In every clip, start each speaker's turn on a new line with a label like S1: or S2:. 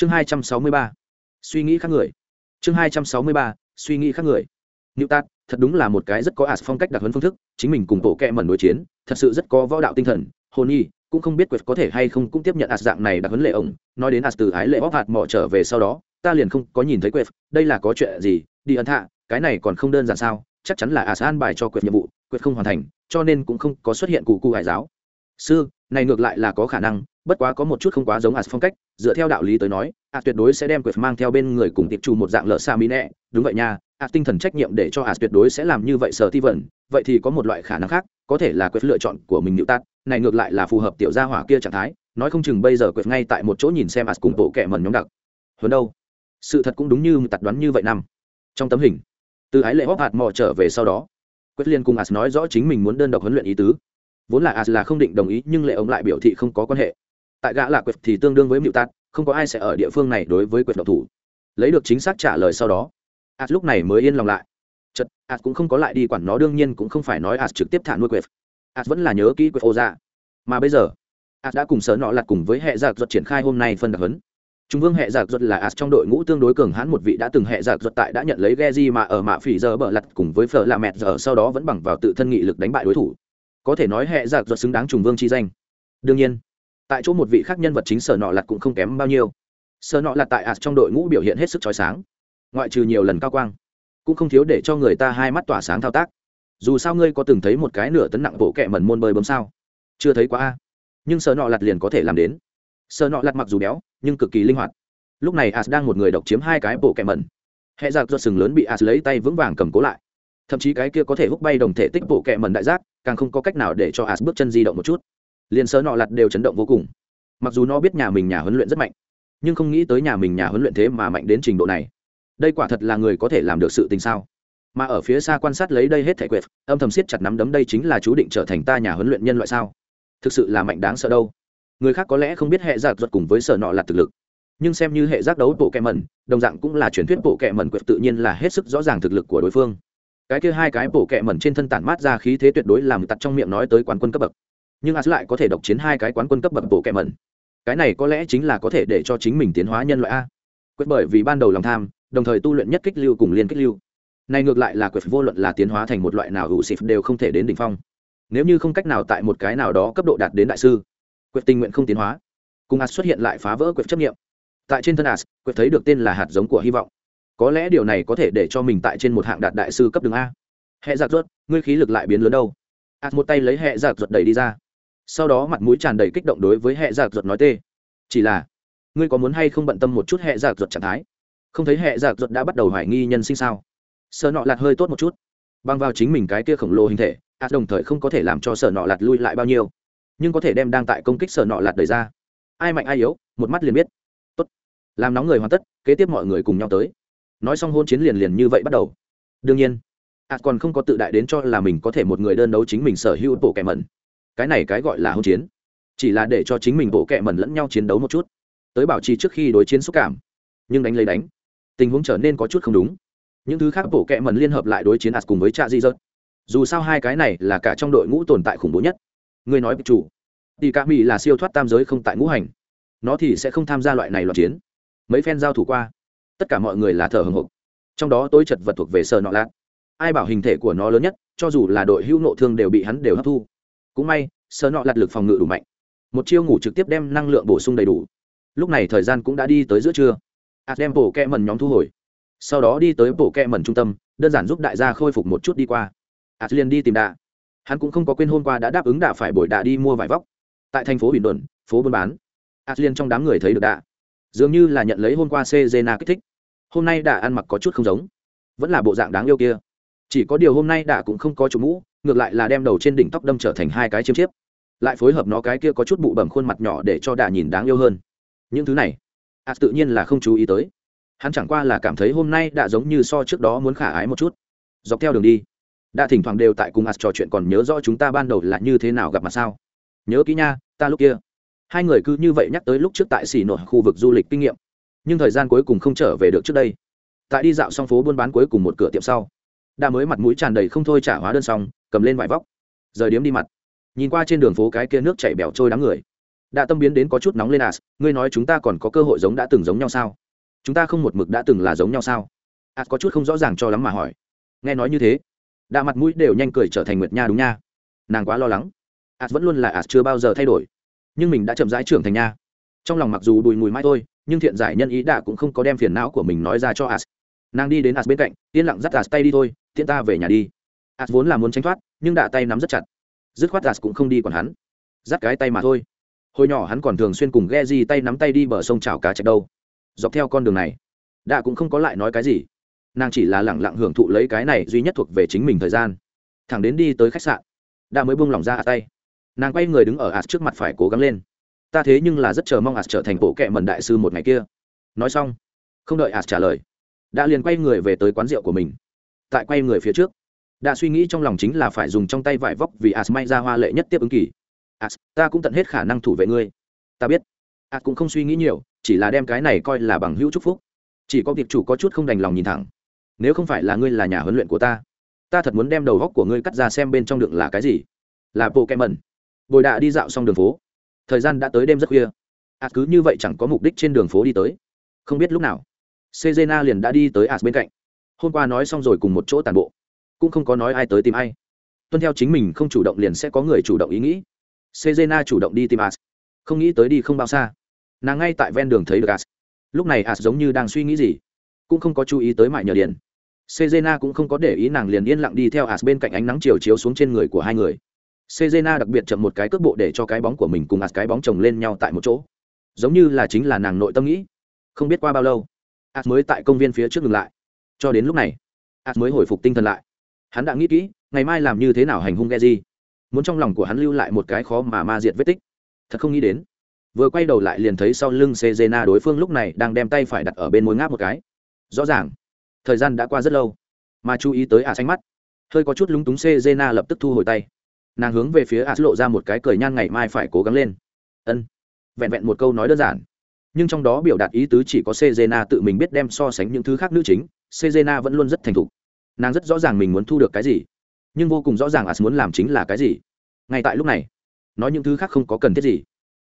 S1: chương hai trăm sáu mươi ba. Suy nghĩ khác người. Chương hai trăm sáu mươi ba suy nghĩ khác người. Nữ Tát, thật đúng là một cái rất có ạt phong cách đặc hấn phương thức, chính mình cùng tổ kẹ mẩn đối chiến, thật sự rất có võ đạo tinh thần, hồn nhi, cũng không biết quyệt có thể hay không cũng tiếp nhận ạt dạng này đặc hấn lệ ổng, nói đến ạt từ ái lệ bóp hạt mỏ trở về sau đó, ta liền không có nhìn thấy quyệt đây là có chuyện gì, đi ẩn thạ cái này còn không đơn giản sao, chắc chắn là ạt an bài cho quyệt nhiệm vụ, quyệt không hoàn thành, cho nên cũng không có xuất hiện cụ cụ hải giáo. Sư, này ngược lại là có khả năng, bất quá có một chút không quá giống as phong cách, dựa theo đạo lý tới nói, as tuyệt đối sẽ đem quyệt mang theo bên người cùng tiệp trù một dạng lợ xa mỹ nẹ, đúng vậy nha Ars tinh thần trách nhiệm để cho Ars tuyệt đối sẽ làm như vậy sở ti vẩn vậy thì có một loại khả năng khác có thể là quyết lựa chọn của mình nhịu tát này ngược lại là phù hợp tiểu gia hỏa kia trạng thái. Nói không chừng bây giờ quyết ngay tại một chỗ nhìn xem Ars cùng bộ kẻ mẩn nhóm đặc. Hơn đâu? Sự thật cũng đúng như tạt đoán như vậy năm. Trong tấm hình từ ái lệ hóp hạt mò trở về sau đó quyết liên cùng Ars nói rõ chính mình muốn đơn độc huấn luyện ý tứ. Vốn là Ars là không định đồng ý nhưng lệ ông lại biểu thị không có quan hệ tại gã là quyết thì tương đương với mưu tát không có ai sẽ ở địa phương này đối với quyết độc thủ. Lấy được chính xác trả lời sau đó ạt lúc này mới yên lòng lại. Chật ạt cũng không có lại đi quản nó đương nhiên cũng không phải nói ạt trực tiếp thả nuôi quyệt ạt vẫn là nhớ kỹ quyệt ô ra mà bây giờ ạt đã cùng sở nọ lặt cùng với hệ giặc ruột triển khai hôm nay phân đặc hấn Trung Vương hệ giặc ruột là ạt trong đội ngũ tương đối cường hãn một vị đã từng hệ giặc ruột tại đã nhận lấy Geji mà ở mạ phỉ giờ bờ lặt cùng với phở là mẹ giờ sau đó vẫn bằng vào tự thân nghị lực đánh bại đối thủ. Có thể nói hệ giặc ruột xứng đáng Trung Vương chi danh. Đương nhiên, tại chỗ một vị khác nhân vật chính sở nọ lặt cũng không kém bao nhiêu. Sở nọ lặt tại ạt trong đội ngũ biểu hiện hết sức chói sáng, ngoại trừ nhiều lần cao quang, cũng không thiếu để cho người ta hai mắt tỏa sáng thao tác. Dù sao ngươi có từng thấy một cái nửa tấn nặng bộ kẹ mẩn môn bơi bấm sao? Chưa thấy quá a. Nhưng sở nọ lặt liền có thể làm đến. Sở nọ lặt mặc dù béo, nhưng cực kỳ linh hoạt. Lúc này as đang một người độc chiếm hai cái bộ kẹ mẩn. Hệ giặc do sừng lớn bị as lấy tay vững vàng cầm cố lại. Thậm chí cái kia có thể hút bay đồng thể tích bộ kẹ mẩn đại giác, càng không có cách nào để cho as bước chân di động một chút liền sơ nọ lặt đều chấn động vô cùng. Mặc dù nó biết nhà mình nhà huấn luyện rất mạnh, nhưng không nghĩ tới nhà mình nhà huấn luyện thế mà mạnh đến trình độ này. Đây quả thật là người có thể làm được sự tình sao? Mà ở phía xa quan sát lấy đây hết thẻ quệt âm thầm siết chặt nắm đấm đây chính là chú định trở thành ta nhà huấn luyện nhân loại sao? Thực sự là mạnh đáng sợ đâu. Người khác có lẽ không biết hệ giặc ruột cùng với sở nọ là thực lực, nhưng xem như hệ giác đấu bộ kẹ mẩn, đồng dạng cũng là truyền thuyết bộ kẹ mẩn quyệt tự nhiên là hết sức rõ ràng thực lực của đối phương. Cái kia hai cái bộ kẹ mẩn trên thân tản mát ra khí thế tuyệt đối làm tặt trong miệng nói tới quán quân cấp bậc nhưng as lại có thể độc chiến hai cái quán quân cấp bậc bộ kẹ mẩn. Cái này có lẽ chính là có thể để cho chính mình tiến hóa nhân loại a. Quyết bởi vì ban đầu lòng tham, đồng thời tu luyện nhất kích lưu cùng liên kích lưu. Này ngược lại là quyệt vô luận là tiến hóa thành một loại nào hữu xịp đều không thể đến đỉnh phong. Nếu như không cách nào tại một cái nào đó cấp độ đạt đến đại sư, quyết tình nguyện không tiến hóa. Cùng as xuất hiện lại phá vỡ quyệt chấp nghiệm. Tại trên thân as quyết thấy được tên là hạt giống của hy vọng. Có lẽ điều này có thể để cho mình tại trên một hạng đạt đại sư cấp đường a. Hệ giặc ruột, ngươi khí lực lại biến lớn đâu? As một tay lấy hệ giặc ruột đẩy đi ra sau đó mặt mũi tràn đầy kích động đối với hệ giặc ruột nói tê. Chỉ là, ngươi có muốn hay không bận tâm một chút hệ giặc ruột trạng thái? Không thấy hệ giặc ruột đã bắt đầu hoài nghi nhân sinh sao? Sợ nọ lạt hơi tốt một chút. Băng vào chính mình cái kia khổng lồ hình thể ạt đồng thời không có thể làm cho sợ nọ lạt lui lại bao nhiêu. Nhưng có thể đem đang tại công kích sợ nọ lạt đời ra. Ai mạnh ai yếu, một mắt liền biết. Tốt. làm nóng người hoàn tất, kế tiếp mọi người cùng nhau tới. Nói xong hôn chiến liền liền như vậy bắt đầu. Đương nhiên ạt còn không có tự đại đến cho là mình có thể một người đơn đấu chính mình sở hữu bộ kẻ mẩn cái này cái gọi là hỗn chiến. Chỉ là để cho chính mình bộ kẻ mẩn lẫn nhau chiến đấu một chút. Tới bảo trì trước khi đối chiến xúc cảm. Nhưng đánh lấy đánh, tình huống trở nên có chút không đúng. Những thứ khác bộ kệ mẩn liên hợp lại đối chiến ạt cùng với trạ di dợt dù sao hai cái này là cả trong đội ngũ tồn tại khủng bố nhất. Người nói chủ tỷ cả mỹ là siêu thoát tam giới không tại ngũ hành. Nó thì sẽ không tham gia loại này loạt chiến. Mấy phen giao thủ qua, tất cả mọi người là thở hồng hộc. Trong đó tôi chật vật thuộc về sờ nọ lạc ai bảo hình thể của nó lớn nhất, cho dù là đội hưu nộ thương đều bị hắn đều hấp thu cũng may sơ nọ lạt lực phòng ngự đủ mạnh. Một chiêu ngủ trực tiếp đem năng lượng bổ sung đầy đủ. Lúc này thời gian cũng đã đi tới giữa trưa. Ạt đem bổ kẹ mần nhóm thu hồi. Sau đó đi tới bổ kẹ mần trung tâm, đơn giản giúp đại gia khôi phục một chút đi qua. Ạt liền đi tìm đạ. Hắn cũng không có quên hôm qua đã đáp ứng đạ phải bổi đạ đi mua vải vóc. Tại thành phố bình luận phố buôn bán ạt liền trong đám người thấy được đạ. Dường như là nhận lấy hôm qua cê zena kích thích. Hôm nay đạ ăn mặc có chút không giống. Vẫn là bộ dạng đáng yêu kia chỉ có điều hôm nay đạ cũng không có chủ mũ, ngược lại là đem đầu trên đỉnh tóc đâm trở thành hai cái chiêm chiếp. Lại phối hợp nó cái kia có chút bụ bẩm khuôn mặt nhỏ để cho đạ nhìn đáng yêu hơn. Những thứ này a tự nhiên là không chú ý tới. Hắn chẳng qua là cảm thấy hôm nay đã giống như so trước đó muốn khả ái một chút. Dọc theo đường đi, đã thỉnh thoảng đều tại cùng as trò chuyện còn nhớ rõ chúng ta ban đầu là như thế nào gặp mặt sao. Nhớ kỹ nha, ta lúc kia. Hai người cứ như vậy nhắc tới lúc trước tại xỉ nội khu vực du lịch kinh nghiệm. Nhưng thời gian cuối cùng không trở về được trước đây. Tại đi dạo xong phố buôn bán cuối cùng một cửa tiệm sau đã mới mặt mũi tràn đầy không thôi trả hóa đơn xong, cầm lên vải vóc. Rời điếm đi mặt. Nhìn qua trên đường phố cái kia nước chảy bẻo trôi đám người. Đã tâm biến đến có chút nóng lên as ngươi nói chúng ta còn có cơ hội giống đã từng giống nhau sao? Chúng ta không một mực đã từng là giống nhau sao? As có chút không rõ ràng cho lắm mà hỏi. Nghe nói như thế đã mặt mũi đều nhanh cười trở thành nguyệt nha đúng nha. Nàng quá lo lắng. As vẫn luôn là as chưa bao giờ thay đổi. Nhưng mình đã chậm rãi trưởng thành nha. Trong lòng mặc dù đùi mùi mai thôi, nhưng thiện giải nhân ý đã cũng không có đem phiền não của mình nói ra cho as nàng đi đến as bên cạnh, yên lặng dắt as tay đi thôi tiễn ta về nhà đi. Ạt vốn là muốn tránh thoát, nhưng đạ tay nắm rất chặt. Dứt khoát ạt cũng không đi còn hắn. Dắt cái tay mà thôi. Hồi nhỏ hắn còn thường xuyên cùng ghe di tay nắm tay đi bờ sông chảo cá chạch đâu. Dọc theo con đường này đạ cũng không có lại nói cái gì. Nàng chỉ là lẳng lặng hưởng thụ lấy cái này duy nhất thuộc về chính mình thời gian. Thẳng đến đi tới khách sạn đạ mới buông lỏng ra tay. Nàng quay người đứng ở ạt trước mặt phải cố gắng lên. Ta thế nhưng là rất chờ mong ạt trở thành bộ kệ mần đại sư một ngày kia. Nói xong, không đợi ạt trả lời, đã liền quay người về tới quán rượu của mình tại quay người phía trước. Đã suy nghĩ trong lòng chính là phải dùng trong tay vải vóc vì as may ra hoa lệ nhất tiếp ứng kỳ. As, ta cũng tận hết khả năng thủ vệ ngươi. Ta biết. As cũng không suy nghĩ nhiều, chỉ là đem cái này coi là bằng hữu chúc phúc. Chỉ có việc chủ có chút không đành lòng nhìn thẳng. Nếu không phải là ngươi là nhà huấn luyện của ta ta thật muốn đem đầu góc của ngươi cắt ra xem bên trong đựng là cái gì. Là bộ kem mẩn bồi đạ đi dạo xong đường phố. Thời gian đã tới đêm rất khuya. As cứ như vậy chẳng có mục đích trên đường phố đi tới. Không biết lúc nào, sejena liền đã đi tới as bên cạnh hôm qua nói xong rồi cùng một chỗ tàn bộ. Cũng không có nói ai tới tìm ai. Tuân theo chính mình không chủ động liền sẽ có người chủ động ý nghĩ. Sejena chủ động đi tìm as. Không nghĩ tới đi không bao xa. Nàng ngay tại ven đường thấy được as. Lúc này as giống như đang suy nghĩ gì. Cũng không có chú ý tới mại nhờ điền sejena cũng không có để ý nàng liền yên lặng đi theo as bên cạnh ánh nắng chiều chiếu xuống trên người của hai người. Sejena đặc biệt chậm một cái cước bộ để cho cái bóng của mình cùng as cái bóng chồng lên nhau tại một chỗ. Giống như là chính là nàng nội tâm nghĩ. Không biết qua bao lâu, as mới tại công viên phía trước ngừng lại cho đến lúc này as mới hồi phục tinh thần lại. Hắn đã nghĩ kỹ, ngày mai làm như thế nào hành hung ghe di muốn trong lòng của hắn lưu lại một cái khó mà ma diệt vết tích. Thật không nghĩ đến. Vừa quay đầu lại liền thấy sau lưng sejena đối phương lúc này đang đem tay phải đặt ở bên môi ngáp một cái. Rõ ràng, thời gian đã qua rất lâu. Mà chú ý tới as ánh mắt, hơi có chút lúng túng sejena lập tức thu hồi tay. Nàng hướng về phía as lộ ra một cái cười nhan ngày mai phải cố gắng lên. Ân, vẹn vẹn một câu nói đơn giản. Nhưng trong đó biểu đạt ý tứ chỉ có sejena tự mình biết đem so sánh những thứ khác nữ chính sejena vẫn luôn rất thành thục. Nàng rất rõ ràng mình muốn thu được cái gì, nhưng vô cùng rõ ràng as muốn làm chính là cái gì. Ngay tại lúc này, nói những thứ khác không có cần thiết gì.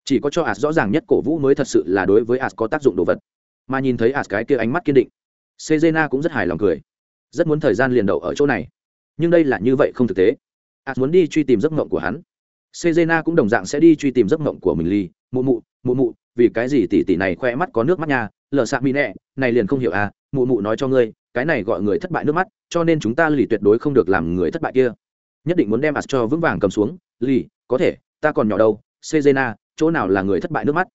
S1: Chỉ có cho as rõ ràng nhất cổ vũ mới thật sự là đối với as có tác dụng đồ vật. Mà nhìn thấy as cái kia ánh mắt kiên định, sejena cũng rất hài lòng cười. Rất muốn thời gian liền đậu ở chỗ này. Nhưng đây là như vậy không thực tế. As muốn đi truy tìm giấc mộng của hắn. Sejena cũng đồng dạng sẽ đi truy tìm giấc mộng của mình ly mụ mụ mụ mụ, vì cái gì tỷ tỷ này khoe mắt có nước mắt nha? Lờ xạ mi nẹ, này liền không hiểu à? Mụ mụ nói cho ngươi, cái này gọi người thất bại nước mắt, cho nên chúng ta lì tuyệt đối không được làm người thất bại kia. Nhất định muốn đem ạt cho vững vàng cầm xuống. Lì, có thể, ta còn nhỏ đâu, sejena, chỗ nào là người thất bại nước mắt?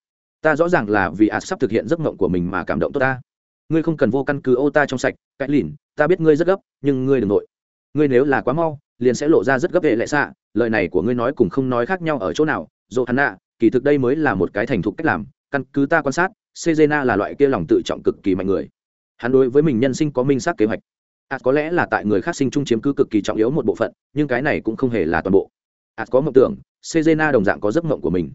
S1: Ta rõ ràng là vì ạt sắp thực hiện giấc mộng của mình mà cảm động tốt ta. Ngươi không cần vô căn cứ ô ta trong sạch, cái lìn, ta biết ngươi rất gấp, nhưng ngươi đừng nội. Ngươi nếu là quá mau, liền sẽ lộ ra rất gấp hệ lệ xạ. Lời này của ngươi nói cùng không nói khác nhau ở chỗ nào dỗ hắn nạ kỳ thực đây mới là một cái thành thục cách làm. Căn cứ ta quan sát, sejena là loại kia lòng tự trọng cực kỳ mạnh người hắn đối với mình nhân sinh có minh xác kế hoạch. Ạt có lẽ là tại người khác sinh chung chiếm cứ cực kỳ trọng yếu một bộ phận nhưng cái này cũng không hề là toàn bộ. Ạt có mộng tưởng sejena đồng dạng có giấc mộng của mình.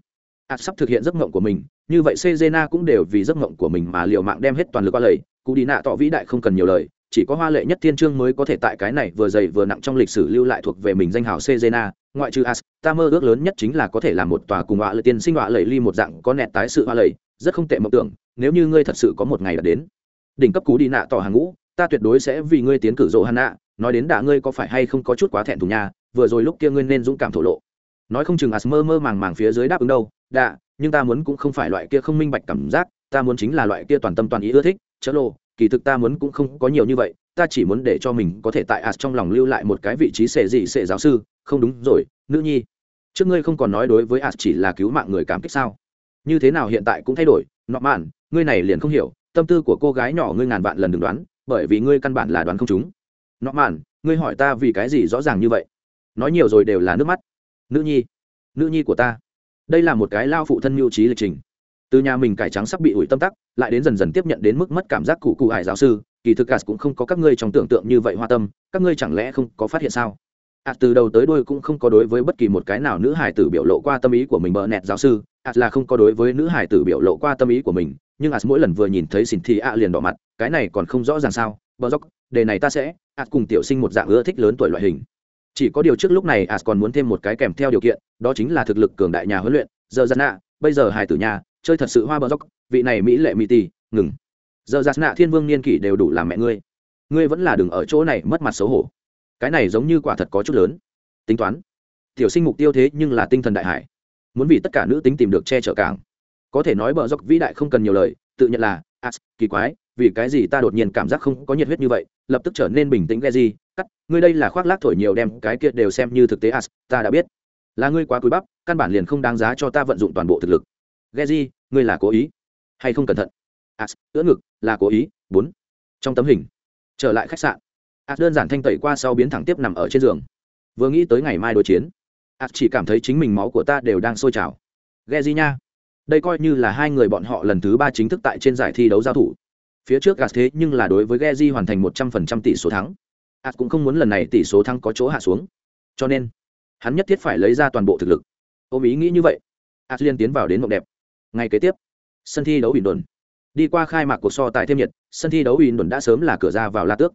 S1: Ạt sắp thực hiện giấc mộng của mình như vậy sejena cũng đều vì giấc mộng của mình mà liệu mạng đem hết toàn lực qua lầy cụ đi nạ tỏ vĩ đại không cần nhiều lời chỉ có hoa lệ nhất thiên trương mới có thể tại cái này vừa dày vừa nặng trong lịch sử lưu lại thuộc về mình danh hào sejena. Ngoại trừ As, ta mơ ước lớn nhất chính là có thể làm một tòa cùng họa lợi tiên sinh họa lầy ly một dạng có nẹt tái sự họa lầy, rất không tệ mộng tưởng, nếu như ngươi thật sự có một ngày đã đến. Đỉnh cấp cú đi nạ tỏ hàng ngũ, ta tuyệt đối sẽ vì ngươi tiến cử rộ nạ nói đến đả ngươi có phải hay không có chút quá thẹn thùng nhà vừa rồi lúc kia ngươi nên dũng cảm thổ lộ. Nói không chừng As mơ mơ màng màng phía dưới đáp ứng đâu, đạ nhưng ta muốn cũng không phải loại kia không minh bạch cảm giác, ta muốn chính là loại kia toàn tâm toàn ý ưa thích, chớ lộ, kỳ thực ta muốn cũng không có nhiều như vậy ta chỉ muốn để cho mình có thể tại as trong lòng lưu lại một cái vị trí sệ dị sệ giáo sư không đúng rồi nữ nhi trước ngươi không còn nói đối với as chỉ là cứu mạng người cảm kích sao như thế nào hiện tại cũng thay đổi nọ mạn ngươi này liền không hiểu tâm tư của cô gái nhỏ ngươi ngàn vạn lần đừng đoán, bởi vì ngươi căn bản là đoán không chúng. Nọ mạn, ngươi hỏi ta vì cái gì rõ ràng như vậy? Nói nhiều rồi đều là nước mắt. Nữ nhi nữ nhi của ta. Đây là một cái lao phụ thân mưu trí lịch trình. Từ nhà mình cải trắng sắp bị ủi tâm tắc, lại đến dần dần tiếp nhận đến mức mất cảm giác cụ cụ hải giáo sư, kỳ thực cả cũng không có các ngươi trong tưởng tượng như vậy hoa tâm, các ngươi chẳng lẽ không có phát hiện sao? Ạt từ đầu tới đôi cũng không có đối với bất kỳ một cái nào nữ hải tử biểu lộ qua tâm ý của mình bờ nẹt giáo sư ạt là không có đối với nữ hải tử biểu lộ qua tâm ý của mình nhưng ạt mỗi lần vừa nhìn thấy xin thì ạ liền đỏ mặt, cái này còn không rõ ràng sao, bờ dốc, đề này ta sẽ ạt cùng tiểu sinh một dạng ưa thích lớn tuổi loại hình. Chỉ có điều trước lúc này ạt còn muốn thêm một cái kèm theo điều kiện, đó chính là thực lực cường đại nhà huấn luyện, giờ gian ạ bây giờ hài tử nhà, chơi thật sự hoa bờ dốc, vị này mỹ lệ mỹ tì, ngừng. Giờ giặt nạ thiên vương niên kỷ đều đủ làm mẹ ngươi. Ngươi vẫn là đừng ở chỗ này mất mặt xấu hổ. Cái này giống như quả thật có chút lớn. Tính toán. Tiểu sinh mục tiêu thế nhưng là tinh thần đại hải. Muốn vì tất cả nữ tính tìm được che chở cảng có thể nói bờ dốc vĩ đại không cần nhiều lời, tự nhận là as kỳ quái, vì cái gì ta đột nhiên cảm giác không có nhiệt huyết như vậy, lập tức trở nên bình tĩnh ghe gì cắt, ngươi đây là khoác lác thổi nhiều đem cái kia đều xem như thực tế as ta đã biết. Là ngươi quá cúi bắp, căn bản liền không đáng giá cho ta vận dụng toàn bộ thực lực. Ghe gì ngươi là cố ý hay không cẩn thận? As ưỡn ngực, là cố ý, bốn. Trong tấm hình, trở lại khách sạn. As đơn giản thanh tẩy qua sau biến thẳng tiếp nằm ở trên giường. Vừa nghĩ tới ngày mai đối chiến as chỉ cảm thấy chính mình máu của ta đều đang sôi trào. Ghe gì nha đây coi như là hai người bọn họ lần thứ ba chính thức tại trên giải thi đấu giao thủ. Phía trước gas thế nhưng là đối với Geji hoàn thành một trăm phần trăm tỷ số thắng. Gas cũng không muốn lần này tỷ số thắng có chỗ hạ xuống. Cho nên, hắn nhất thiết phải lấy ra toàn bộ thực lực. Ôm ý nghĩ như vậy gas liên tiến vào đến mộng đẹp. Ngay kế tiếp, sân thi đấu ủy đồn đi qua khai mạc cuộc so tài thêm nhiệt, sân thi đấu ủy đồn đã sớm là cửa ra vào la tước.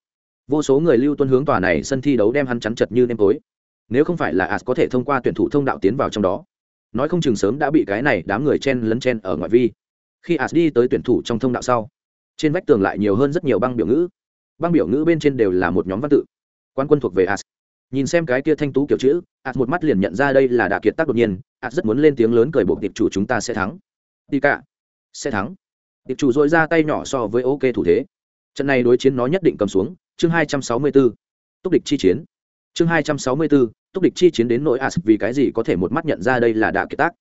S1: Vô số người lưu tuân hướng tòa này sân thi đấu đem hắn chắn chật như nêm tối. Nếu không phải là as có thể thông qua tuyển thủ thông đạo tiến vào trong đó nói không chừng sớm đã bị cái này đám người chen lấn chen ở ngoại vi. Khi as đi tới tuyển thủ trong thông đạo sau trên vách tường lại nhiều hơn rất nhiều băng biểu ngữ. Băng biểu ngữ bên trên đều là một nhóm văn tự. Quan quân thuộc về as nhìn xem cái kia thanh tú kiểu chữ as một mắt liền nhận ra đây là đạ kiệt tác đột nhiên. As rất muốn lên tiếng lớn cười buộc tiệp chủ chúng ta sẽ thắng. Đi cả. Sẽ thắng. Tiệp chủ dội ra tay nhỏ so với ok thủ thế. Trận này đối chiến nó nhất định cầm xuống. Chương hai trăm sáu mươi 264. túc địch chi chiến. Chương hai trăm sáu mươi 264, túc địch chi chiến đến nỗi as vì cái gì có thể một mắt nhận ra đây là đạ kiệt tác?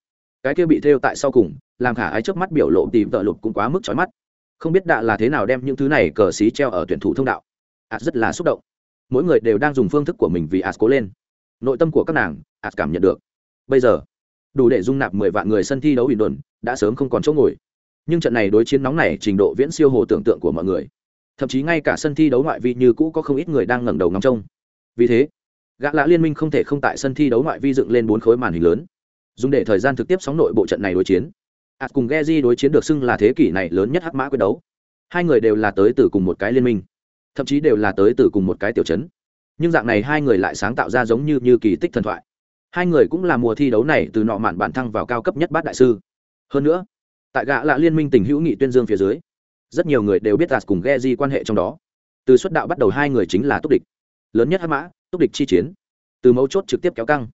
S1: Cái kia bị thêu tại sau cùng, làm khả ái trước mắt biểu lộ tìm tợ lục cũng quá mức chói mắt. Không biết đạ là thế nào đem những thứ này cờ xí treo ở tuyển thủ thông đạo. As rất là xúc động. Mỗi người đều đang dùng phương thức của mình vì as cố lên. Nội tâm của các nàng, as cảm nhận được. Bây giờ, đủ để dung nạp mười vạn người sân thi đấu bình đồn, đã sớm không còn chỗ ngồi. Nhưng trận này đối chiến nóng này trình độ viễn siêu hồ tưởng tượng của mọi người. Thậm chí ngay cả sân thi đấu ngoại vi như cũ có không ít người đang ngẩng đầu ngắm trông. Vì thế gã lạ liên minh không thể không tại sân thi đấu ngoại vi dựng lên bốn khối màn hình lớn. Dùng để thời gian thực tiếp sóng nội bộ trận này đối chiến. Ạt cùng Geji đối chiến được xưng là thế kỷ này lớn nhất hắc mã quyết đấu. Hai người đều là tới từ cùng một cái liên minh, thậm chí đều là tới từ cùng một cái tiểu chấn. Nhưng dạng này hai người lại sáng tạo ra giống như như kỳ tích thần thoại. Hai người cũng là mùa thi đấu này từ nọ mạn bản thăng vào cao cấp nhất bát đại sư. Hơn nữa, tại gã lạ liên minh tình hữu nghị tuyên dương phía dưới, rất nhiều người đều biết đạt cùng Geji quan hệ trong đó. Từ xuất đạo bắt đầu hai người chính là túc địch lớn nhất hắc mã, túc địch chi chiến. Từ mấu chốt trực tiếp kéo căng.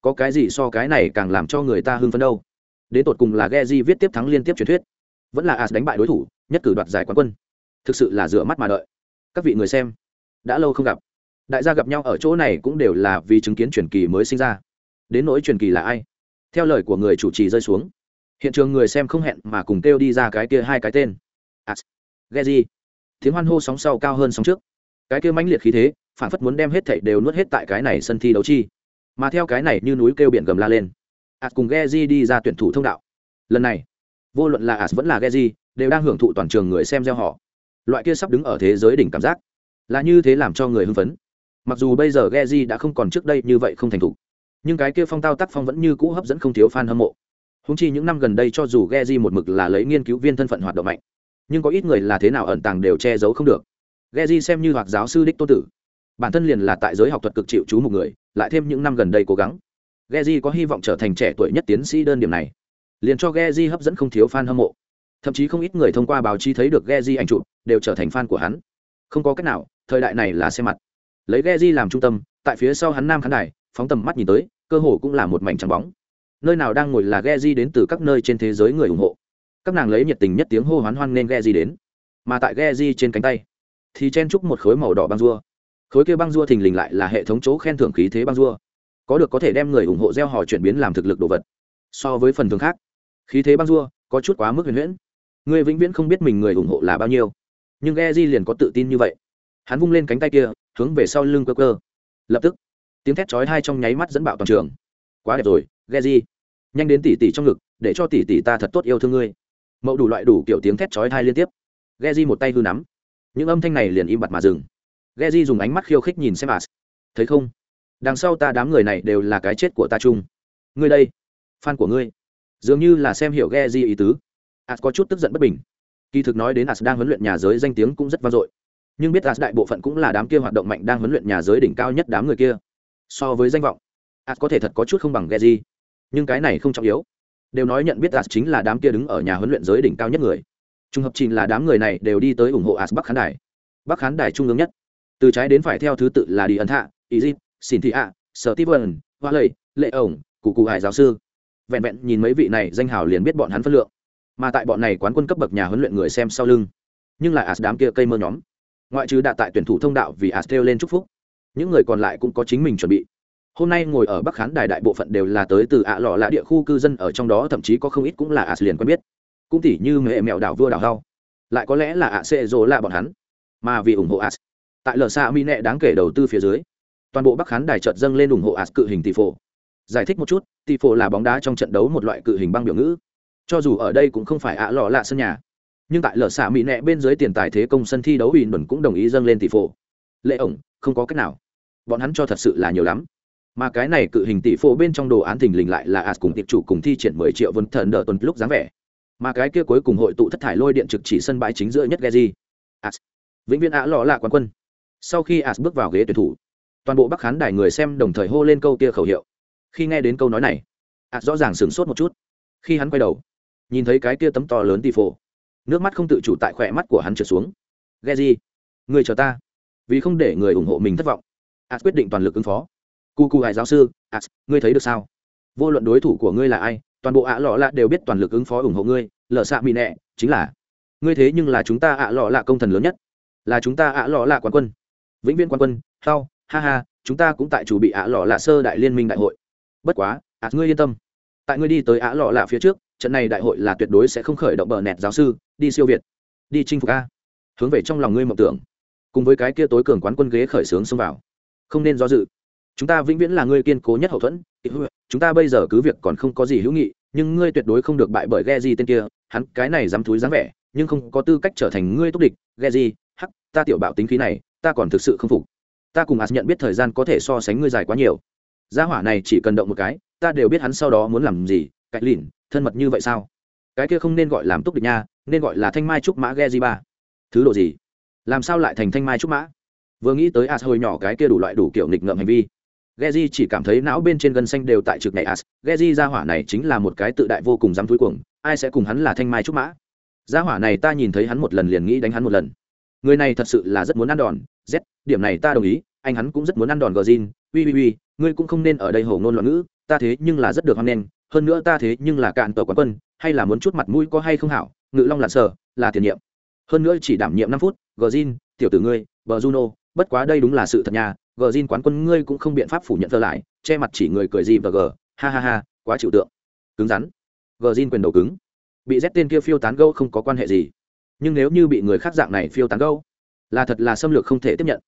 S1: Có cái gì so cái này càng làm cho người ta hưng phấn đâu. Đến tột cùng là Geji viết tiếp thắng liên tiếp truyền thuyết, vẫn là as đánh bại đối thủ, nhất cử đoạt giải quán quân. Thực sự là rửa mắt mà đợi. Các vị người xem, đã lâu không gặp. Đại gia gặp nhau ở chỗ này cũng đều là vì chứng kiến truyền kỳ mới sinh ra. Đến nỗi truyền kỳ là ai? Theo lời của người chủ trì rơi xuống. Hiện trường người xem không hẹn mà cùng kêu đi ra cái kia hai cái tên. As, Geji. Tiếng hoan hô sóng sau cao hơn sóng trước. Cái kia mãnh liệt khí thế phản phất muốn đem hết thảy đều nuốt hết tại cái này sân thi đấu chi. Mà theo cái này như núi kêu biển gầm la lên, as cùng Geji đi ra tuyển thủ thông đạo. Lần này, vô luận là as vẫn là Geji, đều đang hưởng thụ toàn trường người xem gieo họ. Loại kia sắp đứng ở thế giới đỉnh cảm giác, là như thế làm cho người hưng phấn. Mặc dù bây giờ Geji đã không còn trước đây như vậy không thành thục, nhưng cái kia phong tao tác phong vẫn như cũ hấp dẫn không thiếu fan hâm mộ. Húng chi những năm gần đây cho dù Geji một mực là lấy nghiên cứu viên thân phận hoạt động mạnh, nhưng có ít người là thế nào ẩn tàng đều che giấu không được. Geji xem như hoặc giáo sư đích tô tử bản thân liền là tại giới học thuật cực chịu chú một người, lại thêm những năm gần đây cố gắng. Geji có hy vọng trở thành trẻ tuổi nhất tiến sĩ đơn điểm này, liền cho Geji hấp dẫn không thiếu fan hâm mộ. Thậm chí không ít người thông qua báo chí thấy được Geji ảnh chụp đều trở thành fan của hắn. Không có cách nào, thời đại này là xe mặt. Lấy Geji làm trung tâm, tại phía sau hắn nam khán đài, phóng tầm mắt nhìn tới, cơ hồ cũng là một mảnh trắng bóng. Nơi nào đang ngồi là Geji đến từ các nơi trên thế giới người ủng hộ. Các nàng lấy nhiệt tình nhất tiếng hô hoán hoan nên Geji đến. Mà tại Geji trên cánh tay, thì chen chúc một khối màu đỏ băng rua khối kia băng rua thình lình lại là hệ thống chỗ khen thưởng khí thế băng rua. Có được có thể đem người ủng hộ gieo hò chuyển biến làm thực lực đồ vật. So với phần thường khác, khí thế băng rua có chút quá mức huyền huyễn. Người vĩnh viễn không biết mình người ủng hộ là bao nhiêu. Nhưng ghe di liền có tự tin như vậy. Hắn vung lên cánh tay kia, hướng về sau lưng cơ cơ lập tức, tiếng thét chói hai trong nháy mắt dẫn bạo toàn trường. Quá đẹp rồi ghe di nhanh đến tỉ tỉ trong ngực, để cho tỉ tỉ ta thật tốt yêu thương ngươi. Mẫu đủ loại đủ kiểu tiếng thét chói hai liên tiếp. Ghe di một tay hư nắm. Những âm thanh này liền im bặt mà dừng. Geji dùng ánh mắt khiêu khích nhìn xem as thấy không? Đằng sau ta đám người này đều là cái chết của ta chung. Ngươi đây, fan của ngươi. Dường như là xem hiểu Geji ý tứ. As có chút tức giận bất bình. Kỳ thực nói đến as đang huấn luyện nhà giới danh tiếng cũng rất vang dội. Nhưng biết as đại bộ phận cũng là đám kia hoạt động mạnh đang huấn luyện nhà giới đỉnh cao nhất đám người kia. So với danh vọng as có thể thật có chút không bằng Geji. nhưng cái này không trọng yếu. Đều nói nhận biết as chính là đám kia đứng ở nhà huấn luyện giới đỉnh cao nhất người. Trung hợp trình là đám người này đều đi tới ủng hộ as bắc khán đài. Bắc khán đài trung ương nhất từ trái đến phải theo thứ tự là đi ấn hạ izit xin thị ạ, sở Ti vần hoa lầy lệ ổng cụ cụ hải giáo sư. Vẹn vẹn nhìn mấy vị này danh hào liền biết bọn hắn phân lượng. Mà tại bọn này quán quân cấp bậc nhà huấn luyện người xem sau lưng. Nhưng lại as đám kia cây mơ nhóm. Ngoại trừ đạt tại tuyển thủ thông đạo vì as theo lên chúc phúc, những người còn lại cũng có chính mình chuẩn bị. Hôm nay ngồi ở bắc khán đài đại bộ phận đều là tới từ ạ lọ lạ địa khu cư dân ở trong đó, thậm chí có không ít cũng là as liền quen biết. Cũng tỉ như mẹ mẹo đảo vua đảo hao. Lại có lẽ là ạ xê dỗ là bọn hắn. Mà vì ủng hộ as tại lờ xa mỹ nệ đáng kể đầu tư phía dưới. Toàn bộ bắc khán đài chợt dâng lên ủng hộ ạt cự hình tỷ phổ. Giải thích một chút, tỷ phổ là bóng đá trong trận đấu một loại cự hình băng biểu ngữ. Cho dù ở đây cũng không phải ạ lọ lạ sân nhà. Nhưng tại lở xạ mỹ nẹ bên dưới tiền tài thế công sân thi đấu ủy nhuần cũng đồng ý dâng lên tỷ phổ. Lệ ổng, không có cách nào. Bọn hắn cho thật sự là nhiều lắm. Mà cái này cự hình tỷ phổ bên trong đồ án thình lình lại là ạt cùng tiệp chủ cùng thi triển mười triệu vân thần đỡ tuần lúc dáng vẻ. Mà cái kia cuối cùng hội tụ thất thải lôi điện trực chỉ sân bãi chính giữa nhất Geji. As. Vĩnh viễn ạ lọ lạ quán quân. Sau khi As bước vào ghế tuyển thủ, toàn bộ Bắc Khán đài người xem đồng thời hô lên câu kia khẩu hiệu. Khi nghe đến câu nói này, As rõ ràng sửng sốt một chút. Khi hắn quay đầu, nhìn thấy cái kia tấm to lớn tỷ phổ, nước mắt không tự chủ tại khỏe mắt của hắn trượt xuống. Geji, người chờ ta. Vì không để người ủng hộ mình thất vọng, As quyết định toàn lực ứng phó. Cu cu hải giáo sư, As, ngươi thấy được sao? Vô luận đối thủ của ngươi là ai, toàn bộ ạ lọ lạ đều biết toàn lực ứng phó ủng hộ ngươi lờ xạ mỹ nẹ chính là ngươi thế nhưng là chúng ta ạ lọ lạ công thần lớn nhất là chúng ta ạ lọ lạ quán quân vĩnh viễn Quan quân, hao, ha ha, chúng ta cũng tại chủ bị ạ lọ lạ sơ đại liên minh đại hội. Bất quá, ạ, ngươi yên tâm. Tại ngươi đi tới ạ lọ lạ phía trước, trận này đại hội là tuyệt đối sẽ không khởi động bờ nẹt giáo sư, đi siêu việt, đi chinh phục a. Hướng về trong lòng ngươi mộng tưởng. Cùng với cái kia tối cường quán quân ghế khởi xướng xông vào. Không nên do dự. Chúng ta vĩnh viễn là ngươi kiên cố nhất hậu thuẫn. Chúng ta bây giờ cứ việc còn không có gì hữu nghị, nhưng ngươi tuyệt đối không được bại bởi ghe gì tên kia. Hắn cái này dám thúi dám vẻ, nhưng không có tư cách trở thành ngươi tốt địch. Ghe gì hắc, ta tiểu bạo tính khí này ta còn thực sự không phục. Ta cùng as nhận biết thời gian có thể so sánh ngươi dài quá nhiều. Gia hỏa này chỉ cần động một cái ta đều biết hắn sau đó muốn làm gì cạnh lìn thân mật như vậy sao? Cái kia không nên gọi làm túc địch nha nên gọi là thanh mai trúc mã ghe di ba. Thứ độ gì? Làm sao lại thành thanh mai trúc mã? Vừa nghĩ tới as hồi nhỏ cái kia đủ loại đủ kiểu nghịch ngợm hành vi. Geji chỉ cảm thấy não bên trên gân xanh đều tại trực này as, Geji gia hỏa này chính là một cái tự đại vô cùng dám thúi cuồng, ai sẽ cùng hắn là thanh mai trúc mã. Gia hỏa này ta nhìn thấy hắn một lần liền nghĩ đánh hắn một lần. Người này thật sự là rất muốn ăn đòn, Z, điểm này ta đồng ý, anh hắn cũng rất muốn ăn đòn gờ zin ui ui ui ngươi cũng không nên ở đây hổ ngôn loạn ngữ, ta thế nhưng là rất được hoan nghênh, hơn nữa ta thế nhưng là cạn tổ quán quân, hay là muốn chút mặt mũi có hay không hảo, ngự long lặn sở, là tiền nhiệm. Hơn nữa chỉ đảm nhiệm năm phút, Gjin, tiểu tử ngươi, bờ Juno, bất quá đây đúng là sự thật nha, gờ zin quán quân ngươi cũng không biện pháp phủ nhận thơ lại che mặt chỉ người cười gì và gờ ha ha ha quá chịu tượng. Cứng rắn. Gờ zin quyền đầu cứng. Bị z tên kia phiêu tán gâu không có quan hệ gì. Nhưng nếu như bị người khác dạng này phiêu tán gâu là thật là xâm lược không thể tiếp nhận.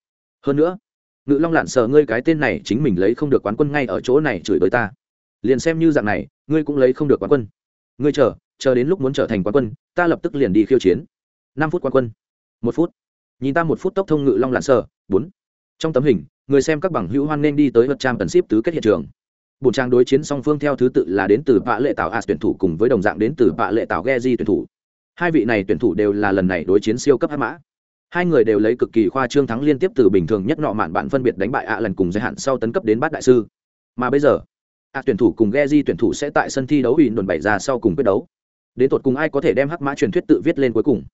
S1: Hơn nữa, ngự long lạn sợ ngươi cái tên này chính mình lấy không được quán quân ngay ở chỗ này chửi bới ta. Liền xem như dạng này, ngươi cũng lấy không được quán quân. Ngươi chờ chờ đến lúc muốn trở thành quán quân, ta lập tức liền đi khiêu chiến. Năm phút quán quân. Một phút. Nhìn ta một phút tốc thông ngự long lạn sợ, bốn. Trong tấm hình, người xem các bằng hữu hoan nên đi tới vật trang tần ship tứ kết hiện trường. Bổn trang đối chiến song phương theo thứ tự là đến từ bạ lệ tạo as tuyển thủ cùng với đồng dạng đến từ bạ lệ tạo geji tuyển thủ. Hai vị này tuyển thủ đều là lần này đối chiến siêu cấp hát mã hai người đều lấy cực kỳ khoa trương thắng liên tiếp từ bình thường nhất nọ mạn bạn phân biệt đánh bại ạ lần cùng giới hạn sau tấn cấp đến bát đại sư. Mà bây giờ ạ tuyển thủ cùng geji tuyển thủ sẽ tại sân thi đấu ủy đồn bảy ra sau cùng quyết đấu. Đến tột cùng ai có thể đem hắc mã truyền thuyết tự viết lên cuối cùng?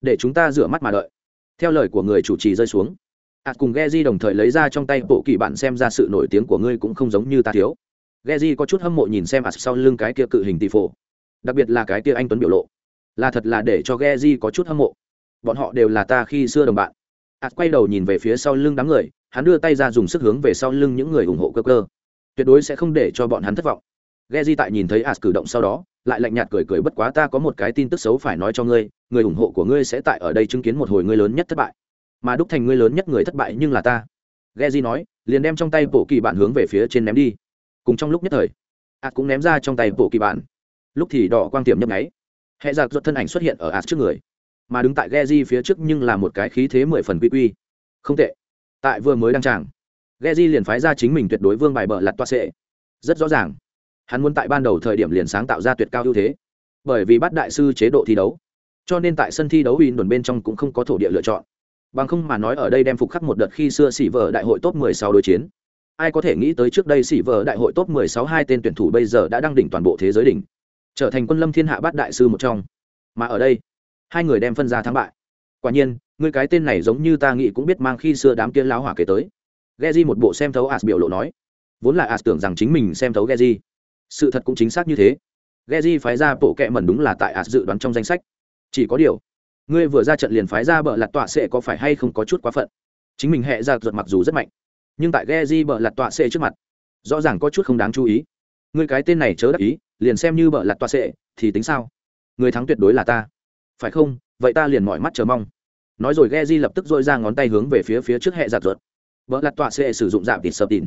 S1: Để chúng ta rửa mắt mà đợi. Theo lời của người chủ trì rơi xuống ạ cùng Geji đồng thời lấy ra trong tay bộ kỳ bạn xem ra sự nổi tiếng của ngươi cũng không giống như ta thiếu. Geji có chút hâm mộ nhìn xem ạ sau lưng cái kia cự hình tỷ phổ. Đặc biệt là cái kia anh tuấn biểu lộ. Là thật là để cho Geji có chút hâm mộ bọn họ đều là ta khi xưa đồng bạn. Ạt quay đầu nhìn về phía sau lưng đám người, hắn đưa tay ra dùng sức hướng về sau lưng những người ủng hộ cơ cơ. Tuyệt đối sẽ không để cho bọn hắn thất vọng. Geji tại nhìn thấy ạt cử động sau đó, lại lạnh nhạt cười cười, bất quá ta có một cái tin tức xấu phải nói cho ngươi, người ủng hộ của ngươi sẽ tại ở đây chứng kiến một hồi ngươi lớn nhất thất bại. Mà đúc thành ngươi lớn nhất người thất bại nhưng là ta. Geji nói, liền đem trong tay bộ kỳ bạn hướng về phía trên ném đi. Cùng trong lúc nhất thời ạt cũng ném ra trong tay bộ kỳ bạn lúc thì đỏ quang tiềm nhấp nháy. Hệ giặc ruột thân ảnh xuất hiện ở ạt trước người mà đứng tại Geji phía trước nhưng là một cái khí thế mười phần quy quy. Không tệ. Tại vừa mới đăng tràng Geji liền phái ra chính mình tuyệt đối vương bài bợ lật toa sệ. Rất rõ ràng, hắn muốn tại ban đầu thời điểm liền sáng tạo ra tuyệt cao ưu thế, bởi vì bắt đại sư chế độ thi đấu. Cho nên tại sân thi đấu Win đồn bên trong cũng không có thổ địa lựa chọn. Bằng không mà nói ở đây đem phục khắc một đợt khi xưa xỉ vợ đại hội top 16 đối chiến. Ai có thể nghĩ tới trước đây xỉ vợ đại hội top 16 hai tên tuyển thủ bây giờ đã đăng đỉnh toàn bộ thế giới đỉnh, trở thành quân lâm thiên hạ bát đại sư một trong. Mà ở đây hai người đem phân ra thắng bại quả nhiên người cái tên này giống như ta nghĩ cũng biết mang khi xưa đám kia láo hỏa kể tới Geji một bộ xem thấu As biểu lộ nói, vốn là As tưởng rằng chính mình xem thấu Geji. Sự thật cũng chính xác như thế. Geji phái ra bộ kệ mẩn đúng là tại As dự đoán trong danh sách. Chỉ có điều, ngươi vừa ra trận liền phái ra bờ lạt tọa sẽ có phải hay không có chút quá phận. Chính mình hệ ra ruột mặc dù rất mạnh, nhưng tại Geji bờ lạt tọa sẽ trước mặt, rõ ràng có chút không đáng chú ý. Ngươi cái tên này chớ đắc ý, liền xem như bợ lạt tọa sệ, thì tính sao? Người thắng tuyệt đối là ta. Phải không? Vậy ta liền mỏi mắt chờ mong. Nói rồi ghe di lập tức dội ra ngón tay hướng về phía phía trước hệ giặt ruột. Vợ lặt tọa sẽ sử dụng dạp thịt sập tìn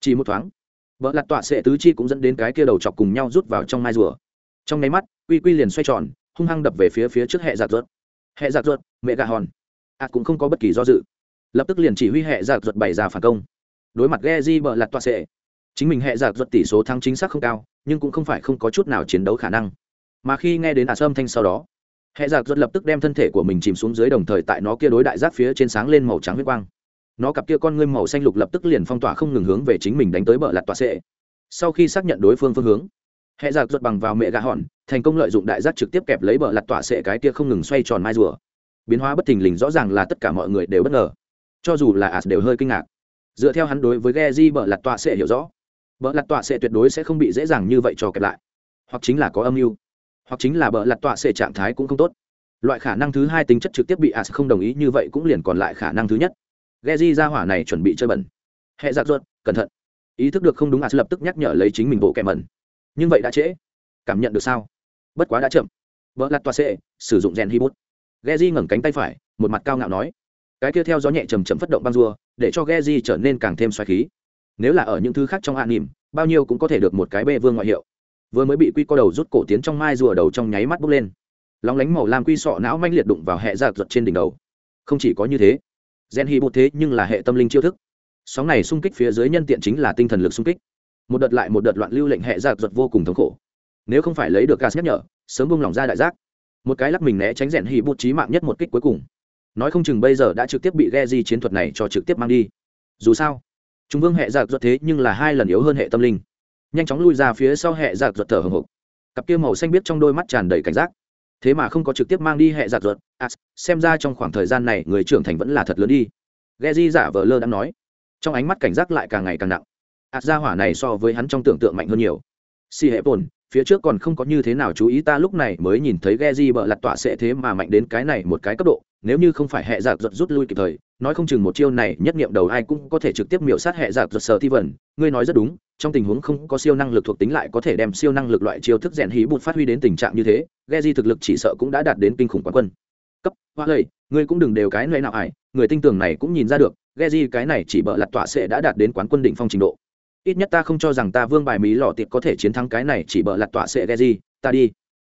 S1: chỉ một thoáng vợ lặt tọa sẽ tứ chi cũng dẫn đến cái kia đầu chọc cùng nhau rút vào trong mai rùa. Trong nháy mắt quy quy liền xoay tròn hung hăng đập về phía phía trước hệ giặt ruột. Hệ giặt ruột mẹ gà hòn. Ạt à, cũng không có bất kỳ do dự. Lập tức liền chỉ huy hệ giặc ruột bày ra phản công. Đối mặt ghe di vợ lặt tọa sẽ. Chính mình hệ giặc ruột tỷ số thắng chính xác không cao nhưng cũng không phải không có chút nào chiến đấu khả năng. Mà khi nghe đến ạt sâm thanh sau đó hệ giặc ruột lập tức đem thân thể của mình chìm xuống dưới đồng thời tại nó kia đối đại giáp phía trên sáng lên màu trắng huyết quang. Nó cặp kia con ngươi màu xanh lục lập tức liền phong tỏa không ngừng hướng về chính mình đánh tới bờ lạt tọa sệ. Sau khi xác nhận đối phương phương hướng hệ giặc ruột bằng vào mẹ gà hòn, thành công lợi dụng đại giác trực tiếp kẹp lấy bờ lặt tọa sệ cái kia không ngừng xoay tròn mai rùa. Biến hóa bất thình lình rõ ràng là tất cả mọi người đều bất ngờ. Cho dù là as đều hơi kinh ngạc. Dựa theo hắn đối với ghe di bờ lặt tọa sệ hiểu rõ, bờ lặt tọa sệ tuyệt đối sẽ không bị dễ dàng như vậy cho kẹp lại, hoặc chính là có âm mưu hoặc chính là bờ lặt tọa sệ trạng thái cũng không tốt loại khả năng thứ hai tính chất trực tiếp bị as không đồng ý như vậy cũng liền còn lại khả năng thứ nhất Geji ra hỏa này chuẩn bị chơi bẩn. Hệ giặc ruột, cẩn thận. Ý thức được không đúng as lập tức nhắc nhở lấy chính mình bộ kẻ mẩn. Nhưng vậy đã trễ. Cảm nhận được sao? Bất quá đã chậm. Vỡ lặt toa sệ sử dụng rèn hi bút. di ngẩng cánh tay phải, một mặt cao ngạo nói: "Cái kia theo gió nhẹ trầm chậm phất động băng rùa, để cho Geji trở nên càng thêm xoáy khí. Nếu là ở những thứ khác trong hạ nỉm bao nhiêu cũng có thể được một cái bê vương ngoại hiệu." Vừa mới bị quy co đầu rút cổ tiến trong mai rùa đầu trong nháy mắt bốc lên. Lóng lánh màu lam quy sọ não manh liệt đụng vào hệ giặc ruột trên đỉnh đầu. Không chỉ có như thế, gen hy bột thế nhưng là hệ tâm linh chiêu thức. Sóng này xung kích phía dưới nhân tiện chính là tinh thần lực xung kích. Một đợt lại một đợt loạn lưu lệnh hệ giặc giật vô cùng thống khổ. Nếu không phải lấy được gas nhắc nhở sớm bung lỏng ra đại giác. Một cái lắc mình né tránh rèn hy bột trí mạng nhất một kích cuối cùng. Nói không chừng bây giờ đã trực tiếp bị ghe di chiến thuật này cho trực tiếp mang đi. Dù sao chúng vương hệ giặc giật thế nhưng là hai lần yếu hơn hệ tâm linh nhanh chóng lui ra phía sau hệ giặc ruột thở hồng hộc cặp kia màu xanh biết trong đôi mắt tràn đầy cảnh giác. Thế mà không có trực tiếp mang đi hệ giặc ruột. À, xem ra trong khoảng thời gian này người trưởng thành vẫn là thật lớn đi. Ghe di giả vờ lơ đã nói. Trong ánh mắt cảnh giác lại càng ngày càng nặng. Ạt gia hỏa này so với hắn trong tưởng tượng mạnh hơn nhiều. Si hệ bồn phía trước còn không có như thế nào chú ý ta lúc này mới nhìn thấy ghe di bợ lặt tọa sẽ thế mà mạnh đến cái này một cái cấp độ. Nếu như không phải hệ giặc ruột rút lui kịp thời nói không chừng một chiêu này nhất nghiệm đầu ai cũng có thể trực tiếp miểu sát hệ giặc giật sở thi vần. Ngươi nói rất đúng trong tình huống không có siêu năng lực thuộc tính lại có thể đem siêu năng lực loại chiêu thức rèn hí bụt phát huy đến tình trạng như thế ghe di thực lực chỉ sợ cũng đã đạt đến kinh khủng quán quân. Cấp hoa lầy ngươi cũng đừng đều cái nơi nào ải người tinh tường này cũng nhìn ra được ghe di cái này chỉ bợ lặt tọa sẽ đã đạt đến quán quân đỉnh phong trình độ. Ít nhất ta không cho rằng ta vương bài mỹ lò tiệp có thể chiến thắng cái này chỉ bợ lặt tọa sẽ ghe di ta đi.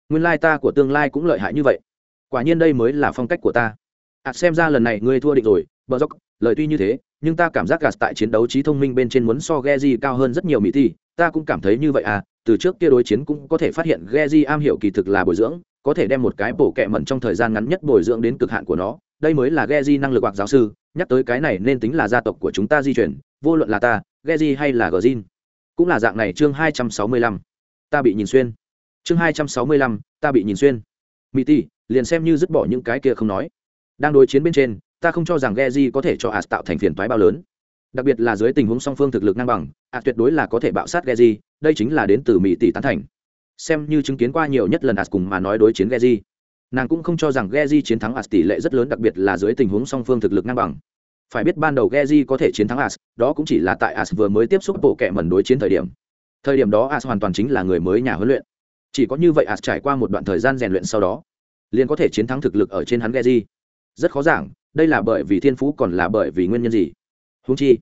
S1: Nguyên lai ta của tương lai cũng lợi hại như vậy. Quả nhiên đây mới là phong cách của ta. À, xem ra lần này ngươi thua định rồi bờ dốc lời tuy như thế nhưng ta cảm giác gạt tại chiến đấu trí thông minh bên trên muốn so Geji cao hơn rất nhiều mỹ thi, ta cũng cảm thấy như vậy à, từ trước kia đối chiến cũng có thể phát hiện Geji am hiểu kỳ thực là bồi dưỡng, có thể đem một cái bổ kẹ mẩn trong thời gian ngắn nhất bồi dưỡng đến cực hạn của nó, đây mới là Geji năng lực hoặc giáo sư, nhắc tới cái này nên tính là gia tộc của chúng ta di chuyển, vô luận là ta, Geji hay là Gjin. Cũng là dạng này chương 265. Ta bị nhìn xuyên. Chương 265, ta bị nhìn xuyên. Mỹ tỷ, liền xem như dứt bỏ những cái kia không nói. Đang đối chiến bên trên, ta không cho rằng Geji có thể cho As tạo thành phiền toái bao lớn. Đặc biệt là dưới tình huống song phương thực lực ngang bằng, As tuyệt đối là có thể bạo sát Geji, đây chính là đến từ Mỹ tỷ tán thành. Xem như chứng kiến qua nhiều nhất lần As cùng mà nói đối chiến Geji. Nàng cũng không cho rằng Geji chiến thắng As tỷ lệ rất lớn đặc biệt là dưới tình huống song phương thực lực ngang bằng. Phải biết ban đầu Geji có thể chiến thắng As, đó cũng chỉ là tại As vừa mới tiếp xúc bộ kệ mẩn đối chiến thời điểm. Thời điểm đó As hoàn toàn chính là người mới nhà huấn luyện. Chỉ có như vậy As trải qua một đoạn thời gian rèn luyện sau đó, liền có thể chiến thắng thực lực ở trên hắn Geji. Rất khó giảng, đây là bởi vì thiên phú còn là bởi vì nguyên nhân gì? Húng chi,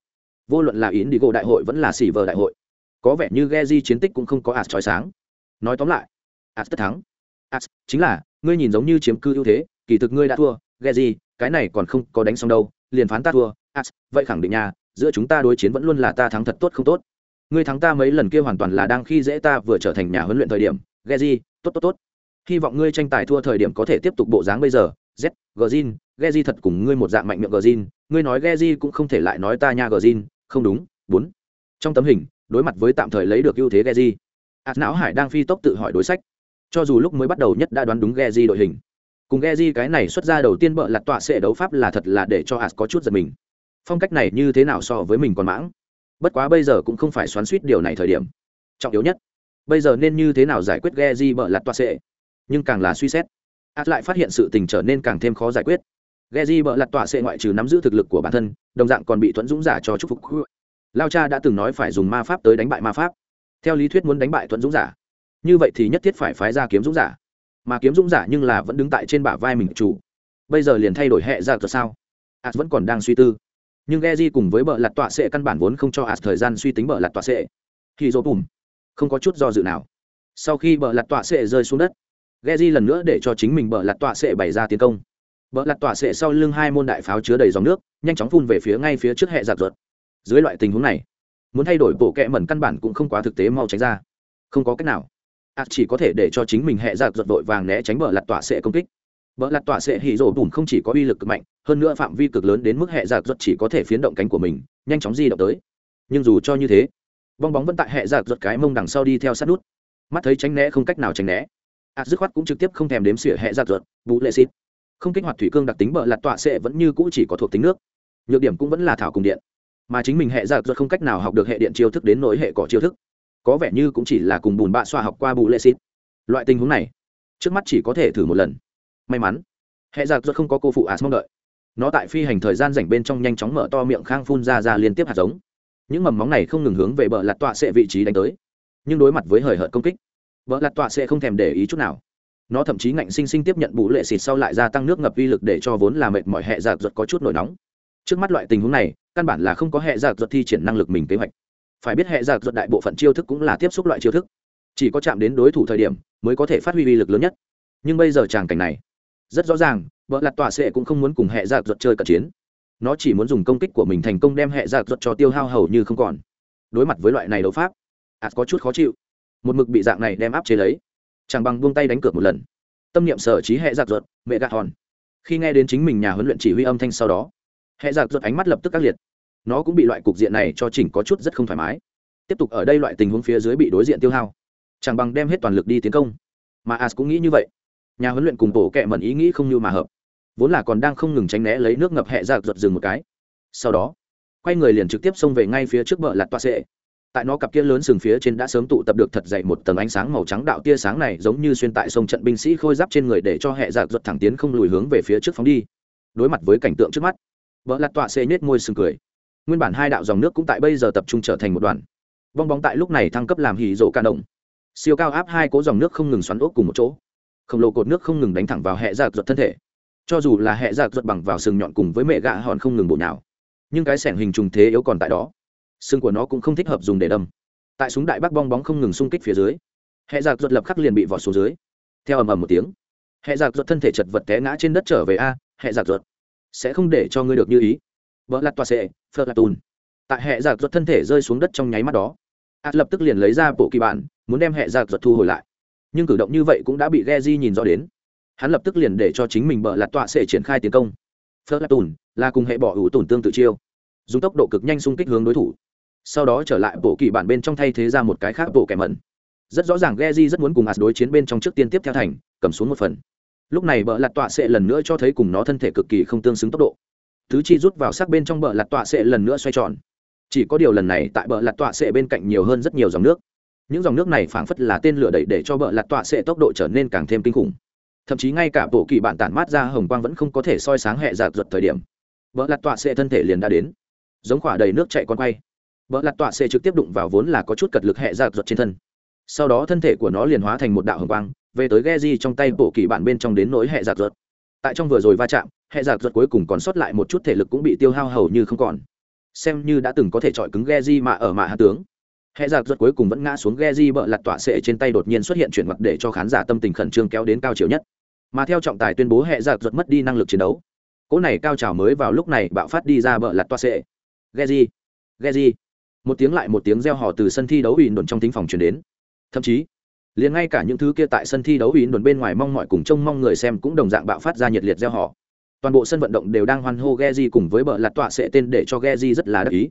S1: vô luận là yến đi gỗ đại hội vẫn là xỉ vờ đại hội, có vẻ như Geji chiến tích cũng không có ạt trói sáng. Nói tóm lại ạt tất thắng. Ạt chính là, ngươi nhìn giống như chiếm cư ưu thế, kỳ thực ngươi đã thua. Geji cái này còn không có đánh xong đâu, liền phán ta thua. Ạt vậy khẳng định nha, giữa chúng ta đối chiến vẫn luôn là ta thắng thật tốt không tốt. Ngươi thắng ta mấy lần kia hoàn toàn là đang khi dễ ta vừa trở thành nhà huấn luyện thời điểm. Geji tốt tốt tốt. Hy vọng ngươi tranh tài thua thời điểm có thể tiếp tục bộ dáng bây giờ z gzin Geji thật cùng ngươi một dạng mạnh miệng gzin ngươi nói Geji cũng không thể lại nói ta nha gzin không đúng, bốn. Trong tấm hình, đối mặt với tạm thời lấy được ưu thế Geji. Át não Hải đang phi tốc tự hỏi đối sách. cho dù lúc mới bắt đầu nhất đã đoán đúng Geji đội hình cùng Geji cái này xuất ra đầu tiên bợ lặt tọa sẽ đấu pháp là thật là để cho ạt có chút giật mình phong cách này như thế nào so với mình còn mãng bất quá bây giờ cũng không phải xoắn suýt điều này thời điểm trọng yếu nhất bây giờ nên như thế nào giải quyết Geji bợ lặt tọa sệ? nhưng càng là suy xét ạt lại phát hiện sự tình trở nên càng thêm khó giải quyết. Geji bợ lặt tọa sệ ngoại trừ nắm giữ thực lực của bản thân, đồng dạng còn bị thuẫn dũng giả cho chúc phục lao cha đã từng nói phải dùng ma pháp tới đánh bại ma pháp. Theo lý thuyết muốn đánh bại thuẫn dũng giả, như vậy thì nhất thiết phải phái ra kiếm dũng giả. Mà kiếm dũng giả nhưng là vẫn đứng tại trên bả vai mình chủ. Bây giờ liền thay đổi hệ ra rồi sao? Ạt vẫn còn đang suy tư. Nhưng Geji cùng với bợ lặt tọa sệ căn bản vốn không cho ạt thời gian suy tính bợ lặt tọa sệ. khi dỗ bùm, không có chút do dự nào. Sau khi bợ lặt tọa sệ rơi xuống đất Geji lần nữa để cho chính mình bờ lạt tọa sẽ bày ra tiến công. Bờ lạt tọa sẽ sau lưng hai môn đại pháo chứa đầy dòng nước nhanh chóng phun về phía ngay phía trước hệ giặc ruột. Dưới loại tình huống này muốn thay đổi bộ kệ mẩn căn bản cũng không quá thực tế mau tránh ra. Không có cách nào. À, chỉ có thể để cho chính mình hệ giặc ruột vội vàng né tránh bờ lạt tọa sẽ công kích. Bờ lạt tọa sẽ hỉ rổ bùn không chỉ có uy lực cực mạnh hơn nữa phạm vi cực lớn đến mức hệ giặc ruột chỉ có thể phiến động cánh của mình nhanh chóng di động tới. Nhưng dù cho như thế bong bóng vẫn tại hệ giặc ruột cái mông đằng sau đi theo sát nút. Mắt thấy tránh né không cách nào tránh né ạt dứt khoát cũng trực tiếp không thèm đếm xỉa hệ giặt ruột, bù lệ xịt. Không kích hoạt thủy cương đặc tính bờ lặt tọa sệ vẫn như cũ chỉ có thuộc tính nước. Nhược điểm cũng vẫn là thảo cùng điện. Mà chính mình hệ giặc ruột không cách nào học được hệ điện chiêu thức đến nỗi hệ cỏ chiêu thức. Có vẻ như cũng chỉ là cùng bùn bạ xoa học qua bù lệ xịt. Loại tình huống này, trước mắt chỉ có thể thử một lần. May mắn hệ giặc ruột không có cô phụ ạt mong đợi. Nó tại phi hành thời gian rảnh bên trong nhanh chóng mở to miệng khang phun ra ra liên tiếp hạt giống. Những mầm móng này không ngừng hướng về bờ lặt tọa sệ vị trí đánh tới, nhưng đối mặt với hời hợt công kích vợ lặt tọa sẽ không thèm để ý chút nào. Nó thậm chí ngạnh sinh sinh tiếp nhận bù lệ xịt sau lại gia tăng nước ngập vi lực để cho vốn là mệt mỏi hệ giặc ruột có chút nổi nóng. Trước mắt loại tình huống này, căn bản là không có hệ giặc ruột thi triển năng lực mình kế hoạch. Phải biết hệ giặc ruột đại bộ phận chiêu thức cũng là tiếp xúc loại chiêu thức. Chỉ có chạm đến đối thủ thời điểm mới có thể phát huy uy lực lớn nhất. Nhưng bây giờ tràng cảnh này, rất rõ ràng vợ lặt tọa sệ cũng không muốn cùng hệ giặc ruột chơi cận chiến. Nó chỉ muốn dùng công kích của mình thành công đem hệ giặc ruột cho tiêu hao hầu như không còn. Đối mặt với loại này đấu pháp, ạt có chút khó chịu một mực bị dạng này đem áp chế lấy. Chẳng bằng buông tay đánh cược một lần. Tâm niệm sở trí hệ giặc ruột, mẹ gạt hòn. Khi nghe đến chính mình nhà huấn luyện chỉ huy âm thanh sau đó hệ giặc ruột ánh mắt lập tức các liệt. Nó cũng bị loại cục diện này cho chỉnh có chút rất không thoải mái. Tiếp tục ở đây loại tình huống phía dưới bị đối diện tiêu hao. Chẳng bằng đem hết toàn lực đi tiến công. Mà as cũng nghĩ như vậy. Nhà huấn luyện cùng tổ kệ mẩn ý nghĩ không như mà hợp. Vốn là còn đang không ngừng tránh né lấy nước ngập hẹ giặc ruột dừng một cái. Sau đó, quay người liền trực tiếp xông về ngay phía trước bờ lạt toa sệ tại nó cặp kia lớn sừng phía trên đã sớm tụ tập được thật dậy một tầng ánh sáng màu trắng đạo tia sáng này giống như xuyên tại sông trận binh sĩ khôi giáp trên người để cho hệ giặc giật thẳng tiến không lùi hướng về phía trước phóng đi. Đối mặt với cảnh tượng trước mắt, vợ lặt tọa xê nhết môi sừng cười. Nguyên bản hai đạo dòng nước cũng tại bây giờ tập trung trở thành một đoàn. Bong bóng tại lúc này thăng cấp làm hỉ rộ ca động. Siêu cao áp hai cố dòng nước không ngừng xoắn ốc cùng một chỗ. Khổng lồ cột nước không ngừng đánh thẳng vào hệ giặc giật thân thể. Cho dù là hệ giặc giật bằng vào sừng nhọn cùng với mẹ gạ hòn không ngừng bộ nào nhưng cái sẻng hình trùng thế yếu còn tại đó xương của nó cũng không thích hợp dùng để đâm. Tại súng đại bác bong bóng không ngừng xung kích phía dưới, hệ giặc ruột lập khắc liền bị vọt xuống dưới. Theo ầm ầm một tiếng, hệ giặc ruột thân thể chật vật té ngã trên đất trở về a, hệ giặc ruột. Sẽ không để cho ngươi được như ý. Vợ lặt toa sệ phật lạt tùn. Tại hệ giặc ruột thân thể rơi xuống đất trong nháy mắt đó ạt lập tức liền lấy ra bộ kỳ bản, muốn đem hệ giặc ruột thu hồi lại. Nhưng cử động như vậy cũng đã bị Geji nhìn rõ đến. Hắn lập tức liền để cho chính mình bợ lạt tọa sẽ triển khai tiến công. Phớt lạp tùn là cùng hệ bỏ ủ tùn tương tự chiêu, dùng tốc độ cực nhanh xung kích hướng đối thủ sau đó trở lại bộ kỳ bản bên trong thay thế ra một cái khác bộ kẻ mẩn. Rất rõ ràng Geji rất muốn cùng ạt đối chiến bên trong trước tiên tiếp theo thành, cầm xuống một phần. Lúc này bợ lạt tọa sẽ lần nữa cho thấy cùng nó thân thể cực kỳ không tương xứng tốc độ. Thứ chi rút vào sắc bên trong bờ lạt tọa sẽ lần nữa xoay tròn. Chỉ có điều lần này tại bờ lạt tọa sẽ bên cạnh nhiều hơn rất nhiều dòng nước. Những dòng nước này phảng phất là tên lửa đẩy để cho bờ lạt tọa sẽ tốc độ trở nên càng thêm kinh khủng. Thậm chí ngay cả bộ kỳ bạn tản mát ra hồng quang vẫn không có thể soi sáng hệ giặc giật thời điểm. Bờ lạt tọa sẽ thân thể liền đã đến. Giống quả đầy nước chạy con quay vợ lạt tọa xê trực tiếp đụng vào vốn là có chút cật lực hệ giạt giật trên thân. Sau đó thân thể của nó liền hóa thành một đạo hồng quang, về tới ghe di trong tay bộ kỳ bản bên trong đến nỗi hệ giặc giật tại trong vừa rồi va chạm hệ giặc giật cuối cùng còn sót lại một chút thể lực cũng bị tiêu hao hầu như không còn. Xem như đã từng có thể chọi cứng ghe di mà ở mạ hạ tướng. Hệ giặc ruột cuối cùng vẫn ngã xuống ghe di bợ lặt tọa sệ trên tay đột nhiên xuất hiện chuyển mặt để cho khán giả tâm tình khẩn trương kéo đến cao chiều nhất. Mà theo trọng tài tuyên bố hệ giặc ruột mất đi năng lực chiến đấu, cỗ này cao trào mới vào lúc này bạo phát đi ra bợ lặt tọa sệ ghe di ghe di một tiếng lại một tiếng reo hò từ sân thi đấu ủy đồn trong thính phòng chuyển đến. Thậm chí, liền ngay cả những thứ kia tại sân thi đấu ủy đồn bên ngoài mong mọi cùng trông mong người xem cũng đồng dạng bạo phát ra nhiệt liệt reo hò. Toàn bộ sân vận động đều đang hoan hô Geji cùng với bờ lạt tọa sẽ tên để cho Geji rất là đắc ý.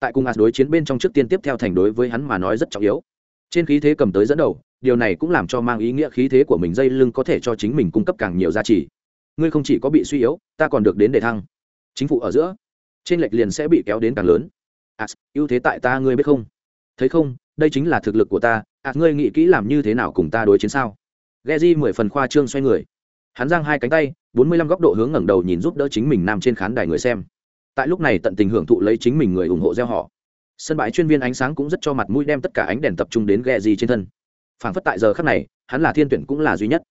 S1: Tại cùng ạt đối chiến bên trong trước tiên tiếp theo thành đối với hắn mà nói rất trọng yếu. Trên khí thế cầm tới dẫn đầu, điều này cũng làm cho mang ý nghĩa khí thế của mình dây lưng có thể cho chính mình cung cấp càng nhiều giá trị. Ngươi không chỉ có bị suy yếu, ta còn được đến để thăng. Chính phủ ở giữa, trên lệch liền sẽ bị kéo đến càng lớn as ưu thế tại ta ngươi biết không? Thấy không đây chính là thực lực của ta. As ngươi nghĩ kỹ làm như thế nào cùng ta đối chiến sao? Geji mười phần khoa trương xoay người. Hắn giang hai cánh tay bốn mươi lăm góc độ hướng ngẩng đầu nhìn giúp đỡ chính mình nằm trên khán đài người xem. Tại lúc này tận tình hưởng thụ lấy chính mình người ủng hộ gieo họ. Sân bãi chuyên viên ánh sáng cũng rất cho mặt mũi đem tất cả ánh đèn tập trung đến Geji trên thân. Phảng phất tại giờ khắc này hắn là thiên tuyển cũng là duy nhất.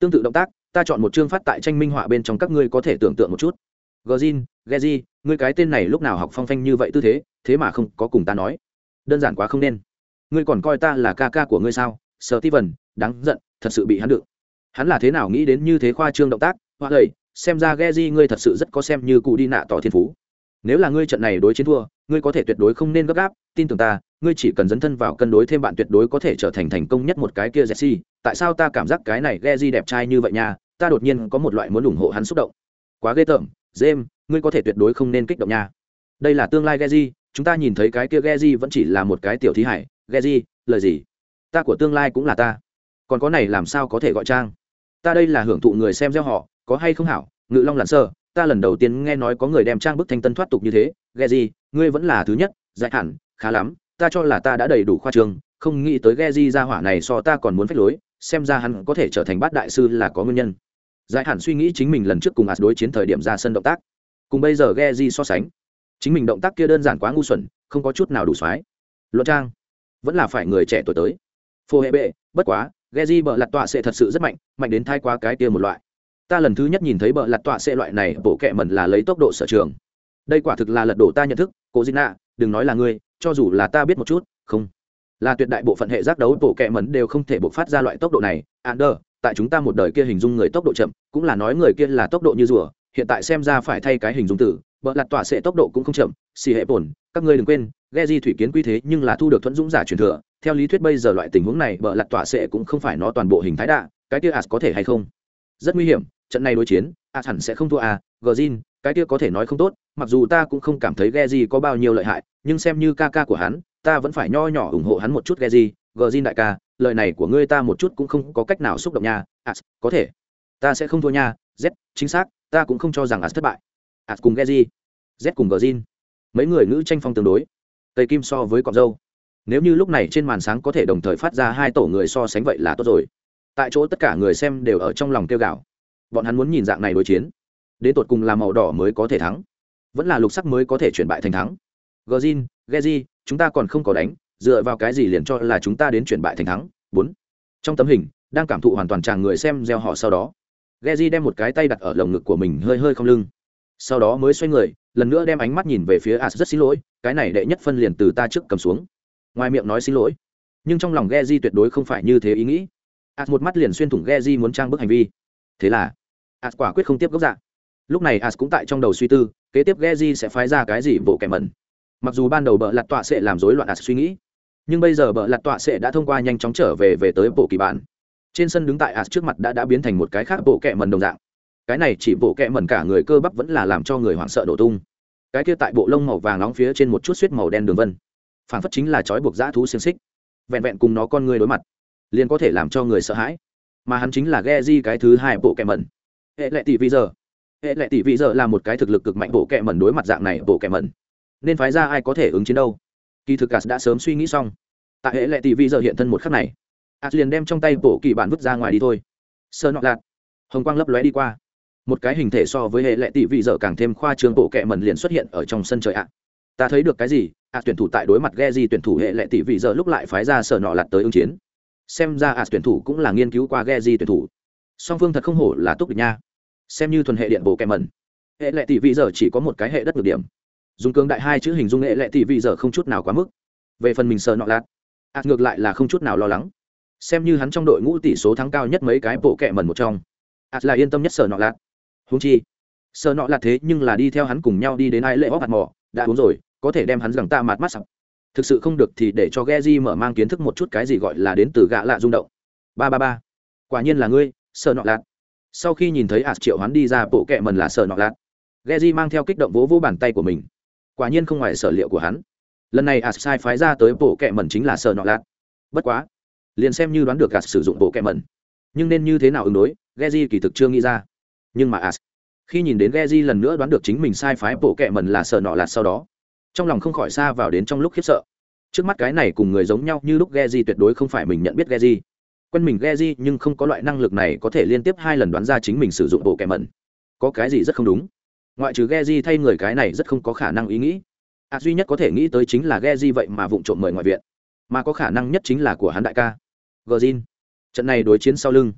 S1: Tương tự động tác ta chọn một chương phát tại tranh minh họa bên trong các ngươi có thể tưởng tượng một chút. Gjin, Geji, ngươi cái tên này lúc nào học phong phanh như vậy tư thế, thế mà không có cùng ta nói. Đơn giản quá không nên. Ngươi còn coi ta là ca ca của ngươi sao? Steven, đáng giận, thật sự bị hắn đựng. Hắn là thế nào nghĩ đến như thế khoa trương động tác, hoa lầy xem ra Geji ngươi thật sự rất có xem như cụ đi nạ tỏ thiên phú. Nếu là ngươi trận này đối chiến thua, ngươi có thể tuyệt đối không nên gấp gáp, tin tưởng ta, ngươi chỉ cần dấn thân vào cân đối thêm bạn tuyệt đối có thể trở thành thành công nhất một cái kia Jesse. Tại sao ta cảm giác cái này Geji đẹp trai như vậy nha? Ta đột nhiên có một loại muốn ủng hộ hắn xúc động. Quá ghê tởm, James, ngươi có thể tuyệt đối không nên kích động nha. Đây là tương lai Geji, chúng ta nhìn thấy cái kia Geji vẫn chỉ là một cái tiểu thí hải, Geji, lời gì? Ta của tương lai cũng là ta. Còn có này làm sao có thể gọi trang? Ta đây là hưởng thụ người xem gieo họ, có hay không hảo? Ngự Long lặn sơ, ta lần đầu tiên nghe nói có người đem trang bức thanh tân thoát tục như thế, Geji, ngươi vẫn là thứ nhất, Giải hẳn, khá lắm, ta cho là ta đã đầy đủ khoa trương, không nghĩ tới Geji ra hỏa này so ta còn muốn phách lối, xem ra hắn có thể trở thành bát đại sư là có nguyên nhân giải hẳn suy nghĩ chính mình lần trước cùng as đối chiến thời điểm ra sân động tác cùng bây giờ Geji so sánh chính mình động tác kia đơn giản quá ngu xuẩn không có chút nào đủ soái luận trang vẫn là phải người trẻ tuổi tới. Phô hệ bệ bất quá ghe di bợ lặt tọa sẽ thật sự rất mạnh mạnh đến thai quá cái kia một loại. Ta lần thứ nhất nhìn thấy bợ lặt tọa sẽ loại này bộ kẹ mẩn là lấy tốc độ sở trường. Đây quả thực là lật đổ ta nhận thức cố di nạ đừng nói là ngươi cho dù là ta biết một chút không. Là tuyệt đại bộ phận hệ giác đấu bộ kẹ mẩn đều không thể bộc phát ra loại tốc độ này. Ander, tại chúng ta một đời kia hình dung người tốc độ chậm cũng là nói người kia là tốc độ như rùa hiện tại xem ra phải thay cái hình dung tử vợ Lạt tỏa sẽ tốc độ cũng không chậm, xì hệ bổn, các ngươi đừng quên, ghe di thủy kiến quy thế nhưng là thu được thuẫn dũng giả truyền thừa. Theo lý thuyết bây giờ loại tình huống này vợ Lạt tỏa sẽ cũng không phải nó toàn bộ hình thái đạ, cái kia as có thể hay không? Rất nguy hiểm, trận này đối chiến as hẳn sẽ không thua à gờ zin cái kia có thể nói không tốt, mặc dù ta cũng không cảm thấy ghe di có bao nhiêu lợi hại, nhưng xem như ca ca của hắn, ta vẫn phải nho nhỏ ủng hộ hắn một chút ghe di. Gờ zin đại ca, lời này của ngươi ta một chút cũng không có cách nào xúc động nha as có thể. Ta sẽ không thua nha, z, chính xác, ta cũng không cho rằng as thất bại ạt cùng geji. Z cùng gzin mấy người ngữ tranh phong tương đối. Tây kim so với cọc dâu. Nếu như lúc này trên màn sáng có thể đồng thời phát ra hai tổ người so sánh vậy là tốt rồi. Tại chỗ tất cả người xem đều ở trong lòng kêu gạo bọn hắn muốn nhìn dạng này đối chiến. Đến tột cùng là màu đỏ mới có thể thắng. Vẫn là lục sắc mới có thể chuyển bại thành thắng. Gzin geji, chúng ta còn không có đánh. Dựa vào cái gì liền cho là chúng ta đến chuyển bại thành thắng? Bốn. Trong tấm hình, đang cảm thụ hoàn toàn chàng người xem gieo họ sau đó. Geji đem một cái tay đặt ở lồng ngực của mình, hơi hơi không lưng sau đó mới xoay người, lần nữa đem ánh mắt nhìn về phía as rất xin lỗi, cái này đệ nhất phân liền từ ta trước cầm xuống. Ngoài miệng nói xin lỗi, nhưng trong lòng Geji tuyệt đối không phải như thế ý nghĩ. As một mắt liền xuyên thủng Geji muốn trang bức hành vi. Thế là as quả quyết không tiếp gốc dạng lúc này as cũng tại trong đầu suy tư, kế tiếp Geji sẽ phái ra cái gì bộ kẻ mẩn. Mặc dù ban đầu bợ lặt tọa sẽ làm rối loạn as suy nghĩ, nhưng bây giờ bợ lặt tọa sẽ đã thông qua nhanh chóng trở về về tới bộ kỳ bản. Trên sân đứng tại as trước mặt đã đã biến thành một cái khác bộ kẻ mần đồng dạng cái này chỉ bộ kẹ mẩn cả người cơ bắp vẫn là làm cho người hoảng sợ đổ tung. Cái kia tại bộ lông màu vàng nóng phía trên một chút suýt màu đen đường vân phản phất chính là trói buộc dã thú xiềng xích, vẹn vẹn cùng nó con người đối mặt, liền có thể làm cho người sợ hãi. Mà hắn chính là ghe di cái thứ hai bộ kẹ mẩn. Hệ lệ tỷ vi giờ. Hệ lệ tỷ vi giờ là một cái thực lực cực mạnh bộ kẹ mẩn đối mặt dạng này bộ kẹ mẩn. Nên phái ra ai có thể ứng chiến đâu? Kỳ thực cả đã sớm suy nghĩ xong. Tại hệ lệ tỷ vi giờ hiện thân một khắc này ạt liền đem trong tay bộ kỳ bản vứt ra ngoài đi thôi. Sơ nọ lạt. Hồng quang lấp lóe đi qua một cái hình thể so với hệ lệ tỷ vị dở càng thêm khoa trương bộ kệ mần liền xuất hiện ở trong sân trời ạ. Ta thấy được cái gì? Ạ tuyển thủ tại đối mặt ghe di tuyển thủ hệ lệ tỷ vị dở lúc lại phái ra sở nọ lạt tới ứng chiến. Xem ra ạ tuyển thủ cũng là nghiên cứu qua ghe di tuyển thủ. Song phương thật không hổ là túc địch nha. Xem như thuần hệ điện bộ kệ mần hệ lệ tỷ vị dở chỉ có một cái hệ đất ngược điểm. Dùng cường đại hai chữ hình dung hệ lệ tỷ vị dở không chút nào quá mức. Về phần mình sở nọ lạt ạ ngược lại là không chút nào lo lắng. Xem như hắn trong đội ngũ tỷ số thắng cao nhất mấy cái bộ kệ mần một trong. Ạ là yên tâm nhất sở nọ lạt húng chi, sợ nọ lạt thế nhưng là đi theo hắn cùng nhau đi đến ai lệ hóc hạt mỏ đã uống rồi, có thể đem hắn rằng ta mạt mắt sặc. Thực sự không được thì để cho Geji mở mang kiến thức một chút cái gì gọi là đến từ gạ lạ rung động. Ba ba ba. Quả nhiên là ngươi, sợ nọ lạt. Sau khi nhìn thấy ạt triệu hắn đi ra, bộ kẹ mần là sợ nọ lạt. Di mang theo kích động vỗ vỗ bàn tay của mình. Quả nhiên không ngoài sở liệu của hắn. Lần này ạt sai phái ra tới bộ kẹ mần chính là sợ nọ lạt. Bất quá, liền xem như đoán được as sử dụng bộ kẹ mần nhưng nên như thế nào ứng đối, geji kỳ thực chưa nghĩ ra nhưng mà as khi nhìn đến geji lần nữa đoán được chính mình sai phái bộ kệ mần là sợ nọ lạt sau đó, trong lòng không khỏi xa vào đến trong lúc khiếp sợ. Trước mắt cái này cùng người giống nhau như lúc geji tuyệt đối không phải mình nhận biết geji. Quen mình geji nhưng không có loại năng lực này có thể liên tiếp hai lần đoán ra chính mình sử dụng bộ kệ mần có cái gì rất không đúng? Ngoại trừ geji thay người cái này rất không có khả năng ý nghĩ. À duy nhất có thể nghĩ tới chính là geji vậy mà vụng trộm mời ngoại viện. Mà có khả năng nhất chính là của hắn đại ca. Gờ trận này đối chiến sau lưng.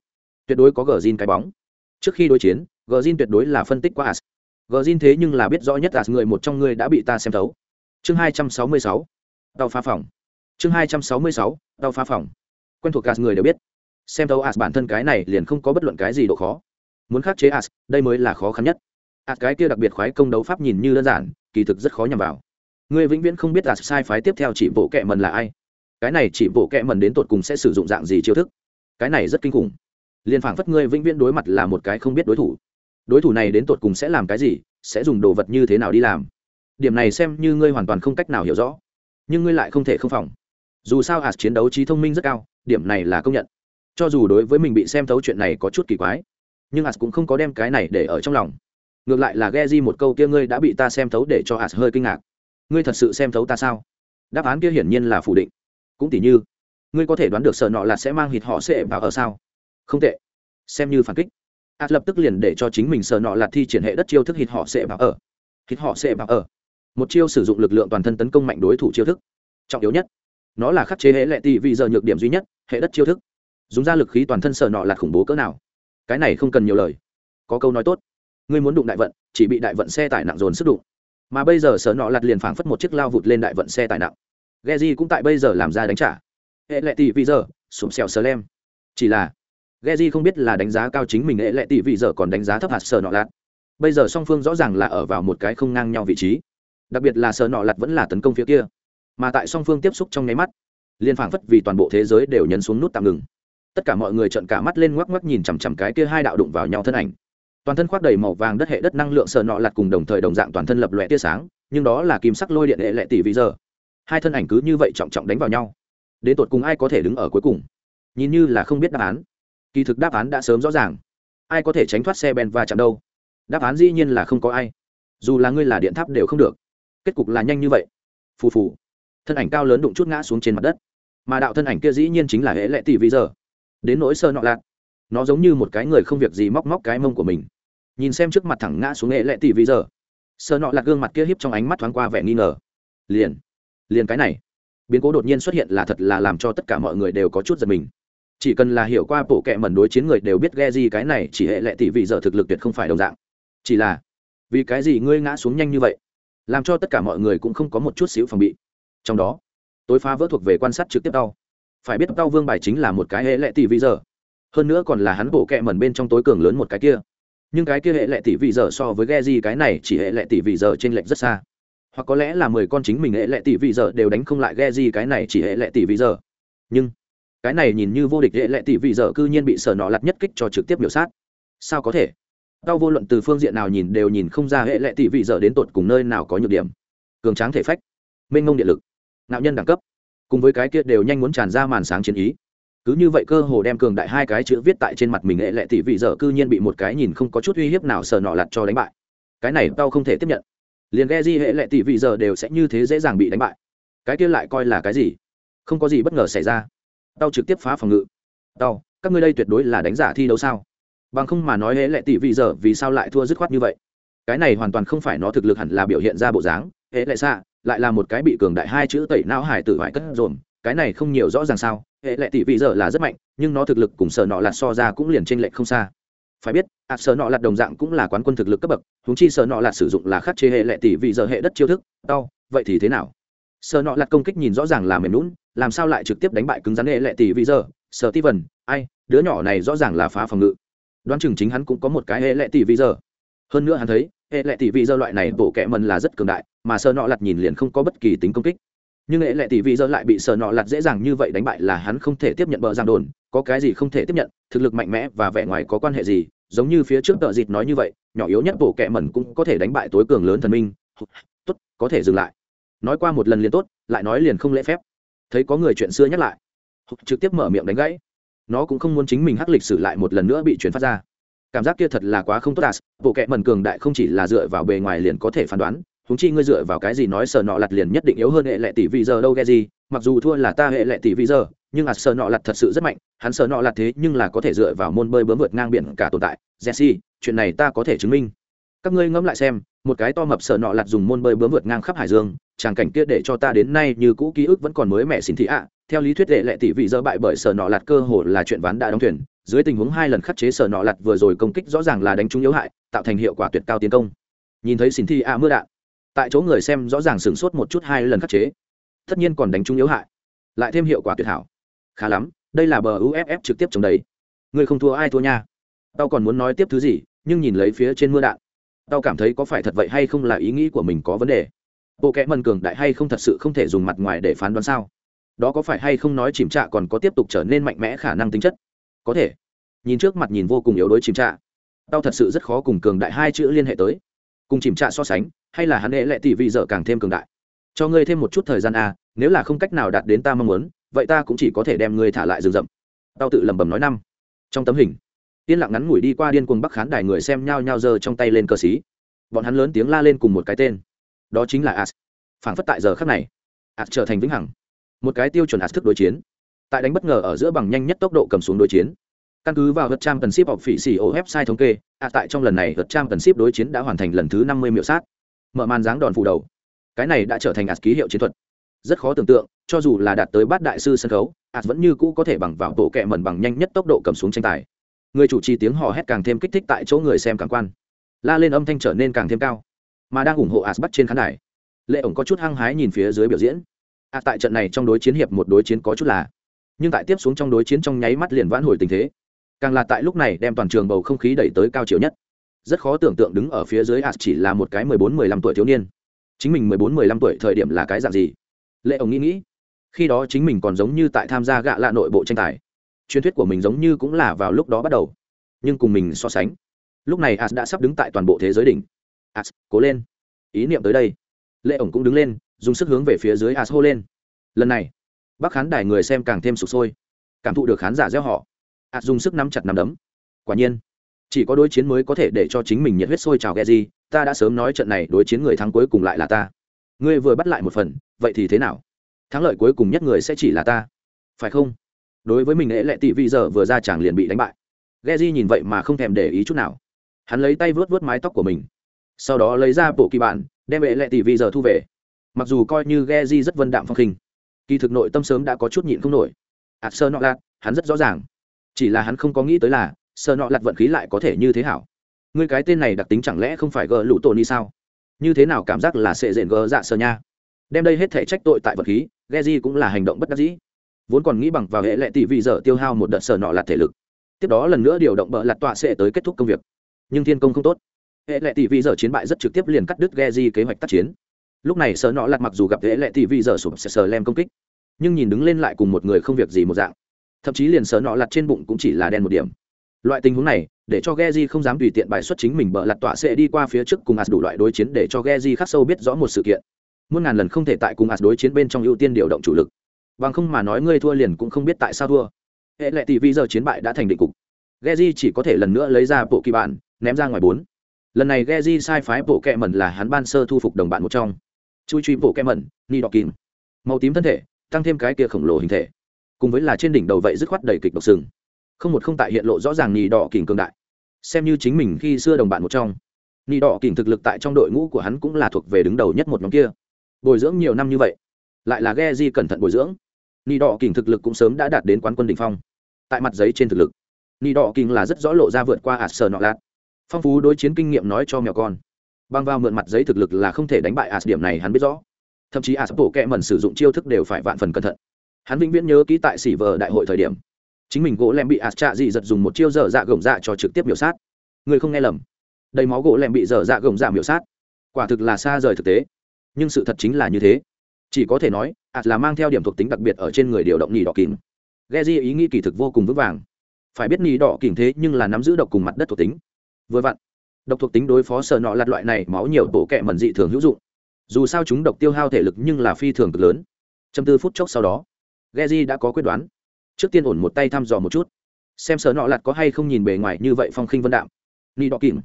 S1: Tuyệt đối có gờ cái bóng trước khi đối chiến gờ tuyệt đối là phân tích qua as. Gờ thế nhưng là biết rõ nhất as người một trong người đã bị ta xem thấu. Chương hai trăm sáu mươi sáu phá phòng. Chương hai trăm sáu mươi sáu phá phòng. Quen thuộc as người đều biết. Xem thấu as bản thân cái này liền không có bất luận cái gì độ khó. Muốn khắc chế as, đây mới là khó khăn nhất. As cái kia đặc biệt khoái công đấu pháp nhìn như đơn giản, kỳ thực rất khó nhằm vào. Người vĩnh viễn không biết as sai phái tiếp theo chỉ bộ kệ mần là ai. Cái này chỉ bộ kệ mần đến tột cùng sẽ sử dụng dạng gì chiêu thức. Cái này rất kinh khủng liền phảng phất ngươi vĩnh viễn đối mặt là một cái không biết đối thủ. Đối thủ này đến tột cùng sẽ làm cái gì, sẽ dùng đồ vật như thế nào đi làm? Điểm này xem như ngươi hoàn toàn không cách nào hiểu rõ. Nhưng ngươi lại không thể không phòng. Dù sao hạt chiến đấu trí thông minh rất cao, điểm này là công nhận. Cho dù đối với mình bị xem thấu chuyện này có chút kỳ quái, nhưng hạt cũng không có đem cái này để ở trong lòng. Ngược lại là ghe di một câu kia ngươi đã bị ta xem thấu để cho hạt hơi kinh ngạc. Ngươi thật sự xem thấu ta sao? Đáp án kia hiển nhiên là phủ định. Cũng tỉ như, ngươi có thể đoán được sợ nọ là sẽ mang hịt họ sẽ vào ở sao? Không tệ. Xem như phản kích. As lập tức liền để cho chính mình sợ nọ lạt thi triển hệ đất chiêu thức hít họ sẽ vào ở. Hít họ sẽ vào ở. Một chiêu sử dụng lực lượng toàn thân tấn công mạnh đối thủ chiêu thức. Trọng yếu nhất, nó là khắc chế hệ lệ tị vì giờ nhược điểm duy nhất, hệ đất chiêu thức. Dùng ra lực khí toàn thân sợ nọ lạt khủng bố cỡ nào. Cái này không cần nhiều lời. Có câu nói tốt. Ngươi muốn đụng đại vận, chỉ bị đại vận xe tải nặng dồn sức đụng. Mà bây giờ sờ nọ lặt liền phảng phất một chiếc lao vụt lên đại vận xe tải nặng. Geji cũng tại bây giờ làm ra đánh trả. Hệ lệ tỷ vì giờ sụm xèo sờ lem. Chỉ là Geji không biết là đánh giá cao chính mình hệ lệ tỷ vị giờ còn đánh giá thấp hạt sợ nọ Lạt. bây giờ song phương rõ ràng là ở vào một cái không ngang nhau vị trí. Đặc biệt là sợ nọ Lạt vẫn là tấn công phía kia. Mà tại song phương tiếp xúc trong nháy mắt liên phảng phất vì toàn bộ thế giới đều nhấn xuống nút tạm ngừng. Tất cả mọi người trợn cả mắt lên ngoắc ngoắc nhìn chằm chằm cái kia hai đạo đụng vào nhau thân ảnh. Toàn thân khoác đầy màu vàng đất hệ đất năng lượng sợ nọ Lạt cùng đồng thời đồng dạng toàn thân lập lòe tia sáng, nhưng đó là kim sắc lôi điện hệ lệ tỷ vị giờ. Hai thân ảnh cứ như vậy trọng trọng đánh vào nhau. Đến tột cùng ai có thể đứng ở cuối cùng? Nhìn như là không biết đáp án kỳ thực đáp án đã sớm rõ ràng. Ai có thể tránh thoát xe ben và chạm đâu? Đáp án dĩ nhiên là không có ai. Dù là ngươi là điện tháp đều không được. Kết cục là nhanh như vậy. Phù phù. Thân ảnh cao lớn đụng chút ngã xuống trên mặt đất. Mà đạo thân ảnh kia dĩ nhiên chính là hễ lệ tỷ vì giờ. Đến nỗi sơ nọ lạc. Nó giống như một cái người không việc gì móc móc cái mông của mình. Nhìn xem trước mặt thẳng ngã xuống hễ lệ tỷ vì giờ. Sơ nọ lạc gương mặt kia hiếp trong ánh mắt thoáng qua vẻ nghi ngờ. Liền. Liền cái này. Biến cố đột nhiên xuất hiện là thật là làm cho tất cả mọi người đều có chút giật mình chỉ cần là hiểu qua bộ kệ mẩn đối chiến người đều biết ghe gì cái này, chỉ hệ lệ tỷ vị giờ thực lực tuyệt không phải đồng dạng. Chỉ là, vì cái gì ngươi ngã xuống nhanh như vậy? Làm cho tất cả mọi người cũng không có một chút xíu phòng bị. Trong đó, tối phá vỡ thuộc về quan sát trực tiếp đau. Phải biết đau vương bài chính là một cái hệ lệ tỷ vị giờ. Hơn nữa còn là hắn bộ kệ mẩn bên trong tối cường lớn một cái kia. Nhưng cái kia hệ lệ tỷ vị giờ so với ghe gì cái này chỉ hệ lệ tỷ vị giờ trên lệch rất xa. Hoặc có lẽ là mười con chính mình hệ lệ tỷ vị giờ đều đánh không lại ghe gì cái này chỉ hệ lệ tỷ vị giờ. Nhưng cái này nhìn như vô địch hệ lệ tỷ vị giờ cư nhiên bị sở nọ lặt nhất kích cho trực tiếp biểu sát. Sao có thể? Đau vô luận từ phương diện nào nhìn đều nhìn không ra hệ lệ tỷ vị giờ đến tột cùng nơi nào có nhược điểm. Cường tráng thể phách, mênh ngông điện lực nạo nhân đẳng cấp, cùng với cái kia đều nhanh muốn tràn ra màn sáng chiến ý. Cứ như vậy cơ hồ đem cường đại hai cái chữ viết tại trên mặt mình hệ lệ tỷ vị giờ cư nhiên bị một cái nhìn không có chút uy hiếp nào sở nọ lặt cho đánh bại. Cái này tao không thể tiếp nhận. Liền ghe di hệ lệ tỷ vị giờ đều sẽ như thế dễ dàng bị đánh bại. Cái kia lại coi là cái gì? Không có gì bất ngờ xảy ra tao trực tiếp phá phòng ngự. Tao, các ngươi đây tuyệt đối là đánh giả thi đấu sao? Bằng không mà nói hệ lệ tỷ vị giờ, vì sao lại thua dứt khoát như vậy? Cái này hoàn toàn không phải nó thực lực hẳn là biểu hiện ra bộ dáng. Hệ lệ xạ, lại là một cái bị cường đại hai chữ tẩy não hải tử hoại cất dồn cái này không nhiều rõ ràng sao? Hệ lệ tỷ vị giờ là rất mạnh, nhưng nó thực lực cùng sợ nọ lạt so ra cũng liền trên lệch không xa. Phải biết à, ạ sợ nọ lạt đồng dạng cũng là quán quân thực lực cấp bậc húng chi sợ nọ lạt sử dụng là khắc chế hệ lệ tỷ vị giờ hệ đất chiêu thức. Đau vậy thì thế nào? Sợ nọ lạt công kích nhìn rõ ràng là mềm lún làm sao lại trực tiếp đánh bại cứng rắn hệ lệ tỷ vị giờ? Sợ ti vần ai? Đứa nhỏ này rõ ràng là phá phòng ngự. Đoán chừng chính hắn cũng có một cái hệ lệ tỷ vị giờ. Hơn nữa hắn thấy, hệ lệ tỷ vị giờ loại này bộ kẹ mần là rất cường đại, mà sợ nọ lạt nhìn liền không có bất kỳ tính công kích. Nhưng hệ lệ tỷ vị giờ lại bị sợ nọ lạt dễ dàng như vậy đánh bại là hắn không thể tiếp nhận bờ giang đồn, có cái gì không thể tiếp nhận, thực lực mạnh mẽ và vẻ ngoài có quan hệ gì? Giống như phía trước tợ dịt nói như vậy, nhỏ yếu nhất bộ kẹ mẩn cũng có thể đánh bại tối cường lớn thần minh. Tốt, có thể dừng lại nói qua một lần liền tốt, lại nói liền không lễ phép. Thấy có người chuyện xưa nhắc lại trực tiếp mở miệng đánh gãy. Nó cũng không muốn chính mình hắc lịch sử lại một lần nữa bị truyền phát ra. Cảm giác kia thật là quá không tốt à bộ kệ mần cường đại không chỉ là dựa vào bề ngoài liền có thể phán đoán húng chi ngươi dựa vào cái gì nói sờ nọ lặt liền nhất định yếu hơn hệ lệ tỷ vị giờ đâu ghe gì, mặc dù thua là ta hệ lệ tỷ vị giờ, nhưng à sờ nọ lặt thật sự rất mạnh, hắn sờ nọ lặt thế nhưng là có thể dựa vào môn bơi bướm vượt ngang biển cả tồn tại. Jesse, chuyện này ta có thể chứng minh. Các ngươi ngẫm lại xem một cái to mập sợ nọ lặt dùng môn bơi bướm vượt ngang khắp hải dương tràng cảnh kia để cho ta đến nay như cũ ký ức vẫn còn mới mẹ xin thị ạ. Theo lý thuyết đệ lệ tỷ vị dơ bại bởi sợ nọ lặt cơ hồ là chuyện ván đã đóng thuyền, dưới tình huống hai lần khắc chế sợ nọ lặt vừa rồi công kích rõ ràng là đánh trúng yếu hại, tạo thành hiệu quả tuyệt cao tiến công. Nhìn thấy xin thị ạ mưa đạn, tại chỗ người xem rõ ràng sửng sốt một chút hai lần khắc chế, tất nhiên còn đánh trúng yếu hại, lại thêm hiệu quả tuyệt hảo. Khá lắm, đây là bờ uff trực tiếp chống đấy người không thua ai thua nha. Tao còn muốn nói tiếp thứ gì, nhưng nhìn lấy phía trên mưa đạn tao cảm thấy có phải thật vậy hay không là ý nghĩ của mình có vấn đề. Bộ kẽ mần cường đại hay không thật sự không thể dùng mặt ngoài để phán đoán sao? Đó có phải hay không nói chìm trạ còn có tiếp tục trở nên mạnh mẽ khả năng tính chất? Có thể. Nhìn trước mặt nhìn vô cùng yếu đuối chìm trạ. Tao thật sự rất khó cùng cường đại hai chữ liên hệ tới. Cùng chìm trạ so sánh, hay là hắn hệ lệ tỷ vị dở càng thêm cường đại? Cho ngươi thêm một chút thời gian a nếu là không cách nào đạt đến ta mong muốn, vậy ta cũng chỉ có thể đem ngươi thả lại rừng rậm. Tao tự lẩm bẩm nói năm. Trong tấm hình yên lặng ngắn ngủi đi qua điên cuồng bắc khán đài người xem nhao nhao giơ trong tay lên cờ xí. Bọn hắn lớn tiếng la lên cùng một cái tên. Đó chính là as phảng phất tại giờ khắc này as trở thành vĩnh hằng. Một cái tiêu chuẩn as thức đối chiến. Tại đánh bất ngờ ở giữa bằng nhanh nhất tốc độ cầm xuống đối chiến. Căn cứ vào vật trang cần ship học phỉ xỉ ổ website thống kê à tại trong lần này vật trang cần ship đối chiến đã hoàn thành lần thứ năm mươi miệu sát. Mở màn dáng đòn phủ đầu. Cái này đã trở thành ạt ký hiệu chiến thuật. Rất khó tưởng tượng, cho dù là đạt tới bát đại sư sân khấu ạt vẫn như cũ có thể bằng vào bộ kẹ mẩn bằng nhanh nhất tốc độ cầm xuống tranh tài người chủ trì tiếng hò hét càng thêm kích thích tại chỗ người xem cảm quan. La lên âm thanh trở nên càng thêm cao, mà đang ủng hộ As bắt trên khán đài. Lệ ổng có chút hăng hái nhìn phía dưới biểu diễn. À tại trận này trong đối chiến hiệp một đối chiến có chút là, nhưng tại tiếp xuống trong đối chiến trong nháy mắt liền vãn hồi tình thế. Càng là tại lúc này đem toàn trường bầu không khí đẩy tới cao chiều nhất. Rất khó tưởng tượng đứng ở phía dưới as chỉ là một cái mười bốn mười lăm tuổi thiếu niên. Chính mình mười bốn mười lăm tuổi thời điểm là cái dạng gì? Lệ ổng nghĩ nghĩ, khi đó chính mình còn giống như tại tham gia gạ lạ nội bộ tranh tài truyền thuyết của mình giống như cũng là vào lúc đó bắt đầu. Nhưng cùng mình so sánh, lúc này as đã sắp đứng tại toàn bộ thế giới đỉnh. As, cố lên. Ý niệm tới đây. Lệ ổng cũng đứng lên, dùng sức hướng về phía dưới as hô lên. Lần này bác khán đài người xem càng thêm sụp sôi. Cảm thụ được khán giả gieo họ. As dùng sức nắm chặt nắm đấm. Quả nhiên, chỉ có đối chiến mới có thể để cho chính mình nhiệt huyết sôi trào ghe gì, ta đã sớm nói trận này đối chiến người thắng cuối cùng lại là ta. Ngươi vừa bắt lại một phần, vậy thì thế nào? Thắng lợi cuối cùng nhất người sẽ chỉ là ta. Phải không? Đối với mình lễ lệ tỷ vị giờ vừa ra chàng liền bị đánh bại. Ghe di nhìn vậy mà không thèm để ý chút nào. Hắn lấy tay vớt vớt mái tóc của mình. Sau đó lấy ra bộ kỳ bản, đem lễ lệ tỷ vị giờ thu về. Mặc dù coi như ghe di rất vân đạm phong khinh, kỳ thực nội tâm sớm đã có chút nhịn không nổi. À, Ạt sơ nọ lạt, hắn rất rõ ràng. Chỉ là hắn không có nghĩ tới là sơ nọ lạt vận khí lại có thể như thế hảo. Ngươi cái tên này đặc tính chẳng lẽ không phải gờ lũ tổ ni sao? Như thế nào cảm giác là sệ dện gờ dạ sơ nha? Đem đây hết thể trách tội tại vật khí ghe di cũng là hành động bất đắc dĩ vốn còn nghĩ bằng vào hệ lệ tỷ vị giờ tiêu hao một đợt sở nọ lạt thể lực. Tiếp đó lần nữa điều động bợ lạt tọa sẽ tới kết thúc công việc. Nhưng thiên công không tốt. Hệ lệ tỷ vị giờ chiến bại rất trực tiếp liền cắt đứt ghe di kế hoạch tác chiến. Lúc này sở nọ lạt mặc dù gặp hệ lệ tỷ vị giờ sụp sờ lem công kích, nhưng nhìn đứng lên lại cùng một người không việc gì một dạng. Thậm chí liền sở nọ lặt trên bụng cũng chỉ là đen một điểm. Loại tình huống này, để cho Geji không dám tùy tiện bài xuất chính mình bợ lạt tọa sẽ đi qua phía trước cùng As đủ loại đối chiến để cho Geji khắc sâu biết rõ một sự kiện. Muôn ngàn lần không thể tại cùng As đối chiến bên trong ưu tiên điều động chủ lực. Bằng không mà nói ngươi thua liền cũng không biết tại sao thua. Hệ lệ tỷ vì giờ chiến bại đã thành định cục. Geji chỉ có thể lần nữa lấy ra bộ kỳ bản, ném ra ngoài bốn. Lần này Geji sai phái bộ kẹ mẩn là hắn ban sơ thu phục đồng bạn một trong. Chui truy bộ kẹ mẩn, ni đọc kìm. Màu tím thân thể, tăng thêm cái kia khổng lồ hình thể cùng với là trên đỉnh đầu vậy dứt khoát đầy kịch độc sừng không một không tại hiện lộ rõ ràng nhì đỏ kình cường đại xem như chính mình khi xưa đồng bạn một trong nhì đỏ kình thực lực tại trong đội ngũ của hắn cũng là thuộc về đứng đầu nhất một nhóm kia bồi dưỡng nhiều năm như vậy lại là ghe di cẩn thận bồi dưỡng nhì đỏ kình thực lực cũng sớm đã đạt đến quán quân đ ỉ n h phong. Tại mặt giấy trên thực lực nhì đỏ kình là rất rõ lộ ra vượt qua ạt sờ nọ lạt. Phong phú đối chiến kinh nghiệm nói cho mèo con. Băng vào mượn mặt giấy thực lực là không thể đánh bại ạt điểm này hắn biết rõ. Thậm chí ạt bộ kẹ mẩn sử dụng chiêu thức đều phải vạn phần cẩn thận. Hắn vĩnh viễn nhớ kỹ tại xỉ vờ đại hội thời điểm. Chính mình gỗ lem bị ạt trạ dị giật dùng một chiêu dở dạ gồng dạ cho trực tiếp biểu sát. Người không nghe lầm. Đầy máu gỗ lem bị dở dạ gồng dạ biểu sát. Quả thực là xa rời thực tế. Nhưng sự thật chính là như thế chỉ có thể nói ạt là mang theo điểm thuộc tính đặc biệt ở trên người điều động nhì đỏ kìm ghe di ý nghĩ kỳ thực vô cùng vững vàng. Phải biết nhì đỏ kìm thế nhưng là nắm giữ độc cùng mặt đất thuộc tính. Vừa vặn, độc thuộc tính đối phó sợ nọ lạt loại này máu nhiều tổ kẹ mẩn dị thường hữu dụng. Dù sao chúng độc tiêu hao thể lực nhưng là phi thường cực lớn. Trong tư phút chốc sau đó, Geji đã có quyết đoán. trước tiên ổn một tay thăm dò một chút, xem sợ nọ lặt có hay không nhìn bề ngoài như vậy phong khinh vân đạm. Ni đỏ kìm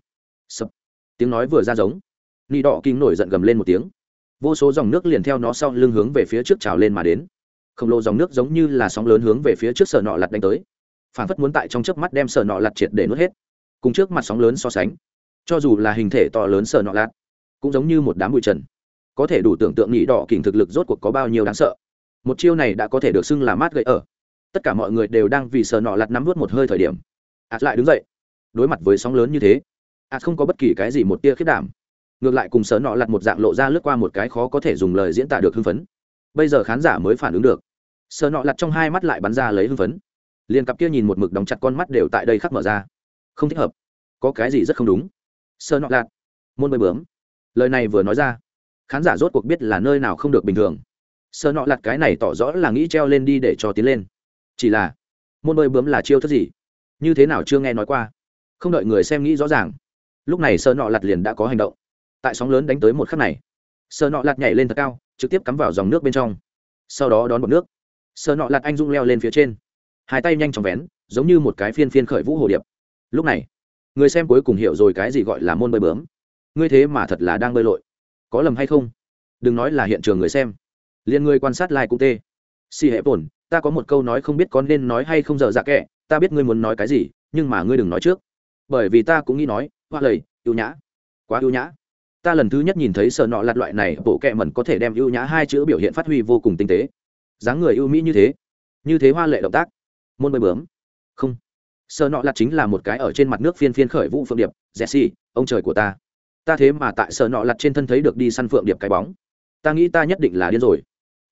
S1: sập. Tiếng nói vừa ra giống. Ni đỏ kìm nổi giận gầm lên một tiếng vô số dòng nước liền theo nó sau lưng hướng về phía trước trào lên mà đến. Khổng lồ dòng nước giống như là sóng lớn hướng về phía trước sở nọ lặt đánh tới. Phản phất muốn tại trong chớp mắt đem sở nọ lặt triệt để nuốt hết. Cùng trước mặt sóng lớn so sánh, cho dù là hình thể to lớn sở nọ lặt cũng giống như một đám bụi trần. Có thể đủ tưởng tượng nhị đỏ kình thực lực rốt cuộc có bao nhiêu đáng sợ. Một chiêu này đã có thể được xưng là mát gậy ở. Tất cả mọi người đều đang vì sở nọ lặt nắm vớt một hơi thời điểm. Ạt lại đứng dậy, đối mặt với sóng lớn như thế, ạt không có bất kỳ cái gì một tia khiết đảm ngược lại cùng sở nọ lặt một dạng lộ ra lướt qua một cái khó có thể dùng lời diễn tả được hưng phấn. Bây giờ khán giả mới phản ứng được. Sở nọ lặt trong hai mắt lại bắn ra lấy hưng phấn. Liền cặp kia nhìn một mực đóng chặt con mắt đều tại đây khắc mở ra. Không thích hợp. Có cái gì rất không đúng? Sở nọ lặt. Môn bơi bướm. Lời này vừa nói ra, khán giả rốt cuộc biết là nơi nào không được bình thường. Sở nọ lặt cái này tỏ rõ là nghĩ treo lên đi để cho tiến lên. Chỉ là, môn bơi bướm là chiêu thức gì? Như thế nào chưa nghe nói qua? Không đợi người xem nghĩ rõ ràng. Lúc này sơ nọ lặt liền đã có hành động tại sóng lớn đánh tới một khắc này. Sơ nọ lạt nhảy lên thật cao, trực tiếp cắm vào dòng nước bên trong. Sau đó đón bọt nước. Sơ nọ lạt anh dung leo lên phía trên. Hai tay nhanh chóng vén, giống như một cái phiên phiên khởi vũ hồ điệp. Lúc này, người xem cuối cùng hiểu rồi cái gì gọi là môn bơi bướm. Ngươi thế mà thật là đang bơi lội. Có lầm hay không? Đừng nói là hiện trường người xem. Liền người quan sát lại、like、cũng tê. Si hệ bổn, ta có một câu nói không biết có nên nói hay không giờ dạ kệ ta biết ngươi muốn nói cái gì, nhưng mà ngươi đừng nói trước. Bởi vì ta cũng nghĩ nói, hoa lầy ưu nhã. Quá ưu nhã ta lần thứ nhất nhìn thấy sợ nọ lạt loại này, bộ kệ mẩn có thể đem ưu nhã hai chữ biểu hiện phát huy vô cùng tinh tế. Dáng người ưu mỹ như thế như thế hoa lệ động tác, môn bơi bướm. Không, sợ nọ lạt chính là một cái ở trên mặt nước phiên phiên khởi vũ phượng điệp, jesse, ông trời của ta. Ta thế mà tại sợ nọ lặt trên thân thấy được đi săn phượng điệp cái bóng. Ta nghĩ ta nhất định là điên rồi.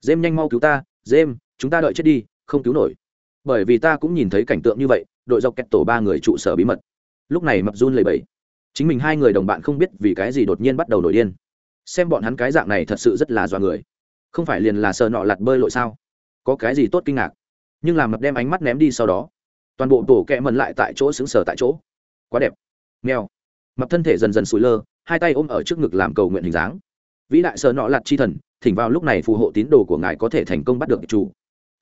S1: Dêm nhanh mau cứu ta dêm chúng ta đợi chết đi, không cứu nổi. Bởi vì ta cũng nhìn thấy cảnh tượng như vậy, đội dọc kẹt tổ ba người trụ sở bí mật. Lúc này mập run lầy bẫy chính mình hai người đồng bạn không biết vì cái gì đột nhiên bắt đầu nổi điên. Xem bọn hắn cái dạng này thật sự rất là dọa người. Không phải liền là sờ nọ lặt bơi lội sao? Có cái gì tốt kinh ngạc? Nhưng làm mập đem ánh mắt ném đi sau đó, toàn bộ tổ kẹ mần lại tại chỗ xứng sở tại chỗ. Quá đẹp. Nghèo. Mập thân thể dần dần sủi lơ, hai tay ôm ở trước ngực làm cầu nguyện hình dáng. Vĩ đại sờ nọ lạt chi thần, thỉnh vào lúc này phù hộ tín đồ của ngài có thể thành công bắt được chủ.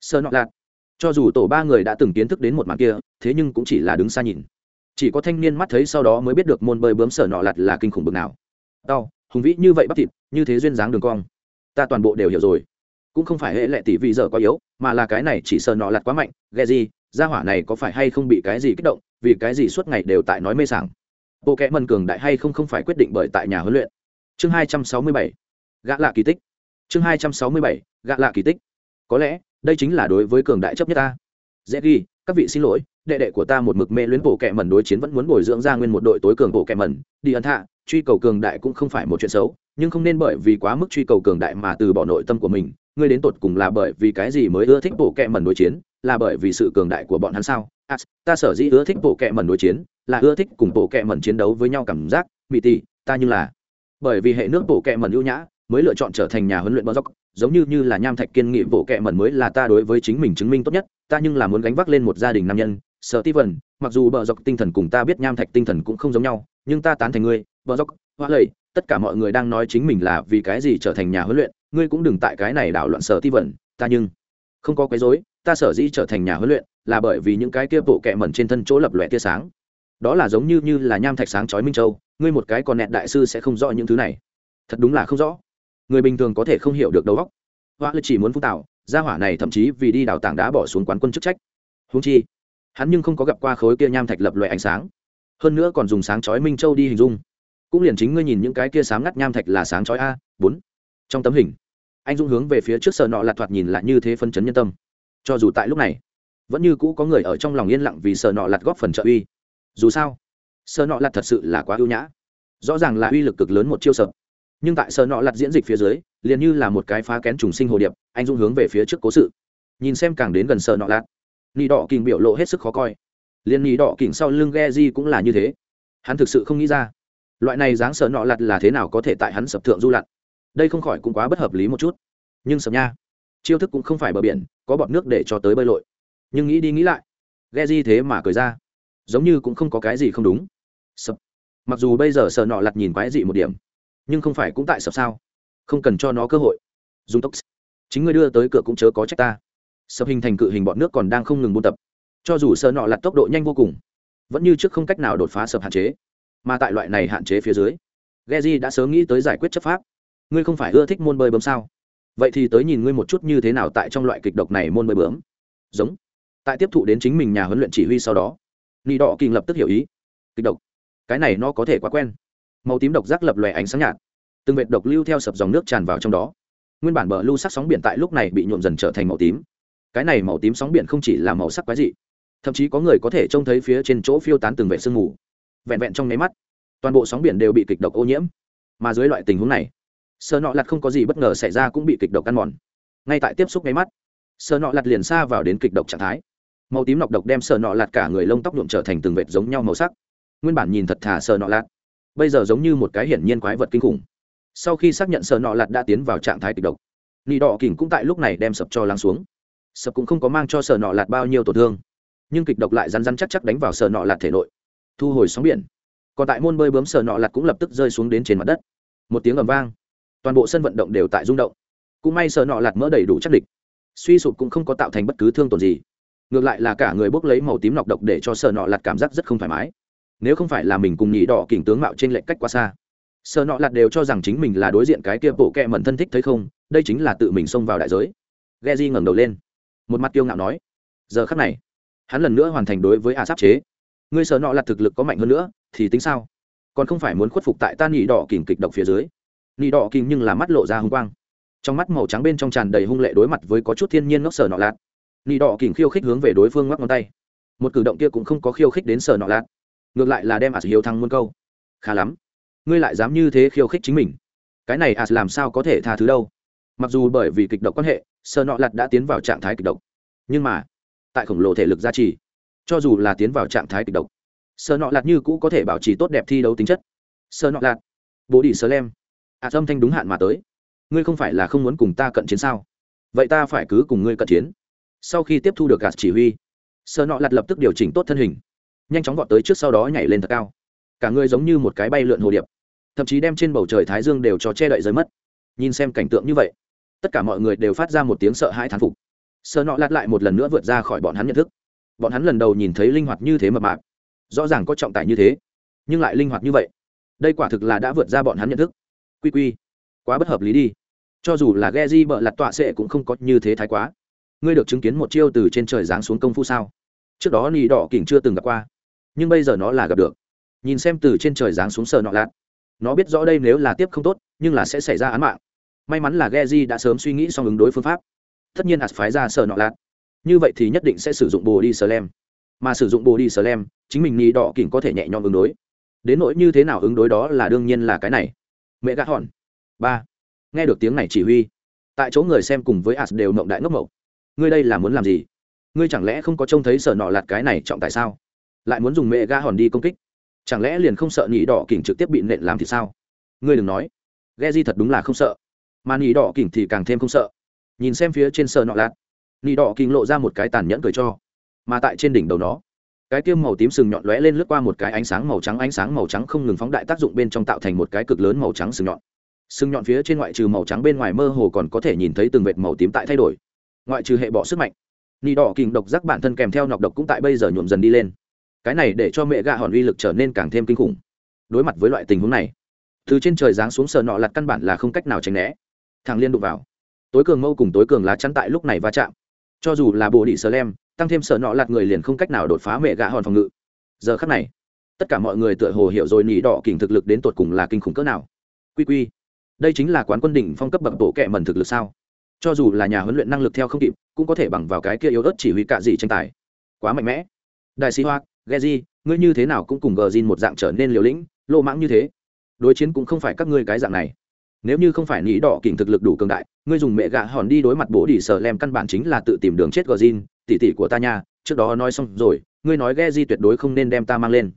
S1: Sờ nọ lặt. Cho dù tổ ba người đã từng kiến thức đến một màn kia, thế nhưng cũng chỉ là đứng xa nhìn chỉ có thanh niên mắt thấy sau đó mới biết được môn bơi bướm sở nọ lạt là kinh khủng bực nào. Đau hùng vĩ như vậy bắp thịt, như thế duyên dáng đường cong. Ta toàn bộ đều hiểu rồi. Cũng không phải hệ lệ tỷ vị giờ quá yếu, mà là cái này chỉ sợ nọ lặt quá mạnh, ghe gì, gia hỏa này có phải hay không bị cái gì kích động, vì cái gì suốt ngày đều tại nói mê sảng. Bộ kẽ mần cường đại hay không không phải quyết định bởi tại nhà huấn luyện. Chương hai trăm sáu mươi bảy, gã lạ kỳ tích. Chương hai trăm sáu mươi bảy, gã lạ kỳ tích. Có lẽ, đây chính là đối với cường đại chấp nhất ta. Dễ ghi, các vị xin lỗi đệ đệ của ta một mực mê luyến bộ kệ mẩn đối chiến vẫn muốn bồi dưỡng ra nguyên một đội tối cường bộ kệ mẩn. Đi ẩn hạ truy cầu cường đại cũng không phải một chuyện xấu nhưng không nên bởi vì quá mức truy cầu cường đại mà từ bỏ nội tâm của mình. Ngươi đến tột cùng là bởi vì cái gì mới ưa thích bộ kệ mẩn đối chiến? Là bởi vì sự cường đại của bọn hắn sao? À, ta sở dĩ ưa thích bộ kệ mẩn đối chiến là ưa thích cùng bộ kệ mẩn chiến đấu với nhau cảm giác mị tị ta như là. Bởi vì hệ nước bộ kệ mẩn ưu nhã mới lựa chọn trở thành nhà huấn luyện bờ dốc giống như như là nham thạch kiên nghị bộ kệ mẩn mới là ta đối với chính mình chứng minh tốt nhất ta nhưng là muốn gánh vác lên một gia đình nam nhân sợ ti vần mặc dù bờ dọc tinh thần cùng ta biết nham thạch tinh thần cũng không giống nhau, nhưng ta tán thành ngươi, bờ Dọc. hoa lầy, tất cả mọi người đang nói chính mình là vì cái gì trở thành nhà huấn luyện, ngươi cũng đừng tại cái này đảo loạn sở ti vần ta nhưng không có quấy rối, ta sở dĩ trở thành nhà huấn luyện là bởi vì những cái kia bộ kẹ mẩn trên thân chỗ lập lòe tia sáng. Đó là giống như như là nham thạch sáng chói minh châu, ngươi một cái còn nẹt đại sư sẽ không rõ những thứ này. Thật đúng là không rõ. Người bình thường có thể không hiểu được đầu óc. Hoa lực chỉ muốn phúc tạo gia hỏa này thậm chí vì đi đào tảng đá bỏ xuống quán quân chức trách. Húng chi hắn nhưng không có gặp qua khối kia nham thạch lập loại ánh sáng. Hơn nữa còn dùng sáng chói minh châu đi hình dung. Cũng liền chính ngươi nhìn những cái kia sáng ngắt nham thạch là sáng chói a bốn. Trong tấm hình, anh dung hướng về phía trước sợ nọ lạt thoạt nhìn lại như thế phân chấn nhân tâm. Cho dù tại lúc này, vẫn như cũ có người ở trong lòng yên lặng vì sợ nọ lạt góp phần trợ uy. Dù sao sợ nọ lạt thật sự là quá ưu nhã. Rõ ràng là uy lực cực lớn một chiêu sợ. Nhưng tại sợ nọ lạt diễn dịch phía dưới, liền như là một cái phá kén trùng sinh hồ điệp, anh dung hướng về phía trước cố sự. Nhìn xem càng đến gần sợ nọ lạt nỉ đỏ kình biểu lộ hết sức khó coi. Liền nỉ đỏ kình sau lưng ghe di cũng là như thế. Hắn thực sự không nghĩ ra, loại này dáng sợ nọ lặt là thế nào có thể tại hắn sập thượng du lặn. Đây không khỏi cũng quá bất hợp lý một chút. Nhưng sập nha, chiêu thức cũng không phải bờ biển, có bọt nước để cho tới bơi lội. Nhưng nghĩ đi nghĩ lại ghe di thế mà cười ra, giống như cũng không có cái gì không đúng. Sập. Mặc dù bây giờ sợ nọ lặt nhìn quái dị một điểm, nhưng không phải cũng tại sập sao? Không cần cho nó cơ hội. Dùng tốc. Chính ngươi đưa tới cửa cũng chớ có trách ta sập hình thành cự hình bọn nước còn đang không ngừng buôn tập. Cho dù sợ nọ lặt tốc độ nhanh vô cùng, vẫn như trước không cách nào đột phá sập hạn chế. Mà tại loại này hạn chế phía dưới, Geji đã sớm nghĩ tới giải quyết chấp pháp. Ngươi không phải ưa thích môn bơi bướm sao? Vậy thì tới nhìn ngươi một chút như thế nào tại trong loại kịch độc này môn bơi bướm. Giống. Tại tiếp thụ đến chính mình nhà huấn luyện chỉ huy sau đó, nị đỏ kinh lập tức hiểu ý. Kịch độc. Cái này nó có thể quá quen. Màu tím độc giác lập lòe ánh sáng nhạt. Từng vệt độc lưu theo sập dòng nước tràn vào trong đó. Nguyên bản bờ lưu sắc sóng biển tại lúc này bị nhuộm dần trở thành màu tím cái này màu tím sóng biển không chỉ là màu sắc quái dị, thậm chí có người có thể trông thấy phía trên chỗ phiêu tán từng vệ sương mù, vẹn vẹn trong nháy mắt, toàn bộ sóng biển đều bị kịch độc ô nhiễm. Mà dưới loại tình huống này, sơ nọ lặt không có gì bất ngờ xảy ra cũng bị kịch độc ăn mòn. Ngay tại tiếp xúc nháy mắt, sơ nọ lặt liền xa vào đến kịch độc trạng thái. Màu tím nọc độc đem sờ nọ lạt cả người lông tóc nhuộm trở thành từng vệt giống nhau màu sắc. Nguyên bản nhìn thật thà sờ nọ lạt, bây giờ giống như một cái hiển nhiên quái vật kinh khủng. Sau khi xác nhận sờ nọ lạt đã tiến vào trạng thái kịch độc, nị đỏ kỉnh cũng tại lúc này đem sập cho lắng xuống sập cũng không có mang cho sở nọ lạt bao nhiêu tổn thương. Nhưng kịch độc lại rắn rắn chắc chắc đánh vào sở nọ lạt thể nội. Thu hồi sóng biển. Còn tại môn bơi bướm sở nọ lạt cũng lập tức rơi xuống đến trên mặt đất. Một tiếng ầm vang. Toàn bộ sân vận động đều tại rung động. Cũng may sở nọ lạt mỡ đầy đủ chắc địch. Suy sụp cũng không có tạo thành bất cứ thương tổn gì. Ngược lại là cả người bốc lấy màu tím nọc độc để cho sở nọ lạt cảm giác rất không thoải mái. Nếu không phải là mình cùng nhị đỏ kỉnh tướng mạo trên lệnh cách quá xa, sở nọ lạt đều cho rằng chính mình là đối diện cái kia bộ kẹ mẩn thân thích thấy không, đây chính là tự mình xông vào đại giới. Ghe di ngẩng đầu lên một mặt kiêu ngạo nói, giờ khắc này, hắn lần nữa hoàn thành đối với a sáp chế. Ngươi sờ nọ là thực lực có mạnh hơn nữa, thì tính sao? Còn không phải muốn khuất phục tại ta nhị đỏ kìm kịch độc phía dưới. Nhị đỏ kìm nhưng là mắt lộ ra hung quang. Trong mắt màu trắng bên trong tràn đầy hung lệ đối mặt với có chút thiên nhiên ngốc sờ nọ lạt. Nị đỏ kìm khiêu khích hướng về đối phương ngoắc ngón tay. Một cử động kia cũng không có khiêu khích đến sở nọ lạt. Ngược lại là đem as hiếu thăng muôn câu. Khá lắm, ngươi lại dám như thế khiêu khích chính mình. Cái này as làm sao có thể tha thứ đâu? Mặc dù bởi vì kịch độc quan hệ Sơ nọ lạt đã tiến vào trạng thái kịch độc. Nhưng mà, tại khổng lồ thể lực gia trì, cho dù là tiến vào trạng thái kịch độc Sơ nọ lạt như cũ có thể bảo trì tốt đẹp thi đấu tính chất. Sơ nọ lạt bố đi sơ lem ạ âm thanh đúng hạn mà tới. Ngươi không phải là không muốn cùng ta cận chiến sao? Vậy ta phải cứ cùng ngươi cận chiến. Sau khi tiếp thu được gạt chỉ huy sợ nọ lặt lập tức điều chỉnh tốt thân hình, nhanh chóng gọn tới trước sau đó nhảy lên thật cao. Cả ngươi giống như một cái bay lượn hồ điệp, thậm chí đem trên bầu trời thái dương đều cho che đậy rơi mất. Nhìn xem cảnh tượng như vậy tất cả mọi người đều phát ra một tiếng sợ hãi thán phục. Sợ nọ lặt lại một lần nữa vượt ra khỏi bọn hắn nhận thức. Bọn hắn lần đầu nhìn thấy linh hoạt như thế mập mạp. Rõ ràng có trọng tải như thế, nhưng lại linh hoạt như vậy. Đây quả thực là đã vượt ra bọn hắn nhận thức. Quy quy, quá bất hợp lý đi. Cho dù là ghe di bợ lặt tọa sệ cũng không có như thế thái quá. Ngươi được chứng kiến một chiêu từ trên trời giáng xuống công phu sao? Trước đó nỉ đỏ kỉnh chưa từng gặp qua, nhưng bây giờ nó là gặp được. Nhìn xem từ trên trời giáng xuống sờ nọ lạt nó biết rõ đây nếu là tiếp không tốt, nhưng là sẽ xảy ra án mạng may mắn là Geji đã sớm suy nghĩ xong ứng đối phương pháp. Tất nhiên ạt phái ra sở nọ lạt. Như vậy thì nhất định sẽ sử dụng bồ đi sờ lem mà sử dụng bồ đi sờ lem chính mình nỉ đỏ kỉnh có thể nhẹ nhõm ứng đối. Đến nỗi như thế nào ứng đối đó là đương nhiên là cái này. Mẹ gạt hòn ba. Nghe được tiếng này chỉ huy, tại chỗ người xem cùng với as đều mộng đại ngốc mộng. Ngươi đây là muốn làm gì? Ngươi chẳng lẽ không có trông thấy sở nọ lạt cái này trọng tại sao? Lại muốn dùng mẹ ga hòn đi công kích? Chẳng lẽ liền không sợ nhị đỏ kỉnh trực tiếp bị nện làm thì sao? Ngươi đừng nói. Ghe di thật đúng là không sợ mà nỉ đỏ kỉnh thì càng thêm không sợ. Nhìn xem phía trên sợ nọ lạt, nỉ đỏ kỉnh lộ ra một cái tàn nhẫn cười cho. Mà tại trên đỉnh đầu nó, cái tiêm màu tím sừng nhọn lóe lên lướt qua một cái ánh sáng màu trắng, ánh sáng màu trắng không ngừng phóng đại tác dụng bên trong tạo thành một cái cực lớn màu trắng sừng nhọn. Sừng nhọn phía trên ngoại trừ màu trắng bên ngoài mơ hồ còn có thể nhìn thấy từng vệt màu tím tại thay đổi. Ngoại trừ hệ bỏ sức mạnh nị đỏ kình độc giác bản thân kèm theo nọc độc cũng tại bây giờ nhuộm dần đi lên. Cái này để cho mẹ gạ hòn uy lực trở nên càng thêm kinh khủng. Đối mặt với loại tình huống này, từ trên trời giáng xuống sờ nọ lặt căn bản là không cách nào tránh né thằng liên đụng vào. Tối cường mâu cùng tối cường lá chắn tại lúc này va chạm. Cho dù là bồ đĩ sờ lem, tăng thêm sợ nọ lạt người liền không cách nào đột phá mẹ gạ hòn phòng ngự. Giờ khắc này, tất cả mọi người tựa hồ hiểu rồi nỉ đỏ kình thực lực đến tột cùng là kinh khủng cỡ nào. Quy quy, đây chính là quán quân đỉnh phong cấp bậc bộ kệ mẩn thực lực sao? Cho dù là nhà huấn luyện năng lực theo không kịp, cũng có thể bằng vào cái kia yếu ớt chỉ huy cạ gì tranh tài. Quá mạnh mẽ. Đại sĩ hoa geji, ngươi như thế nào cũng cùng gờ zin một dạng trở nên liều lĩnh, lô mãng như thế. Đối chiến cũng không phải các ngươi cái dạng này nếu như không phải nỉ đỏ kỉnh thực lực đủ cường đại, ngươi dùng mẹ gạ hòn đi đối mặt bố đi sờ lem căn bản chính là tự tìm đường chết gờ zin tỉ tỉ của ta nha, trước đó nói xong rồi, ngươi nói ghe di tuyệt đối không nên đem ta mang lên.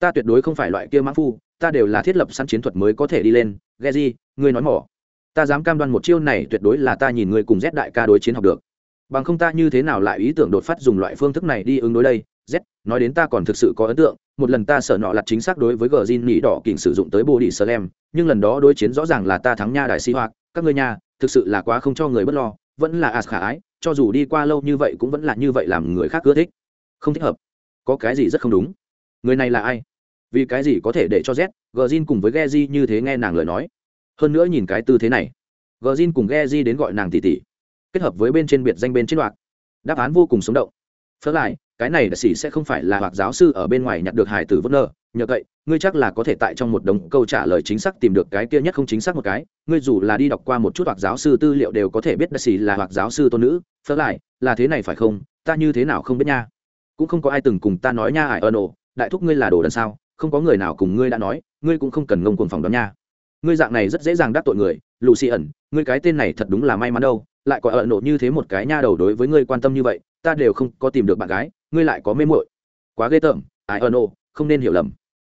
S1: Ta tuyệt đối không phải loại kia mã phu, ta đều là thiết lập sẵn chiến thuật mới có thể đi lên. Ghe di, ngươi nói mỏ. Ta dám cam đoan một chiêu này tuyệt đối là ta nhìn ngươi cùng z đại ca đối chiến học được. Bằng không ta như thế nào lại ý tưởng đột phát dùng loại phương thức này đi ứng đối đây? Z, nói đến ta còn thực sự có ấn tượng, một lần ta sợ nọ lặt chính xác đối với gờ zin nỉ đỏ kỉnh sử dụng tới bồ đi sơ lem nhưng lần đó đối chiến rõ ràng là ta thắng nha đại sĩ hoạt các ngươi nha, thực sự là quá không cho người bất lo, vẫn là as khả ái, cho dù đi qua lâu như vậy cũng vẫn là như vậy làm người khác ưa thích. Không thích hợp. Có cái gì rất không đúng? Người này là ai? Vì cái gì có thể để cho z, gờ zin cùng với ghe di như thế nghe nàng lời nói? Hơn nữa nhìn cái tư thế này, gờ zin cùng ghe di đến gọi nàng tỷ tỷ, kết hợp với bên trên biệt danh bên trên đoạn đáp án vô cùng sống động. Phớt lại cái này đại sĩ sẽ không phải là hoặc giáo sư ở bên ngoài nhặt được hải tử vớt nơ nhờ vậy, ngươi chắc là có thể tại trong một đống câu trả lời chính xác tìm được cái kia nhất không chính xác một cái. Ngươi dù là đi đọc qua một chút hoặc giáo sư tư liệu đều có thể biết đại sĩ là hoặc giáo sư tôn nữ. Phớt lại, là thế này phải không? Ta như thế nào không biết nha? Cũng không có ai từng cùng ta nói nha ải ơn ồ đại thúc ngươi là đồ đần sao? Không có người nào cùng ngươi đã nói, ngươi cũng không cần ngông cuồng phòng đó nha. Ngươi dạng này rất dễ dàng đắc tội người. Lù xì ẩn, ngươi cái tên này thật đúng là may mắn đâu. Lại có ợ nộ như thế một cái nha đầu đối với ngươi quan tâm như vậy ta đều không có tìm được bạn gái, ngươi lại có mê mội quá ghê tởm ai ơ nô không nên hiểu lầm.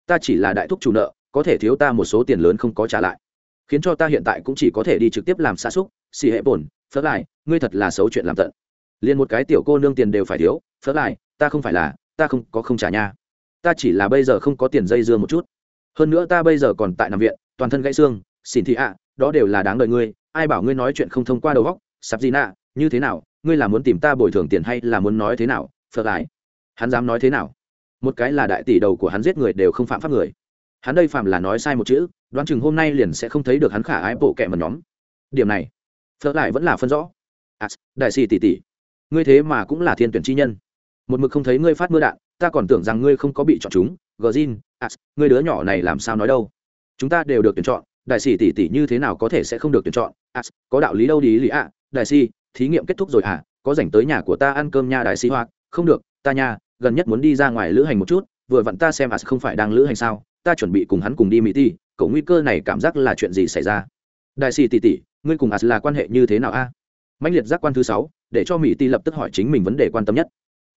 S1: Ta chỉ là đại thúc chủ nợ, có thể thiếu ta một số tiền lớn không có trả lại. Khiến cho ta hiện tại cũng chỉ có thể đi trực tiếp làm xa xúc, xì hệ bổn, phớt lại ngươi thật là xấu chuyện làm tận. Liền một cái tiểu cô nương tiền đều phải thiếu, phớt lại ta không phải là, ta không, có không trả nha. Ta chỉ là bây giờ không có tiền dây dưa một chút. Hơn nữa ta bây giờ còn tại nằm viện, toàn thân gãy xương xin thị ạ, đó đều là đáng đợi ngươi, ai bảo ngươi nói chuyện không thông qua đầu góc sắp gì nạ, như thế nào ngươi là muốn tìm ta bồi thường tiền hay là muốn nói thế nào phật lại hắn dám nói thế nào? Một cái là đại tỷ đầu của hắn giết người đều không phạm pháp người. Hắn đây phạm là nói sai một chữ đoán chừng hôm nay liền sẽ không thấy được hắn khả ái bộ kẹ mật nhóm. Điểm này phật lại vẫn là phân rõ. À, đại sĩ tỷ tỷ ngươi thế mà cũng là thiên tuyển chi nhân. Một mực không thấy ngươi phát mưa đạn ta còn tưởng rằng ngươi không có bị chọn chúng gờ zin à, ngươi đứa nhỏ này làm sao nói đâu? Chúng ta đều được tuyển chọn đại sĩ tỷ tỷ như thế nào có thể sẽ không được tuyển chọn? À, có đạo lý đâu đi lý ạ đại sĩ thí nghiệm kết thúc rồi à có rảnh tới nhà của ta ăn cơm nha, đại sĩ hoặc không được, ta nha, gần nhất muốn đi ra ngoài lữ hành một chút, vừa vặn ta xem à không phải đang lữ hành sao, ta chuẩn bị cùng hắn cùng đi mỹ ti, cậu nguy cơ này cảm giác là chuyện gì xảy ra? Đại sĩ tỷ tỷ, ngươi cùng as là quan hệ như thế nào a? À? mạnh liệt giác quan thứ sáu, để cho mỹ ti lập tức hỏi chính mình vấn đề quan tâm nhất.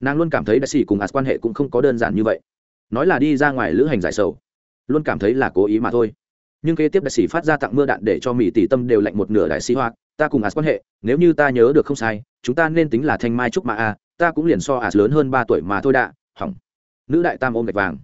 S1: Nàng luôn cảm thấy đại sĩ cùng as quan hệ cũng không có đơn giản như vậy. Nói là đi ra ngoài lữ hành giải sầu, luôn cảm thấy là cố ý mà thôi nhưng kế tiếp đại sĩ phát ra tặng mưa đạn để cho mỹ tỷ tâm đều lạnh một nửa đại sĩ hoạt ta cùng as quan hệ, nếu như ta nhớ được không sai, chúng ta nên tính là thanh mai trúc mã a, ta cũng liền so as lớn hơn ba tuổi mà thôi đạ, hỏng. Nữ đại tam ôm gạch vàng.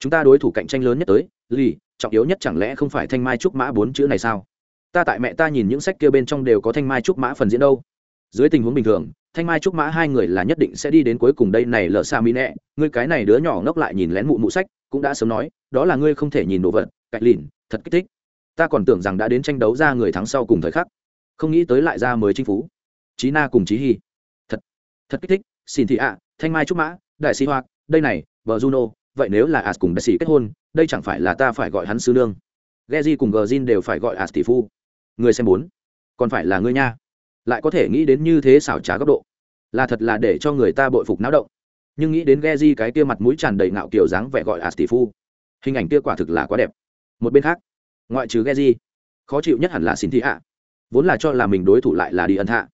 S1: Chúng ta đối thủ cạnh tranh lớn nhất tới, lì, trọng yếu nhất chẳng lẽ không phải thanh mai trúc mã bốn chữ này sao? Ta tại mẹ ta nhìn những sách kia bên trong đều có thanh mai trúc mã phần diễn đâu. Dưới tình huống bình thường, thanh mai trúc mã hai người là nhất định sẽ đi đến cuối cùng đây này lờ xa mỹ nẹ. Ngươi cái này đứa nhỏ ngốc lại nhìn lén mụ mụ sách, cũng đã sớm nói, đó là ngươi không thể nhìn đồ vật, cạnh lìn thật kích thích. Ta còn tưởng rằng đã đến tranh đấu ra người thắng sau cùng thời khắc. Không nghĩ tới lại ra mới chinh phú. Trí na cùng trí hy thật thật kích thích. Xin thị ạ thanh mai trúc mã đại sĩ hoa, đây này vợ juno vậy nếu là as cùng đại sĩ kết hôn đây chẳng phải là ta phải gọi hắn sư nương. Geji cùng gờ đều phải gọi as tỷ phu. Người xem bốn còn phải là ngươi nha. Lại có thể nghĩ đến như thế xảo trá góc độ. Là thật là để cho người ta bội phục náo động. Nhưng nghĩ đến ghe di cái kia mặt mũi tràn đầy ngạo kiểu dáng vẻ gọi as tỷ phu hình ảnh kia quả thực là quá đẹp một bên khác. Ngoại trừ ghe di khó chịu nhất hẳn là xin thị hạ vốn là cho là mình đối thủ lại là đi ân hạ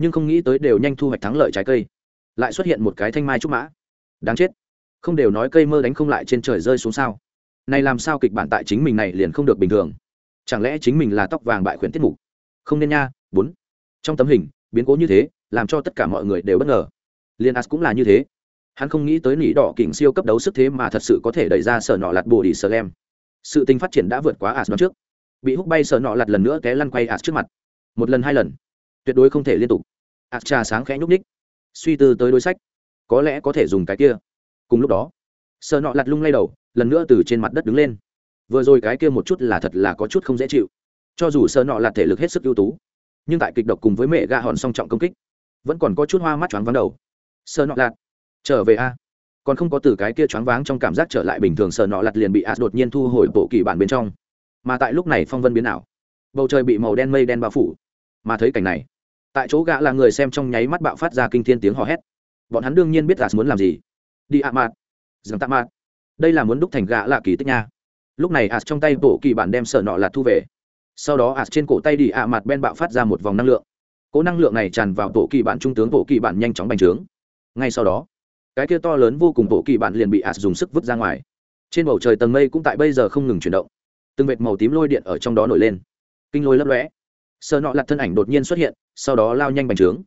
S1: nhưng không nghĩ tới đều nhanh thu hoạch thắng lợi trái cây, lại xuất hiện một cái thanh mai trúc mã. Đáng chết, không đều nói cây mơ đánh không lại trên trời rơi xuống sao? Này làm sao kịch bản tại chính mình này liền không được bình thường? Chẳng lẽ chính mình là tóc vàng bại khuyển tiết mục? Không nên nha, bốn. Trong tấm hình, biến cố như thế, làm cho tất cả mọi người đều bất ngờ. Liên as cũng là như thế. Hắn không nghĩ tới nỉ đỏ kỉnh siêu cấp đấu sức thế mà thật sự có thể đẩy ra sở nọ lạt bồ đi sờ lem sự tình phát triển đã vượt quá ạt nó trước. Bị hút bay sở nọ lạt lần nữa té lăn quay ạt trước mặt. Một lần, hai lần. Tuyệt đối không thể liên tục. Ạt trà sáng khẽ nhúc ních suy tư tới đối sách. Có lẽ có thể dùng cái kia. Cùng lúc đó sở nọ lạt lung lay đầu, lần nữa từ trên mặt đất đứng lên. Vừa rồi cái kia một chút là thật là có chút không dễ chịu. Cho dù sở nọ lạt thể lực hết sức ưu tú, nhưng tại kịch độc cùng với mẹ gạ hòn song trọng công kích, vẫn còn có chút hoa mắt choáng vắng đầu. Sơ nọ lạt trở về a còn không có từ cái kia choáng váng trong cảm giác trở lại bình thường sờ nọ lặt liền bị as đột nhiên thu hồi bộ kỳ bản bên trong. Mà tại lúc này phong vân biến ảo. Bầu trời bị màu đen mây đen bao phủ. Mà thấy cảnh này, tại chỗ gã là người xem trong nháy mắt bạo phát ra kinh thiên tiếng hò hét. Bọn hắn đương nhiên biết as muốn làm gì. Đi ạ mạt. Dừng tạ mạt. Đây là muốn đúc thành gã là kỳ tích nha. Lúc này as trong tay bộ kỳ bản đem sờ nọ lặt thu về. Sau đó As trên cổ tay đi ạ mặt ben bạo phát ra một vòng năng lượng. Cố năng lượng này tràn vào bộ kỳ bản trung tướng bộ kỳ bản nhanh chóng bành trướng. Ngay sau đó cái kia to lớn vô cùng bộ kỳ bản liền bị ạt dùng sức vứt ra ngoài. Trên bầu trời tầng mây cũng tại bây giờ không ngừng chuyển động. Từng vệt màu tím lôi điện ở trong đó nổi lên. Kinh lôi lấp lóe. Sơ nọ lặt thân ảnh đột nhiên xuất hiện, sau đó lao nhanh bành trướng.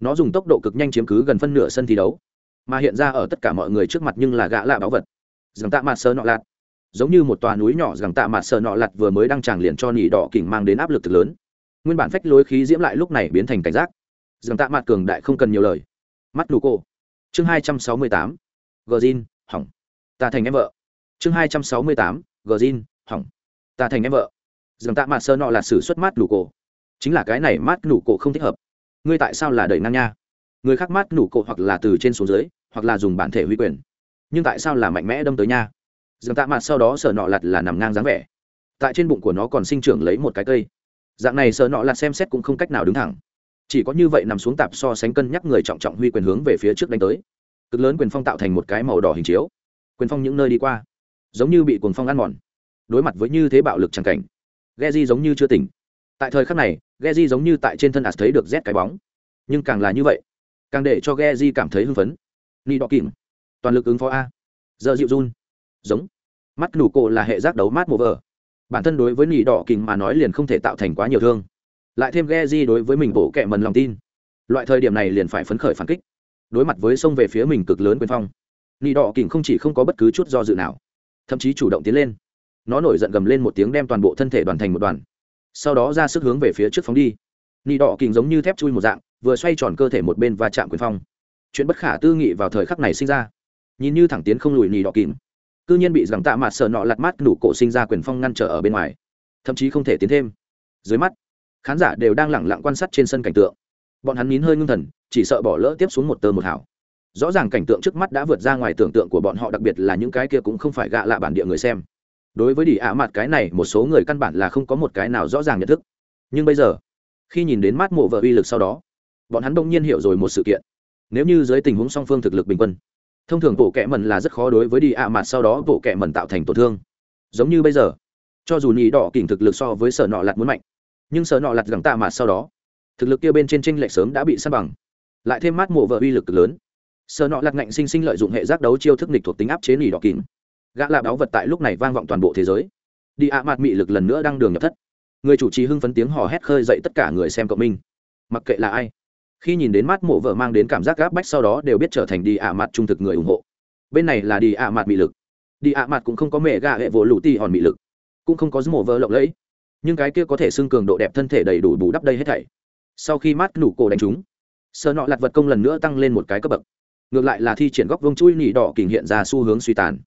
S1: Nó dùng tốc độ cực nhanh chiếm cứ gần phân nửa sân thi đấu. Mà hiện ra ở tất cả mọi người trước mặt nhưng là gã lạ báu vật. Rằng tạ mặt sơ nọ lạt. Giống như một tòa núi nhỏ rằng tạ mặt sợ nọ lặt vừa mới đăng tràng liền cho nỉ đỏ kỉnh mang đến áp lực thực lớn. Nguyên bản phách lối khí diễm lại lúc này biến thành cảnh giác. Rằng tạ mặt cường đại không cần nhiều lời. Mắt đủ cô chương hai trăm sáu mươi tám gờ zin hỏng. Ta thành em vợ. Chương hai trăm sáu mươi tám gờ zin hỏng. Ta thành em vợ. Dường tạ mặt sơ nọ là sử xuất mát nụ cổ. Chính là cái này mát nụ cổ không thích hợp. Ngươi tại sao là đẩy ngang nha? Người khác mát nụ cổ hoặc là từ trên xuống dưới, hoặc là dùng bản thể huy quyền. Nhưng tại sao là mạnh mẽ đâm tới nha? Dường tạ mặt sau đó sợ nọ lặt là nằm ngang dáng vẻ. Tại trên bụng của nó còn sinh trưởng lấy một cái cây. Dạng này sợ nọ lặt xem xét cũng không cách nào đứng thẳng chỉ có như vậy nằm xuống tạp so sánh cân nhắc người trọng trọng huy quyền hướng về phía trước đánh tới. Cực lớn quyền phong tạo thành một cái màu đỏ hình chiếu. Quyền phong những nơi đi qua, giống như bị cuồng phong ăn mòn. Đối mặt với như thế bạo lực trắng cảnh, Geji giống như chưa tỉnh. Tại thời khắc này, Geji giống như tại trên thân ạt thấy được rét cái bóng. Nhưng càng là như vậy, càng để cho Geji cảm thấy hưng phấn. Ni đọ kìm, toàn lực ứng phó a. Giờ dịu run giống. Mắt nủ cổ là hệ giác đấu mát mùa vờ. Bản thân đối với nỉ đỏ kình mà nói liền không thể tạo thành quá nhiều thương lại thêm ghe di đối với mình bổ kẹ mần lòng tin. Loại thời điểm này liền phải phấn khởi phản kích. Đối mặt với sông về phía mình cực lớn quyền phong nỉ đỏ kình không chỉ không có bất cứ chút do dự nào, thậm chí chủ động tiến lên. Nó nổi giận gầm lên một tiếng đem toàn bộ thân thể đoàn thành một đoàn. Sau đó ra sức hướng về phía trước phóng đi. Nỉ đỏ kình giống như thép chui một dạng, vừa xoay tròn cơ thể một bên và chạm quyền phong. Chuyện bất khả tư nghị vào thời khắc này sinh ra. Nhìn như thẳng tiến không lùi nỉ đỏ kỉnh cư nhiên bị rằng tạ mặt sợ nọ lặt mắt nụ cổ sinh ra quyền phong ngăn trở ở bên ngoài, thậm chí không thể tiến thêm. Dưới mắt khán giả đều đang lẳng lặng quan sát trên sân cảnh tượng. Bọn hắn nín hơi ngưng thần, chỉ sợ bỏ lỡ tiếp xuống một tơ một hảo rõ ràng cảnh tượng trước mắt đã vượt ra ngoài tưởng tượng của bọn họ, đặc biệt là những cái kia cũng không phải gạ lạ bản địa người xem. Đối với đỉ ạ mặt cái này, một số người căn bản là không có một cái nào rõ ràng nhận thức. Nhưng bây giờ, khi nhìn đến mắt mộ vợ uy lực sau đó, bọn hắn đông nhiên hiểu rồi một sự kiện. Nếu như dưới tình huống song phương thực lực bình quân, thông thường bộ kẹ mần là rất khó đối với đi ạ mặt sau đó bộ kẹ mần tạo thành tổn thương. Giống như bây giờ, cho dù nhị đỏ kỉnh thực lực so với sở nọ lặt muốn mạnh nhưng sợ nọ lặt gẳng tạ mạt sau đó, thực lực kia bên trên tranh lệch sớm đã bị săn bằng, lại thêm mát mộ vợ uy lực lớn. Sợ nọ lặt ngạnh sinh sinh lợi dụng hệ giác đấu chiêu thức nịch thuộc tính áp chế nỉ đỏ kín. Gã lạ đáo vật tại lúc này vang vọng toàn bộ thế giới. Đi ạ mặt mị lực lần nữa đang đường nhập thất. Người chủ trì hưng phấn tiếng hò hét khơi dậy tất cả người xem cộng minh. Mặc kệ là ai, khi nhìn đến mắt mộ vợ mang đến cảm giác gáp bách sau đó đều biết trở thành đi ạ mặt trung thực người ủng hộ. Bên này là đi ạ mặt bị lực. Đi ạ mặt cũng không có mẹ gà hệ vỗ lụ ti hòn mị lực, cũng không có mộ vợ lộng lẫy nhưng cái kia có thể xưng cường độ đẹp thân thể đầy đủ bù đắp đây hết thảy. Sau khi mát nụ cổ đánh trúng sợ nọ lặt vật công lần nữa tăng lên một cái cấp bậc. Ngược lại là thi triển góc vông chui nỉ đỏ kình hiện ra xu hướng suy tàn.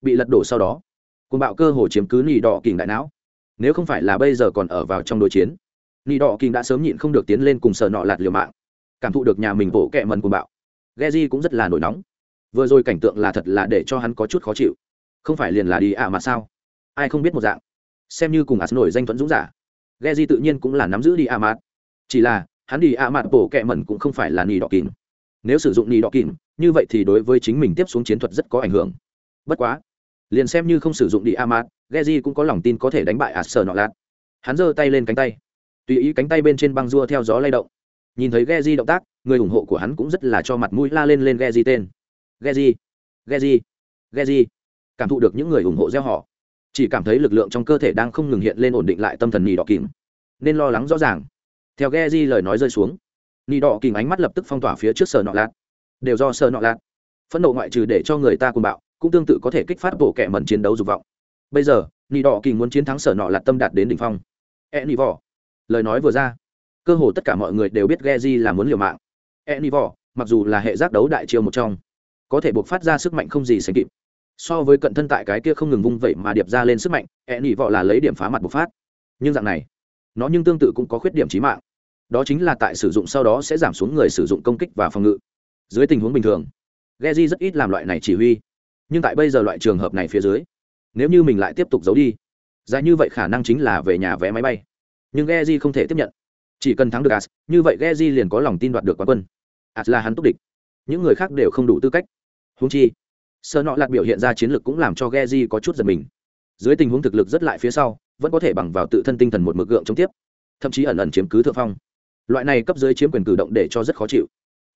S1: Bị lật đổ sau đó cùng bạo cơ hồ chiếm cứ nỉ đỏ kình đại não. Nếu không phải là bây giờ còn ở vào trong đối chiến, nỉ đỏ kình đã sớm nhịn không được tiến lên cùng sợ nọ lạt liều mạng, cảm thụ được nhà mình bổ kẹ mần cùng bạo. Geji cũng rất là nổi nóng. Vừa rồi cảnh tượng là thật là để cho hắn có chút khó chịu. Không phải liền là đi ạ mà sao? Ai không biết một dạng xem như cùng ạt nổi danh thuẫn dũng giả. Geji tự nhiên cũng là nắm giữ đi a mạt. Chỉ là, hắn đi a mạt bổ kẹ mẩn cũng không phải là nì đỏ kìm. Nếu sử dụng nì đỏ kìm, như vậy thì đối với chính mình tiếp xuống chiến thuật rất có ảnh hưởng. Bất quá, liền xem như không sử dụng đi ạ mạt di cũng có lòng tin có thể đánh bại ạt sờ nọ lạt. Hắn giơ tay lên cánh tay. Tùy ý cánh tay bên trên băng dua theo gió lay động. Nhìn thấy Geji động tác, người ủng hộ của hắn cũng rất là cho mặt mũi la lên lên Geji tên. Geji Geji Geji cảm thụ được những người ủng hộ gieo họ chỉ cảm thấy lực lượng trong cơ thể đang không ngừng hiện lên ổn định lại tâm thần nỉ đỏ kìm nên lo lắng rõ ràng. Theo Geji lời nói rơi xuống nỉ đỏ kìm ánh mắt lập tức phong tỏa phía trước sở nọ lạt. Đều do sở nọ lạt. Phẫn nộ ngoại trừ để cho người ta cùng bạo cũng tương tự có thể kích phát bộ kẻ mẩn chiến đấu dục vọng. Bây giờ nỉ đỏ kìm muốn chiến thắng sở nọ lạt tâm đạt đến đỉnh phong. E nỉ vỏ. Lời nói vừa ra cơ hồ tất cả mọi người đều biết Geji là muốn liều mạng. E Nivô mặc dù là hệ giác đấu đại chiêu một trong, có thể buộc phát ra sức mạnh không gì sánh kịp. So với cận thân tại cái kia không ngừng vung vậy mà điệp ra lên sức mạnh, Enivor là lấy điểm phá mặt bộc phát. Nhưng dạng này, nó nhưng tương tự cũng có khuyết điểm chí mạng. Đó chính là tại sử dụng sau đó sẽ giảm xuống người sử dụng công kích và phòng ngự. Dưới tình huống bình thường, Geji rất ít làm loại này chỉ huy. Nhưng tại bây giờ loại trường hợp này phía dưới, nếu như mình lại tiếp tục giấu đi, dài như vậy khả năng chính là về nhà vé máy bay. Nhưng Geji không thể tiếp nhận chỉ cần thắng được as như vậy Geji liền có lòng tin đoạt được quán quân as là hắn túc địch những người khác đều không đủ tư cách húng chi sợ nọ lạt biểu hiện ra chiến lược cũng làm cho Geji có chút giật mình dưới tình huống thực lực rất lại phía sau, vẫn có thể bằng vào tự thân tinh thần một mực gượng chống tiếp thậm chí ẩn ẩn chiếm cứ thượng phong loại này cấp dưới chiếm quyền cử động để cho rất khó chịu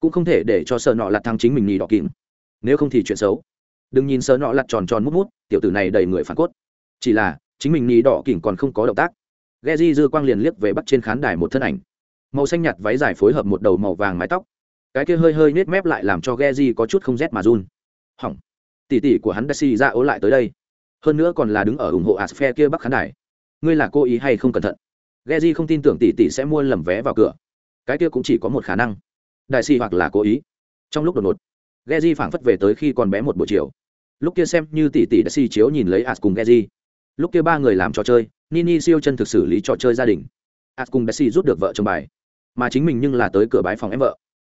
S1: cũng không thể để cho sợ nọ lặt thăng chính mình nhì đỏ kìm nếu không thì chuyện xấu đừng nhìn sợ nọ lặt tròn tròn mút mút, tiểu tử này đầy người phản cốt chỉ là, chính mình nhì đỏ kìm còn không có động tác Geji dư quang liền liếc về bắt trên khán đài một thân ảnh. Màu xanh nhạt váy dài phối hợp một đầu màu vàng mái tóc. Cái kia hơi hơi nết mép lại làm cho Geji có chút không rét mà run. Hỏng. Tỷ tỷ của hắn đã xì ra ố lại tới đây. Hơn nữa còn là đứng ở ủng hộ Asfe kia bắc khán đài. Ngươi là cô ý hay không cẩn thận? Geji không tin tưởng tỷ tỷ sẽ mua lầm vé vào cửa. cái kia cũng chỉ có một khả năng đại si hoặc là cố ý trong lúc đột ngột, Geji phảng phất về tới khi còn bé một buổi chiều lúc kia xem như tỷ tỷ đã si chiếu nhìn lấy as cùng Geji lúc kia ba người làm trò chơi, nini siêu chân thực xử lý trò chơi gia đình as cùng đã si rút được vợ chồng bài mà chính mình nhưng là tới cửa bái phòng em vợ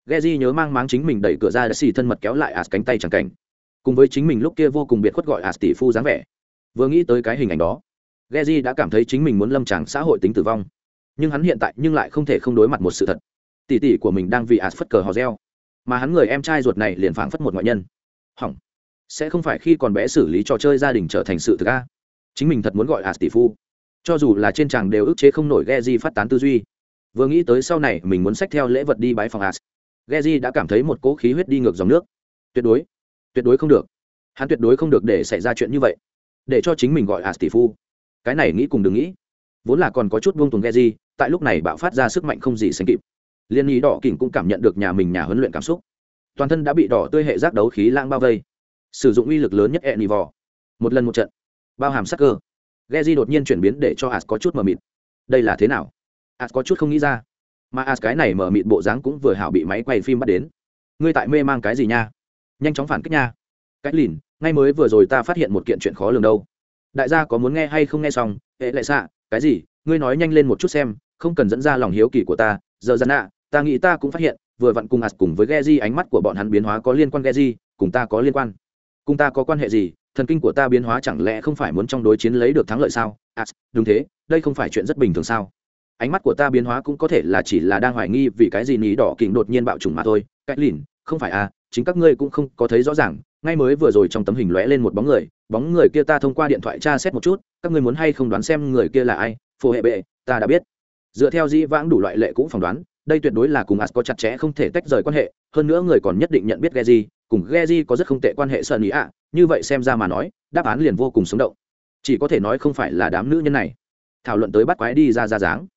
S1: Geji nhớ mang máng chính mình đẩy cửa ra đã si thân mật kéo lại as cánh tay chẳng cảnh cùng với chính mình lúc kia vô cùng biệt khuất gọi ạt tỷ phu dáng vẻ. Vừa nghĩ tới cái hình ảnh đó, Geji đã cảm thấy chính mình muốn lâm tràng xã hội tính tử vong. Nhưng hắn hiện tại nhưng lại không thể không đối mặt một sự thật. Tỷ tỷ của mình đang vì ạt phất cờ hò reo, mà hắn người em trai ruột này liền phảng phất một ngoại nhân. Hỏng. Sẽ không phải khi còn bé xử lý trò chơi gia đình trở thành sự thực a. Chính mình thật muốn gọi ạt tỷ phu cho dù là trên tràng đều ức chế không nổi Geji phát tán tư duy. Vừa nghĩ tới sau này mình muốn xách theo lễ vật đi bái phòng as Geji đã cảm thấy một cỗ khí huyết đi ngược dòng nước. Tuyệt đối tuyệt đối không được. Hắn tuyệt đối không được để xảy ra chuyện như vậy. Để cho chính mình gọi as tỷ phu. Cái này nghĩ cùng đừng nghĩ. Vốn là còn có chút buông tuồng Geji tại lúc này bạo phát ra sức mạnh không gì sánh kịp. Liên ý đỏ kỉnh cũng cảm nhận được nhà mình nhà huấn luyện cảm xúc. Toàn thân đã bị đỏ tươi hệ giác đấu khí lãng bao vây. Sử dụng uy lực lớn nhất e nỉ vò một lần một trận. Bao hàm sắc cơ. Geji đột nhiên chuyển biến để cho as có chút mờ mịt. Đây là thế nào? As có chút không nghĩ ra. Mà as cái này mờ mịt bộ dáng cũng vừa hảo bị máy quay phim bắt đến. Ngươi tại mê mang cái gì nha? Nhanh chóng phản kích nha cách lìn ngay mới vừa rồi ta phát hiện một kiện chuyện khó lường đâu đại gia có muốn nghe hay không nghe xong hệ lại xạ cái gì ngươi nói nhanh lên một chút xem không cần dẫn ra lòng hiếu kỳ của ta giờ ra ạ ta nghĩ ta cũng phát hiện vừa vặn cùng ạt cùng với Geji ánh mắt của bọn hắn biến hóa có liên quan Geji, cùng ta có liên quan. Cùng ta có quan hệ gì? Thần kinh của ta biến hóa chẳng lẽ không phải muốn trong đối chiến lấy được thắng lợi sao? À, đúng thế, đây không phải chuyện rất bình thường sao? Ánh mắt của ta biến hóa cũng có thể là chỉ là đang hoài nghi vì cái gì ní đỏ kình đột nhiên bạo trùng mà thôi. Cách lìn, không phải à, chính các ngươi cũng không có thấy rõ ràng, ngay mới vừa rồi trong tấm hình lóe lên một bóng người, bóng người kia ta thông qua điện thoại tra xét một chút, các ngươi muốn hay không đoán xem người kia là ai? Phù hệ bệ, ta đã biết. Dựa theo dĩ vãng đủ loại lệ cũng phỏng đoán, đây tuyệt đối là cùng as có chặt chẽ không thể tách rời quan hệ hơn nữa người còn nhất định nhận biết geji cùng geji có rất không tệ quan hệ sợ ý ạ như vậy xem ra mà nói đáp án liền vô cùng sống động chỉ có thể nói không phải là đám nữ nhân này thảo luận tới bắt quái đi ra ra dáng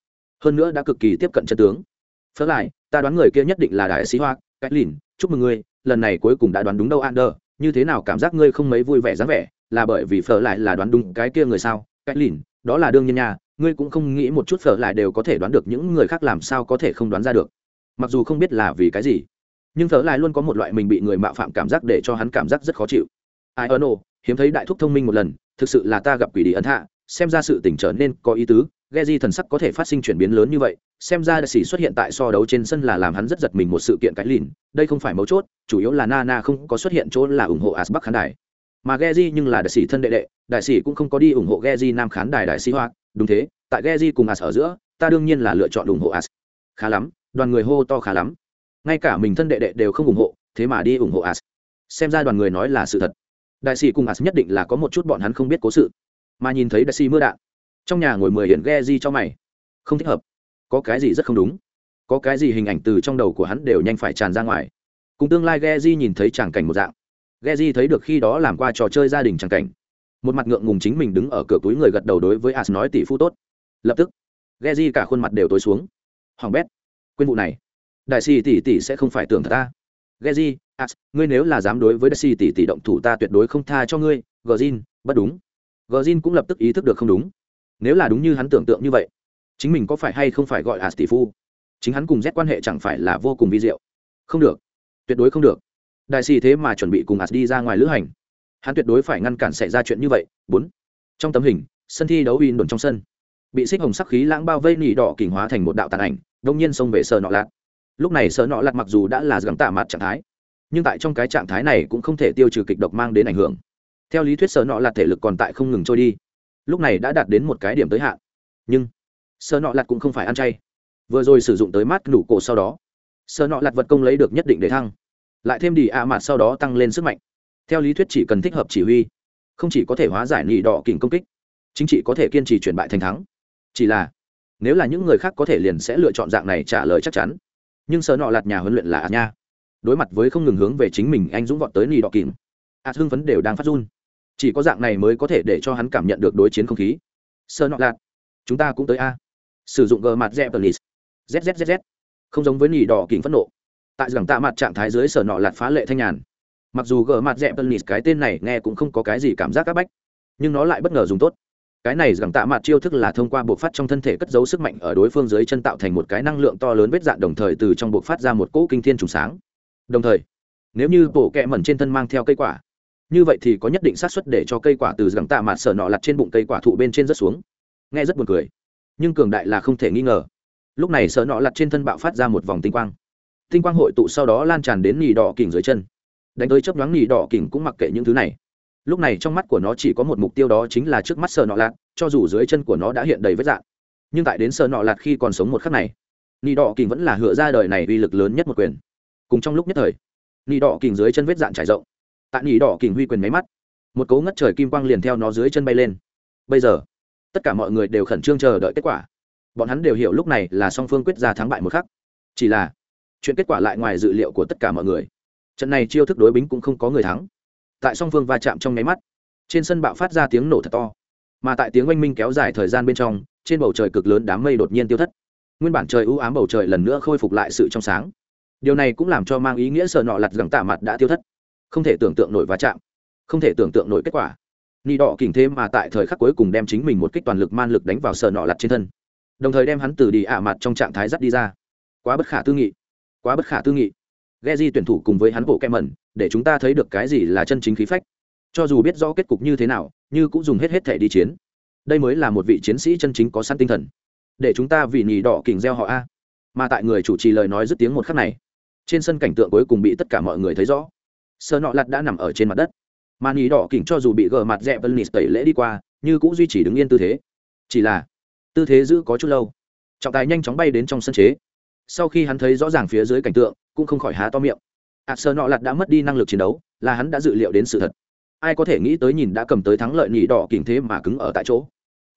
S1: hơn nữa đã cực kỳ tiếp cận chân tướng phớt lại ta đoán người kia nhất định là đại sĩ hoa cách lìn chúc mừng ngươi lần này cuối cùng đã đoán đúng đâu Ander, như thế nào cảm giác ngươi không mấy vui vẻ dáng vẻ? Là bởi vì phở lại là đoán đúng cái kia người sao? Cách lìn đó là đương nhiên nha ngươi cũng không nghĩ một chút phở lại đều có thể đoán được những người khác làm sao có thể không đoán ra được. Mặc dù không biết là vì cái gì nhưng phở lại luôn có một loại mình bị người mạo phạm cảm giác để cho hắn cảm giác rất khó chịu. Ai ơ hiếm thấy đại thúc thông minh một lần thực sự là ta gặp quỷ đi ấn hạ xem ra sự tình trở nên có ý tứ Geji thần sắc có thể phát sinh chuyển biến lớn như vậy xem ra đại sĩ xuất hiện tại so đấu trên sân là làm hắn rất giật mình một sự kiện cái lìn đây không phải mấu chốt chủ yếu là nana không có xuất hiện chỗ là ủng hộ Asbak khán đài mà Geji nhưng là đại sĩ thân đệ đệ đại sĩ cũng không có đi ủng hộ Geji nam khán đài đại sĩ hoa đúng thế tại Geji cùng As ở giữa, ta đương nhiên là lựa chọn ủng hộ As. Khá lắm, đoàn người hô to khá lắm. Ngay cả mình thân đệ đệ đều không ủng hộ, thế mà đi ủng hộ As. Xem ra đoàn người nói là sự thật. Đại sĩ cùng As nhất định là có một chút bọn hắn không biết cố sự. Mà nhìn thấy đại sĩ mưa đạn, trong nhà ngồi mười hiển Geji cho mày. Không thích hợp. Có cái gì rất không đúng. Có cái gì hình ảnh từ trong đầu của hắn đều nhanh phải tràn ra ngoài. Cùng tương lai Geji nhìn thấy tràng cảnh một dạng. Geji thấy được khi đó làm qua trò chơi gia đình tràng cảnh một mặt ngượng ngùng chính mình đứng ở cửa túi người gật đầu đối với as nói tỷ phu tốt lập tức, ghe di cả khuôn mặt đều tối xuống hoàng bét, quên vụ này đại sĩ tỷ tỷ sẽ không phải tưởng thật ta ghe di, as, ngươi nếu là dám đối với đại sĩ tỷ tỷ động thủ ta tuyệt đối không tha cho ngươi gờ bất đúng gờ cũng lập tức ý thức được không đúng nếu là đúng như hắn tưởng tượng như vậy, chính mình có phải hay không phải gọi as tỷ phu? Chính hắn cùng z quan hệ chẳng phải là vô cùng vi diệu. Không được. Tuyệt đối không được. Đại sĩ thế mà chuẩn bị cùng as đi ra ngoài lữ hành. Hắn tuyệt đối phải ngăn cản xảy ra chuyện như vậy. Bốn. Trong tấm hình, sân thi đấu in đồn trong sân. Bị xích hồng sắc khí lãng bao vây nỉ đỏ kỉnh hóa thành một đạo tàn ảnh, đông nhiên xông về sờ nọ lạt. Lúc này sờ nọ lạt mặc dù đã là gắng tạ mặt trạng thái, nhưng tại trong cái trạng thái này cũng không thể tiêu trừ kịch độc mang đến ảnh hưởng. Theo lý thuyết sờ nọ lạt thể lực còn tại không ngừng trôi đi lúc này đã đạt đến một cái điểm tới hạn. Nhưng sợ nọ lạt cũng không phải ăn chay. Vừa rồi sử dụng tới mát nụ cổ sau đó sợ nọ lạt vật công lấy được nhất định để thăng. Lại thêm đi ạ mạt sau đó tăng lên sức mạnh. Theo lý thuyết chỉ cần thích hợp chỉ huy, không chỉ có thể hóa giải nị đỏ kình công kích, chính trị có thể kiên trì chuyển bại thành thắng. Chỉ là, nếu là những người khác có thể liền sẽ lựa chọn dạng này trả lời chắc chắn. Nhưng sợ nọ lạt nhà huấn luyện là ạt nha. Đối mặt với không ngừng hướng về chính mình anh dũng vọt tới nị đỏ kỉnh ạt hưng phấn đều đang phát run chỉ có dạng này mới có thể để cho hắn cảm nhận được đối chiến không khí. Sợ nọ lạt chúng ta cũng tới a. Sử dụng gờ mặt dẹp tờ list. Zzz không giống với nỉ đỏ kính phẫn nộ. Tại rằng tạ mặt trạng thái dưới sở nọ lạt phá lệ thanh nhàn. Mặc dù gờ mặt dẹp tân nịt cái tên này nghe cũng không có cái gì cảm giác áp bách, nhưng nó lại bất ngờ dùng tốt. Cái này rằng tạ mặt chiêu thức là thông qua buộc phát trong thân thể cất giấu sức mạnh ở đối phương dưới chân tạo thành một cái năng lượng to lớn vết dạn đồng thời từ trong buộc phát ra một cỗ kinh thiên trùng sáng. Đồng thời, nếu như bộ kẹ mẩn trên thân mang theo cây quả như vậy thì có nhất định xác suất để cho cây quả từ gẳng tạ mạt sở nọ lặt trên bụng cây quả thụ bên trên rất xuống. Nghe rất buồn cười. Nhưng cường đại là không thể nghi ngờ. Lúc này sở nọ lặt trên thân bạo phát ra một vòng tinh quang. Tinh quang hội tụ sau đó lan tràn đến nỉ đỏ kỉnh dưới chân. Đánh tới chấp nhoáng nỉ đỏ kỉnh cũng mặc kệ những thứ này. Lúc này trong mắt của nó chỉ có một mục tiêu đó chính là trước mắt sở nọ lạt cho dù dưới chân của nó đã hiện đầy vết dạng. Nhưng tại đến sở nọ lạt khi còn sống một khắc này nỉ đỏ kỉnh vẫn là hựa ra đời này uy lực lớn nhất một quyền. Cùng trong lúc nhất thời nỉ đỏ kỉnh dưới chân vết dạng trải rộng. Tạ nị đỏ kình huy quyền máy mắt. Một cấu ngất trời kim quang liền theo nó dưới chân bay lên. Bây giờ, tất cả mọi người đều khẩn trương chờ đợi kết quả. Bọn hắn đều hiểu lúc này là song phương quyết ra thắng bại một khắc. Chỉ là, chuyện kết quả lại ngoài dự liệu của tất cả mọi người. Trận này chiêu thức đối bính cũng không có người thắng. Tại song phương va chạm trong nháy mắt, trên sân bạo phát ra tiếng nổ thật to. Mà tại tiếng oanh minh kéo dài thời gian bên trong, trên bầu trời cực lớn đám mây đột nhiên tiêu thất. Nguyên bản trời ưu ám bầu trời lần nữa khôi phục lại sự trong sáng. Điều này cũng làm cho mang ý nghĩa sợ nọ lặt gẳng tạ mặt đã tiêu thất không thể tưởng tượng nổi va chạm, không thể tưởng tượng nổi kết quả. Ni đỏ kỉnh thế mà tại thời khắc cuối cùng đem chính mình một kích toàn lực man lực đánh vào sợ nọ lặt trên thân, đồng thời đem hắn từ đi ả mặt trong trạng thái dắt đi ra. Quá bất khả tư nghị, quá bất khả tư nghị. Ghe di tuyển thủ cùng với hắn bộ kem mẩn, để chúng ta thấy được cái gì là chân chính khí phách. Cho dù biết rõ kết cục như thế nào, như cũng dùng hết hết thể đi chiến. Đây mới là một vị chiến sĩ chân chính có sẵn tinh thần. Để chúng ta vì nhì đỏ kình gieo họ a. Mà tại người chủ trì lời nói dứt tiếng một khắc này, trên sân cảnh tượng cuối cùng bị tất cả mọi người thấy rõ sơ nọ lặt đã nằm ở trên mặt đất. Mà nhì đỏ kình cho dù bị gờ mặt dẹp vân nịt tẩy lễ đi qua, như cũng duy trì đứng yên tư thế. Chỉ là, tư thế giữ có chút lâu. Trọng tài nhanh chóng bay đến trong sân chế. Sau khi hắn thấy rõ ràng phía dưới cảnh tượng, cũng không khỏi há to miệng. Ạ sơ nọ lặt đã mất đi năng lực chiến đấu, là hắn đã dự liệu đến sự thật. Ai có thể nghĩ tới nhìn đã cầm tới thắng lợi nhị đỏ kình thế mà cứng ở tại chỗ.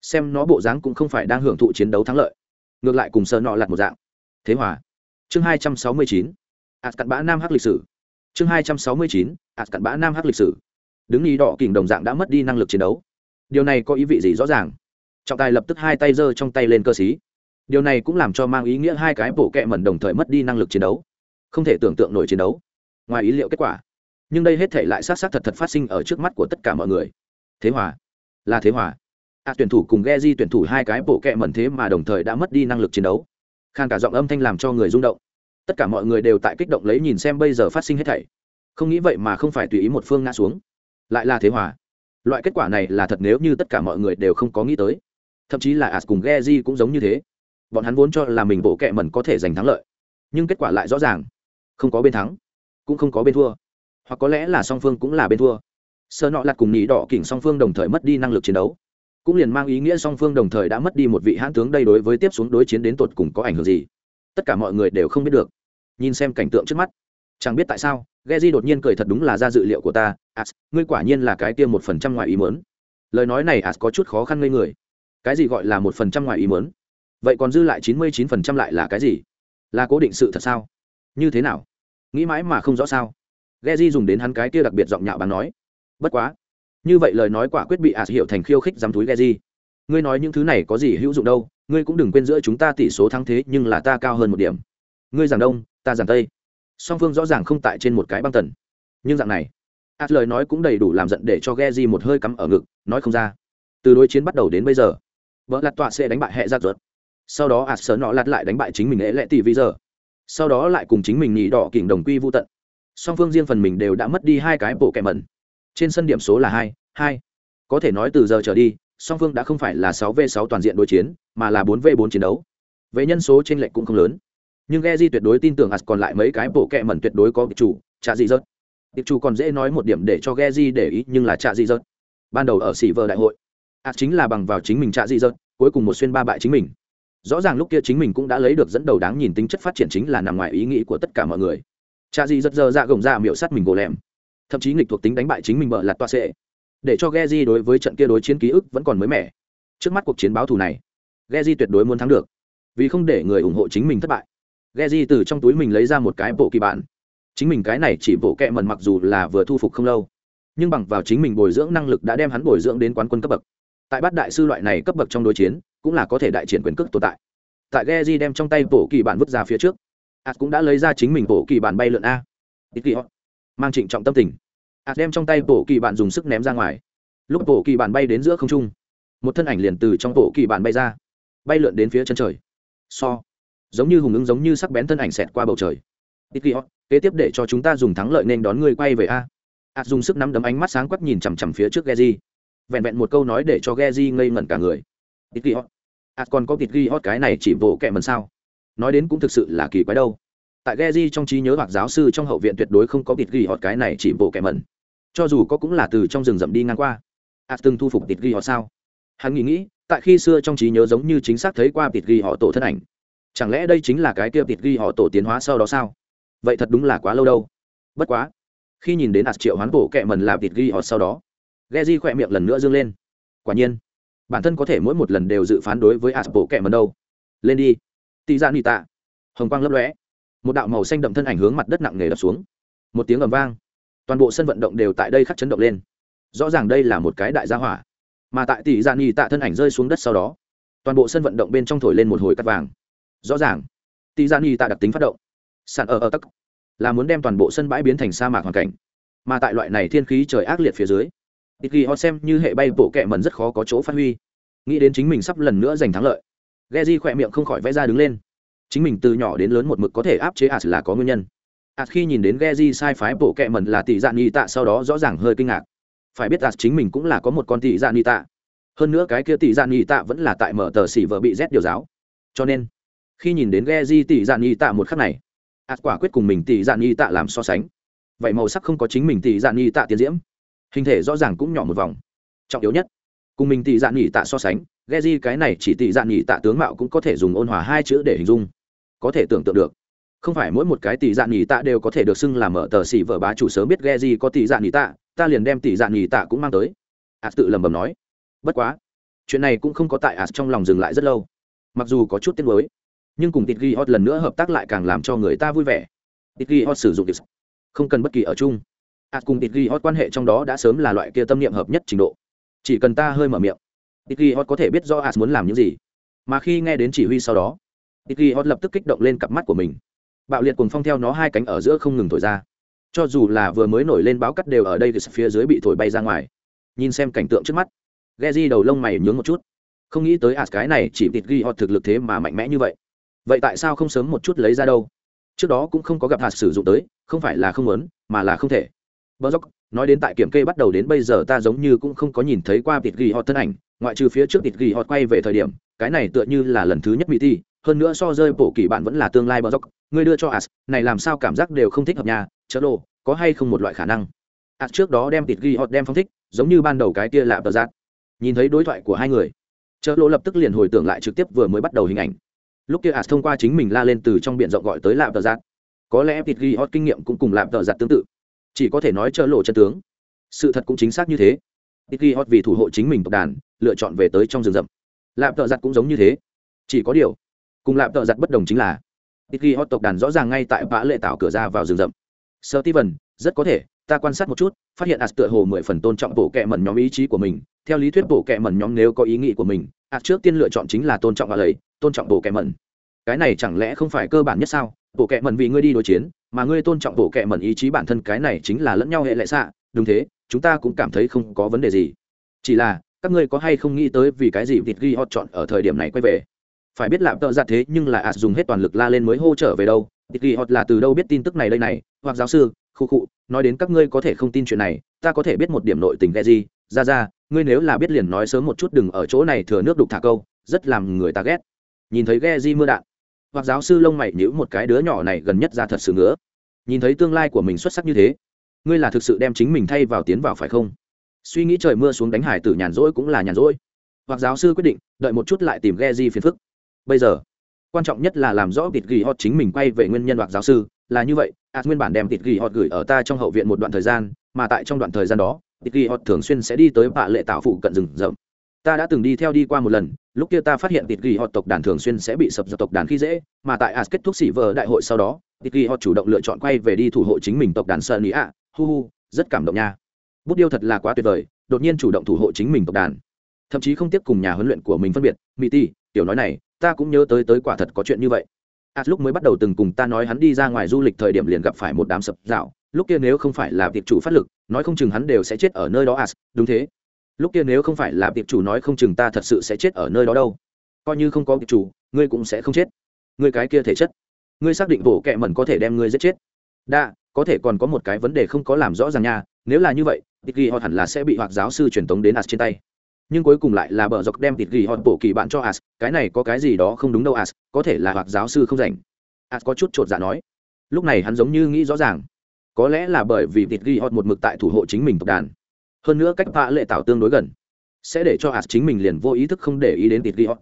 S1: Xem nó bộ dáng cũng không phải đang hưởng thụ chiến đấu thắng lợi. Ngược lại cùng sơ nọ lặt một dạng. Thế hòa. Chương hai trăm sáu mươi chín. Ạt cặn bã nam hắc lịch sử chương hai trăm sáu mươi chín ạt cặn bã nam hắc lịch sử. Đứng nhị đỏ kình đồng dạng đã mất đi năng lực chiến đấu. Điều này có ý vị gì rõ ràng? Trọng tài lập tức hai tay giơ trong tay lên cơ sĩ, điều này cũng làm cho mang ý nghĩa hai cái bộ kẹ mẩn đồng thời mất đi năng lực chiến đấu. Không thể tưởng tượng nổi chiến đấu. Ngoài ý liệu kết quả. Nhưng đây hết thể lại sát sát thật thật phát sinh ở trước mắt của tất cả mọi người. Thế hòa. Là thế hòa. À, tuyển thủ cùng ghe di tuyển thủ hai cái bộ kẹ mẩn thế mà đồng thời đã mất đi năng lực chiến đấu. Khan cả giọng âm thanh làm cho người rung động tất cả mọi người đều tại kích động lấy nhìn xem bây giờ phát sinh hết thảy. Không nghĩ vậy mà không phải tùy ý một phương ngã xuống. Lại là thế hòa. Loại kết quả này là thật nếu như tất cả mọi người đều không có nghĩ tới. Thậm chí là as cùng ghe di cũng giống như thế. Bọn hắn vốn cho là mình bộ kẹ mẩn có thể giành thắng lợi. Nhưng kết quả lại rõ ràng. Không có bên thắng, cũng không có bên thua. Hoặc có lẽ là song phương cũng là bên thua. Sơ nọ lặt cùng nhị đỏ kỉnh song phương đồng thời mất đi năng lực chiến đấu. Cũng liền mang ý nghĩa song phương đồng thời đã mất đi một vị hãn tướng đây đối với tiếp xuống đối chiến đến tột cùng có ảnh hưởng gì tất cả mọi người đều không biết được. Nhìn xem cảnh tượng trước mắt, chẳng biết tại sao, Geji đột nhiên cười thật đúng là ra dự liệu của ta as ngươi quả nhiên là cái tiêm một phần trăm ngoài ý mớn lời nói này as có chút khó khăn ngây người. Cái gì gọi là một phần trăm ngoài ý mớn vậy còn dư lại chín mươi chín phần trăm lại là cái gì? Là cố định sự thật sao? Như thế nào? Nghĩ mãi mà không rõ sao? Ghe di dùng đến hắn cái kia đặc biệt giọng nhạo bắn nói. Bất quá, như vậy lời nói quả quyết bị as hiệu thành khiêu khích dám túi ghe di ngươi nói những thứ này có gì hữu dụng đâu, ngươi cũng đừng quên giữa chúng ta tỷ số thắng thế, nhưng là ta cao hơn một điểm. Ngươi giảng đông, ta giảng tây. Song phương rõ ràng không tại trên một cái băng tần. Nhưng dạng này ạt lời nói cũng đầy đủ làm giận để cho ghe di một hơi cắm ở ngực, nói không ra. Từ đối chiến bắt đầu đến bây giờ, vợ lặt tọa sẽ đánh bại hệ ra ruột. Sau đó ạt sớ nọ lặt lại đánh bại chính mình ế lệ tỷ vi giờ. Sau đó lại cùng chính mình nhị đỏ kỉnh đồng quy vô tận. Song phương riêng phần mình đều đã mất đi hai cái bộ kẹ mẩn. Trên sân điểm số là hai hai. Có thể nói từ giờ trở đi song phương đã không phải là sáu v sáu toàn diện đối chiến, mà là bốn v bốn chiến đấu. Về nhân số chênh lệch cũng không lớn. Nhưng Geji tuyệt đối tin tưởng ạt còn lại mấy cái bộ kệ mẩn tuyệt đối có chủ trả gì rớt tiệp chủ còn dễ nói một điểm để cho Geji để ý, nhưng là trả gì rớt ban đầu ở Silver đại hội ạt chính là bằng vào chính mình trả gì rớt cuối cùng một xuyên ba bại chính mình. Rõ ràng lúc kia chính mình cũng đã lấy được dẫn đầu đáng nhìn tính chất phát triển chính là nằm ngoài ý nghĩ của tất cả mọi người. Cha gì rất giờ dạ gồng ra miểu sát mình gồ lẻm. Thậm chí nghịch thuộc tính đánh bại chính mình bợ lạt toa sẽ để cho Geji đối với trận kia đối chiến ký ức vẫn còn mới mẻ. Trước mắt cuộc chiến báo thù này, Geji tuyệt đối muốn thắng được, vì không để người ủng hộ chính mình thất bại. Geji từ trong túi mình lấy ra một cái bộ kỳ bản. Chính mình cái này chỉ bộ kệ mần mặc dù là vừa thu phục không lâu, nhưng bằng vào chính mình bồi dưỡng năng lực đã đem hắn bồi dưỡng đến quán quân cấp bậc. Tại bát đại sư loại này cấp bậc trong đối chiến, cũng là có thể đại triển quyền cước tồn tại. Tại Geji đem trong tay bộ kỳ bản vứt ra phía trước Ad cũng đã lấy ra chính mình bộ kỳ bản bay lượn a. Mang trịnh trọng tâm tình ạt đem trong tay bộ kỳ bản dùng sức ném ra ngoài lúc bộ kỳ bản bay đến giữa không trung, một thân ảnh liền từ trong bộ kỳ bản bay ra, bay lượn đến phía chân trời so, giống như hùng ứng giống như sắc bén thân ảnh xẹt qua bầu trời ít kỳ kế tiếp để cho chúng ta dùng thắng lợi nên đón người quay về a ạt dùng sức nắm đấm ánh mắt sáng quắc nhìn chằm chằm phía trước Geji. Vẹn vẹn một câu nói để cho Geji ngây ngẩn cả người. ít kỳ ạt à, còn có thịt ghi hot cái này chỉ bộ kệ mần sao? Nói đến cũng thực sự là kỳ quái đâu. Tại Geji trong trí nhớ hoặc giáo sư trong hậu viện tuyệt đối không có thịt ghi hot cái này chỉ bộ kệ mần. Cho dù có cũng là từ trong rừng rậm đi ngang qua. ạt từng thu phục tịt ghi họ sao? Hắn nghĩ nghĩ, tại khi xưa trong trí nhớ giống như chính xác thấy qua tịt ghi họ tổ thân ảnh. Chẳng lẽ đây chính là cái kia tịt ghi họ tổ tiến hóa sau đó sao? Vậy thật đúng là quá lâu đâu. Bất quá, khi nhìn đến ạt triệu hoán bổ kẹ mần là tịt ghi họ sau đó ghe di khỏe miệng lần nữa dương lên quả nhiên bản thân có thể mỗi một lần đều dự phán đối với ạt bổ kẹ mần đâu lên đi tị ra nị tạ hồng quang lấp lóe một đạo màu xanh đậm thân ảnh hướng mặt đất nặng nề đập xuống một tiếng ầm vang toàn bộ sân vận động đều tại đây khắc chấn động lên. Rõ ràng đây là một cái đại gia hỏa. Mà tại tỷ dạ nhì tạ thân ảnh rơi xuống đất sau đó, toàn bộ sân vận động bên trong thổi lên một hồi cắt vàng. Rõ ràng, tỷ dạ nhì tạ đặc tính phát động. Sàn ở ở tắc, là muốn đem toàn bộ sân bãi biến thành sa mạc hoàn cảnh. Mà tại loại này thiên khí trời ác liệt phía dưới, ít ghi họ xem như hệ bay bộ kẹ mần rất khó có chỗ phát huy. Nghĩ đến chính mình sắp lần nữa giành thắng lợi ghe di khỏe miệng không khỏi vẽ ra đứng lên. Chính mình từ nhỏ đến lớn một mực có thể áp chế ạt là có nguyên nhân as khi nhìn đến Geji di sai phái bộ kệ mần là tỷ dạ ni tạ, sau đó rõ ràng hơi kinh ngạc. Phải biết ạt chính mình cũng là có một con tỷ dạ ni tạ. Hơn nữa cái kia tỷ dạ ni tạ vẫn là tại mở tờ xỉ vợ bị rét điều giáo. Cho nên, khi nhìn đến Geji di tỷ dạ ni tạ một khắc này ạt quả quyết cùng mình tỷ dạ ni tạ làm so sánh. Vậy màu sắc không có chính mình tỷ dạ ni tạ tiến diễm. Hình thể rõ ràng cũng nhỏ một vòng. Trọng yếu nhất, cùng mình tỷ dạ ni tạ so sánh, Geji di cái này chỉ tỷ dạ ni tạ tướng mạo cũng có thể dùng ôn hòa hai chữ để hình dung. Có thể tưởng tượng được không phải mỗi một cái tỷ dạng nhì tạ đều có thể được xưng làm mở tờ xỉ vợ bá chủ sớm biết ghe gì có tỷ dạng nhì tạ, ta liền đem tỷ dạng nhì tạ cũng mang tới. Ạt tự lầm bầm nói. Bất quá, chuyện này cũng không có tại ạt trong lòng dừng lại rất lâu. Mặc dù có chút tiếc nuối, nhưng cùng tịt ghi hot lần nữa hợp tác lại càng làm cho người ta vui vẻ. Tịt ghi hot sử dụng không cần bất kỳ ở chung. Ạt cùng tịt ghi hot quan hệ trong đó đã sớm là loại kia tâm niệm hợp nhất trình độ. Chỉ cần ta hơi mở miệng tịt ghi hot có thể biết do ạt muốn làm những gì. Mà khi nghe đến chỉ huy sau đó tịt ghi hot lập tức kích động lên cặp mắt của mình bạo liệt cùng phong theo nó hai cánh ở giữa không ngừng thổi ra. Cho dù là vừa mới nổi lên báo cắt đều ở đây thì phía dưới bị thổi bay ra ngoài. Nhìn xem cảnh tượng trước mắt ghe di đầu lông mày nhướng một chút. Không nghĩ tới ạt cái này chỉ tịt ghi hot thực lực thế mà mạnh mẽ như vậy. Vậy tại sao không sớm một chút lấy ra đâu? Trước đó cũng không có gặp hạt sử dụng tới, không phải là không muốn, mà là không thể. Bờ dốc nói đến tại kiểm kê bắt đầu đến bây giờ ta giống như cũng không có nhìn thấy qua tịt ghi họ thân ảnh, ngoại trừ phía trước tịt ghi họ quay về thời điểm, cái này tựa như là lần thứ nhất mỹ thi, hơn nữa so rơi bổ kỳ bạn vẫn là tương lai bờ dốc ngươi đưa cho as, này làm sao cảm giác đều không thích hợp nhà chớ đồ có hay không một loại khả năng? As trước đó đem tịt ghi họ đem phong thích, giống như ban đầu cái kia lạ tờ giác nhìn thấy đối thoại của hai người, chớ lỗ lập tức liền hồi tưởng lại trực tiếp vừa mới bắt đầu hình ảnh. Lúc kia as thông qua chính mình la lên từ trong biển rộng gọi tới lạp tờ giác có lẽ tịt ghi hot kinh nghiệm cũng cùng Lạm tờ giạt tương tự. Chỉ có thể nói chớ lộ chân tướng. Sự thật cũng chính xác như thế. Tịt ghi hot vì thủ hộ chính mình tộc đàn, lựa chọn về tới trong rừng rậm. Lạm tờ giặt cũng giống như thế. Chỉ có điều, cùng Lạm tợ giặt bất đồng chính là ít ghi hot tộc đàn rõ ràng ngay tại vã lệ tạo cửa ra vào rừng rậm. Sơ ti vần rất có thể, ta quan sát một chút, phát hiện ạt tựa hồ mười phần tôn trọng bộ kệ mẩn nhóm ý chí của mình. Theo lý thuyết bộ kệ mẩn nhóm nếu có ý nghĩ của mình ạt trước tiên lựa chọn chính là tôn trọng và lầy tôn trọng bộ kệ mẩn. Cái này chẳng lẽ không phải cơ bản nhất sao? Bộ kệ mẩn vì ngươi đi đối chiến, mà ngươi tôn trọng bộ kệ mẩn ý chí bản thân, cái này chính là lẫn nhau hệ lệ xạ. Đúng thế, chúng ta cũng cảm thấy không có vấn đề gì. Chỉ là, các ngươi có hay không nghĩ tới vì cái gì vịt ghi hot chọn ở thời điểm này quay về? Phải biết lạm tợ giặt thế nhưng là à dùng hết toàn lực la lên mới hô trở về đâu. Ít ghi hot là từ đâu biết tin tức này đây này. Hoặc giáo sư, khu khụ nói đến các ngươi có thể không tin chuyện này, ta có thể biết một điểm nội tình ghe gì. Ra ra, ngươi nếu là biết liền nói sớm một chút đừng ở chỗ này thừa nước đục thả câu, rất làm người ta ghét. Nhìn thấy ghe di mưa đạn. Hoặc giáo sư lông mày nhữ một cái đứa nhỏ này gần nhất ra thật sự ngứa. Nhìn thấy tương lai của mình xuất sắc như thế, ngươi là thực sự đem chính mình thay vào tiến vào phải không? Suy nghĩ trời mưa xuống đánh hải tử nhàn rỗi cũng là nhàn rỗi. Hoặc giáo sư quyết định, đợi một chút lại tìm ghe di phiền phức bây giờ. Quan trọng nhất là làm rõ tịt ghi hot chính mình quay về nguyên nhân hoặc giáo sư, là như vậy ạt nguyên bản đem tịt ghi hot gửi ở ta trong hậu viện một đoạn thời gian, mà tại trong đoạn thời gian đó, tịt ghi hot thường xuyên sẽ đi tới bạ lệ tạo phụ cận rừng rậm. Ta đã từng đi theo đi qua một lần, lúc kia ta phát hiện tịt ghi hot tộc đàn thường xuyên sẽ bị sập dập tộc đàn khi dễ, mà tại as kết thúc xỉ vờ đại hội sau đó, tịt ghi hot chủ động lựa chọn quay về đi thủ hộ chính mình tộc đàn sợ ý ạ hu hu, rất cảm động nha. Bút điêu thật là quá tuyệt vời, đột nhiên chủ động thủ hộ chính mình tộc đàn. Thậm chí không tiếp cùng nhà huấn luyện của mình phân biệt mỹ ti, tiểu nói này ta cũng nhớ tới tới quả thật có chuyện như vậy. As lúc mới bắt đầu từng cùng ta nói hắn đi ra ngoài du lịch thời điểm liền gặp phải một đám sập dạo. Lúc kia nếu không phải là việc chủ phát lực, nói không chừng hắn đều sẽ chết ở nơi đó. As đúng thế. Lúc kia nếu không phải là tiệp chủ nói không chừng ta thật sự sẽ chết ở nơi đó đâu. Coi như không có tiệp chủ, ngươi cũng sẽ không chết. Ngươi cái kia thể chất. Ngươi xác định bổ kẹ mẩn có thể đem ngươi giết chết. Đa có thể còn có một cái vấn đề không có làm rõ ràng nha. Nếu là như vậy tịt ghi họ hẳn là sẽ bị hoặc giáo sư truyền tống đến as trên tay nhưng cuối cùng lại là bờ dọc đem tịt ghi họ bổ kỳ bạn cho as, cái này có cái gì đó không đúng đâu as, có thể là hoặc giáo sư không rảnh. As có chút chột dạ nói. Lúc này hắn giống như nghĩ rõ ràng. Có lẽ là bởi vì tịt ghi họ một mực tại thủ hộ chính mình tộc đàn. Hơn nữa cách vạ lệ tạo tương đối gần. Sẽ để cho as chính mình liền vô ý thức không để ý đến tịt ghi họ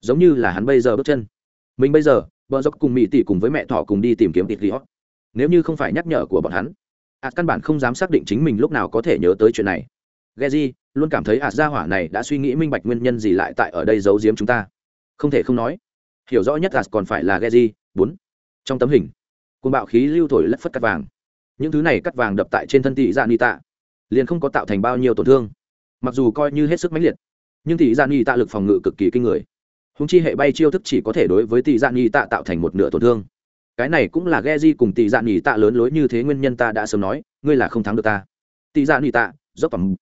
S1: giống như là hắn bây giờ bước chân. Mình bây giờ, bờ dọc cùng mỹ tỷ cùng với mẹ thỏ cùng đi tìm kiếm tịt ghi họ nếu như không phải nhắc nhở của bọn hắn, as căn bản không dám xác định chính mình lúc nào có thể nhớ tới chuyện này. Geji luôn cảm thấy ạt gia hỏa này đã suy nghĩ minh bạch nguyên nhân gì lại tại ở đây giấu giếm chúng ta. Không thể không nói, hiểu rõ nhất ạt còn phải là Geji, bốn. Trong tấm hình, cuồng bạo khí lưu thổi lất phất cắt vàng. Những thứ này cắt vàng đập tại trên thân thị dạ ni tạ, liền không có tạo thành bao nhiêu tổn thương. Mặc dù coi như hết sức mãnh liệt, nhưng thị dạ ni tạ lực phòng ngự cực kỳ kinh người. Hùng chi hệ bay chiêu thức chỉ có thể đối với tỷ dạ ni tạ tạo thành một nửa tổn thương. Cái này cũng là Geji cùng tỷ dạ nghỉ tạ lớn lối như thế nguyên nhân ta đã sớm nói, ngươi là không thắng được ta. Tỷ dạ nghỉ tạ, dốc tầm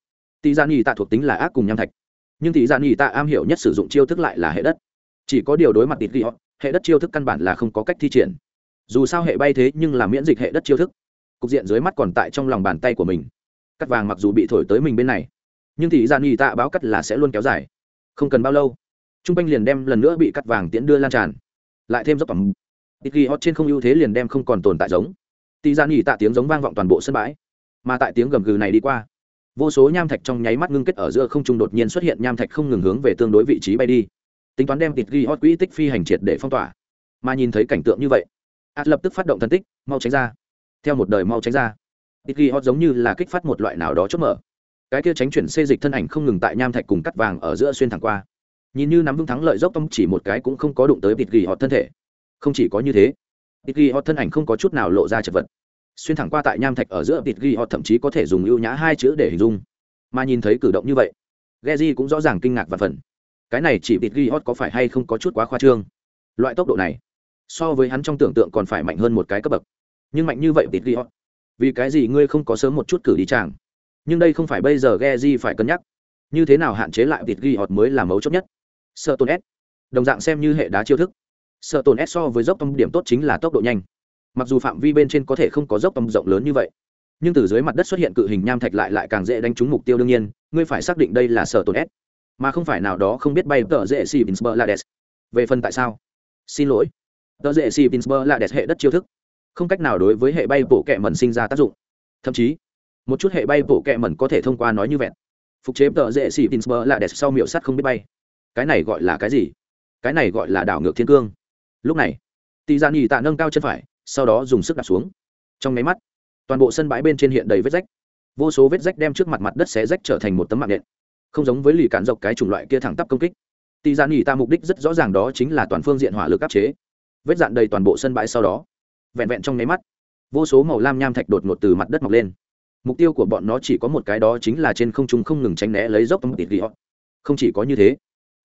S1: tỷ gian dạ nhị tạ thuộc tính là ác cùng nham thạch. Nhưng tỷ gian dạ nhị tạ am hiểu nhất sử dụng chiêu thức lại là hệ đất. Chỉ có điều đối mặt tịt ghi họ hệ đất chiêu thức căn bản là không có cách thi triển. Dù sao hệ bay thế nhưng là miễn dịch hệ đất chiêu thức. Cục diện dưới mắt còn tại trong lòng bàn tay của mình. Cắt vàng mặc dù bị thổi tới mình bên này, nhưng tỷ gian dạ nhị tạ báo cắt là sẽ luôn kéo dài. Không cần bao lâu t r u n g quanh liền đem lần nữa bị cắt vàng tiễn đưa lan tràn. Lại thêm dốc tầm ít ghi hot trên không ưu thế liền đem không còn tồn tại giống. Tỷ gian nhị tạ tiếng giống vang vọng toàn bộ sân bãi, mà tại tiếng gầm gừ này đi qua vô số nham thạch trong nháy mắt ngưng kết ở giữa không trung đột nhiên xuất hiện, nham thạch không ngừng hướng về tương đối vị trí bay đi. Tính toán đem tịt ghi hot quỹ tích phi hành triệt để phong tỏa. Mà nhìn thấy cảnh tượng như vậy ạt lập tức phát động thân tích, mau tránh ra. Theo một đời mau tránh ra tịt ghi hot giống như là kích phát một loại nào đó chốt mở. Cái kia tránh chuyển xê dịch thân ảnh không ngừng tại nham thạch cùng cắt vàng ở giữa xuyên thẳng qua. Nhìn như nắm vững thắng lợi dốc tông, chỉ một cái cũng không có đụng tới tịt ghi hot thân thể. Không chỉ có như thế tịt ghi hot thân ảnh không có chút nào lộ ra chật vật xuyên thẳng qua tại nham thạch ở giữa tịt ghi họ thậm chí có thể dùng ưu nhã hai chữ để hình dung. Mà nhìn thấy cử động như vậy, Geji cũng rõ ràng kinh ngạc và phần cái này chỉ tịt ghi có phải hay không có chút quá khoa trương? Loại tốc độ này, so với hắn trong tưởng tượng còn phải mạnh hơn một cái cấp bậc. Nhưng mạnh như vậy tịt ghi vì cái gì ngươi không có sớm một chút cử đi chàng? Nhưng đây không phải bây giờ Geji phải cân nhắc. Như thế nào hạn chế lại tịt ghi mới là mấu chốt nhất? Sợ tôn s. Đồng dạng xem như hệ đá chiêu thức. Sợ tổn s so với dốc tông điểm tốt chính là tốc độ nhanh mặc dù phạm vi bên trên có thể không có dốc tầm rộng lớn như vậy, nhưng từ dưới mặt đất xuất hiện cự hình nham thạch lại lại càng dễ đánh trúng mục tiêu đương nhiên, ngươi phải xác định đây là sở tồn s. Mà không phải nào đó không biết bay tờ dễ xì pinsburg là đẹp về phần tại sao? Xin lỗi. Tờ dễ xì pinsburg là đẹp hệ đất chiêu thức. Không cách nào đối với hệ bay bổ kẹ mẩn sinh ra tác dụng. Thậm chí, một chút hệ bay bổ kẹ mẩn có thể thông qua nói như vẹn. Phục chế tờ dễ xì pinsburg là đẹp sau miệu sắt không biết bay. Cái này gọi là cái gì? Cái này gọi là đảo ngược thiên cương. Lúc này tị dạ nhì tạ nâng cao chân phải sau đó dùng sức đặt xuống. Trong máy mắt toàn bộ sân bãi bên trên hiện đầy vết rách. Vô số vết rách đem trước mặt mặt đất xé rách trở thành một tấm mạng nện. Không giống với lì cản dọc cái chủng loại kia thẳng tắp công kích. Tì gian nghỉ ta mục đích rất rõ ràng đó chính là toàn phương diện hỏa lực áp chế. Vết dạn đầy toàn bộ sân bãi sau đó vẹn vẹn trong máy mắt vô số màu lam nham thạch đột ngột từ mặt đất mọc lên. Mục tiêu của bọn nó chỉ có một cái đó chính là trên không trung không ngừng tránh né lấy dốc tấm tịt ghi hot, không chỉ có như thế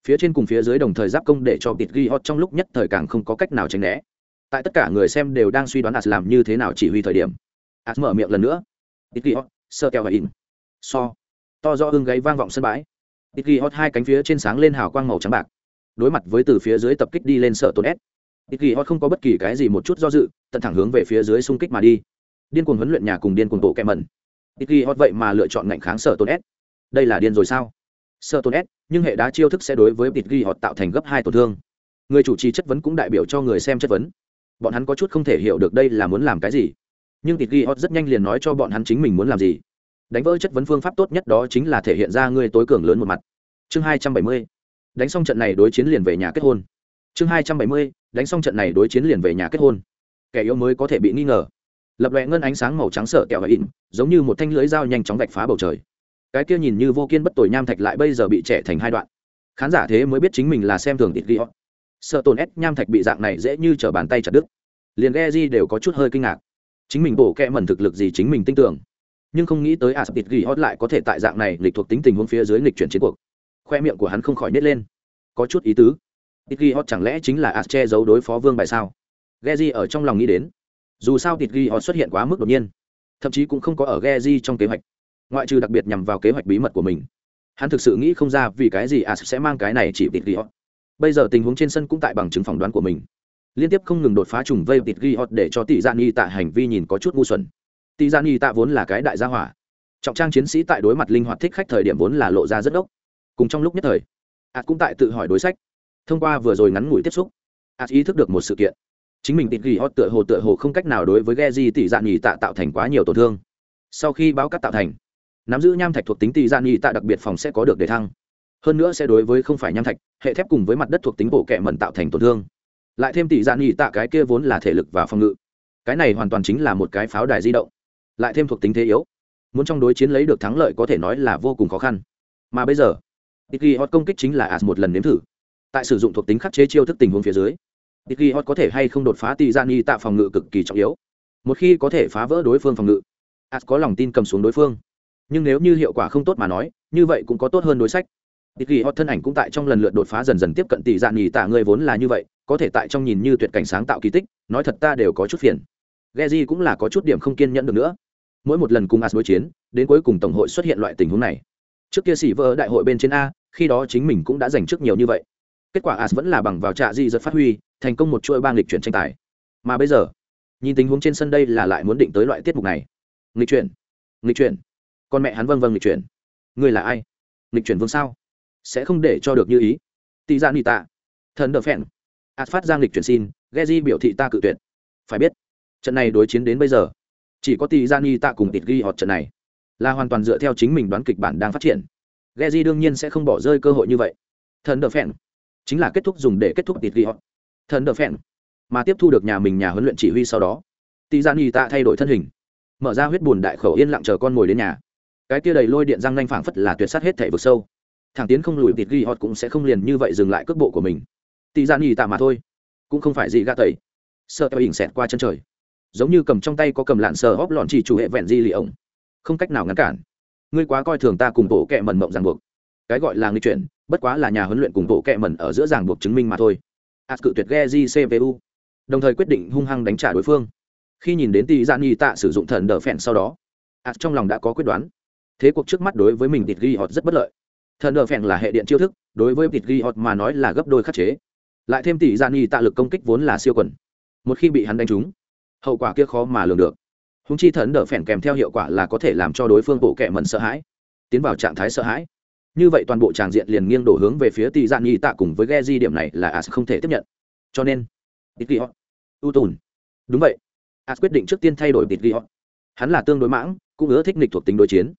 S1: phía trên cùng phía dưới đồng thời giáp công để cho tịt ghi hot trong lúc nhất thời càng không có cách nào tránh né tại tất cả người xem đều đang suy đoán as làm như thế nào chỉ huy thời điểm. As mở miệng lần nữa. Ít ghi hot sơ keo và in so. To do hưng gáy vang vọng sân bãi. Ít ghi hot hai cánh phía trên sáng lên hào quang màu trắng bạc. Đối mặt với từ phía dưới tập kích đi lên sợ tốn s ít ghi hot không có bất kỳ cái gì một chút do dự, tận thẳng hướng về phía dưới xung kích mà đi. Điên cuồng huấn luyện nhà cùng điên cuồng bộ kẹ mẩn. Ít ghi hot vậy mà lựa chọn ngạnh kháng sợ tốn s đây là điên rồi sao? Sợ tốn s nhưng hệ đá chiêu thức sẽ đối với ít ghi hot tạo thành gấp hai tổn thương. Người chủ trì chất vấn cũng đại biểu cho người xem chất vấn bọn hắn có chút không thể hiểu được đây là muốn làm cái gì. Nhưng tịt ghi hot rất nhanh liền nói cho bọn hắn chính mình muốn làm gì. Đánh vỡ chất vấn phương pháp tốt nhất đó chính là thể hiện ra người tối cường lớn một mặt. Chương hai trăm bảy mươi. Đánh xong trận này đối chiến liền về nhà kết hôn. Chương hai trăm bảy mươi. Đánh xong trận này đối chiến liền về nhà kết hôn. Kẻ yếu mới có thể bị nghi ngờ. Lập lòe ngân ánh sáng màu trắng sợ kẹo và in giống như một thanh lưới dao nhanh chóng vạch phá bầu trời. Cái kia nhìn như vô kiên bất tội nham thạch lại bây giờ bị trẻ thành hai đoạn. Khán giả thế mới biết chính mình là xem thường tịt ghi họ sợ tổn ép nham thạch bị dạng này dễ như t bàn tay chặt đứt. Liền ghe di đều có chút hơi kinh ngạc. Chính mình bổ kẹ mẩn thực lực gì chính mình tin tưởng. Nhưng không nghĩ tới as tịt ghi hot lại có thể tại dạng này lịch thuộc tính tình huống phía dưới lịch chuyển chiến cuộc. Khoe miệng của hắn không khỏi nhét lên. Có chút ý tứ. Tịt ghi hot chẳng lẽ chính là as che giấu đối phó vương bài sao? Ghe di ở trong lòng nghĩ đến. Dù sao tịt ghi hot xuất hiện quá mức đột nhiên. Thậm chí cũng không có ở ghe di trong kế hoạch. Ngoại trừ đặc biệt nhằm vào kế hoạch bí mật của mình. Hắn thực sự nghĩ không ra vì cái gì as sẽ mang cái này chỉ tịt ghi hot bây giờ tình huống trên sân cũng tại bằng chứng phỏng đoán của mình. Liên tiếp không ngừng đột phá trùng vây tịt ghi hot để cho tỷ dạ gian y tạ hành vi nhìn có chút ngu xuẩn. Tỷ dạ gian y tạ vốn là cái đại gia hỏa. Trọng trang chiến sĩ tại đối mặt linh hoạt thích khách thời điểm vốn là lộ ra rất ốc cùng trong lúc nhất thời ạt cũng tại tự hỏi đối sách. Thông qua vừa rồi ngắn ngủi tiếp xúc ạt ý thức được một sự kiện. Chính mình tịt ghi hot tựa hồ tựa hồ không cách nào đối với ghe di tỷ dạn nhì tạ tạo thành quá nhiều tổn thương. Sau khi báo cắt tạo thành, nắm giữ nham thạch thuộc tính tỷ dạn nhì tạ đặc biệt phòng sẽ có được đề thăng hơn nữa sẽ đối với không phải nham thạch hệ thép cùng với mặt đất thuộc tính bộ kẹ mẩn tạo thành tổn thương lại thêm tỷ dạ nghỉ tạ cái kia vốn là thể lực và phòng ngự cái này hoàn toàn chính là một cái pháo đài di động lại thêm thuộc tính thế yếu muốn trong đối chiến lấy được thắng lợi có thể nói là vô cùng khó khăn mà bây giờ Tiki Hot công kích chính là As một lần nếm thử. Tại sử dụng thuộc tính khắc chế chiêu thức tình huống phía dưới, Tiki Hot có thể hay không đột phá Tizani tạo phòng ngự cực kỳ trọng yếu. Một khi có thể phá vỡ đối phương phòng ngự, As có lòng tin cầm xuống đối phương. Nhưng nếu như hiệu quả không tốt mà nói, như vậy cũng có tốt hơn đối sách. Tiki Hot thân ảnh cũng tại trong lần lượt đột phá dần dần tiếp cận tỷ dạng nhì tạ người vốn là như vậy, có thể tại trong nhìn như tuyệt cảnh sáng tạo kỳ tích, nói thật ta đều có chút phiền. Geji cũng là có chút điểm không kiên nhẫn được nữa. Mỗi một lần cùng As đối chiến, đến cuối cùng tổng hội xuất hiện loại tình huống này. Trước kia xỉ vỡ đại hội bên trên a, khi đó chính mình cũng đã giành trước nhiều như vậy. Kết quả as vẫn là bằng vào trạ di giật phát huy thành công một chuỗi bang lịch chuyển tranh tài. Mà bây giờ nhìn tình huống trên sân đây là lại muốn định tới loại tiết mục này. Nghịch chuyển nghịch chuyển. Con mẹ hắn vâng vâng nghịch chuyển. Người là ai? Nghịch chuyển vương sao? Sẽ không để cho được như ý tị ra dạ nị tạ thần đờ phèn as phát Giang Lịch chuyển xin geji biểu thị ta cự tuyệt phải biết trận này đối chiến đến bây giờ chỉ có tị ra dạ nị tạ cùng tịt ghi họt trận này là hoàn toàn dựa theo chính mình đoán kịch bản đang phát triển Geji đương nhiên sẽ không bỏ rơi cơ hội như vậy. Thần đờ phèn chính là kết thúc dùng để kết thúc tịt ghi họ. Thần đờ phèn mà tiếp thu được nhà mình nhà huấn luyện chỉ huy sau đó, Tỷ Giản dạ nị tạ thay đổi thân hình, mở ra huyết bùn đại khẩu yên lặng chờ con mồi đến nhà. Cái kia đầy lôi điện răng nanh phảng phất là tuyệt sát hết thể vực sâu. Thẳng tiến không lùi tịt ghi họ cũng sẽ không liền như vậy dừng lại cước bộ của mình. Tỷ Gian dạ Nghị tạ mà thôi, cũng không phải gì gạ tẩy. Sợ theo hình xẹt qua chân trời, giống như cầm trong tay có cầm lạn sờ hóp lọn chỉ chủ hệ vẹn di lì ổng, không cách nào ngăn cản. Ngươi quá coi thường ta cùng bộ kệ mẩn mộng ràng buộc. Cái gọi là người chuyển bất quá là nhà huấn luyện cùng bộ kệ mẩn ở giữa ràng buộc chứng minh mà thôi. As cự tuyệt ghe gcpu đồng thời quyết định hung hăng đánh trả đối phương. Khi nhìn đến tỷ gian dạ nhi tạ sử dụng thần đờ phèn sau đó as trong lòng đã có quyết đoán. Thế cuộc trước mắt đối với mình tịt ghi họt rất bất lợi thần đờ phèn là hệ điện chiêu thức, đối với thịt ghi họt mà nói là gấp đôi khắc chế. Lại thêm tỷ gian nhi tạ lực công kích vốn là siêu quần. Một khi bị hắn đánh trúng, hậu quả kia khó mà lường được. Húng chi thần đỡ phèn kèm theo hiệu quả là có thể làm cho đối phương bộ kẻ mẩn sợ hãi, tiến vào trạng thái sợ hãi. Như vậy toàn bộ tràng diện liền nghiêng đổ hướng về phía tỷ dạng nhi tạ cùng với ghe di điểm này là as không thể tiếp nhận. Cho nên tịt ghi họ u tùn. Đúng vậy. As quyết định trước tiên thay đổi tịt ghi họ hắn là tương đối mãng, cũng ưa thích nịch thuộc tính đối chiến.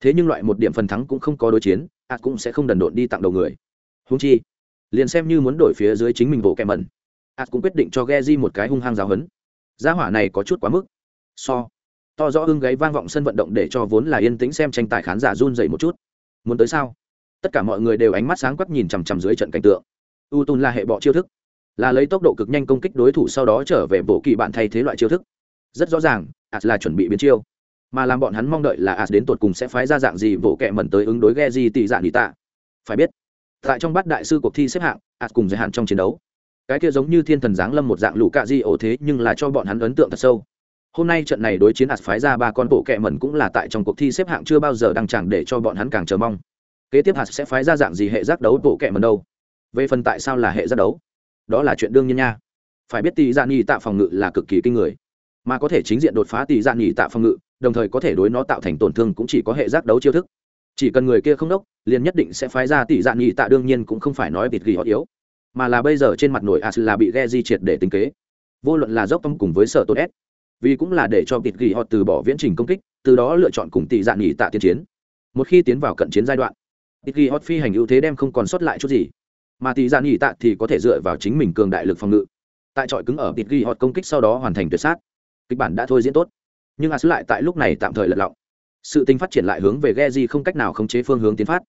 S1: Thế nhưng loại một điểm phần thắng cũng không có đối chiến as cũng sẽ không đần độn đi tặng đầu người. Húng chi, liền xem như muốn đổi phía dưới chính mình bộ kẹ mẩn as cũng quyết định cho ghe di một cái hung hăng giáo hấn gia hỏa này có chút quá mức. So, to rõ hưng gáy vang vọng sân vận động để cho vốn là yên tĩnh xem tranh tài khán giả run dậy một chút. Muốn tới sao? Tất cả mọi người đều ánh mắt sáng quắc nhìn chằm chằm dưới trận cảnh tượng. U tùn là hệ bọ chiêu thức, là lấy tốc độ cực nhanh công kích đối thủ sau đó trở về bộ kỳ bạn thay thế loại chiêu thức. Rất rõ ràng ạt là chuẩn bị biến chiêu mà làm bọn hắn mong đợi là as đến tột cùng sẽ phái ra dạng gì bộ kẹ mẩn tới ứng đối ghe di tỷ dạng đi tạ. Phải biết, tại trong bát đại sư cuộc thi xếp hạng, as cùng giới hạn trong chiến đấu. Cái kia giống như thiên thần giáng lâm một dạng lũ cạ di ổ thế nhưng là cho bọn hắn ấn tượng thật sâu. Hôm nay trận này đối chiến ạt phái ra ba con bộ kẹ mẩn cũng là tại trong cuộc thi xếp hạng chưa bao giờ đăng chẳng để cho bọn hắn càng chờ mong. Kế tiếp as sẽ phái ra dạng gì hệ giác đấu bộ kẹ mẩn đâu? Về phần tại sao là hệ giác đấu? Đó là chuyện đương nhiên nha. Phải biết tỷ dạ nhị tạ phòng ngự là cực kỳ kinh người. Mà có thể chính diện đột phá tỷ dạ nhị tạ phòng ngự đồng thời có thể đối nó tạo thành tổn thương cũng chỉ có hệ giác đấu chiêu thức. Chỉ cần người kia không đốc, liền nhất định sẽ phái ra tỷ dạng nhị tạ đương nhiên cũng không phải nói vịt ghi họ yếu. Mà là bây giờ trên mặt nổi as là bị ghe di triệt để tính kế. Vô luận là dốc tâm cùng với sở tốt s, vì cũng là để cho vịt ghi họ từ bỏ viễn trình công kích, từ đó lựa chọn cùng tỷ dạng nhị tạ tiên chiến. Một khi tiến vào cận chiến giai đoạn, vịt ghi họ phi hành ưu thế đem không còn sót lại chút gì. Mà tỷ dạng nhị tạ thì có thể dựa vào chính mình cường đại lực phòng ngự. Tại trọi cứng ở vịt ghi họ công kích sau đó hoàn thành tuyệt sát. Kịch bản đã thôi diễn tốt nhưng a sứ lại tại lúc này tạm thời lật lọng. Sự tình phát triển lại hướng về ghe di không cách nào khống chế phương hướng tiến phát.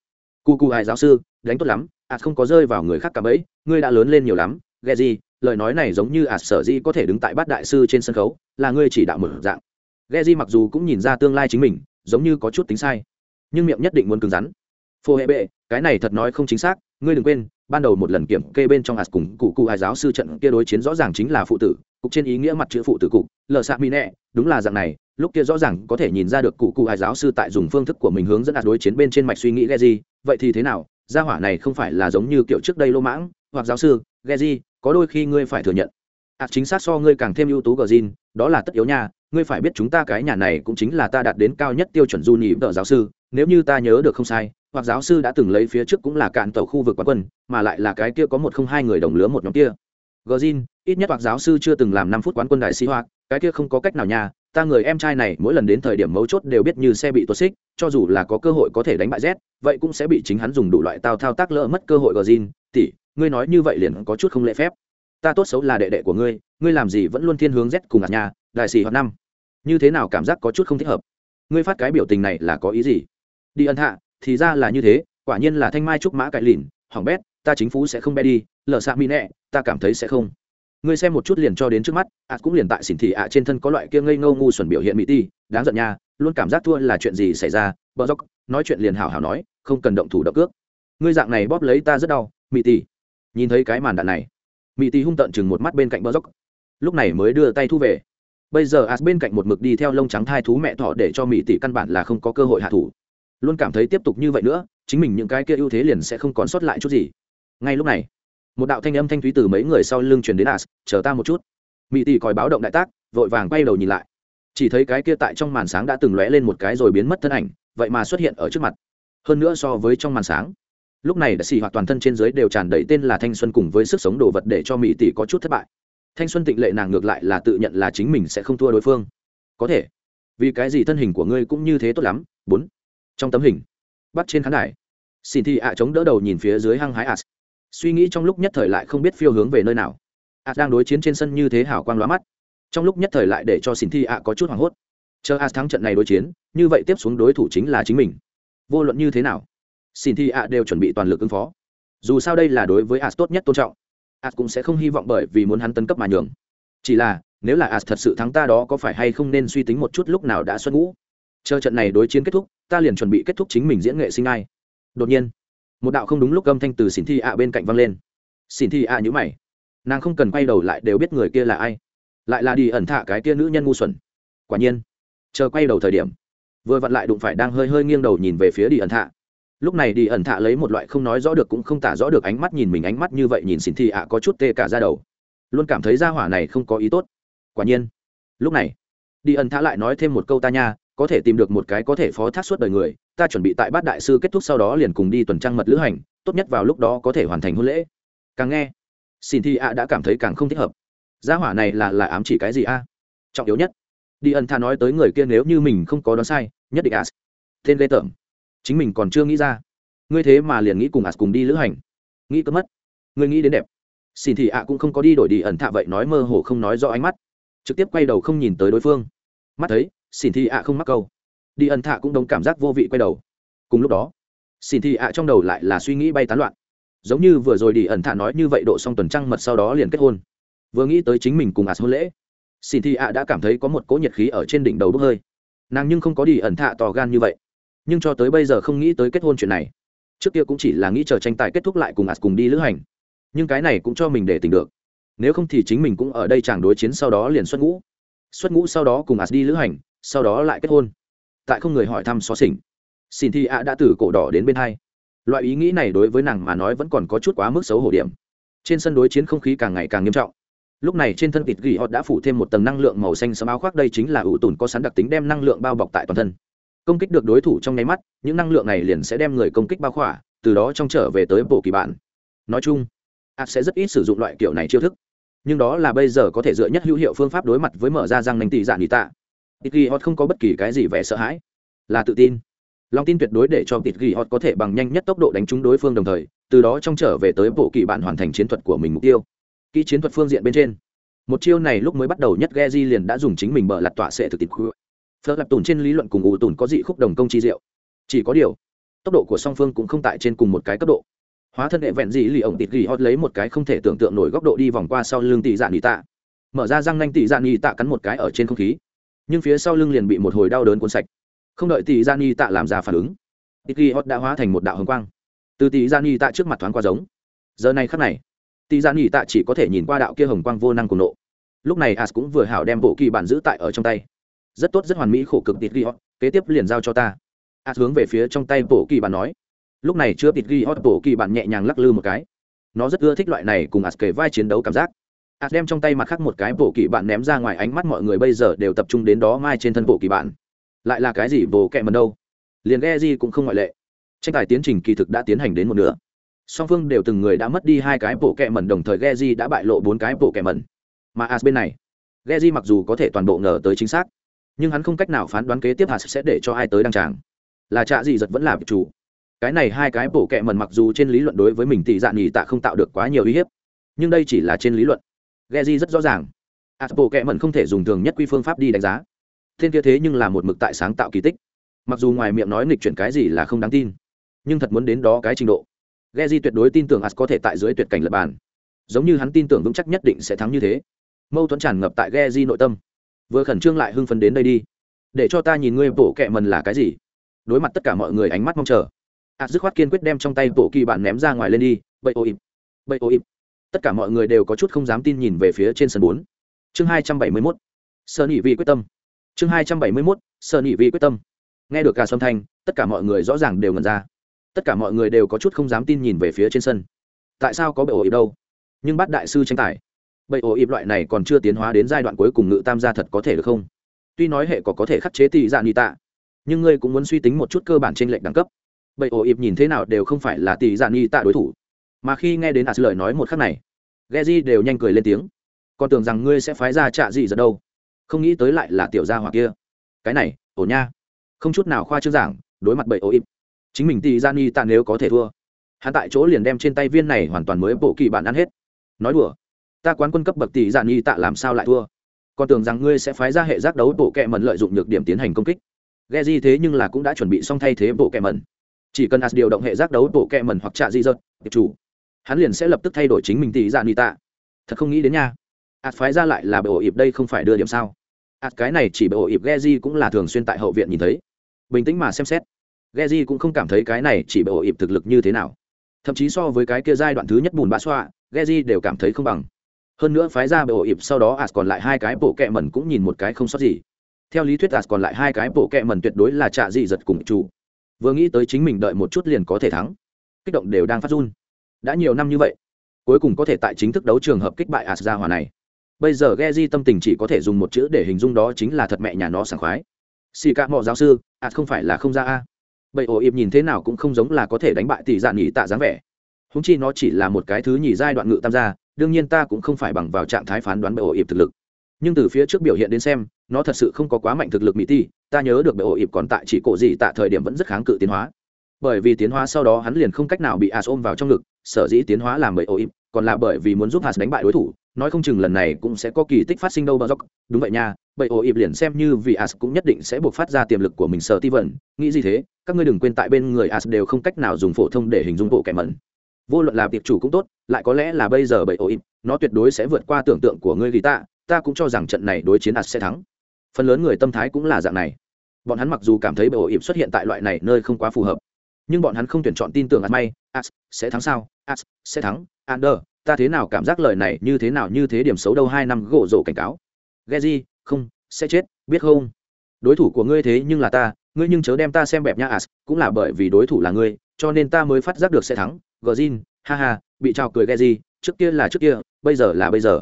S1: Cu cu hai giáo sư, đánh tốt lắm, a không có rơi vào người khác cả bẫy, ngươi đã lớn lên nhiều lắm ghe di lời nói này giống như ạt sở di có thể đứng tại bát đại sư trên sân khấu, là ngươi chỉ đạo một dạng. Ghe di mặc dù cũng nhìn ra tương lai chính mình, giống như có chút tính sai, nhưng miệng nhất định muốn cứng rắn. Phô hệ bệ, cái này thật nói không chính xác ngươi đừng quên ban đầu một lần kiểm kê bên trong ạt cùng cụ cụ hai giáo sư trận kia đối chiến rõ ràng chính là phụ tử cục trên ý nghĩa mặt chữ phụ tử cục lờ xạ mỹ nẹ đúng là dạng này lúc kia rõ ràng có thể nhìn ra được cụ cụ hai giáo sư tại dùng phương thức của mình hướng dẫn ạt đối chiến bên trên mạch suy nghĩ ghe gì vậy thì thế nào gia hỏa này không phải là giống như kiểu trước đây lô mãng hoặc giáo sư geji có đôi khi ngươi phải thừa nhận. À, chính xác so ngươi càng thêm ưu tú gờ zin đó là tất yếu nha ngươi phải biết chúng ta cái nhà này cũng chính là ta đạt đến cao nhất tiêu chuẩn du nhị vợ giáo sư, nếu như ta nhớ được không sai, hoặc giáo sư đã từng lấy phía trước cũng là cạn tàu khu vực quán quân, mà lại là cái kia có một không hai người đồng lứa một nhóm kia gờ zin ít nhất hoặc giáo sư chưa từng làm năm phút quán quân đại sĩ hoặc, cái kia không có cách nào nhà. ta người em trai này mỗi lần đến thời điểm mấu chốt đều biết như xe bị tuột xích, cho dù là có cơ hội có thể đánh bại z, vậy cũng sẽ bị chính hắn dùng đủ loại tao thao tác lỡ mất cơ hội gờ zin tỷ, ngươi nói như vậy liền có chút không lễ phép ta tốt xấu là đệ đệ của ngươi ngươi làm gì vẫn luôn thiên hướng z cùng ạt nhà, đại sĩ hoặc năm. Như thế nào cảm giác có chút không thích hợp? Ngươi phát cái biểu tình này là có ý gì? Đi ân hạ, thì ra là như thế, quả nhiên là thanh mai trúc mã cải lìn, hỏng bét, ta chính phú sẽ không bé đi, lờ xạ mỹ nẹ, ta cảm thấy sẽ không. Ngươi xem một chút liền cho đến trước mắt ạ cũng liền tại xỉn thị ạ trên thân có loại kia ngây ngâu ngu xuẩn biểu hiện mỹ ti, đáng giận nha, luôn cảm giác thua là chuyện gì xảy ra, bờ dốc, nói chuyện liền hào hào nói, không cần động thủ động cước. Ngươi dạng này bóp lấy ta rất đau mỹ ti. Nhìn thấy cái màn đạn này mỹ ti hung tợn chừng một mắt bên cạnh bờ dốc. Lúc này mới đưa tay thu về. Bây giờ as bên cạnh một mực đi theo lông trắng thai thú mẹ thọ để cho mỹ tỷ căn bản là không có cơ hội hạ thủ. Luôn cảm thấy tiếp tục như vậy nữa, chính mình những cái kia ưu thế liền sẽ không còn sót lại chút gì. Ngay lúc này, một đạo thanh âm thanh thúy từ mấy người sau lưng truyền đến as, chờ ta một chút. Mỹ tỷ còi báo động đại tác, vội vàng quay đầu nhìn lại. Chỉ thấy cái kia tại trong màn sáng đã từng lóe lên một cái rồi biến mất thân ảnh, vậy mà xuất hiện ở trước mặt. Hơn nữa so với trong màn sáng lúc này đã xì hoạt toàn thân trên dưới đều tràn đầy tên là thanh xuân cùng với sức sống đồ vật để cho mỹ tỷ có chút thất bại. Thanh xuân tịnh lệ nàng ngược lại là tự nhận là chính mình sẽ không thua đối phương. Có thể, vì cái gì thân hình của ngươi cũng như thế tốt lắm? Bốn. Trong tấm hình, bắt trên khán đài. Xin thi ạ chống đỡ đầu nhìn phía dưới hăng hái ạ. Suy nghĩ trong lúc nhất thời lại không biết phiêu hướng về nơi nào. Ạ đang đối chiến trên sân như thế hảo quang lóa mắt. Trong lúc nhất thời lại để cho xin thi ạ có chút hoảng hốt. Chờ ạ thắng trận này đối chiến, như vậy tiếp xuống đối thủ chính là chính mình. Vô luận như thế nào xin thi ạ đều chuẩn bị toàn lực ứng phó. Dù sao đây là đối với as tốt nhất tôn trọng. As cũng sẽ không hy vọng bởi vì muốn hắn tấn cấp mà nhường. Chỉ là, nếu là as thật sự thắng ta đó có phải hay không nên suy tính một chút lúc nào đã xuất ngũ? Chờ trận này đối chiến kết thúc, ta liền chuẩn bị kết thúc chính mình diễn nghệ sinh ai. Đột nhiên, một đạo không đúng lúc âm thanh từ xin thi ạ bên cạnh văng lên. Xin thi ạ nhữ mày. Nàng không cần quay đầu lại đều biết người kia là ai. Lại là đi ẩn thạ cái kia nữ nhân ngu xuẩn. Quả nhiên, chờ quay đầu thời điểm, vừa vặn lại đụng phải đang hơi hơi nghiêng đầu nhìn về phía đi ẩn thạ lúc này đi ẩn thạ lấy một loại không nói rõ được cũng không tả rõ được ánh mắt nhìn mình, ánh mắt như vậy nhìn xin thị ạ, có chút tê cả ra đầu. Luôn cảm thấy ra hỏa này không có ý tốt. Quả nhiên. Lúc này, đi ẩn thạ lại nói thêm một câu ta nha, có thể tìm được một cái có thể phó thác suốt đời người, ta chuẩn bị tại bát đại sư kết thúc sau đó liền cùng đi tuần trăng mật lữ hành, tốt nhất vào lúc đó có thể hoàn thành hôn lễ. Càng nghe, xin thị ạ đã cảm thấy càng không thích hợp. Gia hỏa này là là ám chỉ cái gì a? Trọng yếu nhất. Đi ẩn thạ nói tới người kia nếu như mình không có đoán sai, nhất định a tên lê tởm chính mình còn chưa nghĩ ra. Ngươi thế mà liền nghĩ cùng ạt cùng đi lữ hành. Nghĩ cất mất. Ngươi nghĩ đến đẹp. Xin thì ạ cũng không có đi đổi đi ẩn thạ vậy nói mơ hồ không nói rõ ánh mắt. Trực tiếp quay đầu không nhìn tới đối phương. Mắt thấy, xin thì ạ không mắc câu. Đi ẩn thạ cũng đồng cảm giác vô vị quay đầu. Cùng lúc đó, xin thì ạ trong đầu lại là suy nghĩ bay tán loạn. Giống như vừa rồi đi ẩn thạ nói như vậy độ xong tuần trăng mật sau đó liền kết hôn. Vừa nghĩ tới chính mình cùng ạt hôn lễ, xin thì ạ đã cảm thấy có một cỗ nhiệt khí ở trên đỉnh đầu bốc hơi. Nàng nhưng không có đi ẩn thạ tò gan như vậy nhưng cho tới bây giờ không nghĩ tới kết hôn chuyện này. Trước kia cũng chỉ là nghĩ chờ tranh tài kết thúc lại cùng ạt cùng đi lữ hành. Nhưng cái này cũng cho mình để tình được. Nếu không thì chính mình cũng ở đây chẳng đối chiến sau đó liền xuất ngũ. Xuất ngũ sau đó cùng ạt đi lữ hành, sau đó lại kết hôn. Tại không người hỏi thăm xó xỉnh. Xin thi ạ đã từ cổ đỏ đến bên hai. Loại ý nghĩ này đối với nàng mà nói vẫn còn có chút quá mức xấu hổ điểm. Trên sân đối chiến không khí càng ngày càng nghiêm trọng. Lúc này trên thân thịt gỉ họ đã phủ thêm một tầng năng lượng màu xanh sẫm áo khoác, đây chính là ủ tùn có sẵn đặc tính đem năng lượng bao bọc tại toàn thân công kích được đối thủ trong nháy mắt, những năng lượng này liền sẽ đem người công kích bao khỏa, từ đó trong trở về tới bộ kỳ bản. Nói chung ạt sẽ rất ít sử dụng loại kiểu này chiêu thức. Nhưng đó là bây giờ có thể dựa nhất hữu hiệu phương pháp đối mặt với mở ra răng nành tỷ dạng nhị tạ. Ít ghi hot không có bất kỳ cái gì vẻ sợ hãi, là tự tin. Lòng tin tuyệt đối để cho ít ghi hot có thể bằng nhanh nhất tốc độ đánh trúng đối phương đồng thời, từ đó trong trở về tới bộ kỳ bản hoàn thành chiến thuật của mình mục tiêu. Kỹ chiến thuật phương diện bên trên, một chiêu này lúc mới bắt đầu nhất ghe di liền đã dùng chính mình bờ lặt tọa sẽ thực tiệp khu phở lạp tùn trên lý luận cùng ủ tùn có dị khúc đồng công chi diệu. Chỉ có điều, tốc độ của song phương cũng không tại trên cùng một cái cấp độ. Hóa thân hệ vẹn dị lì ổng tịt ghi hót lấy một cái không thể tưởng tượng nổi góc độ đi vòng qua sau lưng tỷ dạ nghỉ tạ. Mở ra răng nanh tỷ dạ nghỉ tạ cắn một cái ở trên không khí. Nhưng phía sau lưng liền bị một hồi đau đớn cuốn sạch. Không đợi tỷ dạ nghỉ tạ làm ra phản ứng, tịt ghi hót đã hóa thành một đạo hồng quang. Từ tỷ dạ nghỉ tạ trước mặt thoáng qua giống. Giờ này khắc này, tỷ dạ nghỉ tạ chỉ có thể nhìn qua đạo kia hồng quang vô năng cùng nộ. Lúc này as cũng vừa hảo đem bộ kỳ bản giữ tại ở trong tay rất tốt, rất hoàn mỹ khổ cực tịt ghi họ kế tiếp liền giao cho ta. A hướng về phía trong tay bộ kỳ bản nói. Lúc này chưa tịt ghi hot bộ kỳ bạn nhẹ nhàng lắc lư một cái. Nó rất ưa thích loại này cùng as kề vai chiến đấu cảm giác. As đem trong tay mặt khác một cái bộ kỳ bạn ném ra ngoài, ánh mắt mọi người bây giờ đều tập trung đến đó mai trên thân bộ kỳ bạn lại là cái gì bồ kẹ mần đâu? Liền ghe gì cũng không ngoại lệ. Tranh tài tiến trình kỳ thực đã tiến hành đến một nửa. Song phương đều từng người đã mất đi hai cái bộ kẹ mần, đồng thời ghe di đã bại lộ bốn cái bộ kẹ mần. Mà as bên này, ghe di mặc dù có thể toàn bộ ngờ tới chính xác nhưng hắn không cách nào phán đoán kế tiếp hạt sẽ để cho ai tới đăng tràng. Là trạ gì giật vẫn là chủ. Cái này hai cái bổ kẹ mần mặc dù trên lý luận đối với mình tỷ dạ nghỉ tạ không tạo được quá nhiều uy hiếp, nhưng đây chỉ là trên lý luận. Ghe di rất rõ ràng. Hạt bổ kẹ mần không thể dùng thường nhất quy phương pháp đi đánh giá. Thiên kia thế nhưng là một mực tại sáng tạo kỳ tích. Mặc dù ngoài miệng nói nghịch chuyển cái gì là không đáng tin, nhưng thật muốn đến đó cái trình độ. Ghe di tuyệt đối tin tưởng as có thể tại dưới tuyệt cảnh lập bàn. Giống như hắn tin tưởng vững chắc nhất định sẽ thắng như thế. Mâu thuẫn tràn ngập tại ghe di nội tâm vừa khẩn trương lại hưng phấn đến đây đi. Để cho ta nhìn ngươi bổ kẹ mần là cái gì. Đối mặt tất cả mọi người ánh mắt mong chờ. As dứt khoát kiên quyết đem trong tay bộ kỳ bản ném ra ngoài lên đi. Bậy ô ịp. Bậy ô ịp. Tất cả mọi người đều có chút không dám tin nhìn về phía trên sân bốn. Chương hai trăm bảy mươi mốt. Sơ nhị vị quyết tâm. Chương hai trăm bảy mươi mốt. Sơ nhị vị quyết tâm. Nghe được cả sâm thanh, tất cả mọi người rõ ràng đều ngần ra. Tất cả mọi người đều có chút không dám tin nhìn về phía trên sân. Tại sao có bệ ổ ịp đâu? Nhưng bắt đại sư tranh tài bệ ổ ịp loại này còn chưa tiến hóa đến giai đoạn cuối cùng ngự tam gia thật có thể được không? Tuy nói hệ có có thể khắc chế tỷ dạ nghị tạ, nhưng ngươi cũng muốn suy tính một chút cơ bản trên lệnh đẳng cấp. Bệ ổ ịp nhìn thế nào đều không phải là tỷ dạ nghị tạ đối thủ. Mà khi nghe đến as lời nói một khắc này ghe đều nhanh cười lên tiếng. Còn tưởng rằng ngươi sẽ phái ra trạ gì giờ đâu. Không nghĩ tới lại là tiểu gia hoặc kia. Cái này, ổ nha. Không chút nào khoa trương giảng, đối mặt bậy ổ ịp. Chính mình tỷ dạ y tạ nếu có thể thua, hắn tại chỗ liền đem trên tay viên này hoàn toàn mới bộ kỳ bản ăn hết. Nói đùa ta quán quân cấp bậc tỷ gian y tạ làm sao lại thua? Còn tưởng rằng ngươi sẽ phái ra hệ giác đấu bộ kẹ mẩn lợi dụng nhược điểm tiến hành công kích. Ghe di thế nhưng là cũng đã chuẩn bị xong thay thế bộ kẹ mẩn, chỉ cần as điều động hệ giác đấu bộ kẹ mẩn hoặc trạ di dật tiệp chủ hắn liền sẽ lập tức thay đổi chính mình tỷ gian y tạ. Thật không nghĩ đến nha. As phái ra lại là bộ ịp đây không phải đưa điểm sao? As cái này chỉ bộ ịp ghe di cũng là thường xuyên tại hậu viện nhìn thấy. Bình tĩnh mà xem xét Geji cũng không cảm thấy cái này chỉ bởi ịp thực lực như thế nào. Thậm chí so với cái kia giai đoạn thứ nhất bùn bã xoa, Geji đều cảm thấy không bằng. Hơn nữa phái ra bởi ịp sau đó As còn lại hai cái bộ kẹ mẩn cũng nhìn một cái không sót gì. Theo lý thuyết As còn lại hai cái bộ kẹ mẩn tuyệt đối là trả gì giật cùng chủ. Vừa nghĩ tới chính mình đợi một chút liền có thể thắng. Kích động đều đang phát run. Đã nhiều năm như vậy, cuối cùng có thể tại chính thức đấu trường hợp kích bại As ra hòa này. Bây giờ Geji tâm tình chỉ có thể dùng một chữ để hình dung đó chính là thật mẹ nhà nó sảng khoái. Xì cả mọ giáo sư, As không phải là không ra a bậy ổ ịp nhìn thế nào cũng không giống là có thể đánh bại tỷ dạ nghỉ tạ dáng vẻ húng chi nó chỉ là một cái thứ nhì giai đoạn ngự tam gia đương nhiên ta cũng không phải bằng vào trạng thái phán đoán bệ ổ ịp thực lực. Nhưng từ phía trước biểu hiện đến xem, nó thật sự không có quá mạnh thực lực mỹ ti, ta nhớ được bệ ổ ịp còn tại chỉ cổ gì tại thời điểm vẫn rất kháng cự tiến hóa. Bởi vì tiến hóa sau đó hắn liền không cách nào bị as ôm vào trong ngực, sở dĩ tiến hóa làm bệ ổ ịp, còn là bởi vì muốn giúp as đánh bại đối thủ, nói không chừng lần này cũng sẽ có kỳ tích phát sinh đâu bao dốc đúng vậy nha bậy ổ ịp liền xem như vì as cũng nhất định sẽ buộc phát ra tiềm lực của mình sở ti vẩn nghĩ gì thế, các ngươi đừng quên tại bên người as đều không cách nào dùng phổ thông để hình dung bộ kẻ mẩn. Vô luận là tiệp chủ cũng tốt lại có lẽ là bây giờ bậy ổ nó tuyệt đối sẽ vượt qua tưởng tượng của ngươi ghi ta ta cũng cho rằng trận này đối chiến ạt sẽ thắng. Phần lớn người tâm thái cũng là dạng này. Bọn hắn mặc dù cảm thấy bậy ổ xuất hiện tại loại này nơi không quá phù hợp nhưng bọn hắn không tuyển chọn tin tưởng ạt may ạt sẽ thắng sao? Ạt sẽ thắng. Under ta thế nào cảm giác lời này như thế nào như thế điểm xấu đâu? Hai năm gỗ rổ cảnh cáo. Geji, không sẽ chết biết không? Đối thủ của ngươi thế nhưng là ta ngươi nhưng chớ đem ta xem bẹp nha as cũng là bởi vì đối thủ là ngươi cho nên ta mới phát giác được sẽ thắng. Gờ zin ha ha bị trào cười Geji, trước kia là trước kia bây giờ là bây giờ.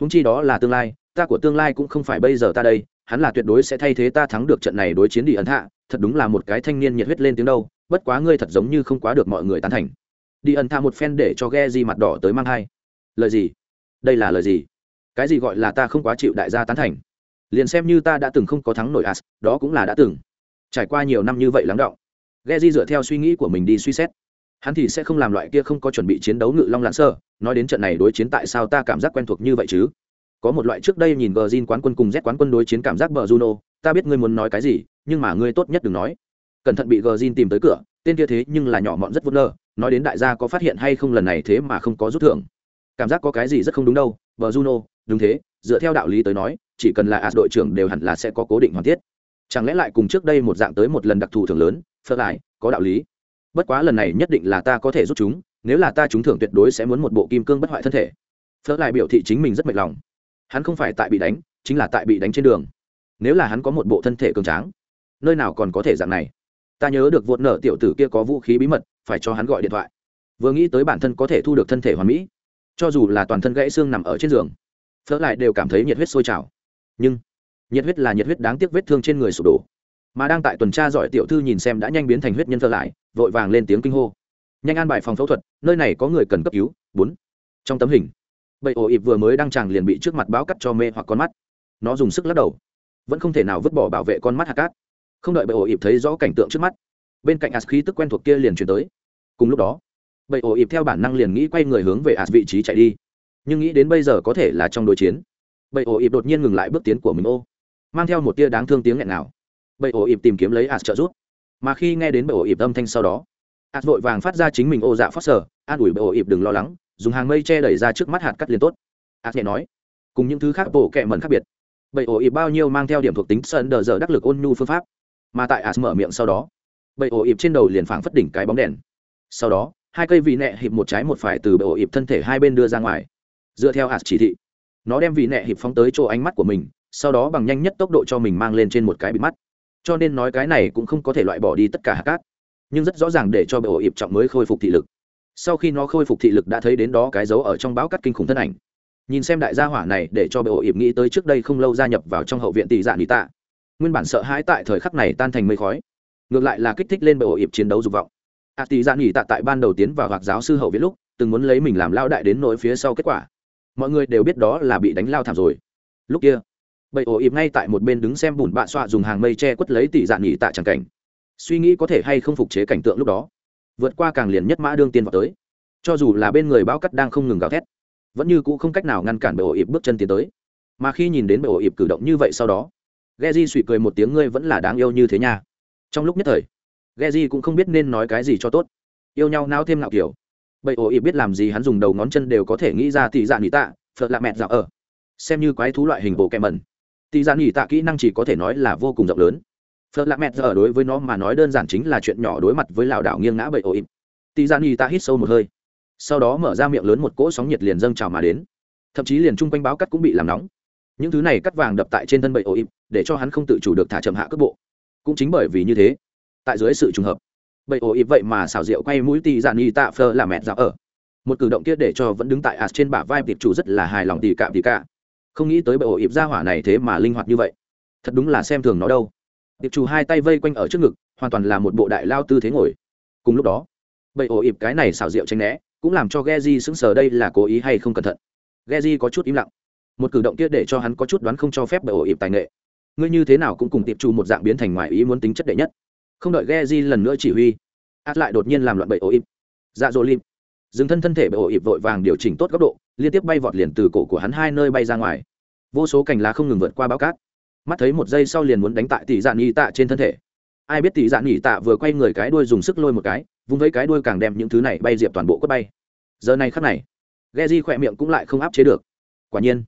S1: Húng chi đó là tương lai ta của tương lai cũng không phải bây giờ ta đây hắn là tuyệt đối sẽ thay thế ta thắng được trận này đối chiến đi ấn hạ thật đúng là một cái thanh niên nhiệt huyết lên tiếng đâu bất quá ngươi thật giống như không quá được mọi người tán thành. Đi ẩn tha một phen để cho ghe di mặt đỏ tới mang hai lời gì? Đây là lời gì? Cái gì gọi là ta không quá chịu đại gia tán thành? Liền xem như ta đã từng không có thắng nổi as đó cũng là đã từng. Trải qua nhiều năm như vậy lắng động ghe di dựa theo suy nghĩ của mình đi suy xét hắn thì sẽ không làm loại kia không có chuẩn bị chiến đấu ngự long lãn sơ, nói đến trận này đối chiến tại sao ta cảm giác quen thuộc như vậy chứ? Có một loại trước đây nhìn gờ zin quán quân cùng z quán quân đối chiến cảm giác bờ juno, ta biết ngươi muốn nói cái gì, nhưng mà ngươi tốt nhất đừng nói. Cẩn thận bị gờ zin tìm tới cửa, tên kia thế nhưng là nhỏ mọn rất vất nơ, nói đến đại gia có phát hiện hay không lần này thế mà không có rút thưởng. Cảm giác có cái gì rất không đúng đâu, bờ juno, đúng thế, dựa theo đạo lý tới nói, chỉ cần là as đội trưởng đều hẳn là sẽ có cố định hoàn thiết chẳng lẽ lại cùng trước đây một dạng tới một lần đặc thù thưởng lớn phớt lại, có đạo lý bất quá lần này nhất định là ta có thể rút chúng, nếu là ta trúng thưởng tuyệt đối sẽ muốn một bộ kim cương bất hoại thân thể. Phớt lại biểu thị chính mình rất mệt lòng. Hắn không phải tại bị đánh, chính là tại bị đánh trên đường. Nếu là hắn có một bộ thân thể cường tráng, nơi nào còn có thể dạng này? Ta nhớ được vụt nở tiểu tử kia có vũ khí bí mật, phải cho hắn gọi điện thoại. Vừa nghĩ tới bản thân có thể thu được thân thể hoàn mỹ, cho dù là toàn thân gãy xương nằm ở trên giường, phớt lại đều cảm thấy nhiệt huyết sôi trào. Nhưng, nhiệt huyết là nhiệt huyết đáng tiếc vết thương trên người sụp đổ mà đang tại tuần tra giỏi tiểu thư nhìn xem đã nhanh biến thành huyết nhân thơ lại, vội vàng lên tiếng kinh hô. Nhanh an bài phòng phẫu thuật, nơi này có người cần cấp cứu. Bốn. Trong tấm hình bậy ổ ịp vừa mới đang tràng liền bị trước mặt báo cắt cho mê hoặc con mắt. Nó dùng sức lắc đầu. Vẫn không thể nào vứt bỏ bảo vệ con mắt hạt cát. Không đợi bậy ổ ịp thấy rõ cảnh tượng trước mắt, bên cạnh as khí tức quen thuộc kia liền chuyển tới. Cùng lúc đó bậy ổ ịp theo bản năng liền nghĩ quay người hướng về as vị trí chạy đi. Nhưng nghĩ đến bây giờ có thể là trong đối chiến bậy ổ ịp đột nhiên ngừng lại bước tiến của mình ô, mang theo một tia đáng thương tiếng nghẹn nào bậy ổ ịp tìm kiếm lấy ạt trợ giúp. Mà khi nghe đến bậy ổ ịp âm thanh sau đó ạt vội vàng phát ra chính mình ô dạ phát sở an ủi bậy ổ ịp đừng lo lắng, dùng hàng mây che đẩy ra trước mắt hạt cắt liền tốt. Ạt nhẹ nói, cùng những thứ khác bộ kẹ mẩn khác biệt. Bậy ổ ịp bao nhiêu mang theo điểm thuộc tính sơn đờ giờ đắc lực ôn nhu phương pháp. Mà tại ạt mở miệng sau đó bậy ổ ịp trên đầu liền phảng phất đỉnh cái bóng đèn. Sau đó, hai cây vị nẹ hiệp một trái một phải từ bầy ổ ịp thân thể hai bên đưa ra ngoài. Dựa theo as chỉ thị, nó đem vị nẹ hiệp phóng tới chỗ ánh mắt của mình, sau đó bằng nhanh nhất tốc độ cho mình mang lên trên một cái bịt mắt cho nên nói cái này cũng không có thể loại bỏ đi tất cả hạt cát, nhưng rất rõ ràng để cho bệ ổ ịp trọng mới khôi phục thị lực. Sau khi nó khôi phục thị lực đã thấy đến đó cái dấu ở trong báo cắt kinh khủng thân ảnh. Nhìn xem đại gia hỏa này để cho bệ ổ ịp nghĩ tới trước đây không lâu gia nhập vào trong hậu viện tỷ dạ nị tạ, nguyên bản sợ hãi tại thời khắc này tan thành mây khói. Ngược lại là kích thích lên bệ ổ ịp chiến đấu dục vọng. A tỷ dạ nị tạ tại ban đầu tiến vào hoặc giáo sư hậu viện lúc, từng muốn lấy mình làm lao đại đến nỗi phía sau kết quả. Mọi người đều biết đó là bị đánh lao thảm rồi. Lúc kia bậy ổ ịp ngay tại một bên đứng xem bùn bạ xoa dùng hàng mây che quất lấy tỷ dạ nghỉ tạ tràng cảnh. Suy nghĩ có thể hay không phục chế cảnh tượng lúc đó. Vượt qua càng liền nhất mã đương tiên vào tới. Cho dù là bên người bao cắt đang không ngừng gào thét, vẫn như cũ không cách nào ngăn cản bệ ổ ịp bước chân tiến tới. Mà khi nhìn đến bệ ổ ịp cử động như vậy sau đó ghe suy cười một tiếng, ngươi vẫn là đáng yêu như thế nha. Trong lúc nhất thời ghe cũng không biết nên nói cái gì cho tốt. Yêu nhau nao thêm nạo kiểu. Bậy ổ ịp biết làm gì hắn dùng đầu ngón chân đều có thể nghĩ ra tỷ dạ nghỉ tạ phật lạ mẹt dạo ở. Xem như quái thú loại hình bộ kẹ mẩn tỷ dạ nghỉ tạ kỹ năng chỉ có thể nói là vô cùng rộng lớn. Phật lạc mẹt giờ đối với nó mà nói đơn giản chính là chuyện nhỏ đối mặt với lảo đảo nghiêng ngã bậy ổ ịp. Tì dạ nghỉ tạ hít sâu một hơi. Sau đó mở ra miệng lớn một cỗ sóng nhiệt liền dâng trào mà đến. Thậm chí liền chung quanh báo cắt cũng bị làm nóng. Những thứ này cắt vàng đập tại trên thân bậy ổ ịp, để cho hắn không tự chủ được thả chậm hạ cước bộ. Cũng chính bởi vì như thế, tại dưới sự trùng hợp bậy ổ ịp vậy mà xảo rượu quay mũi tì dạn y tạ phơ là mẹt dạo ở. Một cử động kia để cho vẫn đứng tại ạt trên bả vai tiệp chủ rất là hài lòng tì cạm tì cả không nghĩ tới bệ ổ ịp ra hỏa này thế mà linh hoạt như vậy thật đúng là xem thường nó đâu tiệp chủ hai tay vây quanh ở trước ngực hoàn toàn là một bộ đại lao tư thế ngồi cùng lúc đó bậy ổ ịp cái này xảo diệu tranh né cũng làm cho Geji sững sờ đây là cố ý hay không cẩn thận. Geji có chút im lặng. Một cử động kia để cho hắn có chút đoán không cho phép bệ ổ ịp tài nghệ. Ngươi như thế nào cũng cùng tiệp chủ một dạng biến thành ngoài ý muốn tính chất đệ nhất. Không đợi Geji lần nữa chỉ huy, át lại đột nhiên làm loạn bậy ổ ịp. Dạ dỗ lim. Dừng thân thân thể bệ ổ ịp vội vàng điều chỉnh tốt góc độ, liên tiếp bay vọt liền từ cổ của hắn hai nơi bay ra ngoài. Vô số cành lá không ngừng vượt qua bao cát. Mắt thấy một giây sau liền muốn đánh tại tỷ dạ nhị tạ trên thân thể. Ai biết tỷ dạ nhị tạ vừa quay người cái đuôi dùng sức lôi một cái, vung với cái đuôi càng đem những thứ này bay diệp toàn bộ quất bay. Giờ này khắc này ghe di khỏe miệng cũng lại không áp chế được. Quả nhiên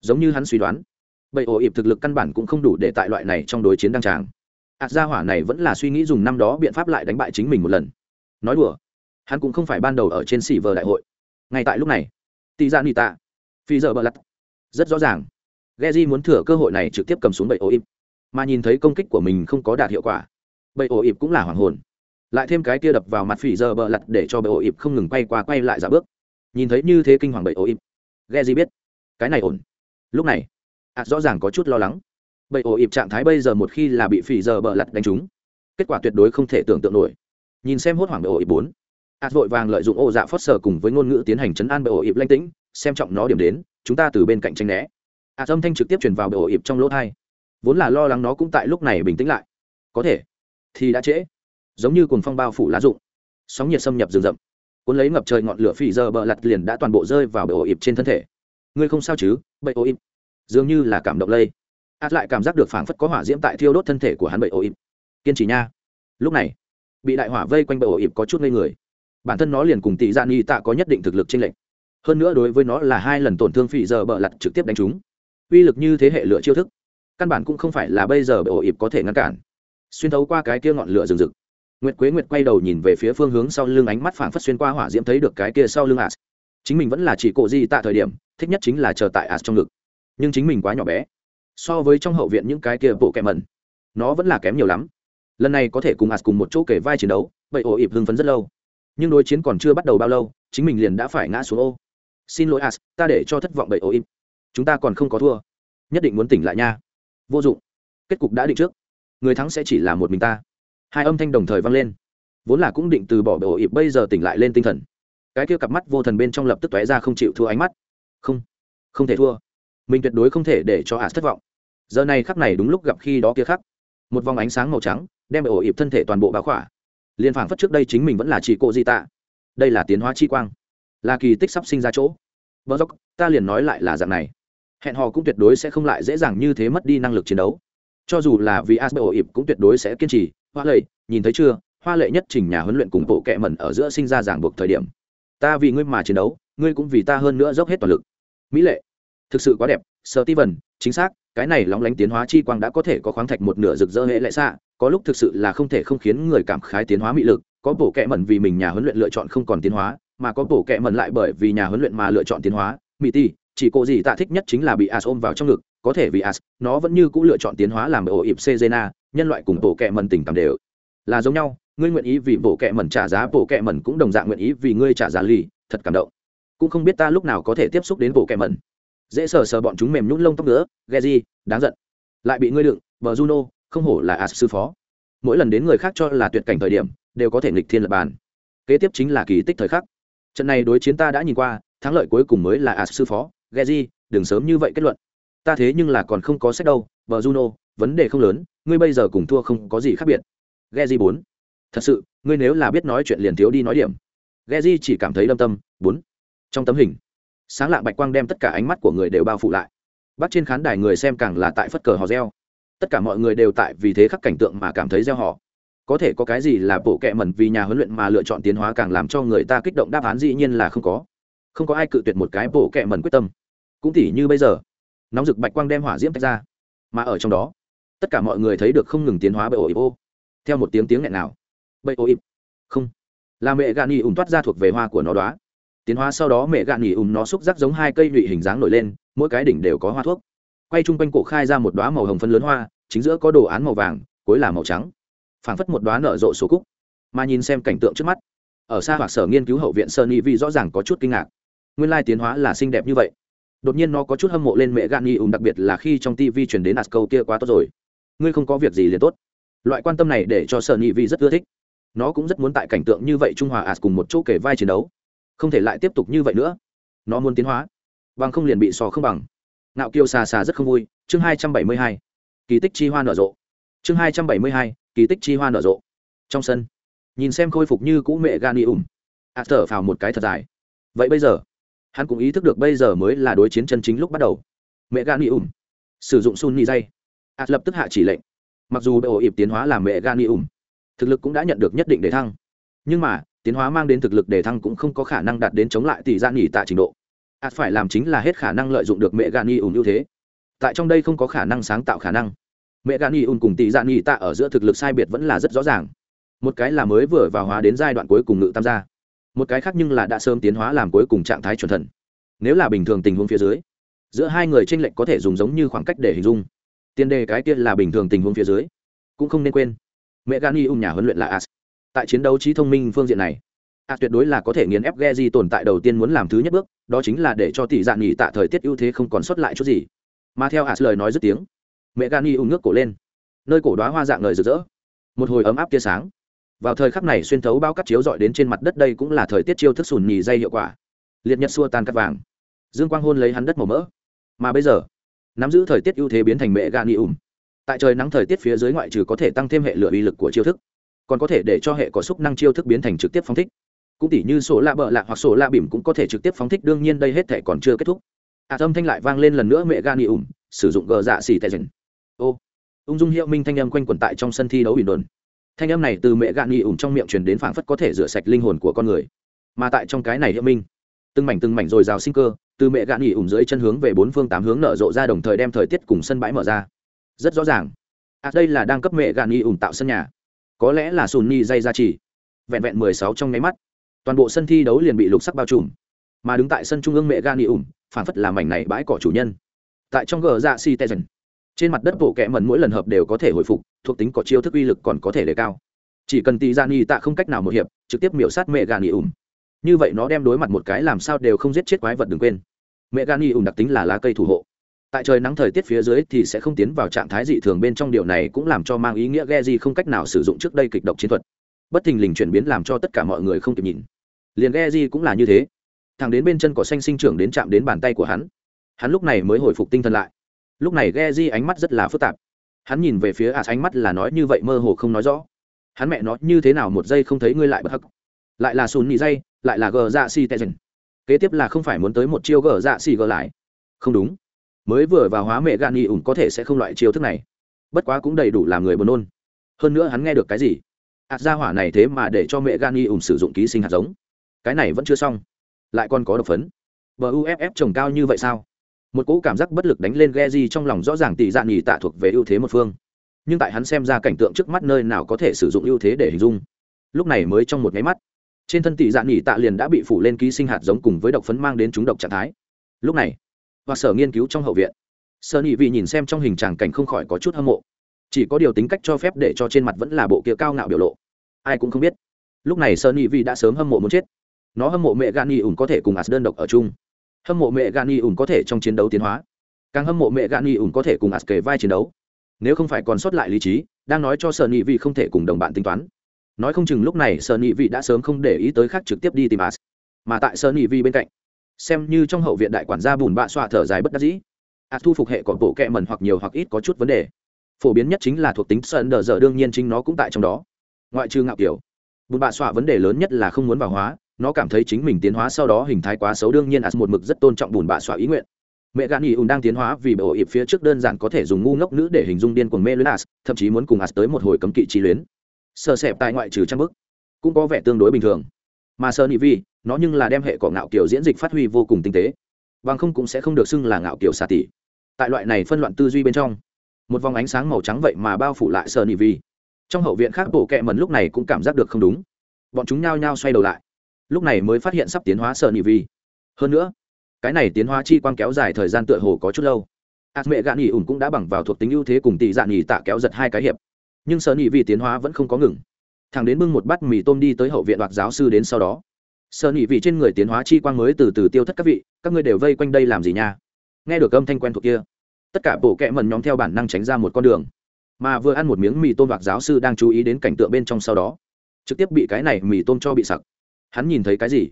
S1: giống như hắn suy đoán bậy ổ ịp thực lực căn bản cũng không đủ để tại loại này trong đối chiến đăng tràng. Ạt gia hỏa này vẫn là suy nghĩ dùng năm đó biện pháp lại đánh bại chính mình một lần. Nói đùa hắn cũng không phải ban đầu ở trên xỉ vờ đại hội. Ngay tại lúc này tỷ ra dạ nị tạ phi giờ bờ lặt rất rõ ràng. Geji muốn thừa cơ hội này trực tiếp cầm xuống bầy ổ ịp mà nhìn thấy công kích của mình không có đạt hiệu quả bầy ổ ịp cũng là hoàng hồn. Lại thêm cái kia đập vào mặt phỉ giờ bờ lật để cho bầy ổ ịp không ngừng quay qua quay lại giả bước. Nhìn thấy như thế kinh hoàng bầy ổ ịp Geji biết cái này ổn. Lúc này ạ rõ ràng có chút lo lắng. Bầy ổ ịp trạng thái bây giờ một khi là bị phỉ giờ bờ lật đánh trúng kết quả tuyệt đối không thể tưởng tượng nổi. Nhìn xem hốt hoảng bầy ổ ịp bốn à, vội vàng lợi dụng ô dạ phớt sờ cùng với ngôn ngữ tiến hành chấn an bầy ổ ịp lanh tĩnh xem trọng nó điểm đến chúng ta từ bên cạnh tranh né ạt âm thanh trực tiếp chuyển vào bệ ổ ịp trong lỗ thai. Vốn là lo lắng nó cũng tại lúc này bình tĩnh lại. Có thể, thì đã trễ. Giống như cùng phong bao phủ lá rụng. Sóng nhiệt xâm nhập rừng rậm. Cuốn lấy ngập trời ngọn lửa phì giờ bờ lặt liền đã toàn bộ rơi vào bệ ổ ịp trên thân thể. Ngươi không sao chứ bệ ổ ịp? Dường như là cảm động lây. Át lại cảm giác được phảng phất có hỏa diễm tại thiêu đốt thân thể của hắn bệ ổ ịp. Kiên trì nha. Lúc này, bị đại hỏa vây quanh bệ ổ ịp có chút ngây người. Bản thân nó liền cùng tỷ gian y tạ có nhất định thực lực trên lệnh hơn nữa đối với nó là hai lần tổn thương phì giờ bờ lặt trực tiếp đánh chúng uy lực như thế hệ lửa chiêu thức căn bản cũng không phải là bây giờ bởi ổ ịp có thể ngăn cản xuyên thấu qua cái kia ngọn lửa rừng rực Nguyệt Quế Nguyệt quay đầu nhìn về phía phương hướng sau lưng ánh mắt phảng phất xuyên qua hỏa diễm thấy được cái kia sau lưng As. Chính mình vẫn là chỉ cổ gì tại thời điểm, thích nhất chính là chờ tại As trong ngực. Nhưng chính mình quá nhỏ bé. So với trong hậu viện những cái kia bộ kẹm mẩn, nó vẫn là kém nhiều lắm. Lần này có thể cùng As cùng một chỗ kể vai chiến đấu, vậy ổ ịp hưng phấn rất lâu. nhưng đối chiến còn chưa bắt đầu bao lâu chính mình liền đã phải ngã xuống ô xin lỗi as ta để cho thất vọng bậy ổ ịp chúng ta còn không có thua. Nhất định muốn tỉnh lại nha. Vô dụng. Kết cục đã định trước. Người thắng sẽ chỉ là một mình ta. Hai âm thanh đồng thời vang lên. Vốn là cũng định từ bỏ bệ ịp, bây giờ tỉnh lại lên tinh thần. Cái kia cặp mắt vô thần bên trong lập tức tóe ra không chịu thua ánh mắt. Không không thể thua. Mình tuyệt đối không thể để cho ả thất vọng. Giờ này khắc này đúng lúc gặp khi đó kia khắc. Một vòng ánh sáng màu trắng đem ổ ịp thân thể toàn bộ báo khỏa. Liên phảng phất trước đây chính mình vẫn là chỉ cộ di tạ. Đây là tiến hóa chi quang. Là kỳ tích sắp sinh ra chỗ. Vợ dốc, ta liền nói lại là dạng này hẹn hò cũng tuyệt đối sẽ không lại dễ dàng như thế mất đi năng lực chiến đấu. Cho dù là vì asbo ịp cũng tuyệt đối sẽ kiên trì. Hoa lệ, nhìn thấy chưa? Hoa lệ nhất trình nhà huấn luyện cùng bộ kệ mẩn ở giữa sinh ra ràng buộc thời điểm. Ta vì ngươi mà chiến đấu, ngươi cũng vì ta hơn nữa dốc hết toàn lực. Mỹ lệ, thực sự quá đẹp. Sơ ti vần chính xác, cái này lóng lánh tiến hóa chi quang đã có thể có khoáng thạch một nửa rực rỡ hệ lệ xạ. Có lúc thực sự là không thể không khiến người cảm khái tiến hóa mỹ lực. Có bộ kệ mẩn vì mình nhà huấn luyện lựa chọn không còn tiến hóa, mà có bộ kệ mẩn lại bởi vì nhà huấn luyện mà lựa chọn tiến hóa. Mỹ ti chỉ cô gì tạ thích nhất chính là bị as ôm vào trong ngực, có thể vì as, nó vẫn như c ũ lựa chọn tiến hóa làm ổ ịp sejena, nhân loại cùng bộ kẹ mần tình cảm đều là giống nhau. Ngươi nguyện ý vì bộ kẹ mần trả giá, bộ kẹ mần cũng đồng dạng nguyện ý vì ngươi trả giá lì, thật cảm động. Cũng không biết ta lúc nào có thể tiếp xúc đến bộ kẹ mần dễ sờ sờ bọn chúng mềm nhún lông tóc nữa ghe gì đáng giận. Lại bị ngươi đựng, bờ juno, không hổ là as sư phó. Mỗi lần đến người khác cho là tuyệt cảnh thời điểm, đều có thể nghịch thiên lập bàn. Kế tiếp chính là kỳ tích thời khắc. Trận này đối chiến ta đã nhìn qua, thắng lợi cuối cùng mới là as sư phó ghe gì đừng sớm như vậy kết luận. Ta thế nhưng là còn không có sách đâu bờ juno, vấn đề không lớn, ngươi bây giờ cùng thua không có gì khác biệt. Ghe gì bốn. Thật sự, ngươi nếu là biết nói chuyện liền thiếu đi nói điểm. Ghe gì chỉ cảm thấy lâm tâm, bốn. Trong tấm hình, sáng lạng bạch quang đem tất cả ánh mắt của người đều bao phủ lại. Bắt trên khán đài người xem càng là tại phất cờ hò reo. Tất cả mọi người đều tại vì thế khắc cảnh tượng mà cảm thấy reo họ. Có thể có cái gì là bộ kệ mẩn vì nhà huấn luyện mà lựa chọn tiến hóa càng làm cho người ta kích động đáp án dĩ nhiên là không có. Không có ai cự tuyệt một cái bộ kệ mẩn quyết tâm cũng tỉ như bây giờ. Nóng rực bạch quang đem hỏa diễm tách ra. Mà ở trong đó, tất cả mọi người thấy được không ngừng tiến hóa bởi ổ ịp ô theo một tiếng tiếng nghẹn nào. Bậy ổ ịp không. Là mẹ gạn nghỉ ùm toát ra thuộc về hoa của nó đó tiến hóa sau đó mẹ gạn nghỉ ùm nó xúc rắc giống hai cây nhụy hình dáng nổi lên, mỗi cái đỉnh đều có hoa thuốc. Quay chung quanh cổ khai ra một đoá màu hồng phân lớn hoa, chính giữa có đồ án màu vàng, cuối là màu trắng. Phảng phất một đoá nở rộ số cúc. Mà nhìn xem cảnh tượng trước mắt, ở xa hoặc sở nghiên cứu hậu viện sơn y vi rõ ràng có chút kinh ngạc. Nguyên lai tiến hóa là xinh đẹp như vậy đột nhiên nó có chút hâm mộ lên mẹ gan nghi ùm đặc biệt là khi trong tv truyền đến asco kia quá tốt rồi. Ngươi không có việc gì liền tốt. Loại quan tâm này để cho sợ nhị vi rất ưa thích. Nó cũng rất muốn tại cảnh tượng như vậy trung hòa as cùng một chỗ kể vai chiến đấu. Không thể lại tiếp tục như vậy nữa. Nó muốn tiến hóa. Bằng không liền bị sò không bằng. Nạo kiêu xà xà rất không vui. Chương hai trăm bảy mươi hai. Kỳ tích chi hoa nở rộ. Chương hai trăm bảy mươi hai. Kỳ tích chi hoa nở rộ. Trong sân. Nhìn xem khôi phục như cũ mẹ gan nghi ùm a thở phào một cái thật dài. Vậy bây giờ? Hắn cũng ý thức được bây giờ mới là đối chiến chân chính lúc bắt đầu. Mẹ gan y ủng sử dụng sun ni dây. A lập tức hạ chỉ lệnh. Mặc dù bộ ịp tiến hóa làm mẹ gan y ủng thực lực cũng đã nhận được nhất định để thăng. Nhưng mà, tiến hóa mang đến thực lực để thăng cũng không có khả năng đạt đến chống lại tỷ gian nghỉ tạ trình độ. Ạt phải làm chính là hết khả năng lợi dụng được mẹ gan y ủng ưu thế. Tại trong đây không có khả năng sáng tạo khả năng. Mẹ gan y ủng cùng tỷ gian nghỉ tạ ở giữa thực lực sai biệt vẫn là rất rõ ràng. Một cái là mới vừa vào hóa đến giai đoạn cuối cùng ngự tam gia một cái khác nhưng là đã sớm tiến hóa làm cuối cùng trạng thái chuẩn thần. Nếu là bình thường tình huống phía dưới, giữa hai người tranh lệch có thể dùng giống như khoảng cách để hình dung. Tiền đề cái kia là bình thường tình huống phía dưới, cũng không nên quên. Mẹ gani ung nhà huấn luyện là as. Tại chiến đấu trí thông minh phương diện này, as tuyệt đối là có thể nghiền ép ghe di tồn tại đầu tiên muốn làm thứ nhất bước, đó chính là để cho tỷ dạng nghỉ tạ thời tiết ưu thế không còn xuất lại chút gì. Mà theo as lời nói rất tiếng, mẹ gani ung ngước cổ lên, nơi cổ đoá hoa dạng lời rực rỡ. Một hồi ấm áp tia sáng vào thời khắc này xuyên thấu bao cắt chiếu dọi đến trên mặt đất đây cũng là thời tiết chiêu thức sùn nhì dây hiệu quả. Liệt nhật xua tan cắt vàng. Dương quang hôn lấy hắn đất màu mỡ. Mà bây giờ nắm giữ thời tiết ưu thế biến thành mẹ gà ni ủng tại trời nắng thời tiết phía dưới ngoại trừ có thể tăng thêm hệ lửa uy lực của chiêu thức còn có thể để cho hệ có xúc năng chiêu thức biến thành trực tiếp phóng thích. Cũng tỉ như sổ lạ bợ lạ hoặc sổ lạ bìm cũng có thể trực tiếp phóng thích đương nhiên đây hết thể còn chưa kết thúc. Ạ à, âm thanh lại vang lên lần nữa mẹ gà ni ủng sử dụng gờ dạ xì tè dần ô ung dung hiệu minh thanh âm quanh quẩn tại trong sân thi đấu bình đồn thanh âm này từ mẹ gạn nghi ủng trong miệng truyền đến phảng phất có thể rửa sạch linh hồn của con người. Mà tại trong cái này hiệu minh, từng mảnh từng mảnh rồi rào sinh cơ, từ mẹ gạn nghị ủng dưới chân hướng về bốn phương tám hướng nở rộ ra đồng thời đem thời tiết cùng sân bãi mở ra. Rất rõ ràng. À đây là đang cấp mẹ gạn nghị ủng tạo sân nhà. Có lẽ là sùn ni dây ra chỉ vẹn vẹn mười sáu trong nháy mắt, toàn bộ sân thi đấu liền bị lục sắc bao trùm. Mà đứng tại sân trung ương mẹ gạn nghị ủng, phảng phất là mảnh này bãi cỏ chủ nhân. Tại trong gờ dạ si tê dần trên mặt đất bộ kẽ mẩn mỗi lần hợp đều có thể hồi phục, thuộc tính có chiêu thức uy lực còn có thể đề cao. Chỉ cần tì gian y tạ không cách nào một hiệp, trực tiếp miểu sát mẹ gà nghỉ ủng như vậy nó đem đối mặt một cái làm sao đều không giết chết quái vật đừng quên. Mẹ gà nghỉ ủng đặc tính là lá cây thủ hộ. Tại trời nắng thời tiết phía dưới thì sẽ không tiến vào trạng thái dị thường bên trong điều này cũng làm cho mang ý nghĩa ghe di không cách nào sử dụng trước đây kịch độc chiến thuật. Bất thình lình chuyển biến làm cho tất cả mọi người không kịp nhìn. Liền ghe di cũng là như thế. Thằng đến bên chân cỏ xanh sinh trưởng đến chạm đến bàn tay của hắn. Hắn lúc này mới hồi phục tinh thần lại lúc này ghe di ánh mắt rất là phức tạp. Hắn nhìn về phía as ánh mắt là nói như vậy mơ hồ không nói rõ. Hắn mẹ nó, như thế nào một giây không thấy ngươi lại bật hắc? Lại là sùn nhị dây lại là gờ dạ xì tè dần. Kế tiếp là không phải muốn tới một chiêu gờ dạ xì gờ lại. Không đúng. Mới vừa vào hóa mẹ gạn nghi ủng có thể sẽ không loại chiêu thức này. Bất quá cũng đầy đủ làm người buồn nôn. Hơn nữa hắn nghe được cái gì? Ạt ra hỏa này thế mà để cho mẹ gan y ủng sử dụng ký sinh hạt giống. Cái này vẫn chưa xong. Lại còn có độc phấn. Bờ uff trồng cao như vậy sao? Một cỗ cảm giác bất lực đánh lên ghe di trong lòng rõ ràng tỷ dạ nghỉ tạ thuộc về ưu thế một phương. Nhưng tại hắn xem ra cảnh tượng trước mắt nơi nào có thể sử dụng ưu thế để hình dung. Lúc này mới trong một nháy mắt, trên thân tỷ dạ nghỉ tạ liền đã bị phủ lên ký sinh hạt giống cùng với độc phấn mang đến chúng độc trạng thái. Lúc này, và sở nghiên cứu trong hậu viện, sở nhị vị nhìn xem trong hình tràng cảnh không khỏi có chút hâm mộ. Chỉ có điều tính cách cho phép để cho trên mặt vẫn là bộ kia cao ngạo biểu lộ. Ai cũng không biết. Lúc này sở nhị vị đã sớm hâm mộ muốn chết. Nó hâm mộ mẹ gan y ủn có thể cùng ạt đơn độc ở chung hâm mộ mẹ gan y ủn có thể trong chiến đấu tiến hóa. Càng hâm mộ mẹ gan y ủn có thể cùng ạt kề vai chiến đấu. Nếu không phải còn sót lại lý trí, đang nói cho sợ nhị vị không thể cùng đồng bạn tính toán. Nói không chừng lúc này sợ nhị vị đã sớm không để ý tới khác trực tiếp đi tìm ạt mà tại sợ nhị vị bên cạnh, xem như trong hậu viện đại quản gia bùn bạ xoa thở dài bất đắc dĩ. Ạt thu phục hệ còn bộ kẹ mần hoặc nhiều hoặc ít có chút vấn đề. Phổ biến nhất chính là thuộc tính sơn đờ dở đương nhiên chính nó cũng tại trong đó. Ngoại trừ ngạo kiểu, bùn bạ xoa vấn đề lớn nhất là không muốn vào hóa nó cảm thấy chính mình tiến hóa sau đó hình thái quá xấu, đương nhiên as một mực rất tôn trọng bùn bạ xoa ý nguyện. Mẹ gạn ý ùn đang tiến hóa vì bộ ịp phía trước đơn giản có thể dùng ngu ngốc nữ để hình dung điên cuồng mê luyến as thậm chí muốn cùng as tới một hồi cấm kỵ trí luyến. Sơ sẹp tại ngoại trừ trang bức, cũng có vẻ tương đối bình thường. Mà sơ nị vi, nó nhưng là đem hệ cỏ ngạo kiểu diễn dịch phát huy vô cùng tinh tế. Bằng không cũng sẽ không được xưng là ngạo kiểu xà tỷ tại loại này phân loạn tư duy bên trong, một vòng ánh sáng màu trắng vậy mà bao phủ lại sơ nị vi. Trong hậu viện khác, bộ kẹ mần lúc này cũng cảm giác được không đúng. Bọn chúng nhao nhao xoay đầu lại lúc này mới phát hiện sắp tiến hóa sợ nị vi. Hơn nữa, cái này tiến hóa chi quang kéo dài thời gian tựa hồ có chút lâu. Ạt mẹ gạn nghỉ ủn cũng đã bằng vào thuộc tính ưu thế cùng tỷ dạ nghỉ tạ kéo giật hai cái hiệp. Nhưng sợ nị vi tiến hóa vẫn không có ngừng. Thằng đến bưng một bát mì tôm đi tới hậu viện đoạt giáo sư đến sau đó. Sợ nị vị trên người tiến hóa chi quang mới từ từ tiêu thất các vị, các ngươi đều vây quanh đây làm gì nha? Nghe được âm thanh quen thuộc kia, tất cả bộ kẹ mần nhóm theo bản năng tránh ra một con đường. Mà vừa ăn một miếng mì tôm vạc giáo sư đang chú ý đến cảnh tượng bên trong sau đó, trực tiếp bị cái này mì tôm cho bị sặc hắn nhìn thấy cái gì?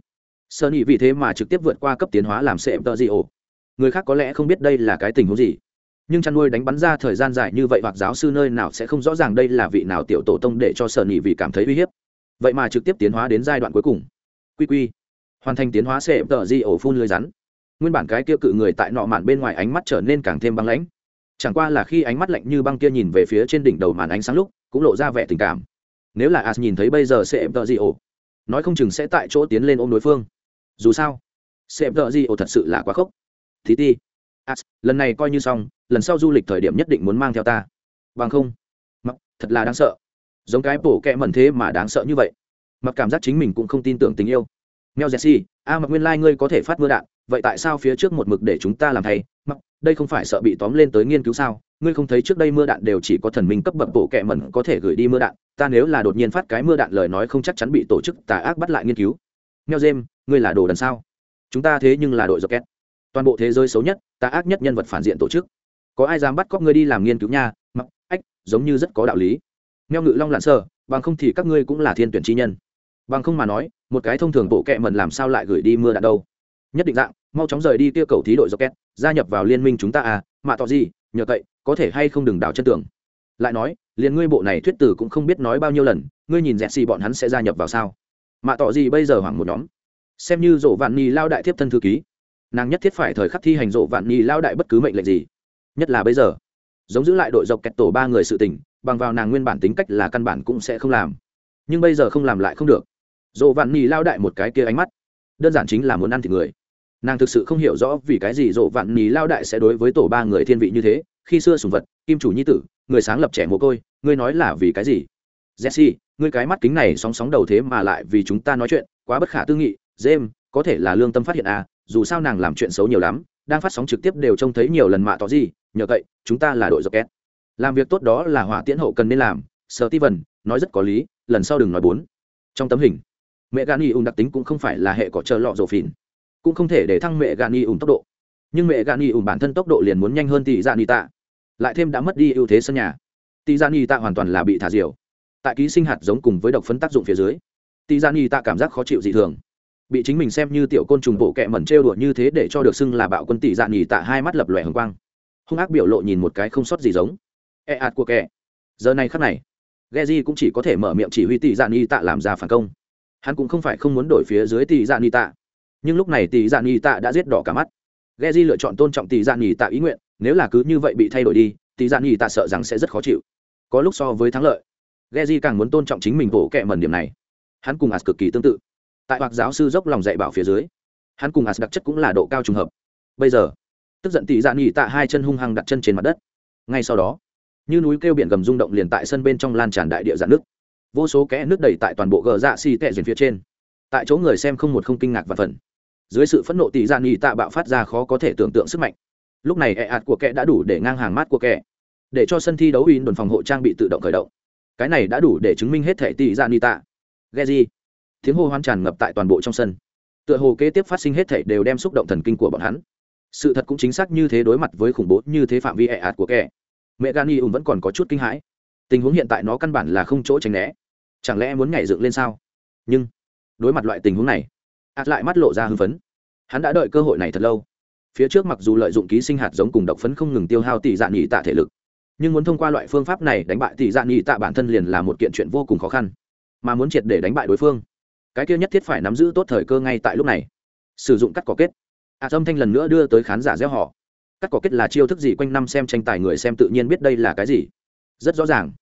S1: Sơ nị vị thế mà trực tiếp vượt qua cấp tiến hóa làm sệm tợ gì ổ. Người khác có lẽ không biết đây là cái tình huống gì. Nhưng chăn nuôi đánh bắn ra thời gian dài như vậy hoặc giáo sư nơi nào sẽ không rõ ràng đây là vị nào tiểu tổ tông để cho sở nhị vị cảm thấy uy hiếp. Vậy mà trực tiếp tiến hóa đến giai đoạn cuối cùng. Quy quy. Hoàn thành tiến hóa sẽ tờ di ổ phun lưới rắn. Nguyên bản cái kia cự người tại nọ mạn bên ngoài ánh mắt trở nên càng thêm băng lãnh. Chẳng qua là khi ánh mắt lạnh như băng kia nhìn về phía trên đỉnh đầu màn ánh sáng lúc, cũng lộ ra vẻ tình cảm. Nếu là as nhìn thấy bây giờ sẽ tờ di ổ nói không chừng sẽ tại chỗ tiến lên ôm đối phương. Dù sao sẽ đỡ gì ồ thật sự là quá khốc. Thí ti. As lần này coi như xong, lần sau du lịch thời điểm nhất định muốn mang theo ta. Bằng không, mặc, thật là đáng sợ. Giống cái bổ kẹ mẩn thế mà đáng sợ như vậy. Mặc cảm giác chính mình cũng không tin tưởng tình yêu. Mèo jesse a mặc nguyên lai、like、ngươi có thể phát mưa đạn, vậy tại sao phía trước một mực để chúng ta làm thay? Mặc đây không phải sợ bị tóm lên tới nghiên cứu sao? Ngươi không thấy trước đây mưa đạn đều chỉ có thần minh cấp bậc bộ kệ mẩn có thể gửi đi mưa đạn, ta nếu là đột nhiên phát cái mưa đạn lời nói không chắc chắn bị tổ chức tà ác bắt lại nghiên cứu. Neo jem ngươi là đồ đần sao? Chúng ta thế nhưng là đội rocket toàn bộ thế giới xấu nhất, tà ác nhất nhân vật phản diện tổ chức. Có ai dám bắt cóc ngươi đi làm nghiên cứu nha? Mặc ách, giống như rất có đạo lý. Neo ngự long lặn sờ, bằng không thì các ngươi cũng là thiên tuyển chi nhân. Bằng không mà nói, một cái thông thường bộ kệ mẩn làm sao lại gửi đi mưa đạn đâu? Nhất định dạng mau chóng rời đi kia cầu thí đội rocket, gia nhập vào liên minh chúng ta à mạ tỏ gì, nhờ cậy, có thể hay không đừng đảo chân tường. Lại nói, liền ngươi bộ này thuyết tử cũng không biết nói bao nhiêu lần, ngươi nhìn dẹt xì bọn hắn sẽ gia nhập vào sao? Mạ tỏ gì bây giờ hoảng một nhóm. Xem như rộ vạn ni lao đại tiếp thân thư ký. Nàng nhất thiết phải thời khắc thi hành rộ vạn ni lao đại bất cứ mệnh lệnh gì. Nhất là bây giờ. Giống giữ lại đội dọc kẹt tổ ba người sự tình, bằng vào nàng nguyên bản tính cách là căn bản cũng sẽ không làm. Nhưng bây giờ không làm lại không được. Dồ vạn nỉ lao đại một cái kia ánh mắt. Đơn giản chính là muốn ăn thịt người nàng thực sự không hiểu rõ vì cái gì rộ vạn nỉ lao đại sẽ đối với tổ ba người thiên vị như thế, khi xưa sùng vật, kim chủ nhi tử, người sáng lập trẻ mồ côi, ngươi nói là vì cái gì? Jesse, ngươi cái mắt kính này sóng sóng đầu thế mà lại vì chúng ta nói chuyện, quá bất khả tư nghị, james, có thể là lương tâm phát hiện à dù sao nàng làm chuyện xấu nhiều lắm, đang phát sóng trực tiếp đều trông thấy nhiều lần mạ tỏ gì, nhờ cậy, chúng ta là đội dọc két. Làm việc tốt đó là hỏa tiễn hậu cần nên làm sợ ti vần nói rất có lý, lần sau đừng nói bốn. Trong tấm hình mẹ gani Un đặc tính cũng không phải là hệ có chờ lọ rổ phìn cũng không thể để thăng mẹ gani ủng tốc độ. Nhưng mẹ gani ủng bản thân tốc độ liền muốn nhanh hơn tỷ dạ nị tạ. Lại thêm đã mất đi ưu thế sân nhà. Tỷ dạ nị tạ hoàn toàn là bị thả diều. Tại ký sinh hạt giống cùng với độc phấn tác dụng phía dưới tỷ dạ nị tạ cảm giác khó chịu dị thường. Bị chính mình xem như tiểu côn trùng bộ kẹ mẩn trêu đùa như thế để cho được xưng là bạo quân tỷ dạ nị tạ, hai mắt lập lòe hồng quang. Hung ác biểu lộ nhìn một cái không sót gì giống. E ạt của kẻ giờ này khắc này, Geji cũng chỉ có thể mở miệng chỉ huy tỷ dạ nị tạ làm ra phản công. Hắn cũng không phải không muốn đổi phía dưới tỷ dạ nị tạ nhưng lúc này tỷ dạ nị tạ đã giết đỏ cả mắt. Geji lựa chọn tôn trọng tỷ dạ nị tạ ý nguyện, nếu là cứ như vậy bị thay đổi đi, tỷ dạ nị tạ sợ rằng sẽ rất khó chịu. Có lúc so với thắng lợi, Geji càng muốn tôn trọng chính mình bổ kệ mần điểm này. Hắn cùng as cực kỳ tương tự. Tại hoặc giáo sư dốc lòng dạy bảo phía dưới, hắn cùng as đặc chất cũng là độ cao trùng hợp. Bây giờ, tức giận tỷ dạ nị tạ hai chân hung hăng đặt chân trên mặt đất. Ngay sau đó, như núi kêu biển gầm rung động liền tại sân bên trong lan tràn đại địa dạn nước. Vô số kẽ nước đầy tại toàn bộ gờ dạ xì tệ dền phía trên. Tại chỗ người xem không một không kinh ngạc và phần dưới sự phẫn nộ tỷ dạ nghỉ tạ bạo phát ra khó có thể tưởng tượng sức mạnh. Lúc này ẹ ạt của kẻ đã đủ để ngang hàng mát của kẻ, để cho sân thi đấu in đồn phòng hộ trang bị tự động khởi động. Cái này đã đủ để chứng minh hết thể tỷ dạ nghỉ tạ. Ghe gì tiếng hô hoan tràn ngập tại toàn bộ trong sân. Tựa hồ kế tiếp phát sinh hết thể đều đem xúc động thần kinh của bọn hắn. Sự thật cũng chính xác như thế đối mặt với khủng bố như thế phạm vi ẹ ạt của kẻ. Mẹ gani ùn vẫn còn có chút kinh hãi. Tình huống hiện tại nó căn bản là không chỗ tránh né. Chẳng lẽ muốn nhảy dựng lên sao? Nhưng, đối mặt loại tình huống này, ạt lại mắt lộ ra hưng phấn hắn đã đợi cơ hội này thật lâu. Phía trước mặc dù lợi dụng ký sinh hạt giống cùng độc phấn không ngừng tiêu hao tỷ dạ nghỉ tạ thể lực, nhưng muốn thông qua loại phương pháp này đánh bại tỷ dạ nghỉ tạ bản thân liền là một kiện chuyện vô cùng khó khăn, mà muốn triệt để đánh bại đối phương, cái kia nhất thiết phải nắm giữ tốt thời cơ ngay tại lúc này. Sử dụng cắt cỏ kết. Ạt âm thanh lần nữa đưa tới khán giả gieo họ. Cắt cỏ kết là chiêu thức gì quanh năm xem tranh tài người xem tự nhiên biết đây là cái gì. Rất rõ ràng.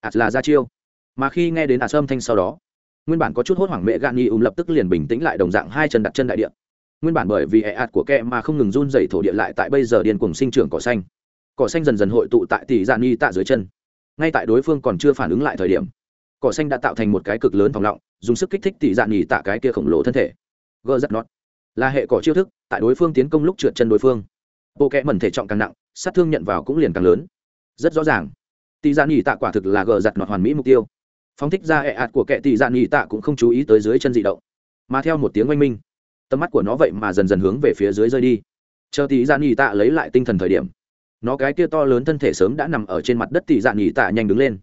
S1: Ạt là ra chiêu. Mà khi nghe đến ạt âm thanh sau đó, nguyên bản có chút hốt hoảng mẹ gạn nghi ùm lập tức liền bình tĩnh lại, đồng dạng hai chân đặt chân đại địa nguyên bản bởi vì hệ ạt của kẹ mà không ngừng run dày thổ địa lại tại bây giờ điên cùng sinh trưởng cỏ xanh. Cỏ xanh dần dần hội tụ tại tỷ dạ ni tạ dưới chân. Ngay tại đối phương còn chưa phản ứng lại thời điểm, cỏ xanh đã tạo thành một cái cực lớn phòng lọng, dùng sức kích thích tỷ dạ ni tạ cái kia khổng lồ thân thể. Gờ rất nót là hệ cỏ chiêu thức, tại đối phương tiến công lúc trượt chân đối phương. Bộ kẽ mẩn thể trọng càng nặng, sát thương nhận vào cũng liền càng lớn. Rất rõ ràng. Tỷ dạ ni tạ quả thực là gờ giặt nọt hoàn mỹ mục tiêu. Phóng thích ra hệ ạt của kẹ, tỷ dạ ni tạ cũng không chú ý tới dưới chân dị động. Mà theo một tiếng oanh minh tầm mắt của nó vậy mà dần dần hướng về phía dưới rơi đi. Chờ tỷ dạ nghỉ tạ lấy lại tinh thần thời điểm, nó cái kia to lớn thân thể sớm đã nằm ở trên mặt đất tỷ dạ nghỉ tạ nhanh đứng lên.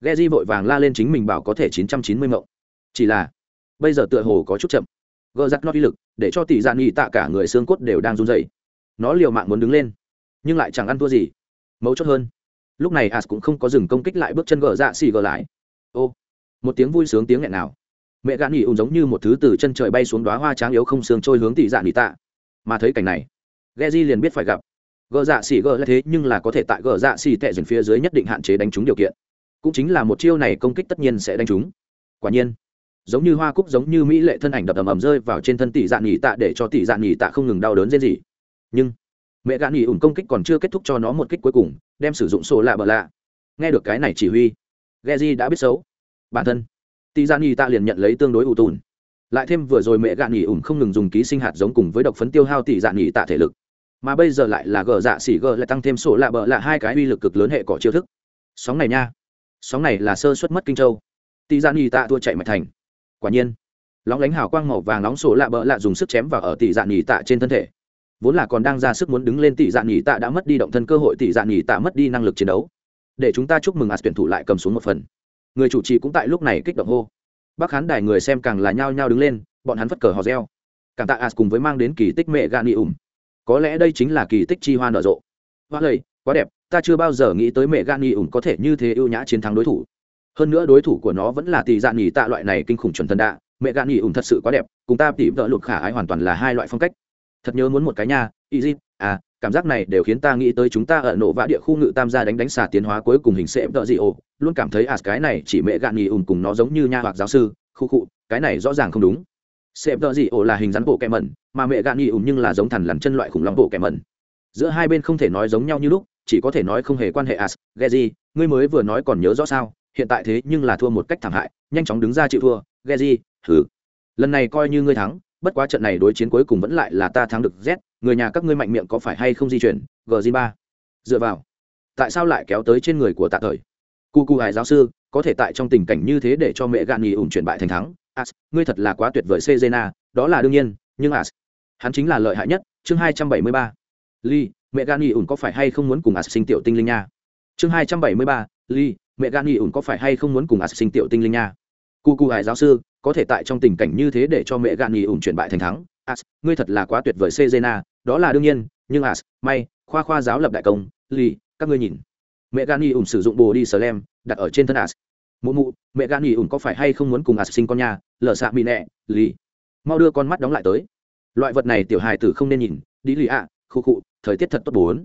S1: Ghe di vội vàng la lên chính mình bảo có thể chín trăm chín mươi mộng. Chỉ là, bây giờ tựa hồ có chút chậm. Gờ giặt nó uy lực, để cho tỷ dạ nghỉ tạ cả người xương cốt đều đang run dày nó liều mạng muốn đứng lên, nhưng lại chẳng ăn thua gì. Mấu chốt hơn, lúc này as cũng không có dừng công kích lại bước chân gờ dạ xì gờ lại. Ô, một tiếng vui sướng tiếng nghẹn nào mẹ gạn nghỉ ùn giống như một thứ từ chân trời bay xuống đoá hoa tráng yếu không xương trôi hướng tỷ dạ nghỉ tạ. Mà thấy cảnh này ghe di liền biết phải gặp. Gờ dạ xỉ, gờ là thế nhưng là có thể tại gờ dạ xỉ tệ dần phía dưới nhất định hạn chế đánh trúng điều kiện. Cũng chính là một chiêu này công kích tất nhiên sẽ đánh trúng. Quả nhiên giống như hoa cúc giống như mỹ lệ thân ảnh đập ầm ầm rơi vào trên thân tỷ dạ nghỉ tạ để cho tỷ dạ nghỉ tạ không ngừng đau đớn dễ gì nhưng mẹ gạn nghỉ ủng công kích còn chưa kết thúc cho nó một kích cuối cùng đem sử dụng sổ lạ bờ lạ. Nghe được cái này chỉ huy ghe di đã biết xấu. Bản thân tỷ dạ nghỉ tạ liền nhận lấy tương đối ủ tùn. Lại thêm vừa rồi mẹ gạn nghỉ ủng không ngừng dùng ký sinh hạt giống cùng với độc phấn tiêu hao tỷ Dạn nghỉ tạ thể lực. Mà bây giờ lại là gờ dạ xỉ gờ lại tăng thêm sổ lạ bờ lạ hai cái uy lực cực lớn hệ cỏ chiêu thức. Sóng này nha. Sóng này là sơ suất mất kinh châu. Tỷ dạ nghỉ tạ thua chạy mạch thành. Quả nhiên, lóng lánh hào quang màu vàng nóng sổ lạ bờ lạ dùng sức chém vào ở tỷ dạ nghỉ tạ trên thân thể. Vốn là còn đang ra sức muốn đứng lên tỷ dạ nghỉ tạ đã mất đi động thân cơ hội tỷ dạ nghỉ tạ mất đi năng lực chiến đấu. Để chúng ta chúc mừng as tuyển thủ lại cầm xuống một phần người chủ trì cũng tại lúc này kích động hô. Bác khán đài người xem càng là nhao nhao đứng lên, bọn hắn phất cờ hò reo. Càng tạ as cùng với mang đến kỳ tích mẹ gà ni ủng có lẽ đây chính là kỳ tích chi hoa nở rộ. Hoa lầy quá đẹp, ta chưa bao giờ nghĩ tới mẹ gà ni ủng có thể như thế ưu nhã chiến thắng đối thủ. Hơn nữa đối thủ của nó vẫn là tỷ Dạn nghỉ tạ loại này kinh khủng chuẩn thần đạ, mẹ gà ni ủng thật sự quá đẹp, cùng ta tỉ vợ lụt khả ái hoàn toàn là hai loại phong cách. Thật nhớ muốn một cái nha easy à cảm giác này đều khiến ta nghĩ tới chúng ta ở nổ vã địa khu ngự tam gia đánh đánh xà tiến hóa cuối cùng hình sẽ đỡ dị ồ luôn cảm thấy à cái này chỉ mẹ gạn nghỉ ùn cùng nó giống như nha hoặc giáo sư. Khu cụ cái này rõ ràng không đúng. Sệm đỡ dị ồ là hình rắn bộ kẹ mẩn, mà mẹ gạn nghỉ ùn nhưng là giống thằn lằn chân loại khủng long bộ kẹ mẩn. Giữa hai bên không thể nói giống nhau như lúc, chỉ có thể nói không hề quan hệ as ghe gì, ngươi mới vừa nói còn nhớ rõ sao? Hiện tại thế nhưng là thua một cách thảm hại, nhanh chóng đứng ra chịu thua, ghe gì thử lần này coi như ngươi thắng bất quá trận này đối chiến cuối cùng vẫn lại là ta thắng được z, người nhà các ngươi mạnh miệng có phải hay không di chuyển gg ba. Dựa vào. Tại sao lại kéo tới trên người của tạ thời? Cu cu hải giáo sư, có thể tại trong tình cảnh như thế để cho mẹ gạn nghỉ ủng chuyển bại thành thắng. As, ngươi thật là quá tuyệt vời, sejena, đó là đương nhiên, nhưng as, hắn chính là lợi hại nhất. Chương hai trăm bảy mươi ba. Ly mẹ gan ủn có phải hay không muốn cùng as sinh tiểu tinh linh nha? Chương hai trăm bảy mươi ba. Ly mẹ gan ủn có phải hay không muốn cùng as sinh tiểu tinh linh nha? Cu cu hải giáo sư có thể tại trong tình cảnh như thế để cho mẹ gan ủn chuyển bại thành thắng. As ngươi thật là quá tuyệt vời sejena. Đó là đương nhiên nhưng as may khoa khoa giáo lập đại công lì, các ngươi nhìn. Mẹ gan ủn sử dụng bồ đi sờ lem đặt ở trên thân as. Mụ mụ mẹ gan ủn có phải hay không muốn cùng as sinh con nha? Lờ xạ mị nẹ lì mau đưa con mắt đóng lại tới. Loại vật này tiểu hài tử không nên nhìn. Đi lì ạ khu cụ, thời tiết thật tốt bốn.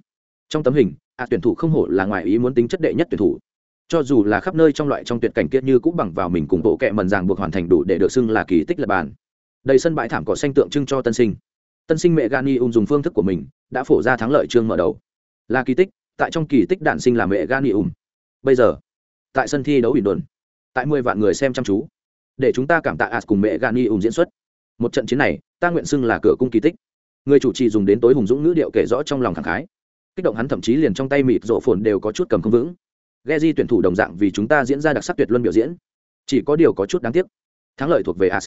S1: Trong tấm hình ạ tuyển thủ không hổ là ngoài ý muốn tính chất đệ nhất tuyển thủ cho dù là khắp nơi trong loại trong tuyệt cảnh kiệt như cũng bằng vào mình cùng bộ kệ mần ràng buộc hoàn thành đủ để được xưng là kỳ tích lập bàn. Đầy sân bãi thảm cỏ xanh tượng trưng cho tân sinh. Tân sinh mẹ gani um dùng phương thức của mình, đã phổ ra thắng lợi trương mở đầu. Là kỳ tích, tại trong kỳ tích đạn sinh là mẹ gani um. Bây giờ, tại sân thi đấu ủy đồn, tại mười vạn người xem chăm chú. Để chúng ta cảm tạ as cùng mẹ gani um diễn xuất. Một trận chiến này, ta nguyện xưng là cửa cung kỳ tích. Người chủ trì dùng đến tối hùng dũng ngữ điệu kể rõ trong lòng thẳng khái. Kích động hắn thậm chí liền trong tay mịt rộ phồn đều có chút cầm không vững. Geji tuyển thủ đồng dạng vì chúng ta diễn ra đặc sắc tuyệt luân biểu diễn. Chỉ có điều có chút đáng tiếc. Thắng lợi thuộc về as.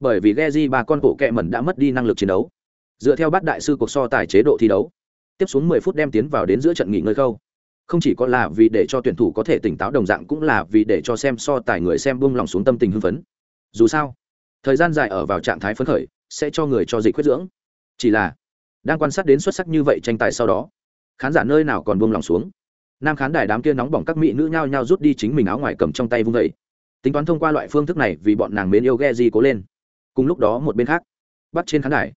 S1: Bởi vì Geji ba con bộ kệ mẩn đã mất đi năng lực chiến đấu. Dựa theo bát đại sư cuộc so tài chế độ thi đấu, tiếp xuống mười phút đem tiến vào đến giữa trận nghỉ ngơi khâu. Không chỉ có là vì để cho tuyển thủ có thể tỉnh táo đồng dạng cũng là vì để cho xem so tài người xem buông lòng xuống tâm tình hưng phấn. Dù sao, thời gian dài ở vào trạng thái phấn khởi sẽ cho người cho dịch khuyết dưỡng. Chỉ là, đang quan sát đến xuất sắc như vậy tranh tài sau đó, khán giả nơi nào còn buông lòng xuống? Nam khán đài đám kia nóng bỏng các mỹ nữ nhao nhao rút đi chính mình áo ngoài cầm trong tay vung vẩy tính toán thông qua loại phương thức này vì bọn nàng mến yêu ghe di cố lên. Cùng lúc đó một bên khác, bắt trên khán đài,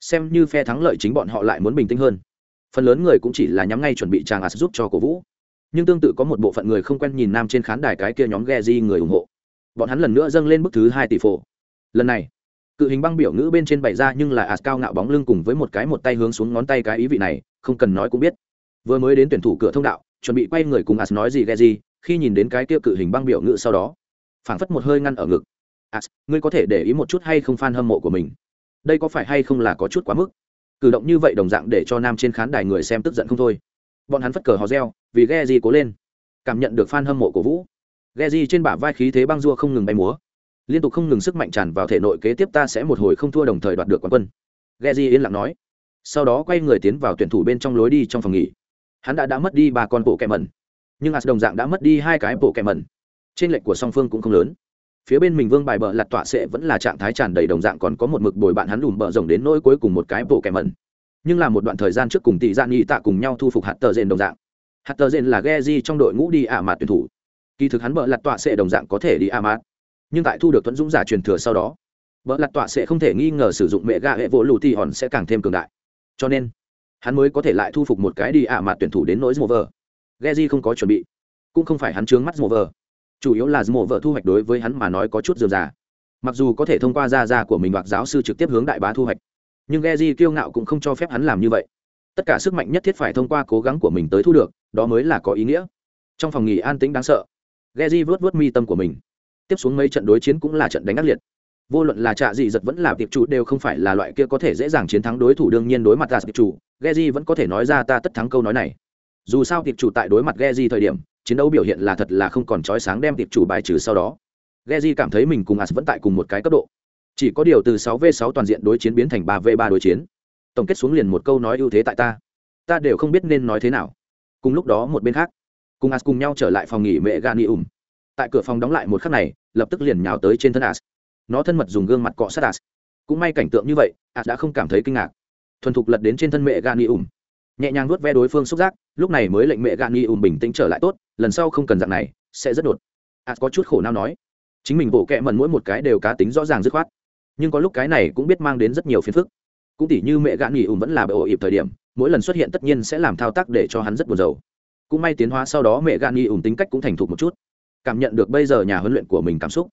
S1: xem như phe thắng lợi chính bọn họ lại muốn bình tĩnh hơn. Phần lớn người cũng chỉ là nhắm ngay chuẩn bị chàng ạt giúp cho cổ vũ. Nhưng tương tự có một bộ phận người không quen nhìn nam trên khán đài cái kia nhóm ghe di người ủng hộ. Bọn hắn lần nữa dâng lên bức thứ hai tỷ phổ. Lần này, cự hình băng biểu ngữ bên trên bày ra nhưng là ạt cao ngạo bóng lưng cùng với một cái một tay hướng xuống ngón tay cái ý vị này, không cần nói cũng biết. Vừa mới đến tuyển thủ cửa thông đạo chuẩn bị quay người cùng as nói gì ghe gì khi nhìn đến cái kia cự hình băng biểu ngữ sau đó, phảng phất một hơi ngăn ở ngực. As, ngươi có thể để ý một chút hay không fan hâm mộ của mình? Đây có phải hay không là có chút quá mức? Cử động như vậy đồng dạng để cho nam trên khán đài người xem tức giận không thôi. Bọn hắn phất cờ hò reo, vì ghe gì cố lên. Cảm nhận được fan hâm mộ của vũ. Ghe gì trên bả vai khí thế băng dua không ngừng bay múa. Liên tục không ngừng sức mạnh tràn vào thể nội kế tiếp ta sẽ một hồi không thua đồng thời đoạt được quán quân. Geji yên lặng nói. Sau đó quay người tiến vào tuyển thủ bên trong lối đi trong phòng nghỉ hắn đã đã mất đi ba con bộ kẹ mẩn. Nhưng as đồng dạng đã mất đi hai cái bộ kẹ mẩn. Trên lệnh của song phương cũng không lớn. Phía bên mình vương bài bờ lặt tọa sẽ vẫn là trạng thái tràn đầy đồng dạng còn có một mực bồi bạn hắn lùm bờ rồng đến nỗi cuối cùng một cái bộ kẻ mẩn. Nhưng là một đoạn thời gian trước cùng tỷ dạ gian nghị tạ cùng nhau thu phục hạt tờ rền đồng dạng. Hạt tờ rền là Geji trong đội ngũ đi ả mạt tuyển thủ. Kỳ thực hắn bờ lặt tọa sẽ đồng dạng có thể đi ả mạt. Nhưng tại thu được thuẫn dũng giả truyền thừa sau đó, bờ lặt tọa sẽ không thể nghi ngờ sử dụng mẹ gà hệ vỗ lù thì hòn sẽ càng thêm cường đại. Cho nên hắn mới có thể lại thu phục một cái đi ạ mặt tuyển thủ đến nỗi Smover. Geji không có chuẩn bị, cũng không phải hắn chướng mắt Smover. Chủ yếu là Smover thu hoạch đối với hắn mà nói có chút dườm già. Mặc dù có thể thông qua gia gia của mình hoặc giáo sư trực tiếp hướng đại bá thu hoạch, nhưng Geji kiêu ngạo cũng không cho phép hắn làm như vậy. Tất cả sức mạnh nhất thiết phải thông qua cố gắng của mình tới thu được, đó mới là có ý nghĩa. Trong phòng nghỉ an tĩnh đáng sợ, Geji vớt vớt mi tâm của mình tiếp xuống mấy trận đối chiến cũng là trận đánh ác liệt vô luận là trạ gì giật vẫn là tiệp chủ đều không phải là loại kia có thể dễ dàng chiến thắng đối thủ đương nhiên đối mặt là tiệp chủ Geji vẫn có thể nói ra ta tất thắng câu nói này. Dù sao tiệp chủ tại đối mặt Geji thời điểm, chiến đấu biểu hiện là thật là không còn chói sáng đem tiệp chủ bài trừ sau đó. Geji cảm thấy mình cùng As vẫn tại cùng một cái cấp độ. Chỉ có điều từ 6 v 6 toàn diện đối chiến biến thành 3 v 3 đối chiến. Tổng kết xuống liền một câu nói ưu thế tại ta. Ta đều không biết nên nói thế nào. Cùng lúc đó một bên khác, cùng As cùng nhau trở lại phòng nghỉ mẹ Ganium tại cửa phòng đóng lại một khắc này, lập tức liền nhào tới trên thân as. Nó thân mật dùng gương mặt cọ sát as. Cũng may cảnh tượng như vậy, as đã không cảm thấy kinh ngạc thuần thục lật đến trên thân mẹ gani ủng nhẹ nhàng nuốt ve đối phương xúc giác, lúc này mới lệnh mẹ gani ủng bình tĩnh trở lại tốt, lần sau không cần dạng này, sẽ rất đột. As có chút khổ nào nói. Chính mình bộ kẹ mần mỗi một cái đều cá tính rõ ràng dứt khoát. Nhưng có lúc cái này cũng biết mang đến rất nhiều phiền phức. Cũng tỉ như mẹ gạn nghỉ ủng vẫn là bệ ổ ịp thời điểm, mỗi lần xuất hiện tất nhiên sẽ làm thao tác để cho hắn rất buồn rầu. Cũng may tiến hóa sau đó mẹ gạn nghỉ ủng tính cách cũng thành thục một chút. Cảm nhận được bây giờ nhà huấn luyện của mình cảm xúc.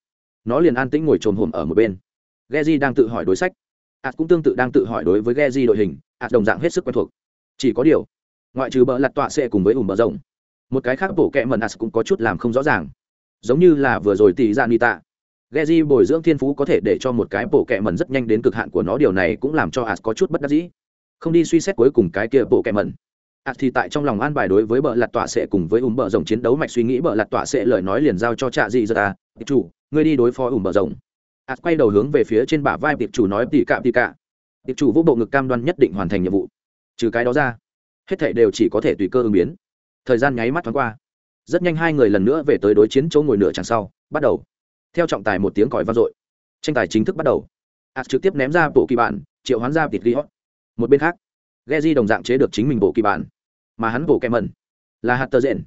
S1: Nó liền an tĩnh ngồi trồm hồm ở một bên. Geji đang tự hỏi đối sách ạt cũng tương tự đang tự hỏi đối với Geji đội hình ạt đồng dạng hết sức quen thuộc. Chỉ có điều, ngoại trừ bờ lặt tọa sẽ cùng với ủng bờ rộng, một cái khác bổ kẹ mần ạt cũng có chút làm không rõ ràng. Giống như là vừa rồi tỷ dạ ra nita Geji bồi dưỡng thiên phú có thể để cho một cái bộ kẹ mần rất nhanh đến cực hạn của nó, điều này cũng làm cho ạt có chút bất đắc dĩ. Không đi suy xét cuối cùng cái kia bộ kẹ mần ạt thì tại trong lòng an bài đối với bờ lặt tọa sẽ cùng với ủng bờ rồng chiến đấu mạch suy nghĩ, bờ lặt tọa sẽ lời nói liền giao cho trạ dị ra ta chủ, ngươi đi đối phó ủng bờ rồng ạt quay đầu hướng về phía trên bả vai tiệp chủ nói tỉ cạm tỉ cạ. Tiệp chủ vũ bộ ngực cam đoan nhất định hoàn thành nhiệm vụ. Trừ cái đó ra, hết thể đều chỉ có thể tùy cơ ứng biến. Thời gian nháy mắt thoáng qua. Rất nhanh hai người lần nữa về tới đối chiến chỗ ngồi nửa chẳng sau, bắt đầu. Theo trọng tài một tiếng còi vang dội, tranh tài chính thức bắt đầu. Ạt trực tiếp ném ra bộ kỳ bản triệu hoán ra tịt ghi hót một bên khác Geji đồng dạng chế được chính mình bộ kỳ bản mà hắn bộ kẹm mẩn, là hạt tơ rện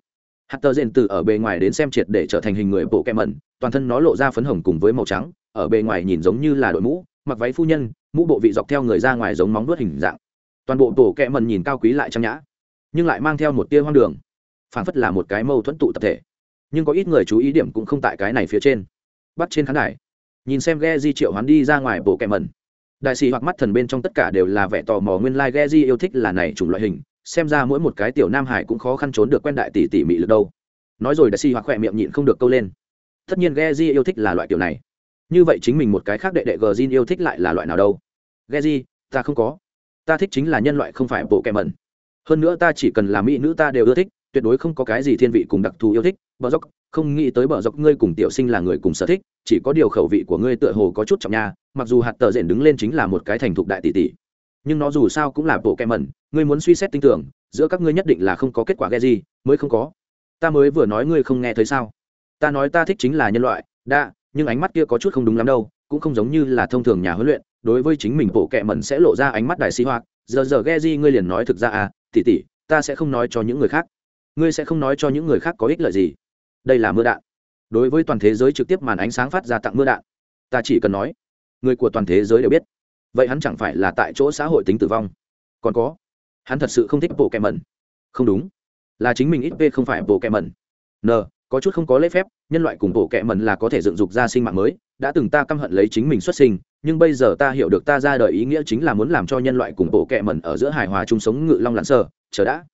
S1: hạt tơ rện từ ở bề ngoài đến xem triệt để trở thành hình người bộ kẹm mẩn, toàn thân nó lộ ra phấn hồng cùng với màu trắng ở bề ngoài nhìn giống như là đội mũ mặc váy phu nhân mũ bộ vị dọc theo người ra ngoài giống móng vuốt hình dạng. Toàn bộ tổ kẹm mần nhìn cao quý lại trang nhã nhưng lại mang theo một tia hoang đường. Phảng phất là một cái mâu thuẫn tụ tập thể. Nhưng có ít người chú ý điểm cũng không tại cái này phía trên. Bắt trên khán đài. Nhìn xem ghe di triệu hoán đi ra ngoài bộ kẹm mần, đại sĩ hoặc mắt thần bên trong tất cả đều là vẻ tò mò nguyên lai、like、ghe di yêu thích là này chủng loại hình xem ra mỗi một cái tiểu nam hải cũng khó khăn trốn được quen đại tỷ tỷ mị lực đâu. Nói rồi đại sĩ hoặc khỏe miệng nhịn không được câu lên. Tất nhiên ghe di yêu thích là loại kiểu này như vậy chính mình một cái khác đệ đệ gờ zin yêu thích lại là loại nào đâu? Ghe di ta không có. Ta thích chính là nhân loại không phải bộ kẻ mẩn. Hơn nữa ta chỉ cần là mỹ nữ ta đều ưa thích, tuyệt đối không có cái gì thiên vị cùng đặc thù yêu thích. Bờ dốc, không nghĩ tới bờ dốc ngươi cùng tiểu sinh là người cùng sở thích, chỉ có điều khẩu vị của ngươi tựa hồ có chút trọng nha, mặc dù hạt tờ rển đứng lên chính là một cái thành thục đại tỷ tỷ. Nhưng nó dù sao cũng là bộ kem mẩn, ngươi muốn suy xét tin tưởng, giữa các ngươi nhất định là không có kết quả ghe gì mới không có. Ta mới vừa nói ngươi không nghe thấy sao? Ta nói ta thích chính là nhân loại đã nhưng ánh mắt kia có chút không đúng lắm đâu, cũng không giống như là thông thường nhà huấn luyện, đối với chính mình bộ kệ mẩn sẽ lộ ra ánh mắt đại sĩ hoạt giờ giờ ghe di ngươi liền nói thực ra à tỉ tỷ, ta sẽ không nói cho những người khác. Ngươi sẽ không nói cho những người khác có ích lợi gì. Đây là mưa đạn. Đối với toàn thế giới trực tiếp màn ánh sáng phát ra tặng mưa đạn, ta chỉ cần nói, người của toàn thế giới đều biết. Vậy hắn chẳng phải là tại chỗ xã hội tính tử vong? Còn có, hắn thật sự không thích bộ kẹ mẩn. Không đúng, là chính mình ít p không phải bộ kẹ mẩn. N có chút không có lễ phép, nhân loại cùng bộ kệ mẩn là có thể dựng dục ra sinh mạng mới, đã từng ta căm hận lấy chính mình xuất sinh, nhưng bây giờ ta hiểu được ta ra đời ý nghĩa chính là muốn làm cho nhân loại cùng bộ kệ mẩn ở giữa hài hòa chung sống ngự long lặn sơ chờ đã.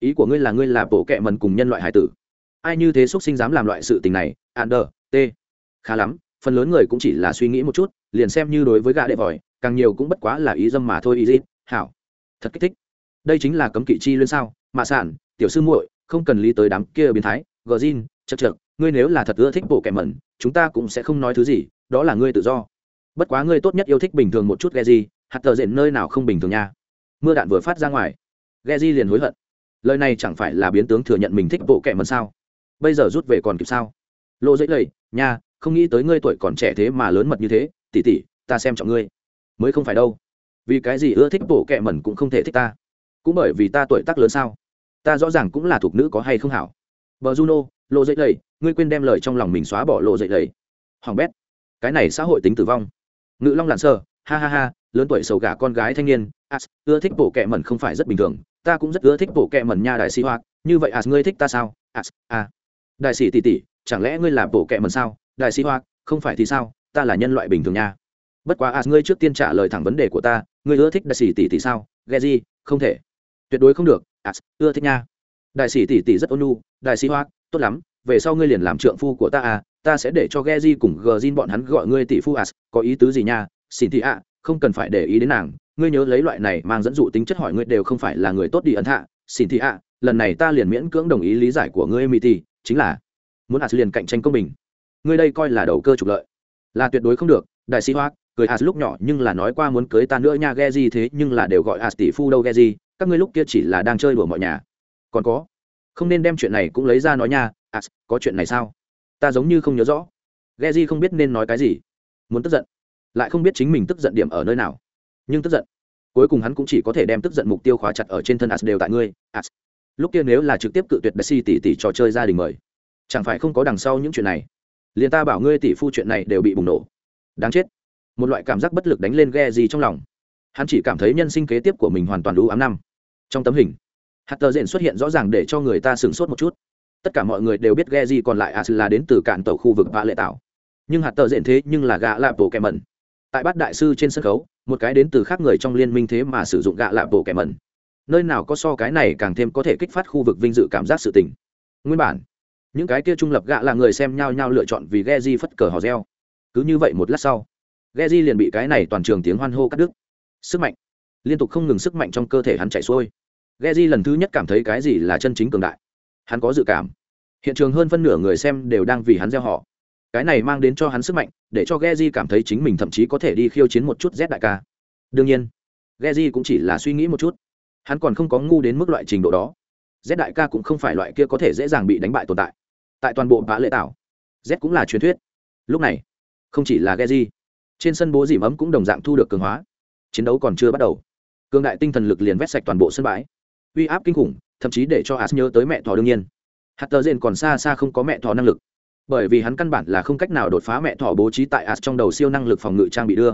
S1: Ý của ngươi là ngươi là bộ kệ mần cùng nhân loại hải tử. Ai như thế xuất sinh dám làm loại sự tình này an đờ t. Khá lắm, phần lớn người cũng chỉ là suy nghĩ một chút, liền xem như đối với gã đệ vòi, càng nhiều cũng bất quá là ý dâm mà thôi, ý gì hảo. Thật kích thích. Đây chính là cấm kỵ chi liên sao mà sản tiểu sư muội, không cần lý tới đám kia biến thái, gờ zin chật chật, ngươi nếu là thật ưa thích bộ kẻ mẩn, chúng ta cũng sẽ không nói thứ gì, đó là ngươi tự do. Bất quá ngươi tốt nhất yêu thích bình thường một chút ghe gì hạt tờ rện nơi nào không bình thường nha. Mưa đạn vừa phát ra ngoài ghe di liền hối hận. Lời này chẳng phải là biến tướng thừa nhận mình thích bộ kệ mần sao? Bây giờ rút về còn kịp sao? Lộ dễ lầy, nha, không nghĩ tới ngươi tuổi còn trẻ thế mà lớn mật như thế tỉ tỉ ta xem trọng ngươi. Mới không phải đâu. Vì cái gì ưa thích bộ kệ mẩn cũng không thể thích ta? Cũng bởi vì ta tuổi tác lớn sao? Ta rõ ràng cũng là thuộc nữ có hay không hảo. Bờ juno lộ dậy lầy, ngươi quên đem lời trong lòng mình xóa bỏ lộ dậy lầy. Hoàng bét, cái này xã hội tính tử vong. Ngự long lặn sơ ha ha ha, lớn tuổi sầu gà con gái thanh niên. As, ưa thích bộ kệ mẩn không phải rất bình thường, ta cũng rất ưa thích bộ kệ mẩn nha đại sĩ hoạt như vậy as, ngươi thích ta sao? As a đại sĩ tỷ tỷ, chẳng lẽ ngươi là bộ kệ mẩn sao? Đại sĩ hoạt không phải thì sao? Ta là nhân loại bình thường nha. Bất quá as, ngươi trước tiên trả lời thẳng vấn đề của ta, ngươi ưa thích đại sĩ tỷ tỷ sao? Ghe gì? Không thể. Tuyệt đối không được. As, ưa thích nha đại sĩ tỷ tỷ rất ôn nhu đại sĩ hoa, tốt lắm về sau ngươi liền làm trượng phu của ta à ta sẽ để cho Geji cùng Gjin bọn hắn gọi ngươi tỷ phu as, có ý tứ gì nha? Xin thị ạ, không cần phải để ý đến nàng, ngươi nhớ lấy loại này mang dẫn dụ tính chất hỏi ngươi đều không phải là người tốt đi ấn hạ xin thị ạ lần này ta liền miễn cưỡng đồng ý lý giải của ngươi mỹ tỷ chính là muốn as liền cạnh tranh công bình. Ngươi đây coi là đầu cơ trục lợi. Là tuyệt đối không được đại sĩ hoa cười as lúc nhỏ nhưng là nói qua muốn cưới ta nữa nha ghe di thế nhưng là đều gọi as tỷ phu đâu ghe di các ngươi lúc kia chỉ là đang chơi đùa mọi nhà còn có. Không nên đem chuyện này cũng lấy ra nói nha à, có chuyện này sao? Ta giống như không nhớ rõ. Ghe di không biết nên nói cái gì. Muốn tức giận. Lại không biết chính mình tức giận điểm ở nơi nào. Nhưng tức giận. Cuối cùng hắn cũng chỉ có thể đem tức giận mục tiêu khóa chặt ở trên thân as đều tại ngươi as lúc kia nếu là trực tiếp cự tuyệt đại si tỷ tỷ trò chơi gia đình mời chẳng phải không có đằng sau những chuyện này? Liền ta bảo ngươi tỷ phu chuyện này đều bị bùng nổ. Đáng chết. Một loại cảm giác bất lực đánh lên ghe gì trong lòng. Hắn chỉ cảm thấy nhân sinh kế tiếp của mình hoàn toàn đủ ám năm. Trong tấm hình hạt tờ rện xuất hiện rõ ràng để cho người ta sửng sốt một chút. Tất cả mọi người đều biết ghe gì còn lại as là đến từ cạn tàu khu vực vạ lệ tạo nhưng hạt tờ rện thế nhưng là gạ lạ bộ kẻ mẩn. Tại bát đại sư trên sân khấu, một cái đến từ khác người trong liên minh thế mà sử dụng gạ lạ bộ kẻ mẩn. Nơi nào có so cái này càng thêm có thể kích phát khu vực vinh dự cảm giác sự tình. Nguyên bản, những cái kia trung lập gạ là người xem nhau nhau lựa chọn vì ghe di phất cờ hò reo. Cứ như vậy một lát sau, ghe di liền bị cái này toàn trường tiếng hoan hô cắt đứt. Sức mạnh, liên tục không ngừng sức mạnh trong cơ thể hắn chạy xuôi ghe di lần thứ nhất cảm thấy cái gì là chân chính cường đại hắn có dự cảm hiện trường hơn phân nửa người xem đều đang vì hắn gieo họ cái này mang đến cho hắn sức mạnh để cho Geji cảm thấy chính mình thậm chí có thể đi khiêu chiến một chút Z đại ca. Đương nhiên, Geji cũng chỉ là suy nghĩ một chút. Hắn còn không có ngu đến mức loại trình độ đó. Z đại ca cũng không phải loại kia có thể dễ dàng bị đánh bại tồn tại. Tại toàn bộ vã lệ tảo, Z cũng là truyền thuyết. Lúc này, không chỉ là Geji, trên sân bố dìm ấm cũng đồng dạng thu được cường hóa. Chiến đấu còn chưa bắt đầu, cường đại tinh thần lực liền vét sạch toàn bộ sân bãi. Uy áp kinh khủng, thậm chí để cho As nhớ tới mẹ thỏ đương nhiên. Hạt tờ còn xa xa không có mẹ thỏ năng lực. Bởi vì hắn căn bản là không cách nào đột phá mẹ thỏ bố trí tại as trong đầu siêu năng lực phòng ngự trang bị đưa.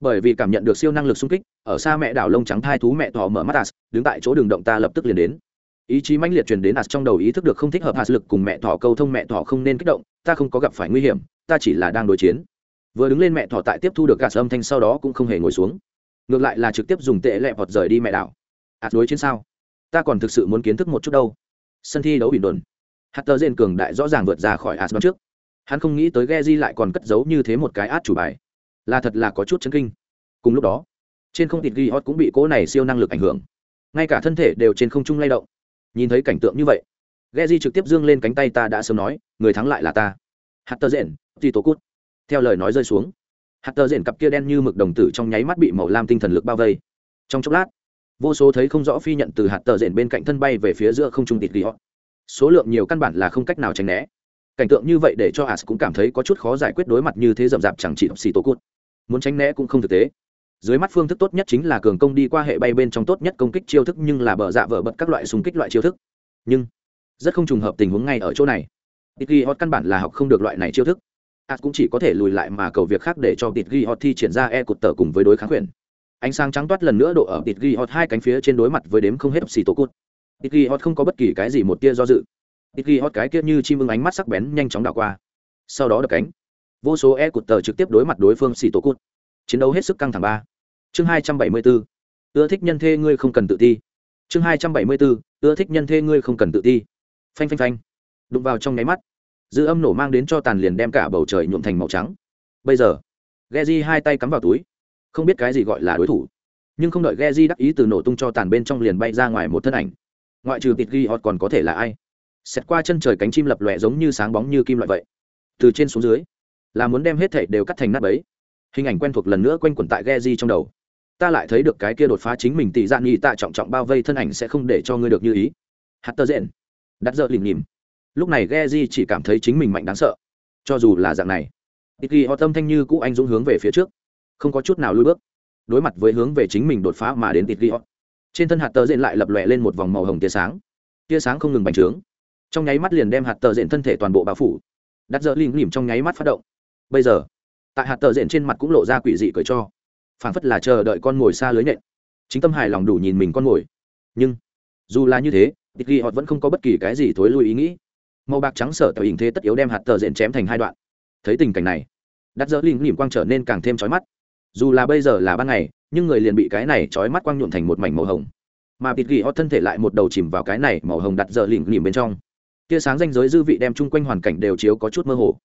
S1: Bởi vì cảm nhận được siêu năng lực xung kích ở xa mẹ đảo lông trắng thai thú mẹ thỏ mở mắt as đứng tại chỗ đường động ta lập tức liền đến. Ý chí mãnh liệt truyền đến as trong đầu ý thức được không thích hợp as lực cùng mẹ thỏ câu thông mẹ thỏ không nên kích động ta không có gặp phải nguy hiểm ta chỉ là đang đối chiến. Vừa đứng lên mẹ thỏ tại tiếp thu được gạt âm thanh sau đó cũng không hề ngồi xuống. Ngược lại là trực tiếp dùng tệ lẹ vọt rời đi mẹ đảo. As đối chiến sao? Ta còn thực sự muốn kiến thức một chút đâu. Sân thi đấu bình đồn. Hạt tờ rên cường đại rõ ràng vượt ra khỏi as trước. Hắn không nghĩ tới Geji lại còn cất giấu như thế một cái át chủ bài. Là thật là có chút chấn kinh. Cùng lúc đó, trên không thịt ghi hot cũng bị cỗ này siêu năng lực ảnh hưởng. Ngay cả thân thể đều trên không trung lay động. Nhìn thấy cảnh tượng như vậy Geji trực tiếp dương lên cánh tay ta đã sớm nói, người thắng lại là ta. Hạt tờ rện thì tổ cút theo lời nói rơi xuống, hạt tờ rện cặp kia đen như mực đồng tử trong nháy mắt bị màu lam tinh thần lực bao vây. Trong chốc lát vô số thấy không rõ phi nhận từ hạt tờ rền bên cạnh thân bay về phía giữa không trung tịt ghi họ. Số lượng nhiều căn bản là không cách nào tránh né. Cảnh tượng như vậy để cho as cũng cảm thấy có chút khó giải quyết đối mặt như thế rậm rạp chẳng chỉ độc xì tổ cút muốn tránh né cũng không thực tế. Dưới mắt phương thức tốt nhất chính là cường công đi qua hệ bay bên trong tốt nhất công kích chiêu thức nhưng là bờ dạ vợ bật các loại súng kích loại chiêu thức. Nhưng, rất không trùng hợp tình huống ngay ở chỗ này. Tịt ghi họ căn bản là học không được loại này chiêu thức. As cũng chỉ có thể lùi lại mà cầu việc khác để cho tịt ghi họ thi triển ra e cụt tờ cùng với đối kháng quyền ánh sáng trắng toát lần nữa độ ở tịt ghi hot hai cánh phía trên đối mặt với đếm không hết xì tổ cút tịt ghi hot không có bất kỳ cái gì một tia do dự. Tịt ghi hot cái kia như chim ưng ánh mắt sắc bén nhanh chóng đảo qua. Sau đó đập cánh, vô số e cụt tờ trực tiếp đối mặt đối phương xì tổ cút chiến đấu hết sức căng thẳng ba. Chương hai trăm bảy mươi bốn ưa thích nhân thê ngươi không cần tự ti. Chương hai trăm bảy mươi bốn ưa thích nhân thê ngươi không cần tự ti. Phanh phanh phanh. Đụng vào trong nháy mắt, dư âm nổ mang đến cho tàn liền đem cả bầu trời nhuộm thành màu trắng. Bây giờ ghe hai tay cắm vào túi không biết cái gì gọi là đối thủ. Nhưng không đợi ghe đắc ý từ nổ tung cho tàn bên trong liền bay ra ngoài một thân ảnh. Ngoại trừ tịt ghi họ còn có thể là ai? Xét qua chân trời cánh chim lập lòe giống như sáng bóng như kim loại vậy. Từ trên xuống dưới, là muốn đem hết thảy đều cắt thành nát bấy. Hình ảnh quen thuộc lần nữa quanh quẩn tại ghe di trong đầu. Ta lại thấy được cái kia đột phá chính mình tỷ dạng nghi tạ trọng trọng bao vây thân ảnh sẽ không để cho ngươi được như ý. Hạt tơ rện. Đặt dợ lìm nhìm. Lúc này ghe di chỉ cảm thấy chính mình mạnh đáng sợ. Cho dù là dạng này ít ghi họ tâm thanh như cũ anh dũng hướng về phía trước không có chút nào lùi bước. Đối mặt với hướng về chính mình đột phá mà đến tịt ghi họ trên thân hạt tơ diện lại lập lòe lên một vòng màu hồng tia sáng. Tia sáng không ngừng bành trướng. Trong nháy mắt liền đem hạt tờ diện thân thể toàn bộ bao phủ. Đặt dỡ lim lìm trong nháy mắt phát động. Bây giờ, tại hạt tờ diện trên mặt cũng lộ ra quỷ dị cười cho. Phảng phất là chờ đợi con mồi xa lưới nhện chính tâm hài lòng đủ nhìn mình con mồi. Nhưng, dù là như thế tịch ghi họ vẫn không có bất kỳ cái gì thối lui ý nghĩ. Màu bạc trắng sở tạo hình thế tất yếu đem hạt tờ diện chém thành hai đoạn. Thấy tình cảnh này đặt dỡ lim lìm quang trở nên càng thêm trói mắt dù là bây giờ là ban ngày, nhưng người liền bị cái này trói mắt quang nhuộn thành một mảnh màu hồng. Mà bịt ghi họ thân thể lại một đầu chìm vào cái này màu hồng đặt dở lỉnh lỉm bên trong. Tia sáng danh giới dư vị đem chung quanh hoàn cảnh đều chiếu có chút mơ hồ.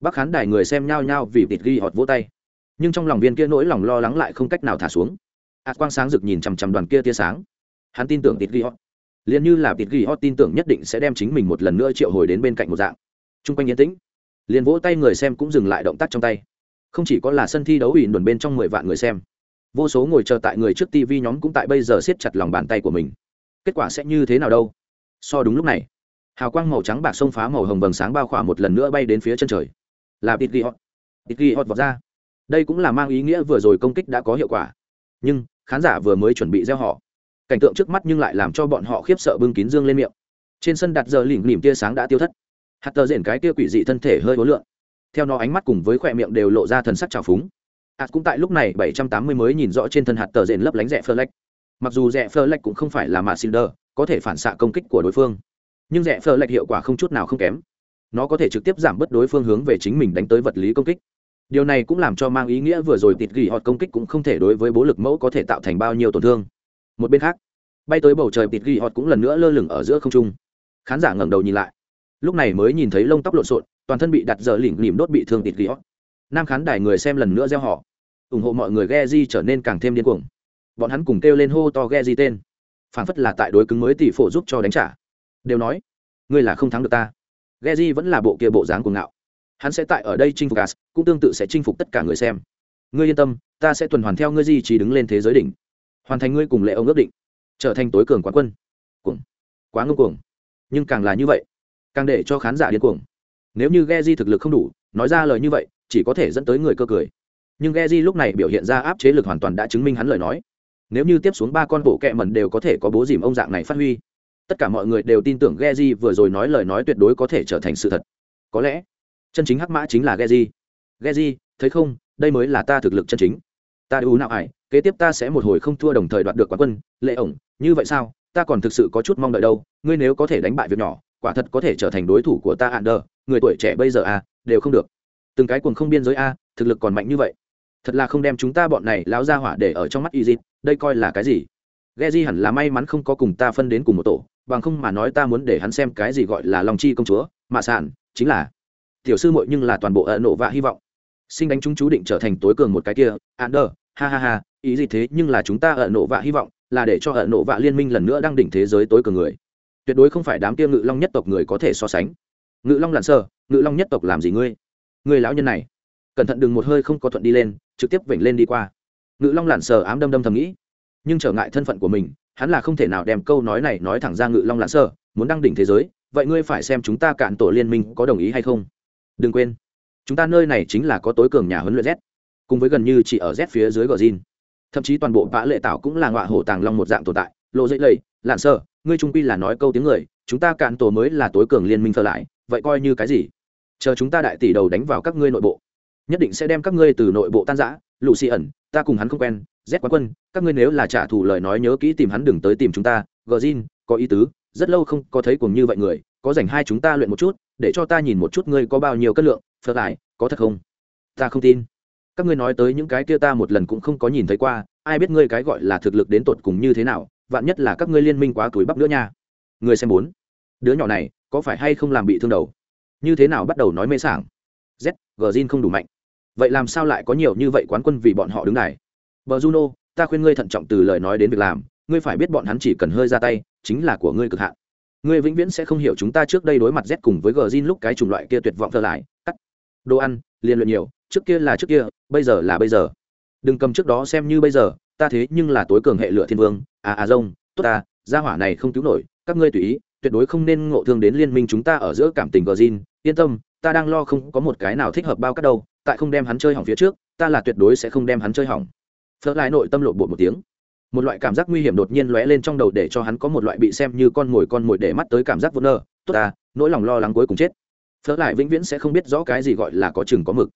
S1: Bác khán đài người xem nhao nhao vì bịt ghi họ vỗ tay. Nhưng trong lòng viên kia nỗi lòng lo lắng lại không cách nào thả xuống. Hạt quang sáng rực nhìn chằm chằm đoàn kia tia sáng. Hắn tin tưởng bịt ghi họ liền như là bịt ghi họ tin tưởng nhất định sẽ đem chính mình một lần nữa triệu hồi đến bên cạnh một dạng. Chung quanh yên tĩnh. Liền vỗ tay người xem cũng dừng lại động tác trong tay không chỉ có là sân thi đấu ủy đồn bên trong mười vạn người xem. Vô số ngồi chờ tại người trước tv nhóm cũng tại bây giờ siết chặt lòng bàn tay của mình. Kết quả sẽ như thế nào đâu? So đúng lúc này, hào quang màu trắng bạc xông phá màu hồng vầng sáng bao khỏa một lần nữa bay đến phía chân trời. Là bịt ghi hot bịt ghi hot vọt ra. Đây cũng là mang ý nghĩa vừa rồi công kích đã có hiệu quả. Nhưng, khán giả vừa mới chuẩn bị gieo họ. Cảnh tượng trước mắt nhưng lại làm cho bọn họ khiếp sợ bưng kín dương lên miệng. Trên sân đặt giờ lỉnh lỉm tia sáng đã tiêu thất. Hạt tờ rển cái tia quỷ dị thân thể hơi hối lượng theo nó ánh mắt cùng với khỏe miệng đều lộ ra thần sắc trào phúng. Hạt cũng tại lúc này, bảy trăm tám mươi mới nhìn rõ trên thân hạt tờ rền lấp lánh rẽ phơ lách mặc dù rẽ phơ lách cũng không phải là mạ xin đờ có thể phản xạ công kích của đối phương. Nhưng rẽ phơ lách hiệu quả không chút nào không kém. Nó có thể trực tiếp giảm bớt đối phương hướng về chính mình đánh tới vật lý công kích. Điều này cũng làm cho mang ý nghĩa vừa rồi tịt gỉ họt công kích cũng không thể đối với bố lực mẫu có thể tạo thành bao nhiêu tổn thương. Một bên khác, bay tới bầu trời tịt gỉ họt cũng lần nữa lơ lửng ở giữa không trung. Khán giả ngẩng đầu nhìn lại. Lúc này mới nhìn thấy lông tóc lộn xộn toàn thân bị đặt giờ lỉnh lỉm đốt bị thương tịt ghi nam khán đài người xem lần nữa gieo họ ủng hộ mọi người ghe di trở nên càng thêm điên cuồng. Bọn hắn cùng kêu lên hô to ghe di tên. Phản phất là tại đối cứng mới tỷ phổ giúp cho đánh trả. Đều nói, ngươi là không thắng được ta. Geji vẫn là bộ kia bộ dáng cuồng ngạo. Hắn sẽ tại ở đây chinh phục gas, cũng tương tự sẽ chinh phục tất cả người xem. Ngươi yên tâm, ta sẽ tuần hoàn theo ngươi di trí đứng lên thế giới đỉnh. Hoàn thành ngươi cùng lệ ông ước định. Trở thành tối cường quán quân. Cuồng. Quá ngưng cuồng. Nhưng càng là như vậy, càng để cho khán giả điên cuồng nếu như Geji thực lực không đủ, nói ra lời như vậy, chỉ có thể dẫn tới người cơ cười. Nhưng Geji lúc này biểu hiện ra áp chế lực hoàn toàn đã chứng minh hắn lời nói. Nếu như tiếp xuống ba con bộ kẹ mẩn đều có thể có bố dìm ông dạng này phát huy, tất cả mọi người đều tin tưởng Geji vừa rồi nói lời nói tuyệt đối có thể trở thành sự thật. Có lẽ, chân chính hắc mã chính là Geji Geji thấy không, đây mới là ta thực lực chân chính. Ta đủ nào ải, kế tiếp ta sẽ một hồi không thua đồng thời đoạt được quán quân, lệ ổng, như vậy sao? Ta còn thực sự có chút mong đợi đâu, ngươi nếu có thể đánh bại việc nhỏ, quả thật có thể trở thành đối thủ của ta hạn đờ người tuổi trẻ bây giờ a à, đều không được. Từng cái cuồng không biên giới a à, thực lực còn mạnh như vậy. Thật là không đem chúng ta bọn này láo ra hỏa để ở trong mắt y dịp đây coi là cái gì? Ghe di hẳn là may mắn không có cùng ta phân đến cùng một tổ bằng không mà nói ta muốn để hắn xem cái gì gọi là lòng chi công chúa mạ sản chính là tiểu sư muội nhưng là toàn bộ ẩn nộ và hy vọng. Sinh đánh chúng chú định trở thành tối cường một cái kia hạn đờ ha ha ha ý gì thế nhưng là chúng ta ẩn nộ và hy vọng là để cho ẩn nộ và liên minh lần nữa đang đỉnh thế giới tối cường người. Tuyệt đối không phải đám kia ngự long nhất tộc người có thể so sánh ngự long lặn sơ ngự long nhất tộc làm gì ngươi? Người lão nhân này. Cẩn thận đừng một hơi không có thuận đi lên, trực tiếp vểnh lên đi qua. Ngự long lặn sờ ám đâm đâm thầm nghĩ, nhưng trở ngại thân phận của mình, hắn là không thể nào đem câu nói này nói thẳng ra ngự long lặn sờ, muốn đăng đỉnh thế giới, vậy ngươi phải xem chúng ta cạn tổ liên minh có đồng ý hay không? Đừng quên, chúng ta nơi này chính là có tối cường nhà huấn luyện z, cùng với gần như chỉ ở z phía dưới gò zin thậm chí toàn bộ vã lệ tảo cũng là ngọa hổ tàng long một dạng tồn tại, lộ dễ lầy, lặn sờ ngươi trung quy là nói câu tiếng người, chúng ta cạn tổ mới là tối cường liên minh phơ lại, vậy coi như cái gì? Chờ chúng ta đại tỷ đầu đánh vào các ngươi nội bộ. Nhất định sẽ đem các ngươi từ nội bộ tan giã lụ xì ẩn, ta cùng hắn không quen, z quá quân, các ngươi nếu là trả thù lời nói nhớ kỹ tìm hắn đừng tới tìm chúng ta. Gờ zin có ý tứ, rất lâu không có thấy cùng như vậy người, có dành hai chúng ta luyện một chút, để cho ta nhìn một chút ngươi có bao nhiêu cân lượng phật lại, có thật không? Ta không tin. Các ngươi nói tới những cái kia ta một lần cũng không có nhìn thấy qua, ai biết ngươi cái gọi là thực lực đến tột cùng như thế nào? Vạn nhất là các ngươi liên minh quá túi bắp nữa nha. Người xem bốn. Đứa nhỏ này, có phải hay không làm bị thương đầu? Như thế nào bắt đầu nói mê sảng? Z gờ zin không đủ mạnh. Vậy làm sao lại có nhiều như vậy quán quân vì bọn họ đứng này bờ juno, ta khuyên ngươi thận trọng từ lời nói đến việc làm. Ngươi phải biết bọn hắn chỉ cần hơi ra tay, chính là của ngươi cực hạn. Ngươi vĩnh viễn sẽ không hiểu chúng ta trước đây đối mặt z cùng với gờ zin lúc cái chủng loại kia tuyệt vọng thơ lại. Cắt. Đồ ăn liên luyện nhiều, trước kia là trước kia, bây giờ là bây giờ. Đừng cầm trước đó xem như bây giờ, ta thế nhưng là tối cường hệ lựa thiên vương à à rông tốt ta, gia hỏa này không cứu nổi, các ngươi tùy ý, tuyệt đối không nên ngộ thương đến liên minh chúng ta ở giữa cảm tình gờ zin yên tâm, ta đang lo không có một cái nào thích hợp bao cắt đâu, tại không đem hắn chơi hỏng phía trước, ta là tuyệt đối sẽ không đem hắn chơi hỏng. Phớt lại nội tâm lộ bột một tiếng. Một loại cảm giác nguy hiểm đột nhiên lóe lên trong đầu để cho hắn có một loại bị xem như con mồi con mồi để mắt tới cảm giác vô nơ. Tốt ta, nỗi lòng lo lắng cuối cùng chết. Phớt lại vĩnh viễn sẽ không biết rõ cái gì gọi là có chừng có mực.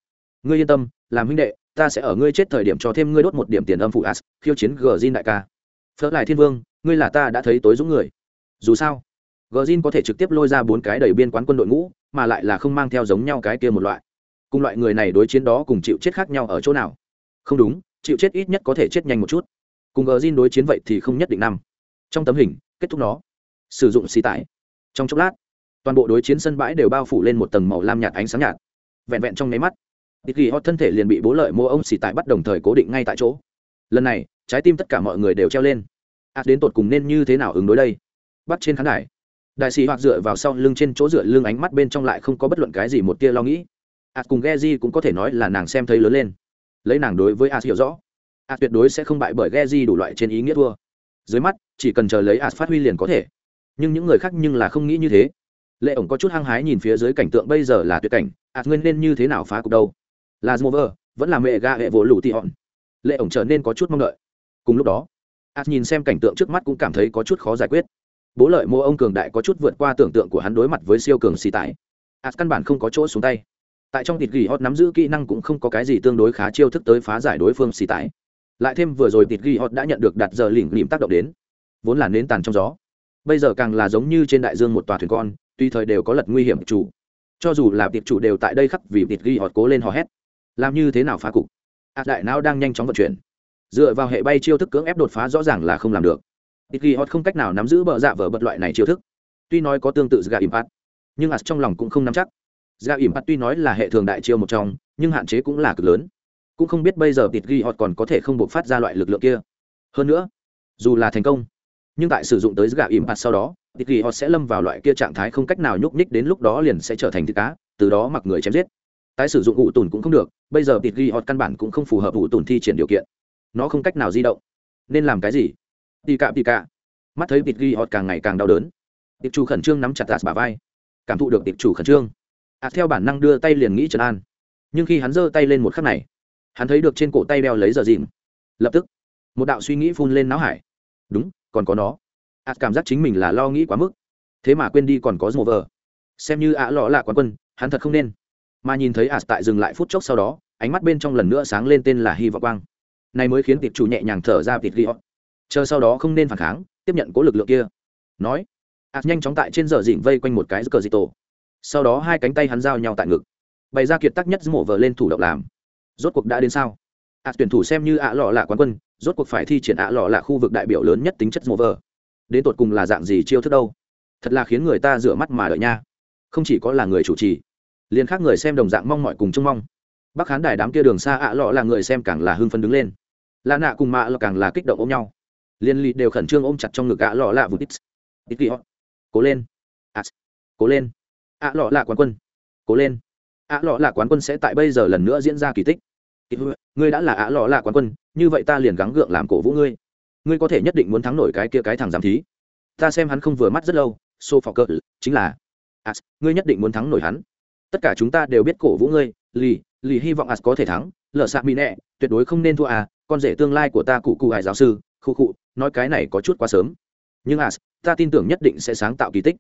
S1: Ngươi yên tâm, làm huynh đệ, ta sẽ ở ngươi chết thời điểm cho thêm ngươi đốt một điểm tiền âm phụ as, khiêu chiến gờ zin đại ca phở lại thiên vương, ngươi là ta đã thấy tối dũng người. Dù sao gờ zin có thể trực tiếp lôi ra bốn cái đầy biên quán quân đội ngũ, mà lại là không mang theo giống nhau cái kia một loại. Cùng loại người này đối chiến đó cùng chịu chết khác nhau ở chỗ nào? Không đúng, chịu chết ít nhất có thể chết nhanh một chút. Cùng gờ zin đối chiến vậy thì không nhất định năm. Trong tấm hình, kết thúc nó. Sử dụng xì tải. Trong chốc lát, toàn bộ đối chiến sân bãi đều bao phủ lên một tầng màu lam nhạt ánh sáng nhạt. Vẹn vẹn trong nháy mắt ít ghi họ thân thể liền bị bố lợi mua ông xì tải bắt đồng thời cố định ngay tại chỗ. Lần này trái tim tất cả mọi người đều treo lên. Ạt đến tột cùng nên như thế nào ứng đối đây? Bắt trên khán đài. Đại sĩ hoặc dựa vào sau lưng trên chỗ dựa lưng ánh mắt bên trong lại không có bất luận cái gì một tia lo nghĩ. Ạt cùng Geji cũng có thể nói là nàng xem thấy lớn lên. Lấy nàng đối với ạt hiểu rõ. Ạt tuyệt đối sẽ không bại bởi Geji đủ loại trên ý nghĩa thua. Dưới mắt, chỉ cần chờ lấy ạt phát huy liền có thể. Nhưng những người khác nhưng là không nghĩ như thế. Lệ ổng có chút hăng hái nhìn phía dưới cảnh tượng bây giờ là tuyệt cảnh. Ạt nguyên nên như thế nào phá cục đâu? Là mover vẫn là mẹ ga hệ vỗ lũ tị hòn. Lệ ổng trở nên có chút mong đợi cùng lúc đó ạt nhìn xem cảnh tượng trước mắt cũng cảm thấy có chút khó giải quyết. Bố lợi mô ông cường đại có chút vượt qua tưởng tượng của hắn đối mặt với siêu cường xì tải ạt căn bản không có chỗ xuống tay. Tại trong thịt gỉ hot nắm giữ kỹ năng cũng không có cái gì tương đối khá chiêu thức tới phá giải đối phương xì tải lại thêm vừa rồi thịt ghi hot đã nhận được đặt giờ lỉnh lìm tác động đến. Vốn là nến tàn trong gió. Bây giờ càng là giống như trên đại dương một tòa thuyền con, tuy thời đều có lật nguy hiểm chủ. Cho dù là tiệp chủ đều tại đây khắc vì thịt ghi hot cố lên hò hét. Làm như thế nào phá cục? Ạt đại não đang nhanh chóng vận chuyển dựa vào hệ bay chiêu thức cưỡng ép đột phá rõ ràng là không làm được. Ít ghi hot không cách nào nắm giữ bờ dạ vở bật loại này chiêu thức. Tuy nói có tương tự gà impact, nhưng ạt trong lòng cũng không nắm chắc. Gà impact tuy nói là hệ thường đại chiêu một trong, nhưng hạn chế cũng là cực lớn. Cũng không biết bây giờ ít ghi hot còn có thể không buộc phát ra loại lực lượng kia. Hơn nữa, dù là thành công, nhưng tại sử dụng tới gà impact sau đó, ít ghi hot sẽ lâm vào loại kia trạng thái không cách nào nhúc nhích đến lúc đó liền sẽ trở thành thịt cá, từ đó mặc người chém giết. Tái sử dụng ủ tùn cũng không được, bây giờ tịt ghi họt căn bản cũng không phù hợp ủ tùn thi triển điều kiện nó không cách nào di động. Nên làm cái gì? Tì cạ tì cạ. Mắt thấy tịt ghi họt càng ngày càng đau đớn. Tiệp chủ khẩn trương nắm chặt tạt bà vai. Cảm thụ được tiệp chủ khẩn trương. Ạt theo bản năng đưa tay liền nghĩ trấn an. Nhưng khi hắn giơ tay lên một khắc này, hắn thấy được trên cổ tay đeo lấy giờ dìm lập tức, một đạo suy nghĩ phun lên não hải. Đúng, còn có nó. Ạt cảm giác chính mình là lo nghĩ quá mức. Thế mà quên đi còn có dồ vờ xem như ạ lọ là quán quân, hắn thật không nên. Mà nhìn thấy ạ tại dừng lại phút chốc sau đó, ánh mắt bên trong lần nữa sáng lên tên là hy vọng quang này mới khiến tiệp chủ nhẹ nhàng thở ra tịt ghi họ. Chờ sau đó không nên phản kháng, tiếp nhận cố lực lượng kia. Nói ạt nhanh chóng tại trên giờ dịnh vây quanh một cái cờ dị tổ. Sau đó hai cánh tay hắn giao nhau tại ngực. Bày ra kiệt tác nhất mổ vờ lên thủ động làm. Rốt cuộc đã đến sao? Ạt tuyển thủ xem như ạ lọ là quán quân, rốt cuộc phải thi triển ạ lọ là khu vực đại biểu lớn nhất tính chất mổ vờ đến tột cùng là dạng gì chiêu thức đâu? Thật là khiến người ta rửa mắt mà đợi nha. Không chỉ có là người chủ trì, liền khác người xem đồng dạng mong mọi cùng trông mong bắc khán đài đám kia đường xa ạ lọ là người xem càng là hưng phấn đứng lên. Lạ nạ cùng mạ là càng là kích động ôm nhau. Liên lì đều khẩn trương ôm chặt trong ngực ạ lọ lạ vụt ít. Ít kỳ họ. Cố lên. À, cố lên. Ạ lọ lạ quán quân. Cố lên. Ạ lọ lạ quán quân sẽ tại bây giờ lần nữa diễn ra kỳ tích. Ngươi đã là ạ lọ lạ quán quân như vậy ta liền gắng gượng làm cổ vũ ngươi. Ngươi có thể nhất định muốn thắng nổi cái kia cái thằng giám thí. Ta xem hắn không vừa mắt rất lâu so phò cỡ chính là à, ngươi nhất định muốn thắng nổi hắn. Tất cả chúng ta đều biết cổ vũ ngươi lì lì hy vọng as có thể thắng lở xạ mỹ nẹ, tuyệt đối không nên thua à con rể tương lai của ta cụ cụ hải giáo sư, khu cụ nói cái này có chút quá sớm. Nhưng as, ta tin tưởng nhất định sẽ sáng tạo kỳ tích.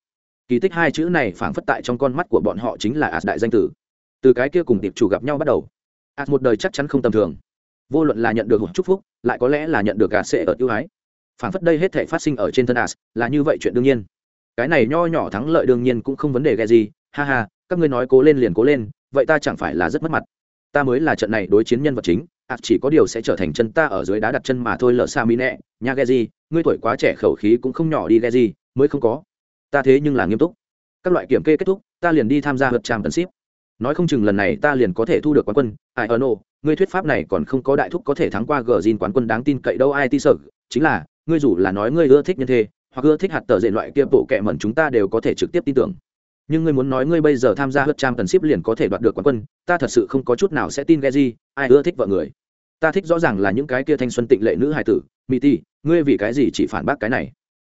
S1: Kỳ tích hai chữ này phảng phất tại trong con mắt của bọn họ chính là as đại danh tử. Từ cái kia cùng tiệp chủ gặp nhau bắt đầu, as một đời chắc chắn không tầm thường. Vô luận là nhận được một chúc phúc, lại có lẽ là nhận được gà sệ ở ưu ái. Phảng phất đây hết thể phát sinh ở trên thân as, là như vậy chuyện đương nhiên. Cái này nho nhỏ thắng lợi đương nhiên cũng không vấn đề ghê gì. Ha ha, các ngươi nói cố lên liền cố lên vậy ta chẳng phải là rất mất mặt. Ta mới là trận này đối chiến nhân vật chính ạt chỉ có điều sẽ trở thành chân ta ở dưới đá đặt chân mà thôi lỡ xa mỹ nẹ nha ghe gì ngươi tuổi quá trẻ khẩu khí cũng không nhỏ đi ghe gì mới không có. Ta thế nhưng là nghiêm túc. Các loại kiểm kê kết thúc ta liền đi tham gia hợp tràm tấn ship nói không chừng lần này ta liền có thể thu được quán quân. Ai ở nô ngươi thuyết pháp này còn không có đại thúc có thể thắng qua gờ zin quán quân đáng tin cậy đâu ai ti sợ. Chính là ngươi dù là nói ngươi ưa thích nhân thế, hoặc ưa thích hạt tờ dệt loại kia bộ kệ mẩn chúng ta đều có thể trực tiếp tin tưởng nhưng ngươi muốn nói ngươi bây giờ tham gia hớt trang tần ship liền có thể đoạt được quán quân, ta thật sự không có chút nào sẽ tin ghe gì ai ưa thích vợ người. Ta thích rõ ràng là những cái kia thanh xuân tịnh lệ nữ hài tử. Mỹ ti ngươi vì cái gì chỉ phản bác cái này?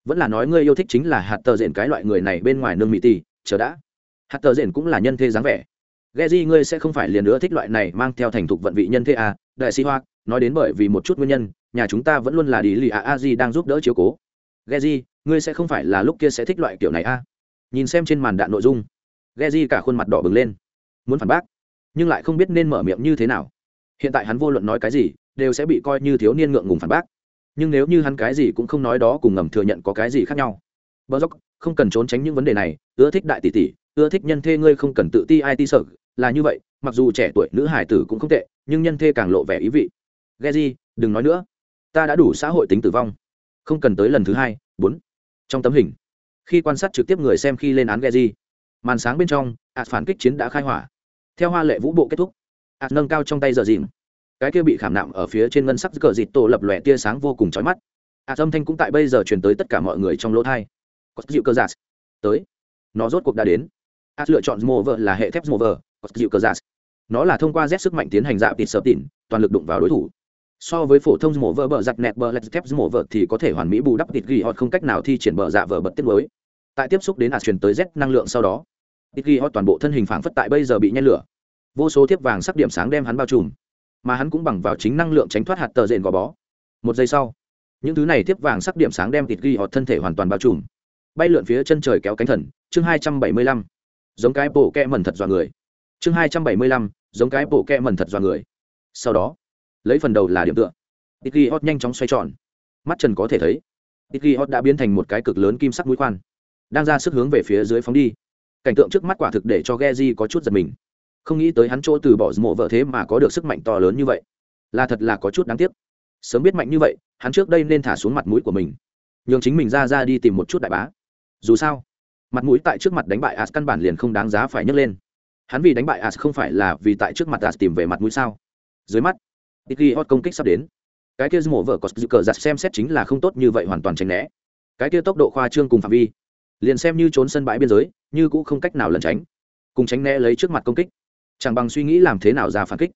S1: Vẫn là nói ngươi yêu thích chính là hạt tờ rện cái loại người này bên ngoài nương mỹ ti chờ đã. Hạt tờ rện cũng là nhân thế dáng vẻ. Ghe gì ngươi sẽ không phải liền nữa thích loại này mang theo thành thục vận vị nhân thế à? Đại sĩ hoa nói đến bởi vì một chút nguyên nhân, nhà chúng ta vẫn luôn là đi lì a a di đang giúp đỡ chiếu cố. Ghe gì ngươi sẽ không phải là lúc kia sẽ thích loại kiểu này a à? Nhìn xem trên màn đạn nội dung. Ghe di cả khuôn mặt đỏ bừng lên. Muốn phản bác, nhưng lại không biết nên mở miệng như thế nào. Hiện tại hắn vô luận nói cái gì, đều sẽ bị coi như thiếu niên ngượng ngùng phản bác. Nhưng nếu như hắn cái gì cũng không nói đó cùng ngầm thừa nhận có cái gì khác nhau. Bờ dốc không cần trốn tránh những vấn đề này, ưa thích đại tỷ tỷ, ưa thích nhân thê ngươi không cần tự ti ai ti sợ, là như vậy, mặc dù trẻ tuổi nữ hải tử cũng không tệ, nhưng nhân thê càng lộ vẻ ý vị. Ghe di đừng nói nữa. Ta đã đủ xã hội tính tử vong. Không cần tới lần thứ hai, bốn. Trong tấm hình khi quan sát trực tiếp người xem khi lên án ghe di màn sáng bên trong, ạt phản kích chiến đã khai hỏa. Theo hoa lệ vũ bộ kết thúc, ạt nâng cao trong tay giờ dìm cái kia bị khảm nạm ở phía trên ngân sắc cờ dịt tổ lập lòe tia sáng vô cùng chói mắt. Ạt âm thanh cũng tại bây giờ truyền tới tất cả mọi người trong lỗ thai. Có dịu cơ giả tới. Nó rốt cuộc đã đến. Ạt lựa chọn mô vợ là hệ thép mô vợ có dịu cơ giả nó là thông qua z sức mạnh tiến hành dạo tịt sợp tỉn toàn lực đụng vào đối thủ so với phổ thông mổ vợ bờ giặt nẹt bờ lạch thép mổ vợ thì có thể hoàn mỹ bù đắp thịt ghi họ không cách nào thi triển bờ dạ vờ bật tiết mới. Tại tiếp xúc đến ạt truyền tới z năng lượng sau đó, thịt ghi họ toàn bộ thân hình phảng phất tại bây giờ bị nhen lửa. Vô số thiếp vàng sắc điểm sáng đem hắn bao trùm, mà hắn cũng bằng vào chính năng lượng tránh thoát hạt tờ rền gò bó. Một giây sau, những thứ này thiếp vàng sắc điểm sáng đem thịt ghi họ thân thể hoàn toàn bao trùm. Bay lượn phía chân trời kéo cánh thần, chương hai trăm bảy mươi lăm, giống cái bộ kẹ mẩn thật dọa người. Chương hai trăm bảy mươi lăm, giống cái bộ kẹ mẩn thật dọa người. Sau đó lấy phần đầu là điểm tựa. Ít ghi hot nhanh chóng xoay tròn. Mắt trần có thể thấy ít ghi hot đã biến thành một cái cực lớn kim sắc mũi khoan, đang ra sức hướng về phía dưới phóng đi. Cảnh tượng trước mắt quả thực để cho Geji có chút giật mình. Không nghĩ tới hắn chỗ từ bỏ mộ vợ thế mà có được sức mạnh to lớn như vậy. Là thật là có chút đáng tiếc. Sớm biết mạnh như vậy, hắn trước đây nên thả xuống mặt mũi của mình. Nhường chính mình ra ra đi tìm một chút đại bá. Dù sao, mặt mũi tại trước mặt đánh bại as căn bản liền không đáng giá phải nhấc lên. Hắn vì đánh bại as không phải là vì tại trước mặt as tìm về mặt mũi sao? Dưới mắt ít ghi hot công kích sắp đến. Cái kia mổ vợ có dự cờ giặt xem xét chính là không tốt như vậy hoàn toàn tránh né. Cái kia tốc độ khoa trương cùng phạm vi, liền xem như trốn sân bãi biên giới, như cũng không cách nào lẩn tránh. Cùng tránh né lấy trước mặt công kích. Chẳng bằng suy nghĩ làm thế nào ra phản kích.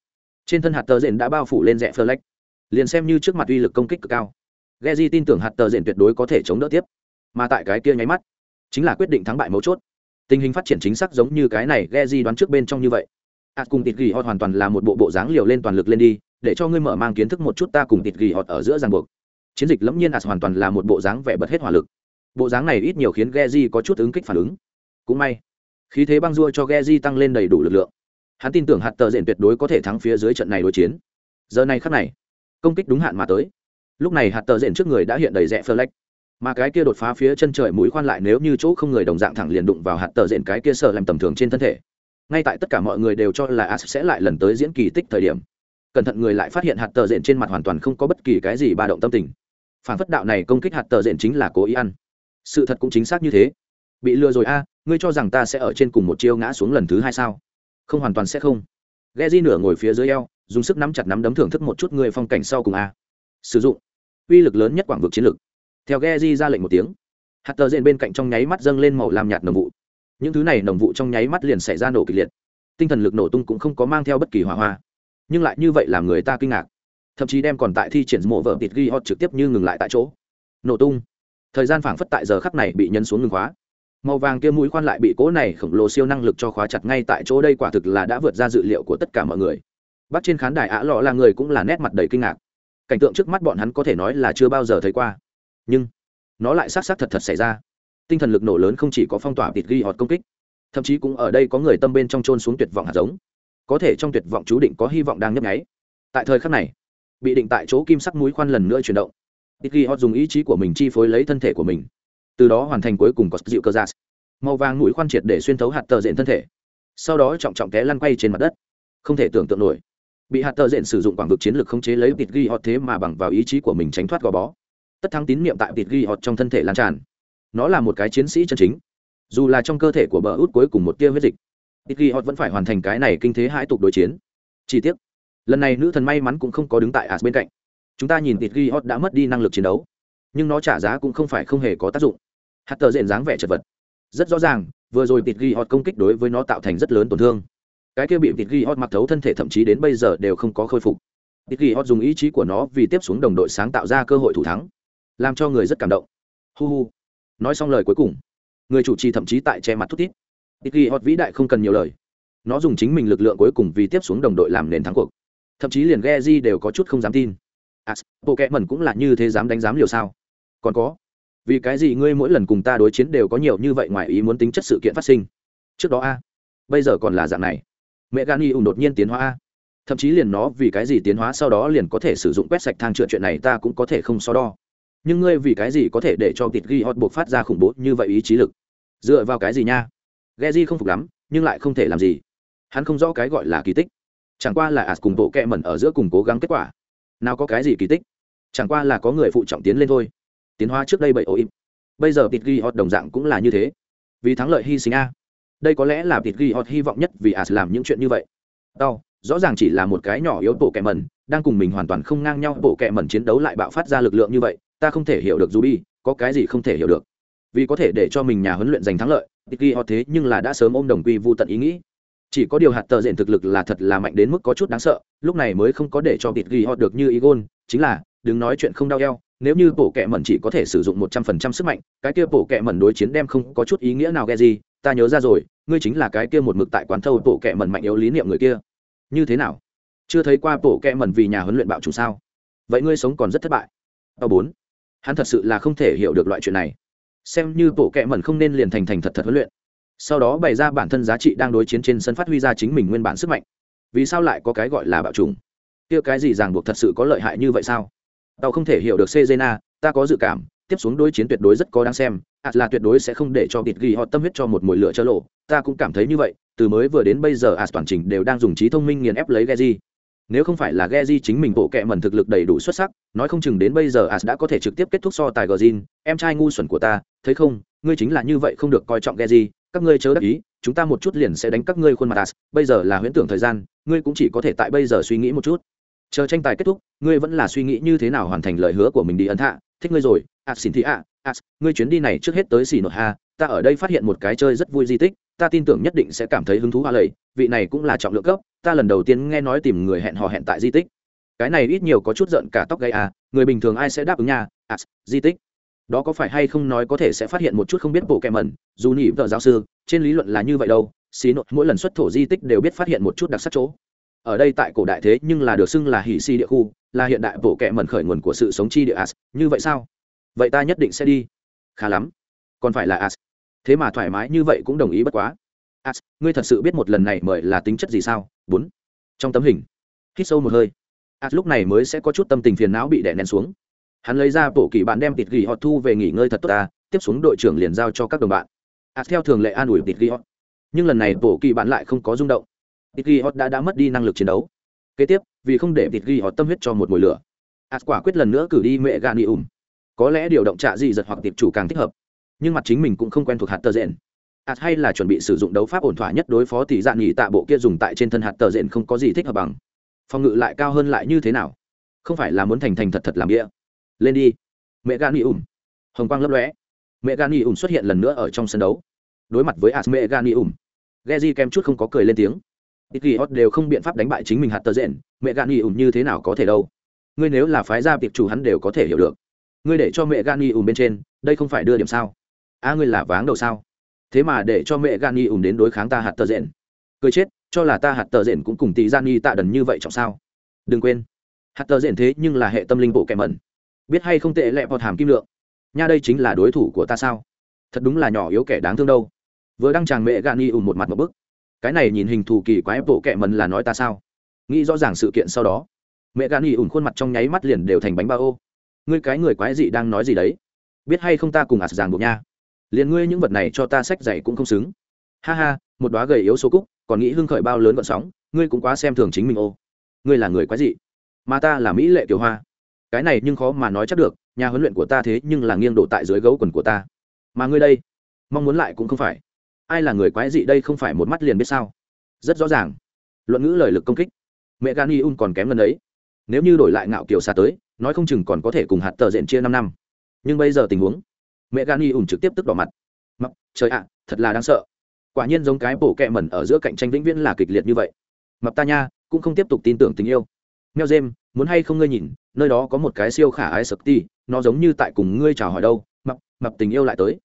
S1: Trên thân hạt tờ rện đã bao phủ lên rẽ phơ lách liền xem như trước mặt uy lực công kích cực cao. Geji tin tưởng hạt tờ rện tuyệt đối có thể chống đỡ tiếp. Mà tại cái kia nháy mắt, chính là quyết định thắng bại mấu chốt. Tình hình phát triển chính xác giống như cái này Geji đoán trước bên trong như vậy. Ạt cùng tịt ghi họ hoàn toàn là một bộ bộ dáng liều lên toàn lực lên đi để cho ngươi mở mang kiến thức một chút ta cùng tịt ghi họt ở giữa ràng buộc. Chiến dịch lẫm nhiên ạt hoàn toàn là một bộ dáng vẻ bật hết hỏa lực. Bộ dáng này ít nhiều khiến Geji có chút ứng kích phản ứng. Cũng may, khí thế băng dua cho Geji tăng lên đầy đủ lực lượng. Hắn tin tưởng hạt tờ diện tuyệt đối có thể thắng phía dưới trận này đối chiến. Giờ này khắc này, công kích đúng hạn mà tới. Lúc này hạt tờ diện trước người đã hiện đầy rẽ phơ lách mà cái kia đột phá phía chân trời mũi khoan lại nếu như chỗ không người đồng dạng thẳng liền đụng vào hạt tờ diện cái kia sợ làm tầm thường trên thân thể. Ngay tại tất cả mọi người đều cho là as sẽ lại lần tới diễn kỳ tích thời điểm cẩn thận người lại phát hiện hạt tờ rện trên mặt hoàn toàn không có bất kỳ cái gì ba động tâm tình. Phản phất đạo này công kích hạt tờ rện chính là cố ý ăn. Sự thật cũng chính xác như thế. Bị lừa rồi a à, ngươi cho rằng ta sẽ ở trên cùng một chiêu ngã xuống lần thứ hai sao? Không hoàn toàn sẽ không. Ghe di nửa ngồi phía dưới eo, dùng sức nắm chặt nắm đấm thưởng thức một chút người phong cảnh sau cùng a. Sử dụng. Uy lực lớn nhất quảng vực chiến lực. Theo ghe di ra lệnh một tiếng, hạt tờ rện bên cạnh trong nháy mắt dâng lên màu làm nhạt nồng vụ. Những thứ này nồng vụ trong nháy mắt liền xảy ra nổ kịch liệt. Tinh thần lực nổ tung cũng không có mang theo bất kỳ hỏa hoa nhưng lại như vậy làm người ta kinh ngạc. Thậm chí đem còn tại thi triển mộ vợ tịt ghi hot trực tiếp như ngừng lại tại chỗ. Nổ tung. Thời gian phảng phất tại giờ khắc này bị nhấn xuống ngừng khóa. Màu vàng kia mũi khoan lại bị cỗ này khổng lồ siêu năng lực cho khóa chặt ngay tại chỗ đây quả thực là đã vượt ra dự liệu của tất cả mọi người. Bắt trên khán đài ả lọ là người cũng là nét mặt đầy kinh ngạc. Cảnh tượng trước mắt bọn hắn có thể nói là chưa bao giờ thấy qua. Nhưng, nó lại s á c s á c thật thật xảy ra. Tinh thần lực nổ lớn không chỉ có phong tỏa tịt ghi họt công kích, thậm chí cũng ở đây có người tâm bên trong trôn xuống tuyệt vọng hạt giống có thể trong tuyệt vọng chú định có hy vọng đang nhấp nháy. Tại thời khắc này, bị định tại chỗ kim sắc mũi khoan lần nữa chuyển động. Ít ghi họ dùng ý chí của mình chi phối lấy thân thể của mình. Từ đó hoàn thành cuối cùng có dịu cơ giác màu vàng mũi khoan triệt để xuyên thấu hạt tờ diện thân thể. Sau đó trọng trọng té lăn quay trên mặt đất. Không thể tưởng tượng nổi, bị hạt tờ diện sử dụng quảng vực chiến lược khống chế lấy tịt ghi hot thế mà bằng vào ý chí của mình tránh thoát gò bó. Tất thắng tín niệm tại tịt ghi hot trong thân thể lan tràn. Nó là một cái chiến sĩ chân chính. Dù là trong cơ thể của bờ út cuối cùng một tia huyết dịch ít ghi họ vẫn phải hoàn thành cái này kinh thế hãi tục đối chiến. Chi tiết lần này nữ thần may mắn cũng không có đứng tại as bên cạnh. Chúng ta nhìn ít ghi họ đã mất đi năng lực chiến đấu, nhưng nó trả giá cũng không phải không hề có tác dụng. Hạt tờ rện dáng vẻ chật vật. Rất rõ ràng, vừa rồi tịt ghi hot công kích đối với nó tạo thành rất lớn tổn thương. Cái kia bị tịt ghi hot mặc thấu thân thể thậm chí đến bây giờ đều không có khôi phục. Tịt ghi hot dùng ý chí của nó vì tiếp xuống đồng đội sáng tạo ra cơ hội thủ thắng, làm cho người rất cảm động. Hu hu. Nói xong lời cuối cùng, người chủ trì thậm chí tại che mặt thút tít ít ghi hot vĩ đại không cần nhiều lời. Nó dùng chính mình lực lượng cuối cùng vì tiếp xuống đồng đội làm nền thắng cuộc. Thậm chí liền ghe di đều có chút không dám tin. As bộ kẹ mẩn cũng là như thế dám đánh dám liều sao? Còn có, vì cái gì ngươi mỗi lần cùng ta đối chiến đều có nhiều như vậy ngoài ý muốn tính chất sự kiện phát sinh? Trước đó a, bây giờ còn là dạng này. Mẹ gan y ủng đột nhiên tiến hóa a. Thậm chí liền nó vì cái gì tiến hóa sau đó liền có thể sử dụng quét sạch thang trượt chuyện này ta cũng có thể không so đo. Nhưng ngươi vì cái gì có thể để cho tịt ghi hot buộc phát ra khủng bố như vậy ý chí lực? Dựa vào cái gì nha? Ghe di không phục lắm, nhưng lại không thể làm gì. Hắn không rõ cái gọi là kỳ tích. Chẳng qua là ạt cùng bộ kẹ mẩn ở giữa cùng cố gắng kết quả. Nào có cái gì kỳ tích? Chẳng qua là có người phụ trọng tiến lên thôi. Tiến hóa trước đây bảy ô im. Bây giờ tịt ghi hot đồng dạng cũng là như thế. Vì thắng lợi hy sinh a. Đây có lẽ là tịt ghi hot hy vọng nhất vì ạt làm những chuyện như vậy. Đau rõ ràng chỉ là một cái nhỏ yếu bộ kẹ mẩn, đang cùng mình hoàn toàn không ngang nhau, bộ kẹ mẩn chiến đấu lại bạo phát ra lực lượng như vậy, ta không thể hiểu được dù bi có cái gì không thể hiểu được. Vì có thể để cho mình nhà huấn luyện giành thắng lợi Tiki họ thế nhưng là đã sớm ôm đồng quy vô tận ý nghĩ. Chỉ có điều hạt tờ diện thực lực là thật là mạnh đến mức có chút đáng sợ, lúc này mới không có để cho Tiki họ được như ý gôn, chính là, đừng nói chuyện không đau eo, nếu như bộ kệ mẩn chỉ có thể sử dụng một trăm phần trăm sức mạnh, cái kia bộ kệ mẩn đối chiến đem không có chút ý nghĩa nào ghe gì, ta nhớ ra rồi, ngươi chính là cái kia một mực tại quán thâu bộ kệ mẩn mạnh yếu lý niệm người kia. Như thế nào? Chưa thấy qua bộ kệ mẩn vì nhà huấn luyện bạo chủ sao? Vậy ngươi sống còn rất thất bại. Ba bốn. Hắn thật sự là không thể hiểu được loại chuyện này xem như bộ kệ mẩn không nên liền thành thành thật thật huấn luyện. Sau đó bày ra bản thân giá trị đang đối chiến trên sân phát huy ra chính mình nguyên bản sức mạnh. Vì sao lại có cái gọi là bạo trùng kia cái gì ràng buộc thật sự có lợi hại như vậy sao? Tao không thể hiểu được sejena ta có dự cảm, tiếp xuống đối chiến tuyệt đối rất có đáng xem, ạt là tuyệt đối sẽ không để cho địch ghi họ tâm huyết cho một mùi lửa chớ lộ, ta cũng cảm thấy như vậy, từ mới vừa đến bây giờ ạt toàn trình đều đang dùng trí thông minh nghiền ép lấy Geji. Nếu không phải là Geji chính mình bộ kệ mẩn thực lực đầy đủ xuất sắc, nói không chừng đến bây giờ ạt đã có thể trực tiếp kết thúc so tài gờ em trai ngu xuẩn của ta, thấy không, ngươi chính là như vậy không được coi trọng Geji, các ngươi chớ đắc ý, chúng ta một chút liền sẽ đánh các ngươi khuôn mặt as bây giờ là huyễn tưởng thời gian, ngươi cũng chỉ có thể tại bây giờ suy nghĩ một chút. Chờ tranh tài kết thúc ngươi vẫn là suy nghĩ như thế nào hoàn thành lời hứa của mình đi ấn hạ. Thích ngươi rồi ạ xin thị ạ ạ ngươi chuyến đi này trước hết tới xì nội ha. Ta ở đây phát hiện một cái chơi rất vui di tích ta tin tưởng nhất định sẽ cảm thấy hứng thú hoa lầy. Vị này cũng là trọng lượng cấp ta lần đầu tiên nghe nói tìm người hẹn hò hẹn tại di tích. Cái này ít nhiều có chút giận cả tóc gây à người bình thường ai sẽ đáp ứng nha as di tích đó có phải hay không nói có thể sẽ phát hiện một chút không biết bộ kẹm mẩn, dù nhị vợ giáo sư, trên lý luận là như vậy đâu, xí nội mỗi lần xuất thổ di tích đều biết phát hiện một chút đặc sắc chỗ. Ở đây tại cổ đại thế nhưng là được xưng là hỉ si địa khu, là hiện đại bộ kẹm mẩn khởi nguồn của sự sống chi địa as, như vậy sao? Vậy ta nhất định sẽ đi. Khá lắm. Còn phải là as. Thế mà thoải mái như vậy cũng đồng ý bất quá. As, ngươi thật sự biết một lần này mời là tính chất gì sao? Bốn. Trong tấm hình. Hít sâu một hơi. As lúc này mới sẽ có chút tâm tình phiền não bị đè nén xuống hắn lấy ra bộ kỳ bạn đem tịt ghi họ thu về nghỉ ngơi thật tốt ta, tiếp xuống đội trưởng liền giao cho các đồng bạn. As theo thường lệ an ủi tịt ghi họ nhưng lần này bộ kỳ bạn lại không có rung động. Tịt ghi họ đã đã mất đi năng lực chiến đấu. Kế tiếp, vì không để tịt ghi họ tâm huyết cho một mùi lửa as quả quyết lần nữa cử đi mẹ gà ni ủng có lẽ điều động trạ gì giật hoặc tiệp chủ càng thích hợp. Nhưng mặt chính mình cũng không quen thuộc hạt tờ rện. Hạt hay là chuẩn bị sử dụng đấu pháp ổn thỏa nhất đối phó tỷ dạng nghỉ tạ bộ kia dùng tại trên thân hạt tờ rện không có gì thích hợp bằng. Phòng ngự lại cao hơn lại như thế nào? Không phải là muốn thành thành thật thật làm nghĩa lên đi. Mẹ gan nghỉ ủng hồng quang lấp lóe. Mẹ gan nghỉ ủng xuất hiện lần nữa ở trong sân đấu. Đối mặt với as mẹ gan nghỉ ủng Geji kem chút không có cười lên tiếng. Ít ghi hot đều không biện pháp đánh bại chính mình hạt tờ rện, mẹ gạn nghỉ ủng như thế nào có thể đâu. Ngươi nếu là phái gia tiệp chủ hắn đều có thể hiểu được. Ngươi để cho mẹ gani ùm bên trên đây không phải đưa điểm sao? A ngươi là váng đầu sao? Thế mà để cho mẹ gani ùm đến đối kháng ta hạt tờ rện. Cười chết cho là ta hạt tờ rện cũng cùng tỷ gian nghi tạ đần như vậy trọng sao? Đừng quên. Hạt tờ rện thế nhưng là hệ tâm linh bộ kẻ mẩn biết hay không tệ lẹ vọt hàm kim lượng. Nha đây chính là đối thủ của ta sao? Thật đúng là nhỏ yếu kẻ đáng thương đâu. Vừa đăng tràng mẹ gani ùn một mặt một bức. Cái này nhìn hình thù kỳ quái bộ kẻ mần là nói ta sao? Nghĩ rõ ràng sự kiện sau đó, mẹ gani ùn khuôn mặt trong nháy mắt liền đều thành bánh ba ô. Ngươi cái người quái dị đang nói gì đấy? Biết hay không ta cùng ạt giảng buộc nha. Liền ngươi những vật này cho ta sách dạy cũng không xứng. Ha ha, một đóa gầy yếu số cúc, còn nghĩ hưng khởi bao lớn gọn sóng, ngươi cũng quá xem thường chính mình ô. Ngươi là người quái dị, mà ta là mỹ lệ kiều hoa cái này nhưng khó mà nói chắc được, nhà huấn luyện của ta thế nhưng là nghiêng độ tại dưới gấu quần của ta. Mà ngươi đây, mong muốn lại cũng không phải. Ai là người quái dị đây không phải một mắt liền biết sao? Rất rõ ràng. Luận ngữ lời lực công kích. Mẹ gani un còn kém lần ấy. Nếu như đổi lại ngạo kiều xa tới, nói không chừng còn có thể cùng hạt tờ rện chia năm năm. Nhưng bây giờ tình huống, mẹ gani un trực tiếp tức đỏ mặt. Mặc trời ạ, thật là đáng sợ. Quả nhiên giống cái bổ kẹ mẩn ở giữa cạnh tranh vĩnh viễn là kịch liệt như vậy. Mập ta nha, cũng không tiếp tục tin tưởng tình yêu. Meo dêm muốn hay không ngươi nhìn, nơi đó có một cái siêu khả ái sập ti, nó giống như tại cùng ngươi chào hỏi đâu, mập mập tình yêu lại tới.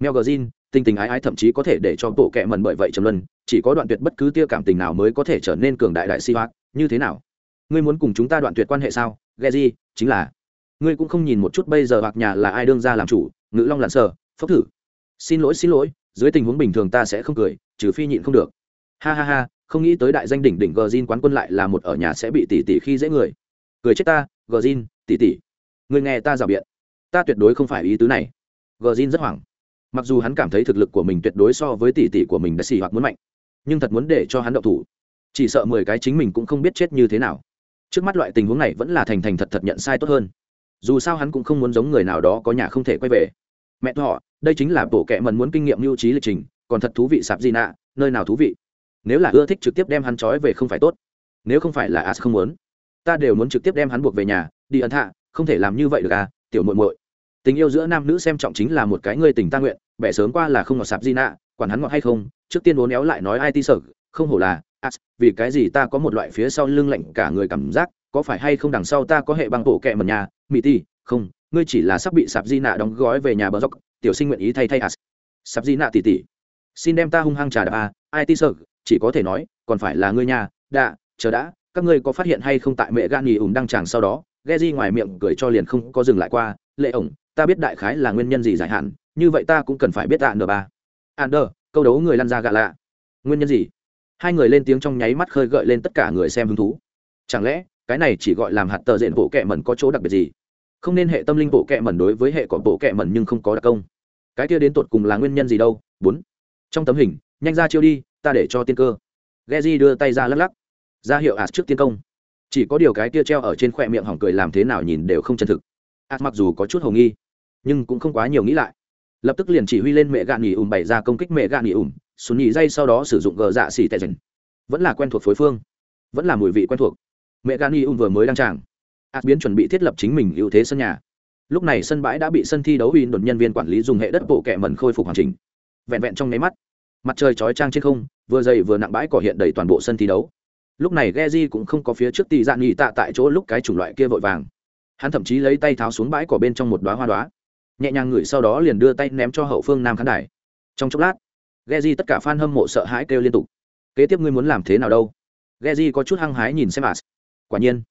S1: Mèo gờ zin tình tình ái ái thậm chí có thể để cho bộ kẹ mẩn bởi vậy trầm luân, chỉ có đoạn tuyệt bất cứ tia cảm tình nào mới có thể trở nên cường đại đại si hoạt như thế nào? Ngươi muốn cùng chúng ta đoạn tuyệt quan hệ sao? Ghe gì? Chính là, ngươi cũng không nhìn một chút bây giờ hoặc nhà là ai đương ra làm chủ ngữ long lặn sờ, phốc thử. Xin lỗi xin lỗi, dưới tình huống bình thường ta sẽ không cười, trừ phi nhịn không được. Ha ha ha, không nghĩ tới đại danh đỉnh đỉnh gờ zin quán quân lại là một ở nhà sẽ bị tỷ tỷ khi dễ người cười chết ta gờ zin tỷ tỷ. Người nghe ta rào biện. Ta tuyệt đối không phải ý tứ này. Gờ zin rất hoảng. Mặc dù hắn cảm thấy thực lực của mình tuyệt đối so với tỷ tỷ của mình đã xì hoặc muốn mạnh, nhưng thật muốn để cho hắn đậu thủ. Chỉ sợ mười cái chính mình cũng không biết chết như thế nào. Trước mắt loại tình huống này vẫn là thành thành thật thật nhận sai tốt hơn. Dù sao hắn cũng không muốn giống người nào đó có nhà không thể quay về. Mẹ họ đây chính là bộ kệ mần muốn kinh nghiệm lưu trí lịch trình, còn thật thú vị sạp gì nạ, nơi nào thú vị. Nếu là ưa thích trực tiếp đem hắn trói về không phải tốt. Nếu không phải là as không muốn ta đều muốn trực tiếp đem hắn buộc về nhà đi ẩn hạ không thể làm như vậy được à tiểu muội muội. Tình yêu giữa nam nữ xem trọng chính là một cái người tình ta nguyện bẻ sớm qua là không ngọt sạp di nạ quản hắn ngọt hay không trước tiên uốn éo lại nói ai ti sợ không hổ là as vì cái gì ta có một loại phía sau lưng lạnh cả người cảm giác có phải hay không đằng sau ta có hệ băng bộ kẹ mần nhà mỹ ti không ngươi chỉ là sắp bị sạp di nạ đóng gói về nhà bờ dốc tiểu sinh nguyện ý thay thay as sạp di nạ tỉ tỉ. Xin đem ta hung hăng trà đạp à, ai ti sợ chỉ có thể nói còn phải là ngươi nhà đạ chờ đã các ngươi có phát hiện hay không tại mẹ gan nghỉ ủng đăng tràng sau đó ghe di ngoài miệng cười cho liền không có dừng lại qua, lệ ổng, ta biết đại khái là nguyên nhân gì giải hạn, như vậy ta cũng cần phải biết tạ n ba. An đờ câu đấu người lăn ra gạ lạ. Nguyên nhân gì? Hai người lên tiếng trong nháy mắt khơi gợi lên tất cả người xem hứng thú. Chẳng lẽ, cái này chỉ gọi làm hạt tờ diện bộ kẹ mẩn có chỗ đặc biệt gì? Không nên hệ tâm linh bộ kẹ mẩn đối với hệ của bộ kẹ mẩn nhưng không có đặc công. Cái kia đến tột cùng là nguyên nhân gì đâu? Bốn. Trong tấm hình, nhanh ra chiêu đi, ta để cho tiên cơ. Geji đưa tay ra lắc lắc ra hiệu ạt trước tiên công. Chỉ có điều cái kia treo ở trên khoe miệng hỏng cười làm thế nào nhìn đều không chân thực. Ạt mặc dù có chút hầu nghi, nhưng cũng không quá nhiều nghĩ lại. Lập tức liền chỉ huy lên mẹ gạn nghỉ ùm bày ra công kích mẹ gạn nghỉ ùm sùn nhị dây sau đó sử dụng gờ dạ xỉ tệ dần. Vẫn là quen thuộc phối phương, vẫn là mùi vị quen thuộc. Mẹ gạn nghỉ un vừa mới đăng tràng ạt biến chuẩn bị thiết lập chính mình ưu thế sân nhà. Lúc này sân bãi đã bị sân thi đấu in đột nhân viên quản lý dùng hệ đất bộ kẹ mẩn khôi phục hoàn chỉnh. Vẹn vẹn trong nháy mắt, mặt trời chói trang trên không, vừa dày vừa nặng bãi cỏ hiện đầy toàn bộ sân thi đấu lúc này Geji cũng không có phía trước tì dạn nghỉ tạ tại chỗ lúc cái chủng loại kia vội vàng. Hắn thậm chí lấy tay tháo xuống bãi cỏ bên trong một đoá hoa đoá nhẹ nhàng ngửi sau đó liền đưa tay ném cho hậu phương nam khán đài. Trong chốc lát, Geji tất cả fan hâm mộ sợ hãi kêu liên tục. Kế tiếp ngươi muốn làm thế nào đâu? Geji có chút hăng hái nhìn xem As. quả nhiên.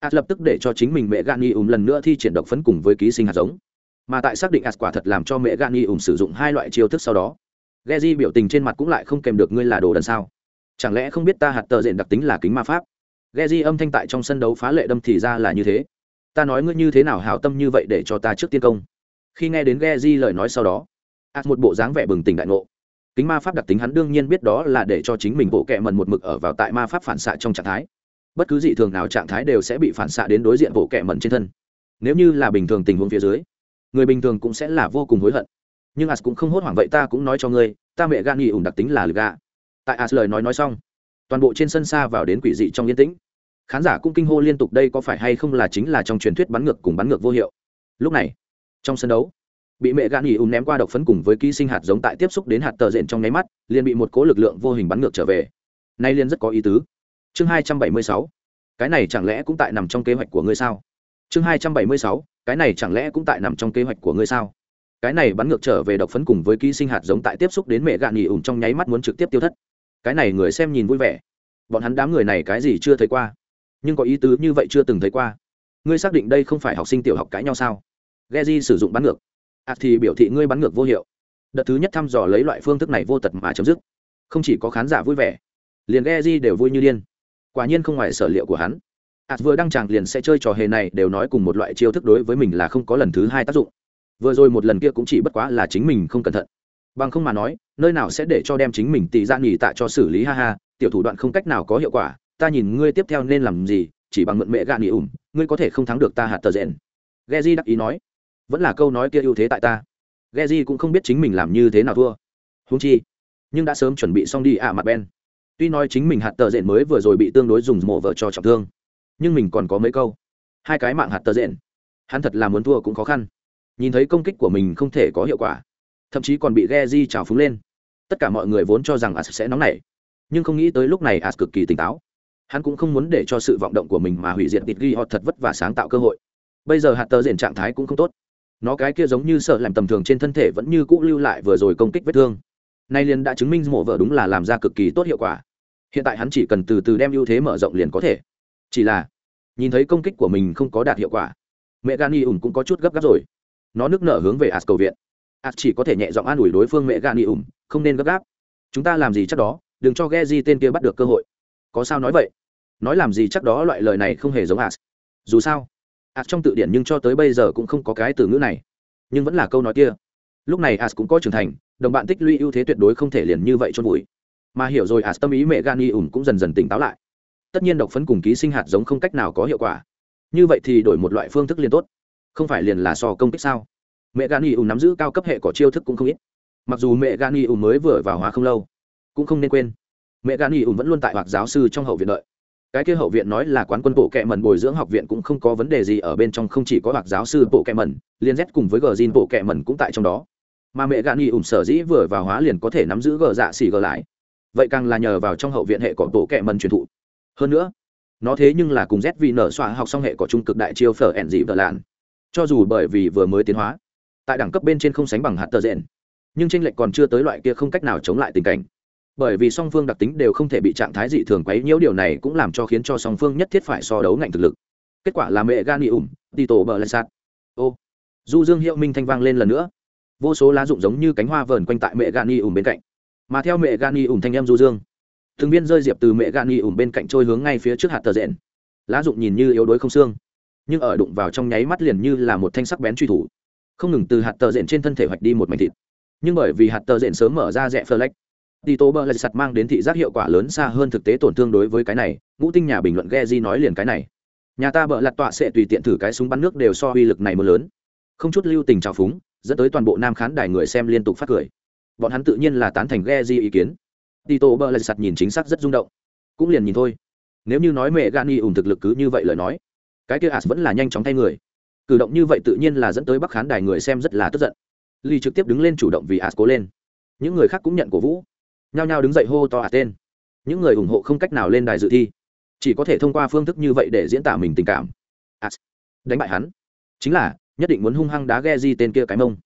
S1: As lập tức để cho chính mình mẹ gani ùm lần nữa thi triển độc phấn cùng với ký sinh hạt giống. Mà tại xác định As quả thật làm cho mẹ gani ùm sử dụng hai loại chiêu thức sau đó, Geji biểu tình trên mặt cũng lại không kèm được ngươi là đồ đần sao? Chẳng lẽ không biết ta hạt tờ diện đặc tính là kính ma pháp? Geji âm thanh tại trong sân đấu phá lệ đâm thì ra là như thế. Ta nói ngươi như thế nào hảo tâm như vậy để cho ta trước tiên công? Khi nghe đến Geji lời nói sau đó ạt một bộ dáng vẻ bừng tỉnh đại ngộ. Kính ma pháp đặc tính hắn đương nhiên biết đó là để cho chính mình bộ kẹ mần một mực ở vào tại ma pháp phản xạ trong trạng thái. Bất cứ dị thường nào trạng thái đều sẽ bị phản xạ đến đối diện bộ kẹ mần trên thân. Nếu như là bình thường tình huống phía dưới, người bình thường cũng sẽ là vô cùng hối hận. Nhưng as cũng không hốt hoảng vậy ta cũng nói cho ngươi, ta mẹ gan nghỉ ủng đặc tính là lực gà tại as lời nói nói xong, toàn bộ trên sân xa vào đến quỷ dị trong yên tĩnh. Khán giả cũng kinh hô liên tục đây có phải hay không là chính là trong truyền thuyết bắn ngược cùng bắn ngược vô hiệu. Lúc này, trong sân đấu, bị mẹ gan nghỉ ủng ném qua độc phấn cùng với ký sinh hạt giống tại tiếp xúc đến hạt tờ rện trong nháy mắt, liền bị một cố lực lượng vô hình bắn ngược trở về. Nay liên rất có ý tứ. Chương hai trăm bảy mươi sáu, cái này chẳng lẽ cũng tại nằm trong kế hoạch của ngươi sao? Chương hai trăm bảy mươi sáu, cái này chẳng lẽ cũng tại nằm trong kế hoạch của ngươi sao? Cái này bắn ngược trở về độc phấn cùng với ký sinh hạt giống tại tiếp xúc đến mẹ gạn nghỉ ủng trong nháy mắt muốn trực tiếp tiêu thất cái này người xem nhìn vui vẻ. Bọn hắn đám người này cái gì chưa thấy qua? Nhưng có ý tứ như vậy chưa từng thấy qua. Ngươi xác định đây không phải học sinh tiểu học cãi nhau sao? Geji sử dụng bắn ngược. Ạt thì biểu thị ngươi bắn ngược vô hiệu. Đợt thứ nhất thăm dò lấy loại phương thức này vô tật mà chấm dứt. Không chỉ có khán giả vui vẻ, liền Geji đều vui như điên. Quả nhiên không ngoài sở liệu của hắn. Ạt vừa đăng tràng liền sẽ chơi trò hề này đều nói cùng một loại chiêu thức đối với mình là không có lần thứ hai tác dụng. Vừa rồi một lần kia cũng chỉ bất quá là chính mình không cẩn thận bằng không mà nói, nơi nào sẽ để cho đem chính mình tì ra nghỉ tạ cho xử lý, ha ha, tiểu thủ đoạn không cách nào có hiệu quả, ta nhìn ngươi tiếp theo nên làm gì, chỉ bằng mượn mẹ gạ nghỉ ủng ngươi có thể không thắng được ta hạt tờ rẽn Geji đắc ý nói, vẫn là câu nói kia ưu thế tại ta. Geji cũng không biết chính mình làm như thế nào thua. Húng chi, nhưng đã sớm chuẩn bị xong đi ạ mặt ben tuy nói chính mình hạt tờ rẽn mới vừa rồi bị tương đối dùng mổ vợ cho trọng thương, nhưng mình còn có mấy câu. Hai cái mạng hạt tờ rẽn hắn thật là muốn thua cũng khó khăn. Nhìn thấy công kích của mình không thể có hiệu quả thậm chí còn bị ghe di trào phúng lên. Tất cả mọi người vốn cho rằng as sẽ nóng nảy, nhưng không nghĩ tới lúc này as cực kỳ tỉnh táo. Hắn cũng không muốn để cho sự vọng động của mình mà hủy diệt tịt ghi họ thật vất vả sáng tạo cơ hội. Bây giờ hạt tờ diện trạng thái cũng không tốt. Nó cái kia giống như sợ làm tầm thường trên thân thể vẫn như cũ lưu lại vừa rồi công kích vết thương. Nay liền đã chứng minh mổ vợ đúng là làm ra cực kỳ tốt hiệu quả. Hiện tại hắn chỉ cần từ từ đem ưu thế mở rộng liền có thể. Chỉ là, nhìn thấy công kích của mình không có đạt hiệu quả mẹ gani ủng cũng có chút gấp gáp rồi. Nó nước nở hướng về as cầu viện as chỉ có thể nhẹ giọng an ủi đối phương mẹ gani ủng không nên gấp gáp. Chúng ta làm gì chắc đó, đừng cho ghe di tên kia bắt được cơ hội. Có sao nói vậy? Nói làm gì chắc đó loại lời này không hề giống as dù sao as trong tự điển nhưng cho tới bây giờ cũng không có cái từ ngữ này. Nhưng vẫn là câu nói kia. Lúc này ạt cũng có trưởng thành, đồng bạn tích lũy ưu thế tuyệt đối không thể liền như vậy chôn vùi. Mà hiểu rồi ạt tâm ý mẹ gani ủng cũng dần dần tỉnh táo lại. Tất nhiên độc phấn cùng ký sinh hạt giống không cách nào có hiệu quả. Như vậy thì đổi một loại phương thức liền tốt. Không phải liền là so công kích sao? Mẹ gani ủng nắm giữ cao cấp hệ có chiêu thức cũng không ít. Mặc dù mẹ gani ủng mới vừa vào hóa không lâu, cũng không nên quên. Mẹ gani ủng vẫn luôn tại hoặc giáo sư trong hậu viện đợi. Cái kia hậu viện nói là quán quân bộ kệ mần bồi dưỡng học viện cũng không có vấn đề gì, ở bên trong không chỉ có hoặc giáo sư bộ kệ mần liên z cùng với gờ zin bộ kệ mần cũng tại trong đó. Mà mẹ gani ủng sở dĩ vừa vào hóa liền có thể nắm giữ gờ dạ xì gờ lại. Vậy càng là nhờ vào trong hậu viện hệ cỏ bộ kệ mần truyền thụ. Hơn nữa, nó thế nhưng là cùng z vì nở xoa học xong hệ cỏ trung cực đại chiêu phở ẻn dị vợ lạn. Cho dù bởi vì vừa mới tiến hóa tại đẳng cấp bên trên không sánh bằng hạt tờ rẽn nhưng tranh lệch còn chưa tới loại kia không cách nào chống lại tình cảnh. Bởi vì song phương đặc tính đều không thể bị trạng thái dị thường quấy nhiễu, điều này cũng làm cho khiến cho song phương nhất thiết phải so đấu ngạnh thực lực. Kết quả là mẹ gan đi ủng đi tổ bờ lại sạt. Ô, du dương hiệu minh thanh vang lên lần nữa. Vô số lá rụng giống như cánh hoa vờn quanh tại mẹ gan y ủng bên cạnh. Mà theo mẹ gan y ủng thanh em du dương thường viên rơi diệp từ mẹ gan y ủng bên cạnh trôi hướng ngay phía trước hạt tờ rẽn lá rụng nhìn như yếu đuối không xương, nhưng ở đụng vào trong nháy mắt liền như là một thanh sắc bén truy thủ không ngừng từ hạt tờ rện trên thân thể hoạch đi một mảnh thịt. Nhưng bởi vì hạt tờ rện sớm mở ra rẽ phơ lách đi tố bơ lại sặt mang đến thị giác hiệu quả lớn xa hơn thực tế tổn thương đối với cái này, ngũ tinh nhà bình luận ghe di nói liền cái này. Nhà ta bợ lặt tọa sẽ tùy tiện thử cái súng bắn nước đều so uy lực này mưa lớn. Không chút lưu tình trào phúng, dẫn tới toàn bộ nam khán đài người xem liên tục phát cười. Bọn hắn tự nhiên là tán thành ghe di ý kiến. Đi tố bơ lại sặt nhìn chính xác rất rung động. Cũng liền nhìn thôi. Nếu như nói mẹ gani ủng thực lực cứ như vậy lời nói, cái kia as vẫn là nhanh chóng thay người cử động như vậy tự nhiên là dẫn tới bắc khán đài người xem rất là tức giận. Ly trực tiếp đứng lên chủ động vì as cố lên. Những người khác cũng nhận cổ vũ. Nhao nhao đứng dậy hô to ạt tên những người ủng hộ không cách nào lên đài dự thi. Chỉ có thể thông qua phương thức như vậy để diễn tả mình tình cảm. Ạt đánh bại hắn. Chính là, nhất định muốn hung hăng đá ghe di tên kia cái mông.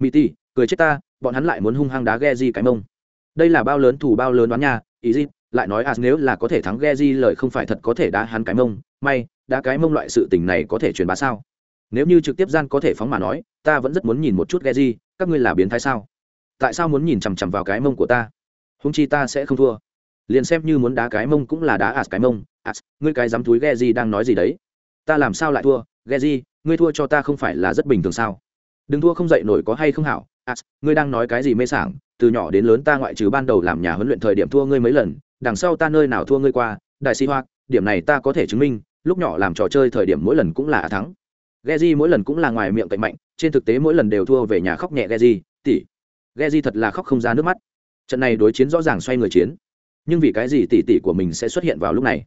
S1: Mỹ ti cười chết ta, bọn hắn lại muốn hung hăng đá ghe di cái mông. Đây là bao lớn thủ bao lớn đoán nha ý gì lại nói as nếu là có thể thắng ghe di lời không phải thật có thể đá hắn cái mông. May, đá cái mông loại sự tình này có thể truyền bá sao? Nếu như trực tiếp gian có thể phóng mà nói, ta vẫn rất muốn nhìn một chút ghe di các ngươi là biến thái sao? Tại sao muốn nhìn chằm chằm vào cái mông của ta? Húng chi ta sẽ không thua. Liền xem như muốn đá cái mông cũng là đá ạt cái mông. Ạt, ngươi cái dám túi ghe di đang nói gì đấy? Ta làm sao lại thua? Ghe di ngươi thua cho ta không phải là rất bình thường sao? Đừng thua không dậy nổi có hay không hảo? Ạt, ngươi đang nói cái gì mê sảng? Từ nhỏ đến lớn ta ngoại trừ ban đầu làm nhà huấn luyện thời điểm thua ngươi mấy lần, đằng sau ta nơi nào thua ngươi qua? Đại sĩ hoa, điểm này ta có thể chứng minh, lúc nhỏ làm trò chơi thời điểm mỗi lần cũng là thắng. Geji mỗi lần cũng là ngoài miệng cạnh mạnh, trên thực tế mỗi lần đều thua về nhà khóc nhẹ Geji, tỷ. Geji thật là khóc không ra nước mắt. Trận này đối chiến rõ ràng xoay người chiến. Nhưng vì cái gì tỷ tỷ của mình sẽ xuất hiện vào lúc này?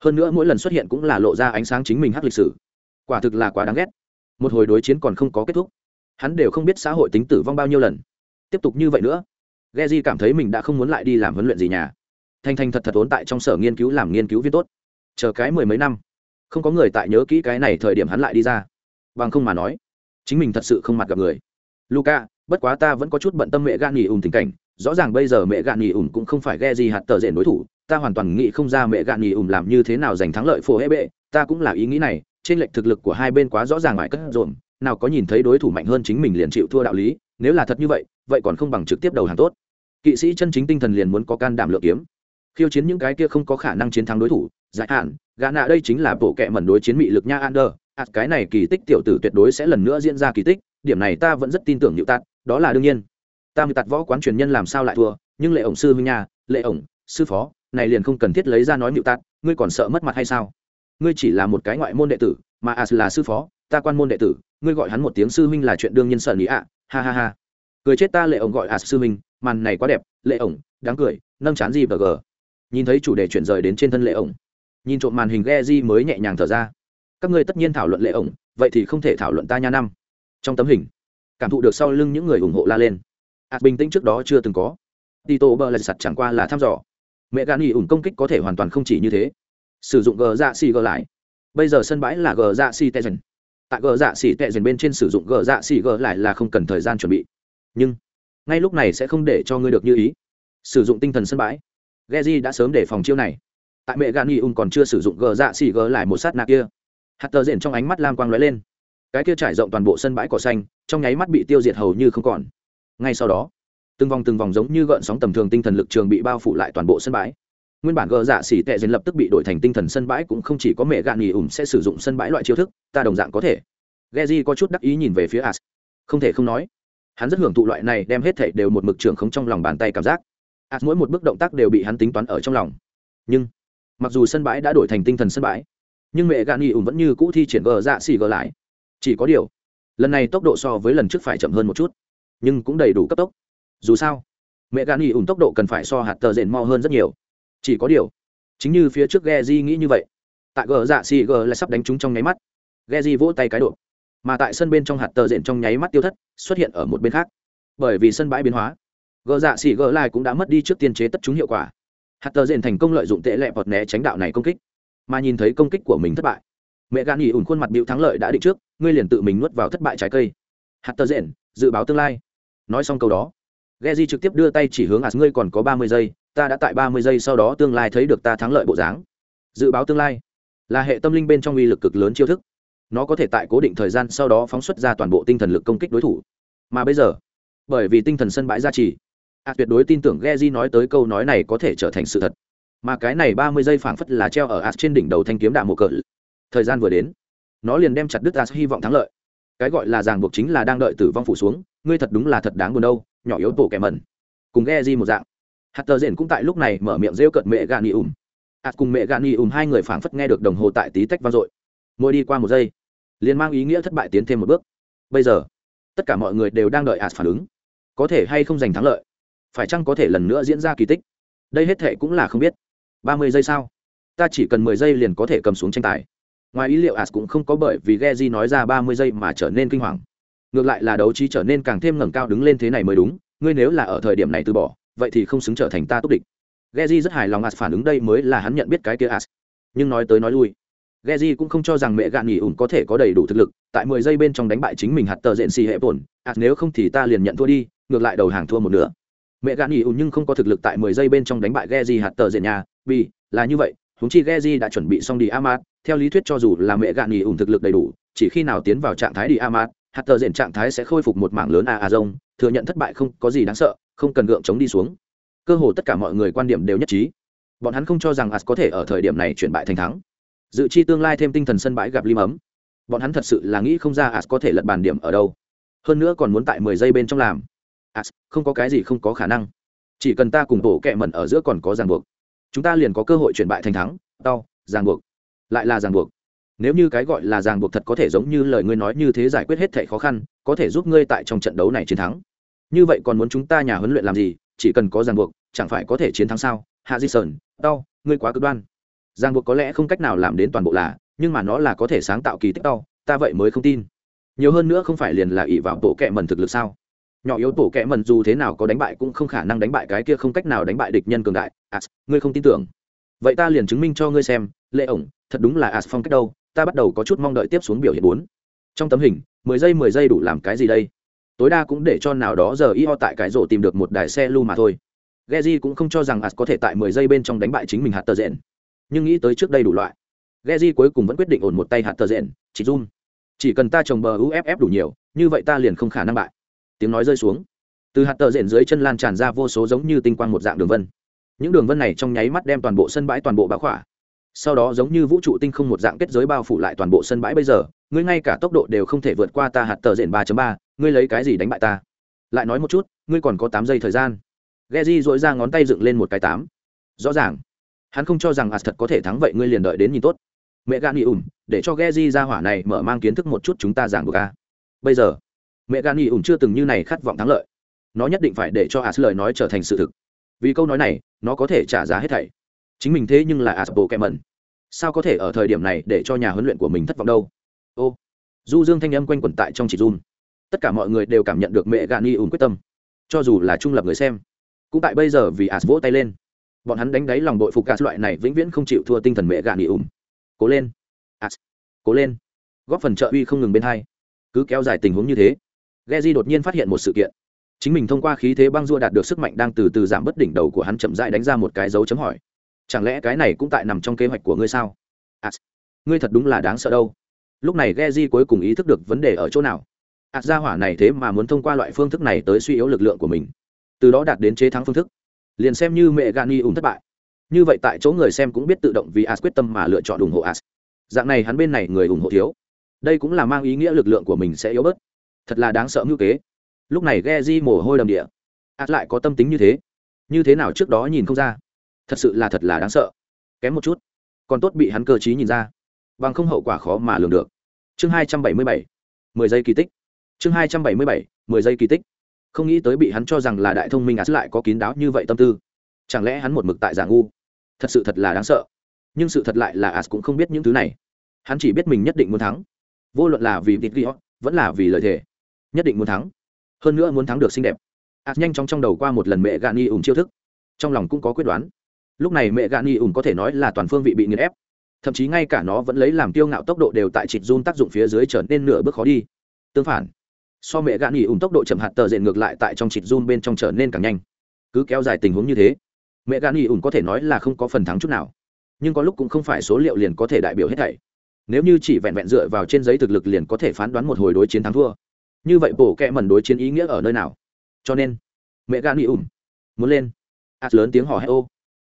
S1: Hơn nữa mỗi lần xuất hiện cũng là lộ ra ánh sáng chính mình hắc lịch sử. Quả thực là quá đáng ghét. Một hồi đối chiến còn không có kết thúc. Hắn đều không biết xã hội tính tử vong bao nhiêu lần. Tiếp tục như vậy nữa, Geji cảm thấy mình đã không muốn lại đi làm huấn luyện gì nhà. Thanh Thanh thật thật ốn tại trong sở nghiên cứu làm nghiên cứu viên tốt. Chờ cái mười mấy năm, không có người tại nhớ kỹ cái này thời điểm hắn lại đi ra bằng không mà nói chính mình thật sự không mặt gặp người. Luca bất quá ta vẫn có chút bận tâm mẹ gan nghỉ ùn tình cảnh rõ ràng bây giờ mẹ gạn nghỉ ùn cũng không phải ghe gì hạt tờ rện đối thủ ta hoàn toàn nghĩ không ra mẹ gạn nghỉ ùn làm như thế nào giành thắng lợi phổ hệ bệ ta cũng là ý nghĩ này trên lệch thực lực của hai bên quá rõ ràng ngoài cất rộn nào có nhìn thấy đối thủ mạnh hơn chính mình liền chịu thua đạo lý nếu là thật như vậy vậy còn không bằng trực tiếp đầu hàng tốt. Kỵ sĩ chân chính tinh thần liền muốn có can đảm lựa kiếm. Khiêu chiến những cái kia không có khả năng chiến thắng đối thủ giải hạn gã nạ đây chính là bộ kệ mẩn đối chiến mị lực nha Ander, ạt cái này kỳ tích tiểu tử tuyệt đối sẽ lần nữa diễn ra kỳ tích, điểm này ta vẫn rất tin tưởng Nhự Tạt, đó là đương nhiên. Ta Nhự Tạt võ quán truyền nhân làm sao lại thua, nhưng lệ ổng sư huynh nhà, lệ ổng, sư phó, này liền không cần thiết lấy ra nói Nhự Tạt, ngươi còn sợ mất mặt hay sao? Ngươi chỉ là một cái ngoại môn đệ tử, mà As là sư phó, ta quan môn đệ tử, ngươi gọi hắn một tiếng sư huynh là chuyện đương nhiên sợ ý ạ, ha ha ha. Cười chết ta lệ ổng gọi ạt sư huynh, màn này quá đẹp, lệ ổng, đáng cười, nâng chán gì bờ gờ. Nhìn thấy chủ đề chuyển rời đến trên thân lệ ổng nhìn trộm màn hình ghe di mới nhẹ nhàng thở ra các ngươi tất nhiên thảo luận lệ ổng, vậy thì không thể thảo luận ta nha năm. Trong tấm hình, cảm thụ được sau lưng những người ủng hộ la lên. Ạt bình tĩnh trước đó chưa từng có. Tito bờ lại sặt chẳng qua là thăm dò. Mẹ gan nghỉ ủng công kích có thể hoàn toàn không chỉ như thế. Sử dụng gờ dạ xì gờ lại. Bây giờ sân bãi là gờ dạ xì tệ dần. Tại gờ dạ xì tệ dần bên trên sử dụng gờ dạ xì gờ lại là không cần thời gian chuẩn bị. Nhưng, ngay lúc này sẽ không để cho ngươi được như ý. Sử dụng tinh thần sân bãi. Geji đã sớm để phòng chiêu này. Tại mẹ gạn nghi ung còn chưa sử dụng gờ dạ xì gờ lại một sát nạ kia hạt tờ rền trong ánh mắt lam quang lóe lên cái kia trải rộng toàn bộ sân bãi cỏ xanh trong nháy mắt bị tiêu diệt hầu như không còn ngay sau đó từng vòng từng vòng giống như gợn sóng tầm thường tinh thần lực trường bị bao phủ lại toàn bộ sân bãi nguyên bản gờ dạ xỉ tệ dền lập tức bị đổi thành tinh thần sân bãi cũng không chỉ có mẹ gạn nghỉ ủng sẽ sử dụng sân bãi loại chiêu thức ta đồng dạng có thể Geji có chút đắc ý nhìn về phía As. Không thể không nói, hắn rất hưởng thụ loại này đem hết thảy đều một mực trường không trong lòng bàn tay cảm giác. As mỗi một bước động tác đều bị hắn tính toán ở trong lòng. Nhưng, mặc dù sân bãi đã đổi thành tinh thần sân bãi nhưng mẹ gạn nghỉ ủng vẫn như cũ thi triển gờ dạ xì gờ lại. Chỉ có điều, lần này tốc độ so với lần trước phải chậm hơn một chút, nhưng cũng đầy đủ cấp tốc. Dù sao, mẹ gạn nghỉ ủng tốc độ cần phải so hạt tờ rền mo hơn rất nhiều. Chỉ có điều, chính như phía trước ghe di nghĩ như vậy, tại gờ dạ xì gờ lại sắp đánh trúng trong nháy mắt. Ghe di vỗ tay cái độ, mà tại sân bên trong hạt tờ rền trong nháy mắt tiêu thất, xuất hiện ở một bên khác. Bởi vì sân bãi biến hóa, gờ dạ xì gờ lại cũng đã mất đi trước tiên chế tất trúng hiệu quả. Hạt tờ rền thành công lợi dụng tệ lẹ vọt né tránh đạo này công kích mà nhìn thấy công kích của mình thất bại mẹ gan nghỉ ủn khuôn mặt biểu thắng lợi đã định trước ngươi liền tự mình nuốt vào thất bại trái cây hạt tờ rền dự báo tương lai nói xong câu đó Geji trực tiếp đưa tay chỉ hướng As ngươi còn có ba mươi giây, ta đã tại ba mươi giây sau đó tương lai thấy được ta thắng lợi bộ dáng. Dự báo tương lai là hệ tâm linh bên trong uy lực cực lớn chiêu thức. Nó có thể tại cố định thời gian sau đó phóng xuất ra toàn bộ tinh thần lực công kích đối thủ. Mà bây giờ, bởi vì tinh thần sân bãi gia trì, ạt tuyệt đối tin tưởng Geji nói tới câu nói này có thể trở thành sự thật. Mà cái này ba mươi giây phảng phất là treo ở as trên đỉnh đầu thanh kiếm đạm mộ cỡ. Thời gian vừa đến, nó liền đem chặt đứt as hy vọng thắng lợi. Cái gọi là ràng buộc chính là đang đợi tử vong phủ xuống, ngươi thật đúng là thật đáng buồn đâu, nhỏ yếu tổ kẻ mẩn. Cùng Geji một dạng. Hạt tờ rền cũng tại lúc này mở miệng rêu cợt mẹ Gani um, ạt cùng mẹ Gani um hai người phảng phất nghe được đồng hồ tại tí tách vang dội. Mỗi đi qua một giây, liền mang ý nghĩa thất bại tiến thêm một bước. Bây giờ, tất cả mọi người đều đang đợi ạt phản ứng, có thể hay không giành thắng lợi phải chăng có thể lần nữa diễn ra kỳ tích đây hết thệ cũng là không biết ba mươi giây sao? Ta chỉ cần mười giây liền có thể cầm xuống tranh tài. Ngoài ý liệu as cũng không có bởi vì Geji nói ra ba mươi giây mà trở nên kinh hoàng. Ngược lại là đấu trí trở nên càng thêm ngẩng cao đứng lên thế này mới đúng, ngươi nếu là ở thời điểm này từ bỏ, vậy thì không xứng trở thành ta tốt địch. Geji rất hài lòng as phản ứng đây mới là hắn nhận biết cái kia as nhưng nói tới nói lui, Geji cũng không cho rằng mẹ gạn nghỉ ủng có thể có đầy đủ thực lực, tại mười giây bên trong đánh bại chính mình hạt tờ diện xì hệ bổn. As nếu không thì ta liền nhận thua đi, ngược lại đầu hàng thua một nửa. Mẹ gạn nghỉ ủng nhưng không có thực lực tại mười giây bên trong đánh bại Geji hạt tờ diện nhà vì là như vậy húng chi Geji đã chuẩn bị xong đi Amat, theo lý thuyết cho dù là mẹ gạn nghỉ ủng thực lực đầy đủ, chỉ khi nào tiến vào trạng thái đi Amat, hạt tờ diện trạng thái sẽ khôi phục một mảng lớn a a rông, thừa nhận thất bại không có gì đáng sợ, không cần gượng chống đi xuống. Cơ hồ tất cả mọi người quan điểm đều nhất trí. Bọn hắn không cho rằng as có thể ở thời điểm này chuyển bại thành thắng. Dự chi tương lai thêm tinh thần sân bãi gặp lim ấm. Bọn hắn thật sự là nghĩ không ra as có thể lật bàn điểm ở đâu. Hơn nữa còn muốn tại mười giây bên trong làm. As, không có cái gì không có khả năng. Chỉ cần ta cùng bổ kẹ mẩn ở giữa còn có ràng buộc chúng ta liền có cơ hội chuyển bại thành thắng đau ràng buộc. Lại là ràng buộc. Nếu như cái gọi là ràng buộc thật có thể giống như lời ngươi nói như thế giải quyết hết thẻ khó khăn, có thể giúp ngươi tại trong trận đấu này chiến thắng. Như vậy còn muốn chúng ta nhà huấn luyện làm gì? Chỉ cần có ràng buộc, chẳng phải có thể chiến thắng sao? Hạ di sơn đau ngươi quá cực đoan. Ràng buộc có lẽ không cách nào làm đến toàn bộ là, nhưng mà nó là có thể sáng tạo kỳ tích đau ta vậy mới không tin. Nhiều hơn nữa không phải liền là ỷ vào bộ kệ mần thực lực sao? Nhỏ yếu tổ kệ mần dù thế nào có đánh bại cũng không khả năng đánh bại cái kia không cách nào đánh bại địch nhân cường đại. As ngươi không tin tưởng. Vậy ta liền chứng minh cho ngươi xem, lệ ổng, thật đúng là as phong cách đâu, ta bắt đầu có chút mong đợi tiếp xuống biểu hiện bốn. Trong tấm hình, mười giây mười giây đủ làm cái gì đây? Tối đa cũng để cho nào đó giờ y ho tại cái rổ tìm được một đài xe lưu mà thôi. Geji cũng không cho rằng as có thể tại mười giây bên trong đánh bại chính mình hạt tờ rẽn nhưng nghĩ tới trước đây đủ loại, Geji cuối cùng vẫn quyết định ổn một tay hạt tờ rẽn chỉ zoom. Chỉ cần ta trồng bờ uff đủ nhiều, như vậy ta liền không khả năng bại tiếng nói rơi xuống. Từ hạt tờ rẽn dưới chân lan tràn ra vô số giống như tinh quang một dạng đường vân. Những đường vân này trong nháy mắt đem toàn bộ sân bãi toàn bộ bá khỏa. Sau đó giống như vũ trụ tinh không một dạng kết giới bao phủ lại toàn bộ sân bãi bây giờ, ngươi ngay cả tốc độ đều không thể vượt qua ta hạt tờ rền ba ba, ngươi lấy cái gì đánh bại ta? Lại nói một chút, ngươi còn có tám giây thời gian. Geji dội ra ngón tay dựng lên một cái tám. Rõ ràng. Hắn không cho rằng hạt thật có thể thắng vậy, ngươi liền đợi đến nhìn tốt. Mẹ gan nghỉ ủm, để cho Geji ra hỏa này mở mang kiến thức một chút chúng ta giảng được ca bây giờ mẹ gan nghỉ ủng chưa từng như này khát vọng thắng lợi. Nó nhất định phải để cho as lời nói trở thành sự thực. Vì câu nói này, nó có thể trả giá hết thảy. Chính mình thế nhưng là as bộ kẹm mẩn. Sao có thể ở thời điểm này để cho nhà huấn luyện của mình thất vọng đâu? Ô, du dương thanh âm quanh quẩn tại trong chỉ run. Tất cả mọi người đều cảm nhận được mẹ gan y ủng quyết tâm. Cho dù là trung lập người xem, cũng tại bây giờ vì as vỗ tay lên. Bọn hắn đánh đáy lòng đội phục as loại này vĩnh viễn không chịu thua tinh thần mẹ gan y ủng cố lên. As cố lên. Góp phần trợ uy không ngừng bên hai. Cứ kéo dài tình huống như thế Geji đột nhiên phát hiện một sự kiện. Chính mình thông qua khí thế băng rùa đạt được sức mạnh đang từ từ giảm bất đỉnh đầu của hắn chậm rãi đánh ra một cái dấu chấm hỏi. Chẳng lẽ cái này cũng tại nằm trong kế hoạch của ngươi sao? À, ngươi thật đúng là đáng sợ đâu. Lúc này Geji cuối cùng ý thức được vấn đề ở chỗ nào. Ạt gia hỏa này thế mà muốn thông qua loại phương thức này tới suy yếu lực lượng của mình. Từ đó đạt đến chế thắng phương thức. Liền xem như mẹ gani ủng thất bại. Như vậy tại chỗ người xem cũng biết tự động vì as quyết tâm mà lựa chọn ủng hộ as. Dạng này hắn bên này người ủng hộ thiếu. Đây cũng là mang ý nghĩa lực lượng của mình sẽ yếu bớt thật là đáng sợ ngữ kế. Lúc này Geji mồ hôi đầm địa. Ạt lại có tâm tính như thế. Như thế nào trước đó nhìn không ra. Thật sự là thật là đáng sợ. Kém một chút. Còn tốt bị hắn cơ t nhìn ra. Bằng không hậu quả khó mà lường được. Chương hai trăm bảy mươi bảy. Mười giây kỳ tích. Chương hai trăm bảy mươi bảy. Mười giây kỳ tích. Không nghĩ tới bị hắn cho rằng là đại thông minh ạt lại có kín đáo như vậy tâm tư. Chẳng lẽ hắn một mực tại giả ngu? Thật sự thật là đáng sợ. Nhưng sự thật lại là ạt cũng không biết những thứ này. Hắn chỉ biết mình nhất định muốn thắng. Vô luận là vì vịt ghi vẫn là vì lợi thế nhất định muốn thắng. Hơn nữa muốn thắng được xinh đẹp. As nhanh chóng trong đầu qua một lần mẹ gạn nghi ủng chiêu thức. Trong lòng cũng có quyết đoán. Lúc này mẹ gạn nghi ủng có thể nói là toàn phương vị bị nghiền ép. Thậm chí ngay cả nó vẫn lấy làm tiêu ngạo tốc độ đều tại trịt run tác dụng phía dưới trở nên nửa bước khó đi. Tương phản, so mẹ gạn nghỉ ủng tốc độ chậm hạt tờ diện ngược lại tại trong trịt run bên trong trở nên càng nhanh. Cứ kéo dài tình huống như thế, mẹ gạn nghỉ ủng có thể nói là không có phần thắng chút nào. Nhưng có lúc cũng không phải số liệu liền có thể đại biểu hết thảy. Nếu như chỉ vẹn vẹn dựa vào trên giấy thực lực liền có thể phán đoán một hồi đối chiến thắng thua như vậy bộ kẹ mẩn đối chiến ý nghĩa ở nơi nào? Cho nên, mẹ gan y ùm muốn lên. Ạt lớn tiếng hò hét ô.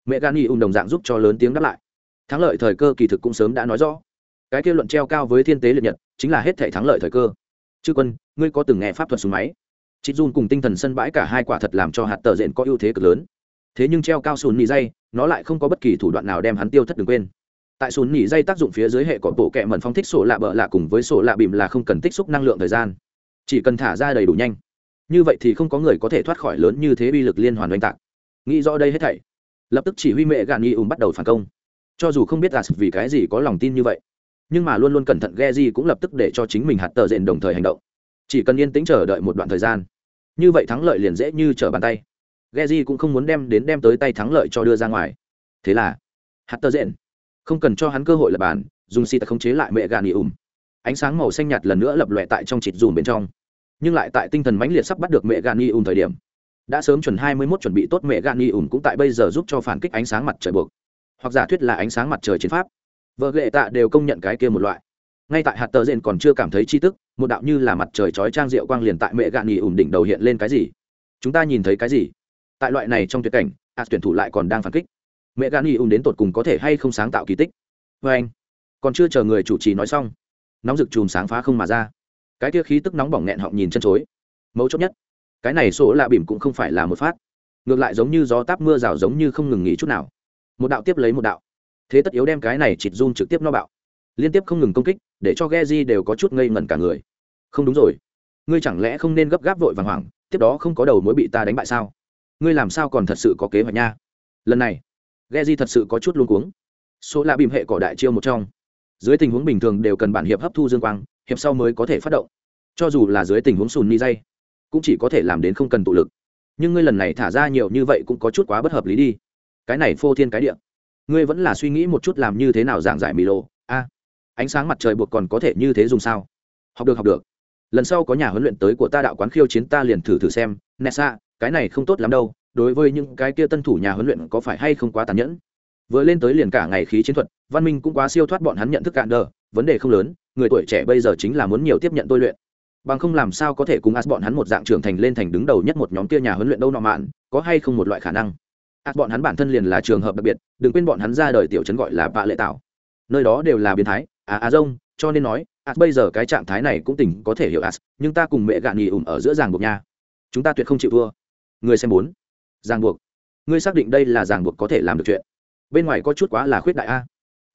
S1: Mẹ gan y ùm đồng dạng giúp cho lớn tiếng đáp lại. Thắng lợi thời cơ kỳ thực cũng sớm đã nói rõ. Cái kia luận treo cao với thiên tế liệt nhật, chính là hết thể thắng lợi thời cơ. Chư quân, ngươi có từng nghe pháp thuật súng máy? Chị dun cùng tinh thần sân bãi cả hai quả thật làm cho hạt tờ rện có ưu thế cực lớn. Thế nhưng treo cao sùn nỉ dây, nó lại không có bất kỳ thủ đoạn nào đem hắn tiêu thất đừng quên. Tại sùn nỉ dây tác dụng phía dưới hệ có bộ kẹ mẩn phong thích sổ lạ bợ lạ cùng với sổ lạ bìm là không cần tích xúc năng lượng thời gian chỉ cần thả ra đầy đủ nhanh. Như vậy thì không có người có thể thoát khỏi lớn như thế bi lực liên hoàn oanh tạc. Nghĩ rõ đây hết thảy, lập tức chỉ huy mẹ gạn nghi ùm bắt đầu phản công. Cho dù không biết là vì cái gì có lòng tin như vậy, nhưng mà luôn luôn cẩn thận ghe di cũng lập tức để cho chính mình hạt tờ rện đồng thời hành động. Chỉ cần yên tĩnh chờ đợi một đoạn thời gian, như vậy thắng lợi liền dễ như trở bàn tay. Ghe di cũng không muốn đem đến đem tới tay thắng lợi cho đưa ra ngoài. Thế là, hạt tờ rện, không cần cho hắn cơ hội lập bàn, dùng xì khống chế lại mẹ gạn nghi ùm. Ánh sáng màu xanh nhạt lần nữa lập lòe tại trong chịt dùm bên trong nhưng lại tại tinh thần mãnh liệt sắp bắt được mẹ gà nghỉ thời điểm. Đã sớm chuẩn hai mươi 21 chuẩn bị tốt mẹ gà nghỉ cũng tại bây giờ giúp cho phản kích ánh sáng mặt trời buộc. Hoặc giả thuyết là ánh sáng mặt trời chiến pháp. Vợ lệ tạ đều công nhận cái kia một loại. Ngay tại hạt tờ rền còn chưa cảm thấy chi tức, một đạo như là mặt trời chói trang diệu quang liền tại mẹ gạn nghỉ đỉnh đầu hiện lên cái gì? Chúng ta nhìn thấy cái gì? Tại loại này trong tuyệt cảnh, hạt tuyển thủ lại còn đang phản kích. Mẹ gạn nghỉ đến tột cùng có thể hay không sáng tạo kỳ tích? Vê anh. Còn chưa chờ người chủ trì nói xong, nóng rực chùm sáng phá không mà ra cái kia khí tức nóng bỏng nghẹn họng nhìn chân chối. Mấu chốt nhất, cái này sổ lạ bìm cũng không phải là một phát. Ngược lại giống như gió táp mưa rào giống như không ngừng nghỉ chút nào. Một đạo tiếp lấy một đạo. Thế tất yếu đem cái này chịt run trực tiếp nó bạo. Liên tiếp không ngừng công kích, để cho Geji đều có chút ngây ngẩn cả người. Không đúng rồi. Ngươi chẳng lẽ không nên gấp gáp vội vàng hoảng, tiếp đó không có đầu mối bị ta đánh bại sao? Ngươi làm sao còn thật sự có kế hoạch nha? Lần này, Geji thật sự có chút luống cuống. Số là bìm hệ cỏ đại chiêu một trong. Dưới tình huống bình thường đều cần bản hiệp hấp thu dương quang hiệp sau mới có thể phát động. Cho dù là dưới tình huống sùn ni dây, cũng chỉ có thể làm đến không cần tụ lực. Nhưng ngươi lần này thả ra nhiều như vậy cũng có chút quá bất hợp lý đi. Cái này phô thiên cái địa. Ngươi vẫn là suy nghĩ một chút làm như thế nào giảng giải mì lô. A, ánh sáng mặt trời buộc còn có thể như thế dùng sao? Học được học được. Lần sau có nhà huấn luyện tới của ta đạo quán khiêu chiến ta liền thử thử xem. Nessa, cái này không tốt lắm đâu. Đối với những cái kia tân thủ nhà huấn luyện có phải hay không quá tàn nhẫn? Vừa lên tới liền cả ngày khí chiến thuật, văn minh cũng quá siêu thoát bọn hắn nhận thức cạn đờ vấn đề không lớn, người tuổi trẻ bây giờ chính là muốn nhiều tiếp nhận tôi luyện. Bằng không làm sao có thể cùng as bọn hắn một dạng trưởng thành lên thành đứng đầu nhất một nhóm kia nhà huấn luyện đâu nọ mạn, có hay không một loại khả năng? As bọn hắn bản thân liền là trường hợp đặc biệt, đừng quên bọn hắn ra đời tiểu trấn gọi là bạ lệ tạo nơi đó đều là biến thái. À à rông, cho nên nói, as bây giờ cái trạng thái này cũng tỉnh có thể hiểu as, nhưng ta cùng mẹ gạn nghỉ ủng ở giữa ràng buộc nha. Chúng ta tuyệt không chịu thua. Người xem bốn. Ràng buộc. Ngươi xác định đây là ràng buộc có thể làm được chuyện bên ngoài có chút quá là khuyết đại a.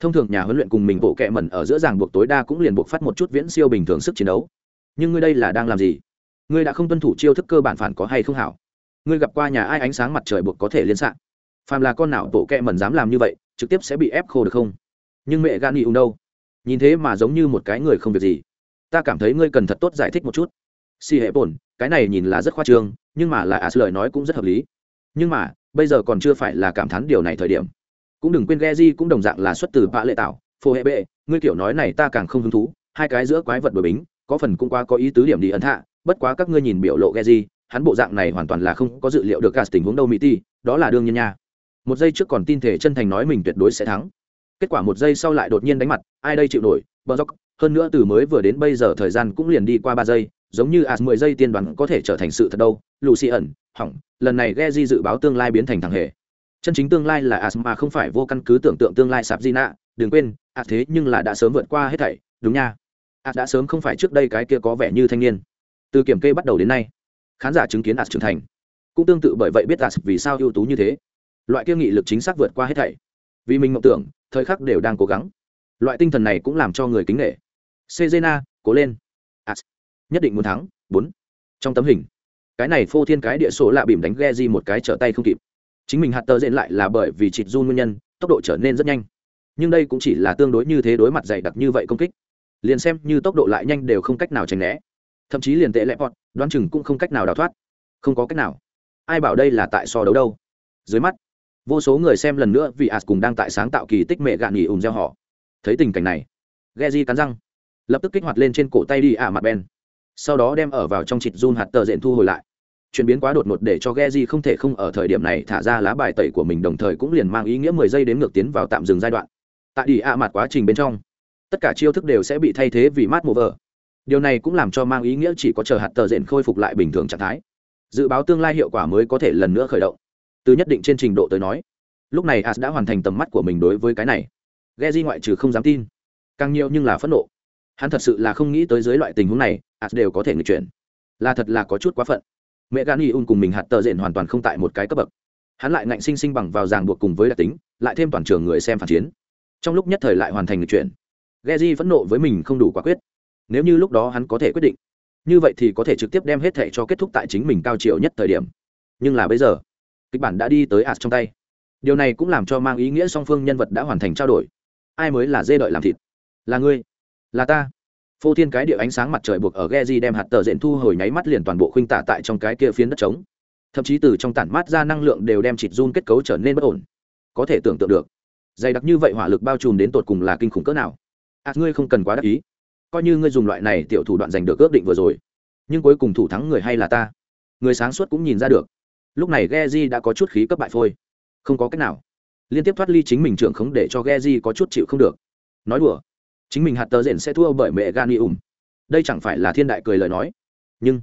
S1: Thông thường nhà huấn luyện cùng mình bộ kẹ mẩn ở giữa ràng buộc tối đa cũng liền buộc phát một chút viễn siêu bình thường sức chiến đấu. Nhưng ngươi đây là đang làm gì? Ngươi đã không tuân thủ chiêu thức cơ bản phản có hay không hảo? Ngươi gặp qua nhà ai ánh sáng mặt trời buộc có thể liên sạn phàm là con nào bộ kẹ mẩn dám làm như vậy, trực tiếp sẽ bị ép khô được không? Nhưng mẹ gan ung đâu? Nhìn thế mà giống như một cái người không việc gì. Ta cảm thấy ngươi cần thật tốt giải thích một chút. Si hệ bổn, cái này nhìn là rất khoa trương, nhưng mà là as lời nói cũng rất hợp lý. Nhưng mà, bây giờ còn chưa phải là cảm thán điều này thời điểm cũng đừng quên Geji cũng đồng dạng là xuất từ bạ lệ tạo phô hệ bệ. Ngươi kiểu nói này ta càng không hứng thú, hai cái giữa quái vật đối bính, có phần cũng qua có ý tứ điểm đi ẩn hạ bất quá các ngươi nhìn biểu lộ Geji, hắn bộ dạng này hoàn toàn là không có dự liệu được cả tình huống đâu mỹ ti, đó là đương nhiên nha. Một giây trước còn tin thể chân thành nói mình tuyệt đối sẽ thắng. Kết quả một giây sau lại đột nhiên đánh mặt, ai đây chịu nổi bờ dốc hơn nữa từ mới vừa đến bây giờ thời gian cũng liền đi qua ba giây, giống như as mười giây tiên đoán có thể trở thành sự thật đâu. Lucy ẩn hỏng. Lần này Geji dự báo tương lai biến thành thằng hề chân chính tương lai là as mà không phải vô căn cứ tưởng tượng tương lai sạp di nạ đừng quên, as thế nhưng là đã sớm vượt qua hết thảy, đúng nha. As đã sớm không phải trước đây cái kia có vẻ như thanh niên. Từ kiểm kê bắt đầu đến nay, khán giả chứng kiến as trưởng thành. Cũng tương tự bởi vậy biết as vì sao ưu tú như thế. Loại kia nghị lực chính xác vượt qua hết thảy. Vì mình mộng tưởng, thời khắc đều đang cố gắng. Loại tinh thần này cũng làm cho người kính nghệ sejena, cố lên. As, nhất định muốn thắng. Bốn. Trong tấm hình. Cái này phô thiên cái địa số lạ bìm đánh ghe di một cái trở tay không kịp chính mình hạt tờ dện lại là bởi vì chịt run nguyên nhân, tốc độ trở nên rất nhanh. Nhưng đây cũng chỉ là tương đối như thế đối mặt dày đặc như vậy công kích. Liền xem như tốc độ lại nhanh đều không cách nào tránh né. Thậm chí liền tệ lẽ bọn đoán chừng cũng không cách nào đào thoát. Không có cách nào. Ai bảo đây là tại so đấu đâu? Dưới mắt, vô số người xem lần nữa vì as cùng đang tại sáng tạo kỳ tích mẹ gạn nghỉ ùm gieo họ. Thấy tình cảnh này ghe di cắn răng, lập tức kích hoạt lên trên cổ tay đi ạ mặt ben. Sau đó đem ở vào trong chịt run hạt tờ dện thu hồi lại chuyển biến quá đột ngột để cho Geji không thể không ở thời điểm này thả ra lá bài tẩy của mình đồng thời cũng liền mang ý nghĩa mười giây đến ngược tiến vào tạm dừng giai đoạn. Tại đi ạ mặt quá trình bên trong, tất cả chiêu thức đều sẽ bị thay thế vì mát mover. Điều này cũng làm cho mang ý nghĩa chỉ có chờ hạt tờ rện khôi phục lại bình thường trạng thái. Dự báo tương lai hiệu quả mới có thể lần nữa khởi động. Từ nhất định trên trình độ tới nói, lúc này As đã hoàn thành tầm mắt của mình đối với cái này. Geji ngoại trừ không dám tin, càng nhiều nhưng là phẫn nộ. Hắn thật sự là không nghĩ tới dưới loại tình huống này, As đều có thể nghịch chuyển. Là thật là có chút quá phận mẹ gan y un cùng mình hạt tờ rện hoàn toàn không tại một cái cấp bậc. Hắn lại ngạnh sinh sinh bằng vào ràng buộc cùng với đặc tính, lại thêm toàn trường người xem phản chiến. Trong lúc nhất thời lại hoàn thành lịch chuyển Geji phẫn nộ với mình không đủ quả quyết. Nếu như lúc đó hắn có thể quyết định, như vậy thì có thể trực tiếp đem hết thệ cho kết thúc tại chính mình cao chiều nhất thời điểm. Nhưng là bây giờ, kịch bản đã đi tới ạt trong tay. Điều này cũng làm cho mang ý nghĩa song phương nhân vật đã hoàn thành trao đổi. Ai mới là dê đợi làm thịt? Là ngươi, là ta phô thiên cái địa ánh sáng mặt trời buộc ở Geji đem hạt tờ rện thu hồi nháy mắt liền toàn bộ khuynh tả tại trong cái kia phiến đất trống. Thậm chí từ trong tản mát ra năng lượng đều đem chịt run kết cấu trở nên bất ổn. Có thể tưởng tượng được, dày đặc như vậy hỏa lực bao trùm đến tột cùng là kinh khủng cỡ nào? À ngươi không cần quá đắc ý. Coi như ngươi dùng loại này tiểu thủ đoạn giành được ước định vừa rồi, nhưng cuối cùng thủ thắng người hay là ta? Người sáng suốt cũng nhìn ra được. Lúc này Geji đã có chút khí cấp bại phôi. Không có cách nào. Liên tiếp thoát ly chính mình trưởng khống để cho Geji có chút chịu không được. Nói đùa chính mình hạt tờ rền sẽ thua bởi mẹ gani ủng. Đây chẳng phải là thiên đại cười lời nói. Nhưng,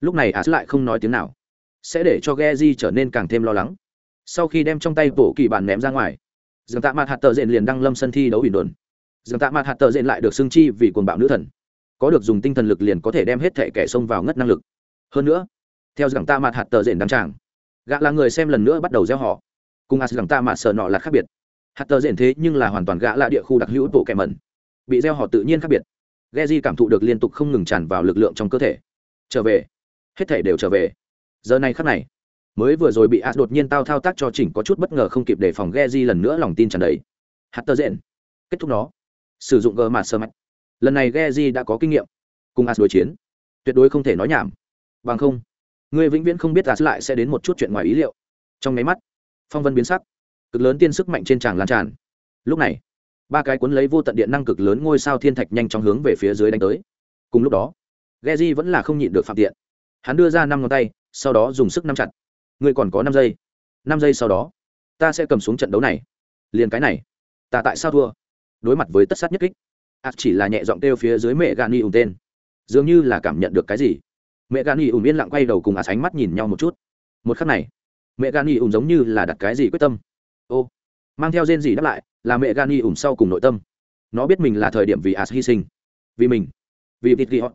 S1: lúc này as lại không nói tiếng nào. Sẽ để cho Geji trở nên càng thêm lo lắng. Sau khi đem trong tay bộ kỳ bàn ném ra ngoài dường tạ mặt hạt tờ rền liền đăng lâm sân thi đấu bình đồn. Dường tạ mặt hạt tờ rền lại được xưng chi vì cuồng bạo nữ thần. Có được dùng tinh thần lực liền có thể đem hết thể kẻ xông vào ngất năng lực. Hơn nữa, theo dường tạ mặt hạt tờ rền đăng tràng, gã là người xem lần nữa bắt đầu gieo họ. Cùng as dường tạ mặt sợ nọ là khác biệt. Hạt tờ rền thế nhưng là hoàn toàn gã là địa khu đặc hữu bộ kẻ mẩn bị gieo họ tự nhiên khác biệt. Geji cảm thụ được liên tục không ngừng tràn vào lực lượng trong cơ thể. Trở về. Hết thể đều trở về. Giờ này khắc này, mới vừa rồi bị as đột nhiên tao thao tác cho chỉnh có chút bất ngờ không kịp đề phòng Geji lần nữa lòng tin tràn đầy. Hạt tơ rện kết thúc nó. Sử dụng gờ mà sơ mạch lần này Geji đã có kinh nghiệm cùng as đối chiến. Tuyệt đối không thể nói nhảm. Bằng không, người vĩnh viễn không biết as lại sẽ đến một chút chuyện ngoài ý liệu. Trong máy mắt, phong vân biến sắc, cực lớn tiên sức mạnh trên tràng lan tràn. Lúc này ba cái cuốn lấy vô tận điện năng cực lớn ngôi sao thiên thạch nhanh chóng hướng về phía dưới đánh tới. Cùng lúc đó, Geji vẫn là không nhịn được phạm tiện. Hắn đưa ra năm ngón tay, sau đó dùng sức nắm chặt. Ngươi còn có năm giây. Năm giây sau đó, ta sẽ cầm xuống trận đấu này. Liền cái này. Ta tại sao thua? Đối mặt với tất sát nhất kích. Ạt chỉ là nhẹ giọng kêu phía dưới mẹ gani ủng tên. Dường như là cảm nhận được cái gì. Mẹ gani ủng yên lặng quay đầu cùng ạt ánh mắt nhìn nhau một chút. Một khắc này, mẹ gani ủng giống như là đặt cái gì quyết tâm. Ô mang theo rên gì đáp lại, là mẹ gani ủng sau cùng nội tâm. Nó biết mình là thời điểm vì as hy sinh. Vì mình. Vì vịt ghi họ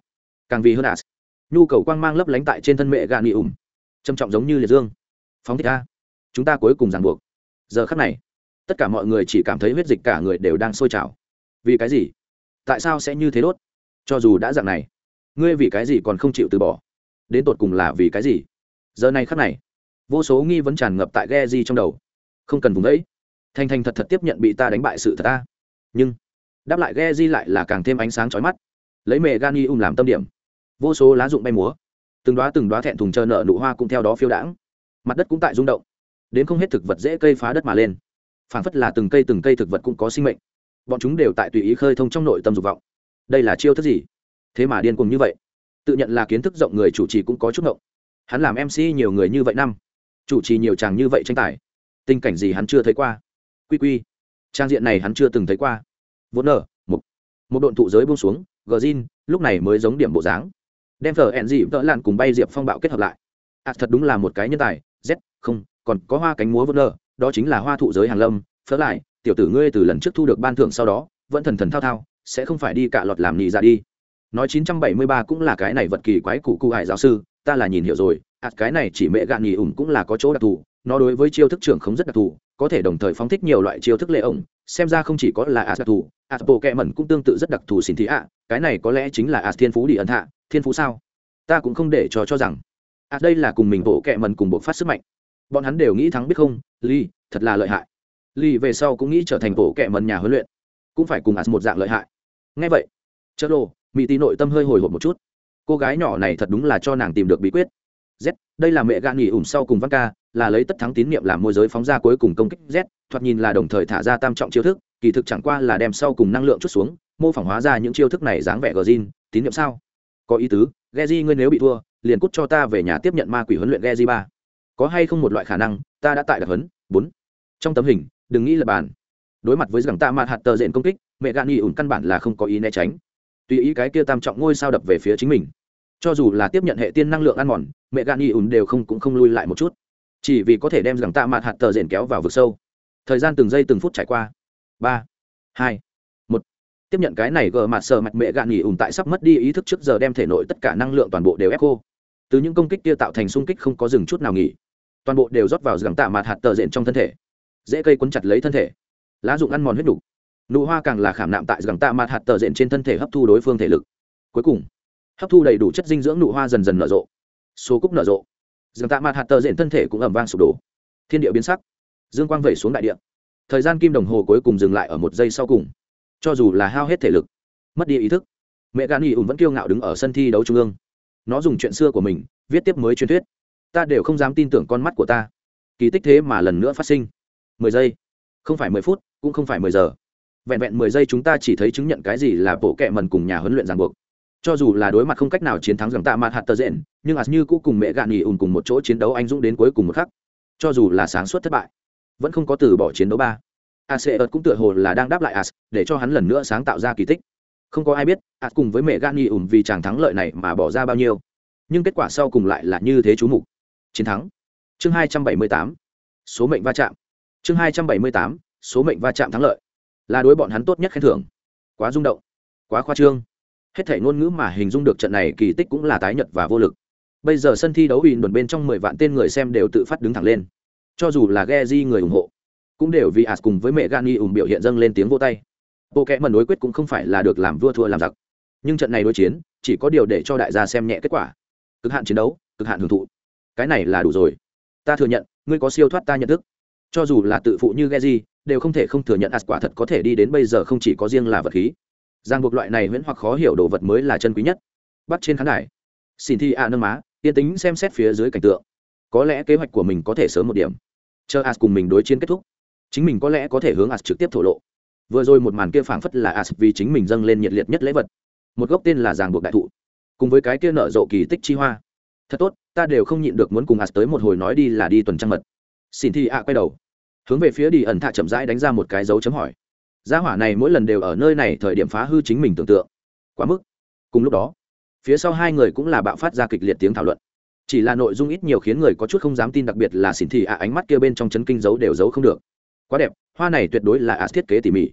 S1: càng vì hơn as. Nhu cầu quang mang lấp lánh tại trên thân mẹ gani ủng trầm trọng giống như liệt dương. Phóng thích ra chúng ta cuối cùng ràng buộc. Giờ khắc này, tất cả mọi người chỉ cảm thấy huyết dịch cả người đều đang sôi trào. Vì cái gì? Tại sao sẽ như thế đốt? Cho dù đã dạng này, ngươi vì cái gì còn không chịu từ bỏ? Đến tột cùng là vì cái gì? Giờ này khắc này, vô số nghi vấn tràn ngập tại ghe di trong đầu. Không cần vùng đấy thành thành thật thật tiếp nhận bị ta đánh bại sự thật ta. Nhưng, đáp lại ghe di lại là càng thêm ánh sáng chói mắt. Lấy mẹ gani um làm tâm điểm. Vô số lá dụng bay múa. Từng đoá từng đoá thẹn thùng chờ nợ nụ hoa cũng theo đó phiêu đãng. Mặt đất cũng tại rung động. Đến không hết thực vật dễ cây phá đất mà lên. Phản phất là từng cây từng cây thực vật cũng có sinh mệnh. Bọn chúng đều tại tùy ý khơi thông trong nội tâm dục vọng. Đây là chiêu thức gì? Thế mà điên cùng như vậy. Tự nhận là kiến thức rộng người chủ trì cũng có chút ngộng. Hắn làm mc nhiều người như vậy năm. Chủ trì nhiều chàng như vậy tranh tài. Tình cảnh gì hắn chưa thấy qua? Quy quy. Trang diện này hắn chưa từng thấy qua. Vốn nở một một độn thụ giới buông xuống gờ zin lúc này mới giống điểm bộ dáng. Đem thờ hẹn dị vỡ lặn cùng bay diệp phong bạo kết hợp lại. À, thật đúng là một cái nhân tài z không còn có hoa cánh múa vốn nở đó chính là hoa thụ giới hàng lâm phớ lại tiểu tử ngươi từ lần trước thu được ban thưởng sau đó vẫn thần thần thao thao sẽ không phải đi cạ lọt làm nhị ra dạ đi. Nói 973 cũng là cái này vật kỳ quái cụ cụ hải giáo sư ta là nhìn hiểu rồi ạt cái này chỉ mẹ gạn nhì ủng cũng là có chỗ đặc thù nó đối với chiêu thức trưởng không rất đặc thù, có thể đồng thời phóng thích nhiều loại chiêu thức lệ ổng, xem ra không chỉ có là as đặc thù as bộ kẹ mẩn cũng tương tự rất đặc thù xin thị ạ, cái này có lẽ chính là as thiên phú đi ẩn hạ, thiên phú sao? Ta cũng không để cho cho rằng. As đây là cùng mình bộ kẹ mẩn cùng bộ phát sức mạnh. Bọn hắn đều nghĩ thắng biết không? Ly thật là lợi hại. Ly về sau cũng nghĩ trở thành bộ kẹ mẩn nhà huấn luyện, cũng phải cùng as một dạng lợi hại. Ngay vậy chợ lô mỹ tí nội tâm hơi hồi hộp một chút. Cô gái nhỏ này thật đúng là cho nàng tìm được bí quyết z, đây là mẹ gan nghỉ ủng sau cùng văn ca, là lấy tất thắng tín nhiệm làm môi giới phóng ra cuối cùng công kích z, thoạt nhìn là đồng thời thả ra tam trọng chiêu thức, kỳ thực chẳng qua là đem sau cùng năng lượng chút xuống, mô phỏng hóa ra những chiêu thức này dáng vẻ gờ zin, tín nhiệm sao? Có ý tứ, Geji ngươi nếu bị thua, liền cút cho ta về nhà tiếp nhận ma quỷ huấn luyện Geji ba. Có hay không một loại khả năng, ta đã tại đặc huấn, bốn. Trong tấm hình, đừng nghĩ là bàn. Đối mặt với gẳng ta mạt hạt tờ diện công kích, mẹ gạn nghỉ ủn căn bản là không có ý né tránh. Tùy ý cái kia tam trọng ngôi sao đập về phía chính mình cho dù là tiếp nhận hệ tiên năng lượng ăn mòn, mẹ gạn y ùn đều không cũng không lui lại một chút. Chỉ vì có thể đem rằng tạ mạt hạt tờ rền kéo vào vực sâu. Thời gian từng giây từng phút trải qua. Ba, hai, một. Tiếp nhận cái này gờ mặt sờ mặt mẹ gạn y ùn tại sắp mất đi ý thức trước giờ đem thể nội tất cả năng lượng toàn bộ đều ép khô. Từ những công kích kia tạo thành xung kích không có dừng chút nào nghỉ. Toàn bộ đều rót vào rằng tạ mặt hạt tờ rền trong thân thể. Dễ cây quấn chặt lấy thân thể. Lá dụng ăn mòn huyết đủ nụ hoa càng là khảm nạm tại rằng tạ mặt hạt tờ rền trên thân thể hấp thu đối phương thể lực. Cuối cùng hấp thu đầy đủ chất dinh dưỡng nụ hoa dần dần nở rộ. Số cúc nở rộ. Dương tạ mặt hạt tờ diện thân thể cũng ẩm vang sụp đổ. Thiên địa biến sắc. Dương quang vẩy xuống đại địa. Thời gian kim đồng hồ cuối cùng dừng lại ở một giây sau cùng. Cho dù là hao hết thể lực, mất đi ý thức, mẹ gan y ùn vẫn kiêu ngạo đứng ở sân thi đấu trung ương. Nó dùng chuyện xưa của mình, viết tiếp mới truyền thuyết. Ta đều không dám tin tưởng con mắt của ta. Kỳ tích thế mà lần nữa phát sinh. Mười giây. Không phải mười phút, cũng không phải mười giờ. Vẹn vẹn mười giây chúng ta chỉ thấy chứng nhận cái gì là bộ kệ mần cùng nhà huấn luyện ràng buộc cho dù là đối mặt không cách nào chiến thắng rằng tạ mặt hạt tờ rện, nhưng as như cũ cùng mẹ gạn nghỉ ùn cùng một chỗ chiến đấu anh dũng đến cuối cùng một khắc. Cho dù là sáng suốt thất bại, vẫn không có từ bỏ chiến đấu ba. As ớt cũng tựa hồ là đang đáp lại as, để cho hắn lần nữa sáng tạo ra kỳ tích. Không có ai biết, as cùng với mẹ gạn nghỉ ùn vì chàng thắng lợi này mà bỏ ra bao nhiêu. Nhưng kết quả sau cùng lại là như thế chú mục. Chiến thắng. Chương hai trăm bảy mươi tám. Số mệnh va chạm. Chương hai trăm bảy mươi tám. Số mệnh va chạm thắng lợi. Là đối bọn hắn tốt nhất khen thưởng. Quá rung động. Quá khoa trương hết thể ngôn ngữ mà hình dung được trận này kỳ tích cũng là tái nhật và vô lực. Bây giờ sân thi đấu ủy đồn bên trong mười vạn tên người xem đều tự phát đứng thẳng lên. Cho dù là ghe di người ủng hộ cũng đều vì as cùng với mẹ gani ủng biểu hiện dâng lên tiếng vô tay. Bộ kẽ mần đối quyết cũng không phải là được làm vua thua làm giặc. Nhưng trận này đối chiến chỉ có điều để cho đại gia xem nhẹ kết quả. Cực hạn chiến đấu cực hạn hưởng thụ. Cái này là đủ rồi. Ta thừa nhận ngươi có siêu thoát ta nhận thức. Cho dù là tự phụ như Geji, đều không thể không thừa nhận as quả thật có thể đi đến bây giờ không chỉ có riêng là vật khí ràng buộc loại này huyễn hoặc khó hiểu đồ vật mới là chân quý nhất. Bắt trên khán đài. Xin thi a nâng má, yên tính xem xét phía dưới cảnh tượng. Có lẽ kế hoạch của mình có thể sớm một điểm. Chờ as cùng mình đối chiến kết thúc, chính mình có lẽ có thể hướng as trực tiếp thổ lộ. Vừa rồi một màn kia phảng phất là as vì chính mình dâng lên nhiệt liệt nhất lễ vật. Một gốc tên là giàng buộc đại thụ. Cùng với cái kia nở rộ kỳ tích chi hoa. Thật tốt, ta đều không nhịn được muốn cùng as tới một hồi nói đi là đi tuần trăng mật. Xin thi a quay đầu. Hướng về phía đi ẩn thạ chậm rãi đánh ra một cái dấu chấm hỏi gia hỏa này mỗi lần đều ở nơi này thời điểm phá hư chính mình tưởng tượng. Quá mức. Cùng lúc đó, phía sau hai người cũng là bạo phát ra kịch liệt tiếng thảo luận. Chỉ là nội dung ít nhiều khiến người có chút không dám tin đặc biệt là xỉn thị ạ, ánh mắt kia bên trong chấn kinh giấu đều giấu không được. Quá đẹp, hoa này tuyệt đối là ạ thiết kế tỉ mỉ.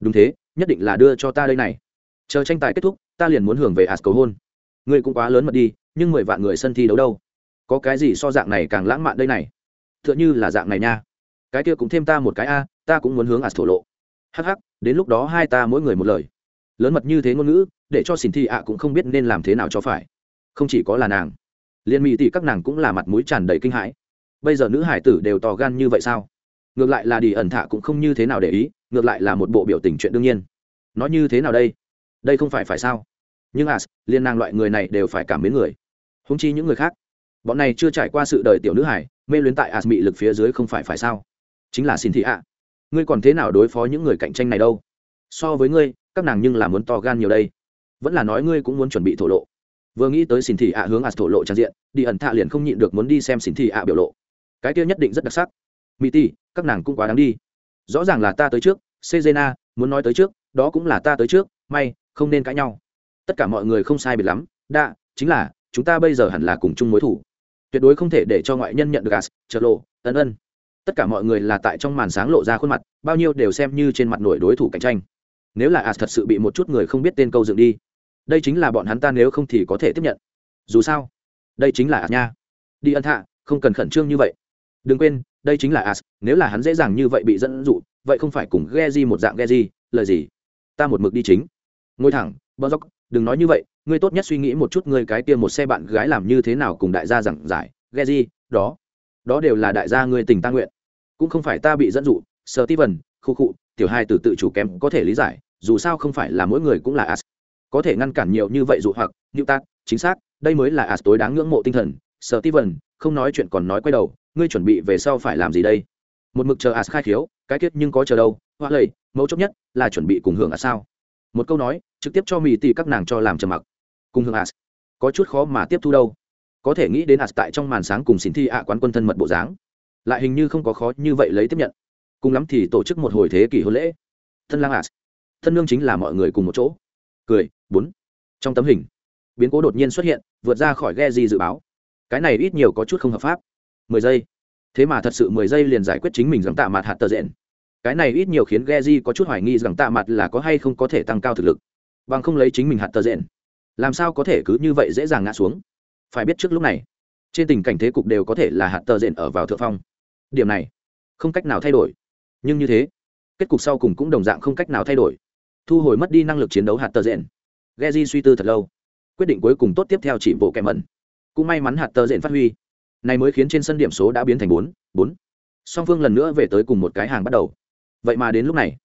S1: Đúng thế, nhất định là đưa cho ta đây này. Chờ tranh tài kết thúc, ta liền muốn hưởng về ạt cầu hôn. Ngươi cũng quá lớn mật đi, nhưng mười vạn người sân thi đấu đâu? Có cái gì so dạng này càng lãng mạn đây này? T h ư ợ n h ư là dạng này nha. Cái kia cũng thêm ta một cái a, ta cũng muốn hướng ạ thổ lộ. Hắc hắc, đến lúc đó hai ta mỗi người một lời. Lớn mật như thế ngôn ngữ để cho xin thi ạ cũng không biết nên làm thế nào cho phải. Không chỉ có là nàng liên mỹ tỷ các nàng cũng là mặt mũi tràn đầy kinh hãi. Bây giờ nữ hải tử đều tò gan như vậy sao? Ngược lại là đi ẩn thạ cũng không như thế nào để ý ngược lại là một bộ biểu tình chuyện đương nhiên. Nó như thế nào đây? Đây không phải phải sao? Nhưng as liên nàng loại người này đều phải cảm mến người. Húng chi những người khác. Bọn này chưa trải qua sự đời tiểu nữ hải mê luyến tại as mị lực phía dưới không phải phải sao? Chính là xin thị ạ ngươi còn thế nào đối phó những người cạnh tranh này đâu? So với ngươi, các nàng nhưng là muốn to gan nhiều đây. Vẫn là nói ngươi cũng muốn chuẩn bị thổ lộ. Vừa nghĩ tới xin thị ạ hướng as thổ lộ trang diện, đi ẩn thạ liền không nhịn được muốn đi xem xin thị ạ biểu lộ. Cái kia nhất định rất đặc sắc. Mỹ ti các nàng cũng quá đáng đi. Rõ ràng là ta tới trước, sejena, muốn nói tới trước, đó cũng là ta tới trước, may, không nên cãi nhau. Tất cả mọi người không sai biệt lắm. Đa, chính là, chúng ta bây giờ hẳn là cùng chung mối thủ. Tuyệt đối không thể để cho ngoại nhân nhận được gas chợ lộ ân ân tất cả mọi người là tại trong màn sáng lộ ra khuôn mặt, bao nhiêu đều xem như trên mặt nổi đối thủ cạnh tranh. Nếu là as thật sự bị một chút người không biết tên câu dựng đi, đây chính là bọn hắn ta nếu không thì có thể tiếp nhận. Dù sao, đây chính là as nha. Đi ân hạ không cần khẩn trương như vậy. Đừng quên, đây chính là as nếu là hắn dễ dàng như vậy bị dẫn dụ, vậy không phải cùng ghe di một dạng ghe di lời gì? Ta một mực đi chính. Ngồi thẳng bơ dốc đừng nói như vậy, ngươi tốt nhất suy nghĩ một chút ngươi cái kia một xe bạn gái làm như thế nào cùng đại gia giảng giải. Ghe di đó đó đều là đại gia ngươi tình ta nguyện. Cũng không phải ta bị dẫn dụ sơ ti vần khu cụ tiểu hai từ tự chủ kém có thể lý giải, dù sao không phải là mỗi người cũng là as. Có thể ngăn cản nhiều như vậy dụ hoặc như ta chính xác, đây mới là as tối đáng ngưỡng mộ tinh thần. Sơ ti vần không nói chuyện còn nói quay đầu, ngươi chuẩn bị về sau phải làm gì đây? Một mực chờ as khai khiếu, cái kết nhưng có chờ đâu hoa lầy mấu chốt nhất là chuẩn bị cùng hưởng as sao? Một câu nói, trực tiếp cho mỹ tỷ các nàng cho làm trầm mặc. Cùng hưởng as. Có chút khó mà tiếp thu đâu có thể nghĩ đến ạt tại trong màn sáng cùng xin thi ạ quán quân thân mật bộ dáng. Lại hình như không có khó như vậy lấy tiếp nhận. Cùng lắm thì tổ chức một hồi thế kỷ hôn lễ. Thân lang ạt thân nương chính là mọi người cùng một chỗ. Cười, bốn. Trong tấm hình, biến cố đột nhiên xuất hiện, vượt ra khỏi ghe gì dự báo. Cái này ít nhiều có chút không hợp pháp. Mười giây. Thế mà thật sự mười giây liền giải quyết chính mình rằng tạ mặt hạt tờ rện. Cái này ít nhiều khiến Geji có chút hoài nghi rằng tạ mặt là có hay không có thể tăng cao thực lực. Bằng không lấy chính mình hạt tờ rện, làm sao có thể cứ như vậy dễ dàng ngã xuống? Phải biết trước lúc này, trên tình cảnh thế cục đều có thể là hạt tờ rện ở vào thượng phong. Điểm này, không cách nào thay đổi. Nhưng như thế, kết cục sau cùng cũng đồng dạng không cách nào thay đổi. Thu hồi mất đi năng lực chiến đấu hạt tờ rẽn Geji suy tư thật lâu, quyết định cuối cùng tốt tiếp theo chỉ bộ kèm mẩn. Cũng may mắn hạt tờ rện phát huy. Này mới khiến trên sân điểm số đã biến thành bốn bốn. Song phương lần nữa về tới cùng một cái hàng bắt đầu. Vậy mà đến lúc này,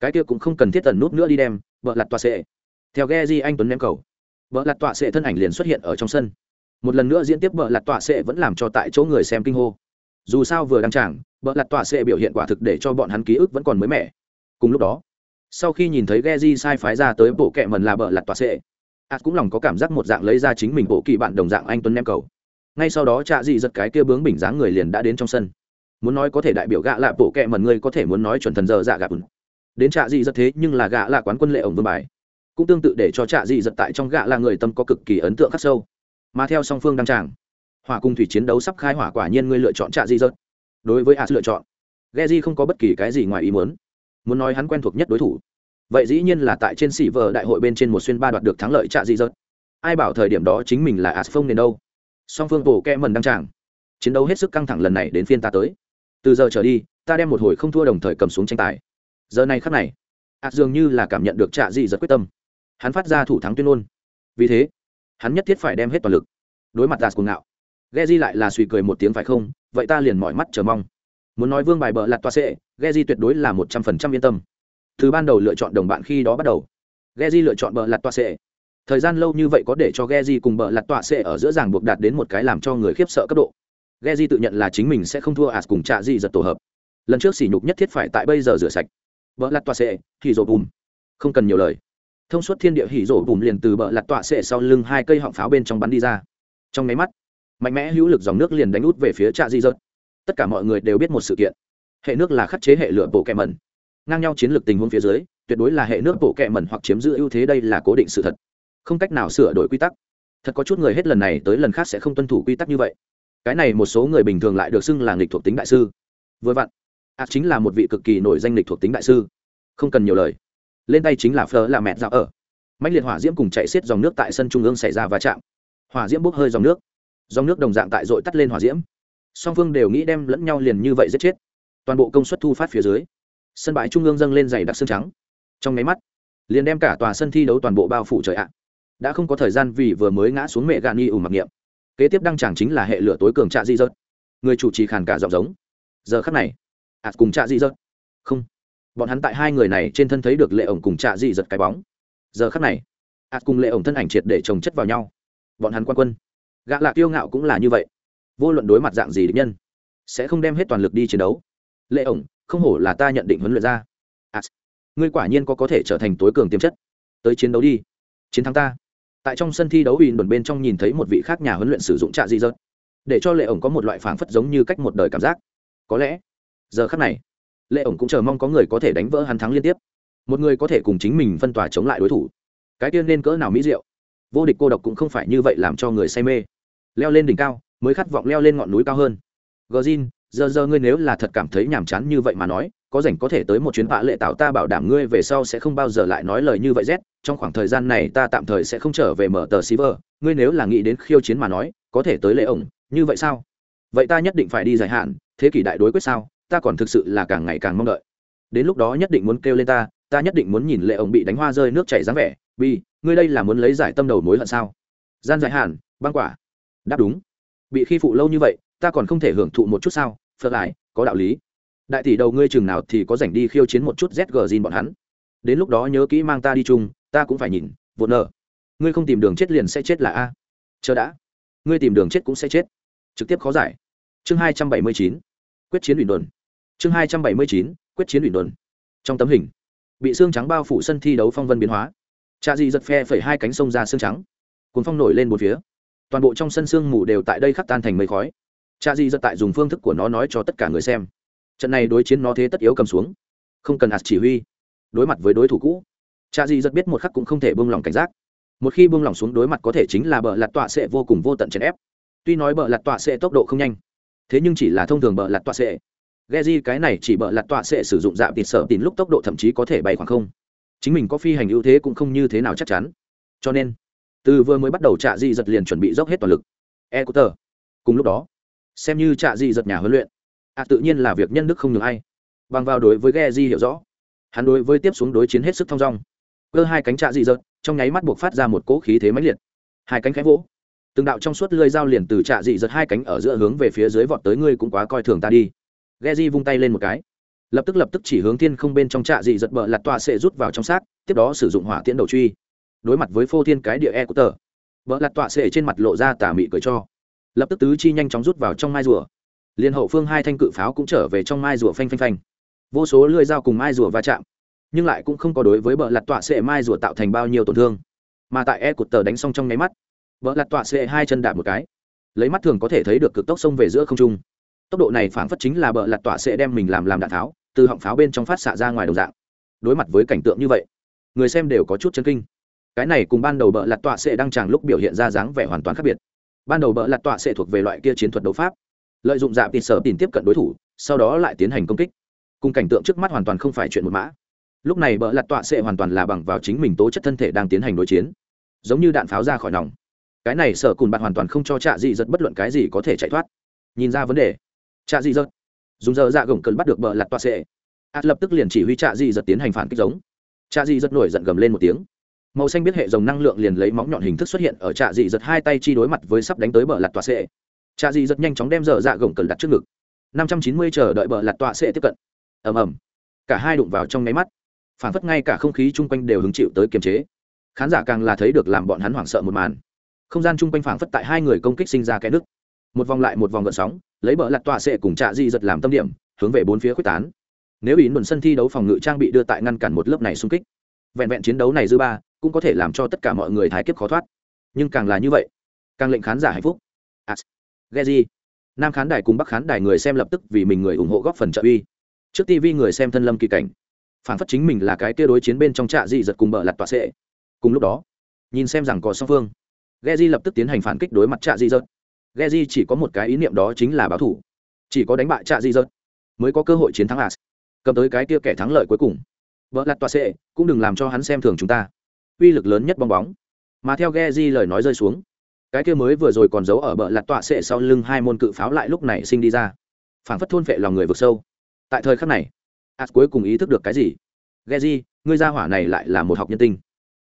S1: cái kia cũng không cần thiết tần nút nữa đi đem, vợ lặt tọa sệ. Theo ghe di anh tuấn ném cầu, vợ lặt tọa sệ thân ảnh liền xuất hiện ở trong sân một lần nữa diễn tiếp bợ lặt tọa sệ vẫn làm cho tại chỗ người xem kinh hô. Dù sao vừa đăng trảng bợ lặt tọa sệ biểu hiện quả thực để cho bọn hắn ký ức vẫn còn mới mẻ. Cùng lúc đó, sau khi nhìn thấy Geji sai phái ra tới bộ kệ mần là bợ lặt tọa sệ ạt cũng lòng có cảm giác một dạng lấy ra chính mình bộ kỳ bạn đồng dạng anh tuấn ném cầu. Ngay sau đó trạ dị giật cái kia bướng bình dáng người liền đã đến trong sân. Muốn nói có thể đại biểu gạ lạ bộ kệ mần ngươi có thể muốn nói chuẩn thần giờ dạ gạ bùn. Đến trạ dị giật thế nhưng là gạ là quán quân lệ ổng vương bài. Cũng tương tự để cho trạ dị giật tại trong gạ là người tâm có cực kỳ ấn tượng khắc sâu mà theo song phương đăng tràng, hỏa cung thủy chiến đấu sắp khai hỏa quả nhiên ngươi lựa chọn trạ di rớt đối với as lựa chọn Geji không có bất kỳ cái gì ngoài ý muốn. Muốn nói hắn quen thuộc nhất đối thủ, vậy dĩ nhiên là tại trên sỉ vờ đại hội bên trên một xuyên ba đoạt được thắng lợi trạ di rớt ai bảo thời điểm đó chính mình là as phong nền đâu. Song phương tổ kẹ mần đăng tràng, chiến đấu hết sức căng thẳng lần này đến phiên ta tới. Từ giờ trở đi, ta đem một hồi không thua đồng thời cầm xuống tranh tài. Giờ này khắc này ạt dường như là cảm nhận được trạ di rớt quyết tâm. Hắn phát ra thủ thắng tuyên ngôn. Vì thế hắn nhất thiết phải đem hết toàn lực. Đối mặt ạt cuồng ngạo ghe di lại là suy cười một tiếng phải không? Vậy ta liền mỏi mắt chờ mong. Muốn nói vương bài bờ lặt toa sệ ghe di tuyệt đối là một trăm phần trăm yên tâm. Từ ban đầu lựa chọn đồng bạn khi đó bắt đầu ghe di lựa chọn bờ lặt toa sệ. Thời gian lâu như vậy có để cho ghe di cùng bờ lặt toa sệ ở giữa ràng buộc đạt đến một cái làm cho người khiếp sợ cấp độ. Ghe di tự nhận là chính mình sẽ không thua ạt cùng trạ di giật tổ hợp. Lần trước sỉ nhục nhất thiết phải tại bây giờ rửa sạch. Bờ lặt toa sệ, thì rồi bùm. Không cần nhiều lời thông suốt thiên địa hỉ rổ bùm liền từ bờ lặt tọa sệ sau lưng hai cây họng pháo bên trong bắn đi ra. Trong máy mắt, mạnh mẽ hữu lực dòng nước liền đánh út về phía trạ di rớt tất cả mọi người đều biết một sự kiện. Hệ nước là khắc chế hệ lửa bộ kẹ mẩn. Ngang nhau chiến lược tình huống phía dưới, tuyệt đối là hệ nước bộ kẹ mẩn hoặc chiếm giữ ưu thế, đây là cố định sự thật. Không cách nào sửa đổi quy tắc. Thật có chút người hết lần này tới lần khác sẽ không tuân thủ quy tắc như vậy. Cái này một số người bình thường lại được xưng là nghịch thuộc tính đại sư. Vừa vặn ạt chính là một vị cực kỳ nổi danh nghịch thuộc tính đại sư. Không cần nhiều lời lên tay chính là phở là mẹ dạo ở. Mạnh liệt hỏa diễm cùng chạy xiết dòng nước tại sân trung ương xảy ra va chạm. Hỏa diễm bốc hơi dòng nước. Dòng nước đồng dạng tại dội tắt lên hỏa diễm. Song phương đều nghĩ đem lẫn nhau liền như vậy giết chết. Toàn bộ công suất thu phát phía dưới, sân bãi trung ương dâng lên dày đặc xương trắng. Trong máy mắt, liền đem cả tòa sân thi đấu toàn bộ bao phủ trời ạ. Đã không có thời gian vì vừa mới ngã xuống mẹ gani ủ mặc niệm. Kế tiếp đăng chẳng chính là hệ lửa tối cường trạ di dợt người chủ trì khàn cả giọng giống. Giờ khắc này ạt cùng trạ di dợt không bọn hắn tại hai người này trên thân thấy được lệ ổng cùng trạ dị giật cái bóng. Giờ khắc này, ạt cùng lệ ổng thân ảnh triệt để trồng chất vào nhau. Bọn hắn quan quân. Gã lạc kiêu ngạo cũng là như vậy. Vô luận đối mặt dạng gì địch nhân, sẽ không đem hết toàn lực đi chiến đấu. Lệ ổng, không hổ là ta nhận định huấn luyện ra. Ạt, ngươi quả nhiên có có thể trở thành tối cường tiềm chất. Tới chiến đấu đi. Chiến thắng ta. Tại trong sân thi đấu ủy đồn bên trong nhìn thấy một vị khác nhà huấn luyện sử dụng trạ di dợt để cho lệ ổng có một loại phảng phất giống như cách một đời cảm giác. Có lẽ, giờ khắc này lệ ổng cũng chờ mong có người có thể đánh vỡ hắn thắng liên tiếp. Một người có thể cùng chính mình phân tòa chống lại đối thủ. Cái tiên nên cỡ nào mỹ diệu. Vô địch cô độc cũng không phải như vậy làm cho người say mê. Leo lên đỉnh cao, mới khát vọng leo lên ngọn núi cao hơn. Gờ zin giờ giờ ngươi nếu là thật cảm thấy nhàm chán như vậy mà nói, có rảnh có thể tới một chuyến vạ lệ tạo ta bảo đảm ngươi về sau sẽ không bao giờ lại nói lời như vậy z trong khoảng thời gian này ta tạm thời sẽ không trở về mở tờ server ngươi nếu là nghĩ đến khiêu chiến mà nói, có thể tới lệ ổng, như vậy sao? Vậy ta nhất định phải đi dài hạn, thế kỷ đại đối quyết sao? Ta còn thực sự là càng ngày càng mong đợi. Đến lúc đó nhất định muốn kêu lên ta ta nhất định muốn nhìn lệ ổng bị đánh hoa rơi nước chảy dáng vẻ. Bi ngươi đây là muốn lấy giải tâm đầu mối hận sao? Gian dài hàn, băng quả. Đáp đúng. Bị khi phụ lâu như vậy ta còn không thể hưởng thụ một chút sao? Phật lại có đạo lý. Đại tỷ đầu ngươi chừng nào thì có rảnh đi khiêu chiến một chút zg zin bọn hắn. Đến lúc đó nhớ kỹ mang ta đi chung ta cũng phải nhìn vụt nợ. Ngươi không tìm đường chết liền sẽ chết là a. Chờ đã. Ngươi tìm đường chết cũng sẽ chết. Trực tiếp khó giải. Chương hai trăm bảy mươi chín. Quyết chiến ủy đồn chương hai trăm bảy mươi chín, quyết chiến ủy đồn. Trong tấm hình, bị xương trắng bao phủ sân thi đấu phong vân biến hóa. Cha di giật phe phẩy hai cánh sông ra xương trắng. Cuốn phong nổi lên một phía. Toàn bộ trong sân sương mù đều tại đây khắc tan thành mây khói. Cha di giật tại dùng phương thức của nó nói cho tất cả người xem. Trận này đối chiến nó thế tất yếu cầm xuống. Không cần hạt chỉ huy. Đối mặt với đối thủ cũ. Cha di giật biết một khắc cũng không thể buông lỏng cảnh giác. Một khi buông lỏng xuống đối mặt có thể chính là bờ lạt tọa sẽ vô cùng vô tận chèn ép. Tuy nói bờ lạt tọa sẽ tốc độ không nhanh, thế nhưng chỉ là thông thường bờ lạt tọa sẽ Geji cái này chỉ bợ lật tọa sẽ sử dụng dạo tịt sợ tín lúc tốc độ thậm chí có thể bay khoảng không. Chính mình có phi hành ưu thế cũng không như thế nào chắc chắn. Cho nên, từ vừa mới bắt đầu trạ dị giật liền chuẩn bị dốc hết toàn lực. Ecuter. cùng lúc đó, xem như trạ dị giật nhà huấn luyện à tự nhiên là việc nhân đức không nhường ai. Bằng vào đối với Geji hiểu rõ, hắn đối với tiếp xuống đối chiến hết sức thông dong. Cơ hai cánh trạ dị giật, trong nháy mắt buộc phát ra một cỗ khí thế mãnh liệt. Hai cánh khẽ vỗ. Từng đạo trong suốt lưỡi dao liền từ trạ dị giật hai cánh ở giữa hướng về phía dưới vọt tới, ngươi cũng quá coi thường ta đi. Geji vung tay lên một cái. Lập tức lập tức chỉ hướng thiên không bên trong trạ dị giật bờ lật tọa sẽ rút vào trong xác, tiếp đó sử dụng hỏa tiễn đầu truy. Đối mặt với phô thiên cái địa e của tờ, bờ lật tọa sệ trên mặt lộ ra tà mị cười cho. Lập tức tứ chi nhanh chóng rút vào trong mai rùa. Liên hậu phương hai thanh cự pháo cũng trở về trong mai rùa phanh phanh phanh. Vô số lưỡi dao cùng mai rùa va chạm, nhưng lại cũng không có đối với bờ lật tọa sệ mai rùa tạo thành bao nhiêu tổn thương. Mà tại e của tờ đánh xong trong nháy mắt, bờ lật tọa sệ hai chân đạp một cái. Lấy mắt thường có thể thấy được cực tốc xông về giữa không trung tốc độ này phảng phất chính là bờ lặt tỏa sẽ đem mình làm làm đạn tháo, từ họng pháo bên trong phát xạ ra ngoài đồng dạng. Đối mặt với cảnh tượng như vậy, người xem đều có chút chân kinh. Cái này cùng ban đầu bợ lặt tọa sẽ đang tràng lúc biểu hiện ra dáng vẻ hoàn toàn khác biệt. Ban đầu bợ lặt tọa sẽ thuộc về loại kia chiến thuật đấu pháp, lợi dụng dạp tịt sở tìm tiếp cận đối thủ, sau đó lại tiến hành công kích. Cùng cảnh tượng trước mắt hoàn toàn không phải chuyện một mã. Lúc này bợ lặt tọa sẽ hoàn toàn là bằng vào chính mình tố chất thân thể đang tiến hành đối chiến, giống như đạn pháo ra khỏi nòng. Cái này sở cùn bạn hoàn toàn không cho trạ dị giật bất luận cái gì có thể chạy thoát. Nhìn ra vấn đề trạ dị dật, dùng giờ dạ gồng cần bắt được bờ lặt toa sệ ạt lập tức liền chỉ huy trạ dị dật tiến hành phản kích giống. Trạ dị dật nổi giận gầm lên một tiếng. Màu xanh biết hệ dòng năng lượng liền lấy móng nhọn hình thức xuất hiện ở trạ dị dật hai tay chi đối mặt với sắp đánh tới bờ lặt toa sệ trạ dị dật nhanh chóng đem giờ dạ gồng cần đặt trước ngực. Năm trăm chín mươi chờ đợi bờ lặt toa sệ tiếp cận. Ầm ầm. Cả hai đụng vào trong nháy mắt. Phản phất ngay cả không khí chung quanh đều hứng chịu tới kiềm chế. Khán giả càng là thấy được làm bọn hắn hoảng sợ một màn. Không gian chung quanh phản phất tại hai người công kích sinh ra cái nước một vòng lại một vòng gợn sóng, lấy bờ lặt tọa sệ cùng trạ di giật làm tâm điểm, hướng về bốn phía quyết tán. Nếu ý luận sân thi đấu phòng ngự trang bị đưa tại ngăn cản một lớp này xung kích, vẹn vẹn chiến đấu này dư ba, cũng có thể làm cho tất cả mọi người thái kiếp khó thoát. Nhưng càng là như vậy, càng lệnh khán giả hạnh phúc. À, ghe di. Nam khán đài cùng bắc khán đài người xem lập tức vì mình người ủng hộ góp phần trợ uy. Trước tv người xem thân lâm kỳ cảnh. Phản phất chính mình là cái kia đối chiến bên trong trạ dị giật cùng bờ lặt tọa sệ. Cùng lúc đó, nhìn xem rằng có song phương di lập tức tiến hành phản kích đối mặt trạ dị giật. Geji chỉ có một cái ý niệm đó chính là báo thủ. Chỉ có đánh bại trạ dị giật mới có cơ hội chiến thắng as. Cầm tới cái kia kẻ thắng lợi cuối cùng. Vỡ lật tọa sệ cũng đừng làm cho hắn xem thường chúng ta. Uy lực lớn nhất bong bóng. Mà theo Geji lời nói rơi xuống cái kia mới vừa rồi còn giấu ở bờ lật tọa sệ sau lưng hai môn cự pháo lại lúc này sinh đi ra. Phảng phất thôn phệ lòng người vực sâu. Tại thời khắc này as cuối cùng ý thức được cái gì? Geji, ngươi gia hỏa này lại là một học nhân tinh.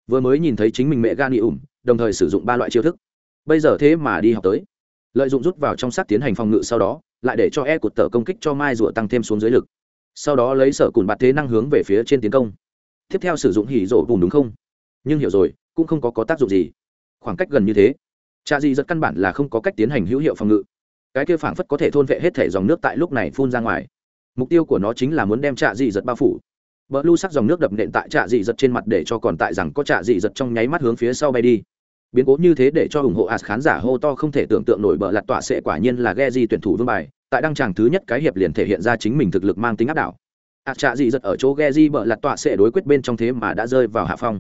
S1: Vừa mới nhìn thấy chính mình mẹ gan ủm đồng thời sử dụng ba loại chiêu thức. Bây giờ thế mà đi học tới lợi dụng rút vào trong sát tiến hành phòng ngự sau đó lại để cho e cột tờ công kích cho mai rùa tăng thêm xuống dưới lực. Sau đó lấy sở cùn bạt thế năng hướng về phía trên tiến công. Tiếp theo sử dụng hỉ rổ vùng đúng không? Nhưng hiểu rồi cũng không có, có tác dụng gì. Khoảng cách gần như thế. Cha di rất căn bản là không có cách tiến hành hữu hiệu phòng ngự. Cái kia phảng phất có thể thôn vệ hết thể dòng nước tại lúc này phun ra ngoài. Mục tiêu của nó chính là muốn đem trạ dị giật bao phủ. Bờ lưu sắc dòng nước đập nện tại trạ dị giật trên mặt để cho còn tại rằng có trạ dị giật trong nháy mắt hướng phía sau bay đi biến cố như thế để cho ủng hộ as khán giả hô to không thể tưởng tượng nổi bờ lạt tọa sẽ quả nhiên là ghe di tuyển thủ vương bài, tại đăng tràng thứ nhất cái hiệp liền thể hiện ra chính mình thực lực mang tính áp đảo. Ạt trạ dị giật ở chỗ ghe di bợ lạt tọa sẽ đối quyết bên trong thế mà đã rơi vào hạ phong,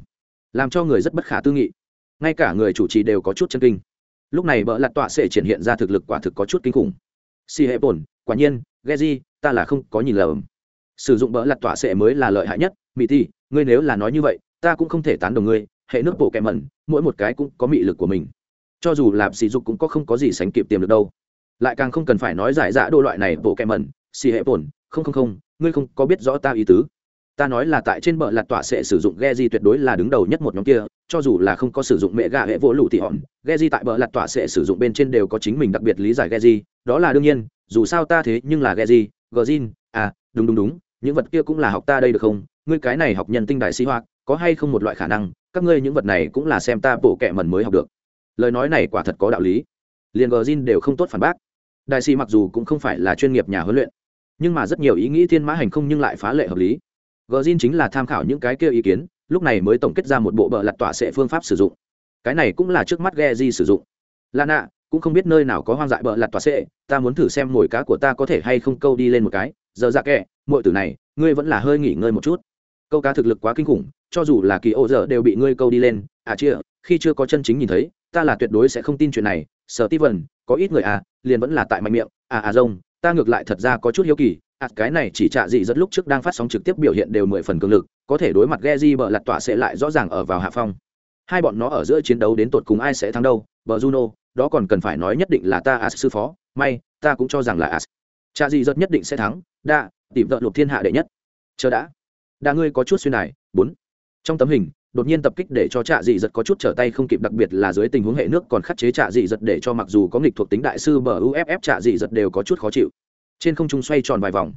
S1: làm cho người rất bất khả tư nghị. Ngay cả người chủ trì đều có chút chân kinh. Lúc này bợ lạt tọa sẽ triển hiện ra thực lực quả thực có chút kinh khủng. Si hệ bổn, quả nhiên, ghe di, ta là không có nhìn lầm. Sử dụng bợ lạt tọa sẽ mới là lợi hại nhất. Mỹ thi ngươi nếu là nói như vậy, ta cũng không thể tán đồng ngươi. Hệ nước bộ kẹ mẩn mỗi một cái cũng có mị lực của mình. Cho dù là sỉ dục cũng có không có gì sánh kịp tiềm được đâu. Lại càng không cần phải nói giải dạ đô loại này, bộ kẹ mẩn, xì hệ bổn, không không không, ngươi không có biết rõ ta ý tứ. Ta nói là tại trên bờ lạt tọa sẽ sử dụng ghe di tuyệt đối là đứng đầu nhất một nhóm kia, cho dù là không có sử dụng mẹ gà hệ vỗ lụ thì hòn, ghe di tại bờ lạt tọa sẽ sử dụng bên trên đều có chính mình đặc biệt lý giải ghe di, đó là đương nhiên, dù sao ta thế nhưng là ghe di, gờ zin à đúng đúng đúng, những vật kia cũng là học ta đây được không? Ngươi cái này học nhân tinh đại sĩ hoạt có hay không một loại khả năng, các ngươi những vật này cũng là xem ta bổ kẹ mần mới học được. Lời nói này quả thật có đạo lý. Liền gờ zin đều không tốt phản bác. Đại sĩ mặc dù cũng không phải là chuyên nghiệp nhà huấn luyện, nhưng mà rất nhiều ý nghĩ thiên mã hành không nhưng lại phá lệ hợp lý. Gờ zin chính là tham khảo những cái kia ý kiến, lúc này mới tổng kết ra một bộ bờ lặt tỏa sệ phương pháp sử dụng. Cái này cũng là trước mắt ghe di sử dụng. Lana cũng không biết nơi nào có hoang dại bờ lặt tỏa sệ, ta muốn thử xem mồi cá của ta có thể hay không câu đi lên một cái. Giờ ra kẹ mọi tử này, ngươi vẫn là hơi nghỉ ngơi một chút. Câu cá thực lực quá kinh khủng cho dù là kỳ ô giờ đều bị ngươi câu đi lên. À chia khi chưa có chân chính nhìn thấy, ta là tuyệt đối sẽ không tin chuyện này. Sở ti vần có ít người à liền vẫn là tại mạnh miệng. À à rông ta ngược lại thật ra có chút hiếu kỳ. À cái này chỉ trạ dị rất lúc trước đang phát sóng trực tiếp biểu hiện đều mười phần cường lực, có thể đối mặt ghe di bờ lặt tỏa sẽ lại rõ ràng ở vào hạ phong. Hai bọn nó ở giữa chiến đấu đến tột cùng ai sẽ thắng đâu, bờ juno, đó còn cần phải nói nhất định là ta as sư phó. May, ta cũng cho rằng là à. as trả dị rất nhất định sẽ thắng. Đa, tìm vợ lục thiên hạ đệ nhất. Chờ đã. Đa ngươi có chút xuyên này. Bốn trong tấm hình, đột nhiên tập kích để cho trạ dị giật có chút trở tay không kịp, đặc biệt là dưới tình huống hệ nước còn khắc chế trạ dị giật để cho mặc dù có nghịch thuộc tính đại sư bờ uff trạ dị giật đều có chút khó chịu. Trên không trung xoay tròn vài vòng.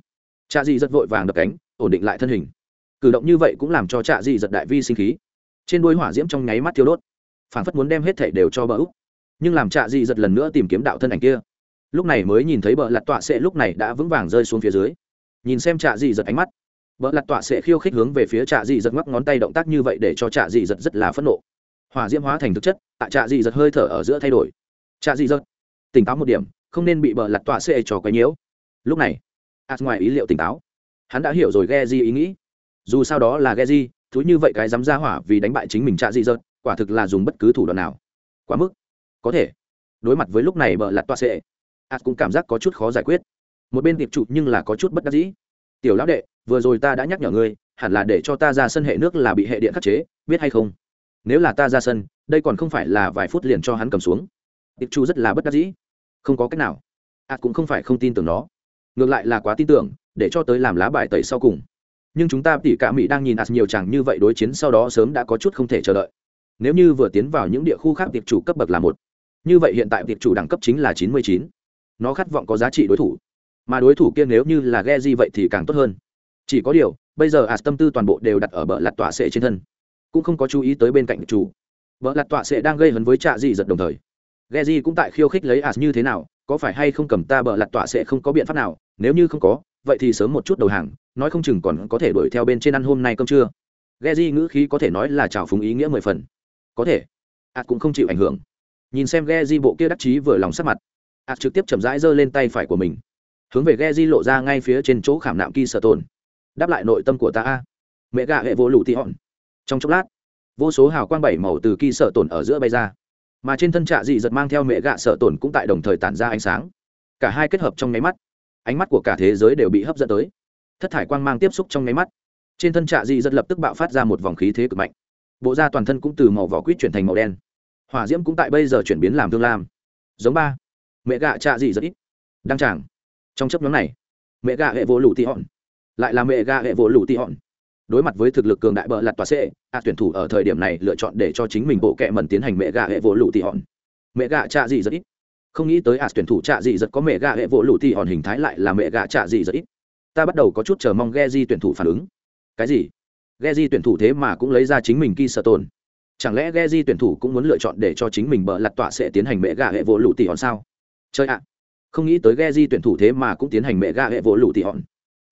S1: Trạ dị giật vội vàng đập cánh, ổn định lại thân hình. Cử động như vậy cũng làm cho trạ dị giật đại vi sinh khí. Trên đuôi hỏa diễm trong nháy mắt thiêu đốt. Phản phất muốn đem hết thảy đều cho bờ úc nhưng làm trạ dị giật lần nữa tìm kiếm đạo thân ảnh kia. Lúc này mới nhìn thấy bờ lặt tọa sẽ lúc này đã vững vàng rơi xuống phía dưới. Nhìn xem trạ dị giật ánh mắt bờ lặt tọa sẽ khiêu khích hướng về phía trạ dị giật ngoắc ngón tay động tác như vậy để cho trạ dị giật rất là phẫn nộ. Hòa diễm hóa thành thực chất, tại trạ dị giật hơi thở ở giữa thay đổi. Trạ dị giật, tỉnh táo một điểm, không nên bị bờ lặt tọa sẽ trò quấy nhiễu. Lúc này as ngoài ý liệu tỉnh táo. Hắn đã hiểu rồi ghe di ý nghĩ. Dù sao đó là ghe di thú như vậy cái dám ra hỏa vì đánh bại chính mình trạ dị giật, quả thực là dùng bất cứ thủ đoạn nào. Quá mức. Có thể, đối mặt với lúc này bờ lặt toa sệ ạt cũng cảm giác có chút khó giải quyết. Một bên tiệp trụ nhưng là có chút bất đắc dĩ tiểu lão đệ, vừa rồi ta đã nhắc nhở ngươi, hẳn là để cho ta ra sân hệ nước là bị hệ điện khắc chế, biết hay không? Nếu là ta ra sân, đây còn không phải là vài phút liền cho hắn cầm xuống. Tiệp chu rất là bất đắc dĩ. Không có cách nào. Ạt cũng không phải không tin tưởng nó. Ngược lại là quá tin tưởng, để cho tới làm lá bài tẩy sau cùng. Nhưng chúng ta tỉ cả mỹ đang nhìn ạt nhiều chẳng như vậy đối chiến sau đó sớm đã có chút không thể chờ đợi. Nếu như vừa tiến vào những địa khu khác, tiệp chủ cấp bậc là một. Như vậy hiện tại tiệp chủ đẳng cấp chính là chín mươi chín. Nó khát vọng có giá trị đối thủ mà đối thủ kia nếu như là ghe di vậy thì càng tốt hơn. Chỉ có điều, bây giờ as tâm tư toàn bộ đều đặt ở bờ lặt tọa sệ trên thân, cũng không có chú ý tới bên cạnh chủ. Bờ lặt tọa sệ đang gây hấn với trạ di giật đồng thời. Ghe di cũng tại khiêu khích lấy as như thế nào, có phải hay không cầm ta bờ lặt tọa sệ không có biện pháp nào, nếu như không có, vậy thì sớm một chút đầu hàng, nói không chừng còn có thể đuổi theo bên trên ăn hôm nay cơm trưa. Ghe di ngữ khí có thể nói là trào phúng ý nghĩa mười phần. Có thể ạt cũng không chịu ảnh hưởng. Nhìn xem ghe di bộ kia đắc chí vừa lòng sắc mặt ạt trực tiếp chậm rãi giơ lên tay phải của mình hướng về ghe di lộ ra ngay phía trên chỗ khảm nạm kỳ sở tồn đáp lại nội tâm của ta a. Mẹ gà hệ vô lụ tị hòn trong chốc lát, vô số hào quang bảy màu từ kỳ sở tồn ở giữa bay ra. Mà trên thân trạ dị giật mang theo mẹ gạ sở tồn cũng tại đồng thời tản ra ánh sáng. Cả hai kết hợp trong nháy mắt, ánh mắt của cả thế giới đều bị hấp dẫn tới. Thất thải quang mang tiếp xúc trong nháy mắt. Trên thân trạ dị giật lập tức bạo phát ra một vòng khí thế cực mạnh. Bộ da toàn thân cũng từ màu vỏ quýt chuyển thành màu đen. Hỏa diễm cũng tại bây giờ chuyển biến làm thương lam. Giống ba. Mẹ gạ trạ dị rất ít. Đăng tràng trong chấp nhóm này. Mẹ gạ hệ vô lũ tị hòn lại là mẹ gạ hệ vô lũ tị hòn đối mặt với thực lực cường đại bờ lặt tòa sệ a tuyển thủ ở thời điểm này lựa chọn để cho chính mình bộ kệ mần tiến hành mẹ gạ hệ vô lũ tị hòn mẹ gạ trạ dị rất ít. Không nghĩ tới a tuyển thủ trạ dị rất có mẹ gạ hệ vô lũ tị hòn hình thái lại là mẹ gạ trạ dị rất ít. Ta bắt đầu có chút chờ mong ghe di tuyển thủ phản ứng. Cái gì? Ghe di tuyển thủ thế mà cũng lấy ra chính mình ki sợ tồn chẳng lẽ ghe di tuyển thủ cũng muốn lựa chọn để cho chính mình bờ lặt tọa sẽ tiến hành mẹ gà hệ vỗ lụ tỷ hòn sao? Chơi ạ không nghĩ tới ghe di tuyển thủ thế mà cũng tiến hành mẹ gà hệ vỗ lụ tỉ hòn.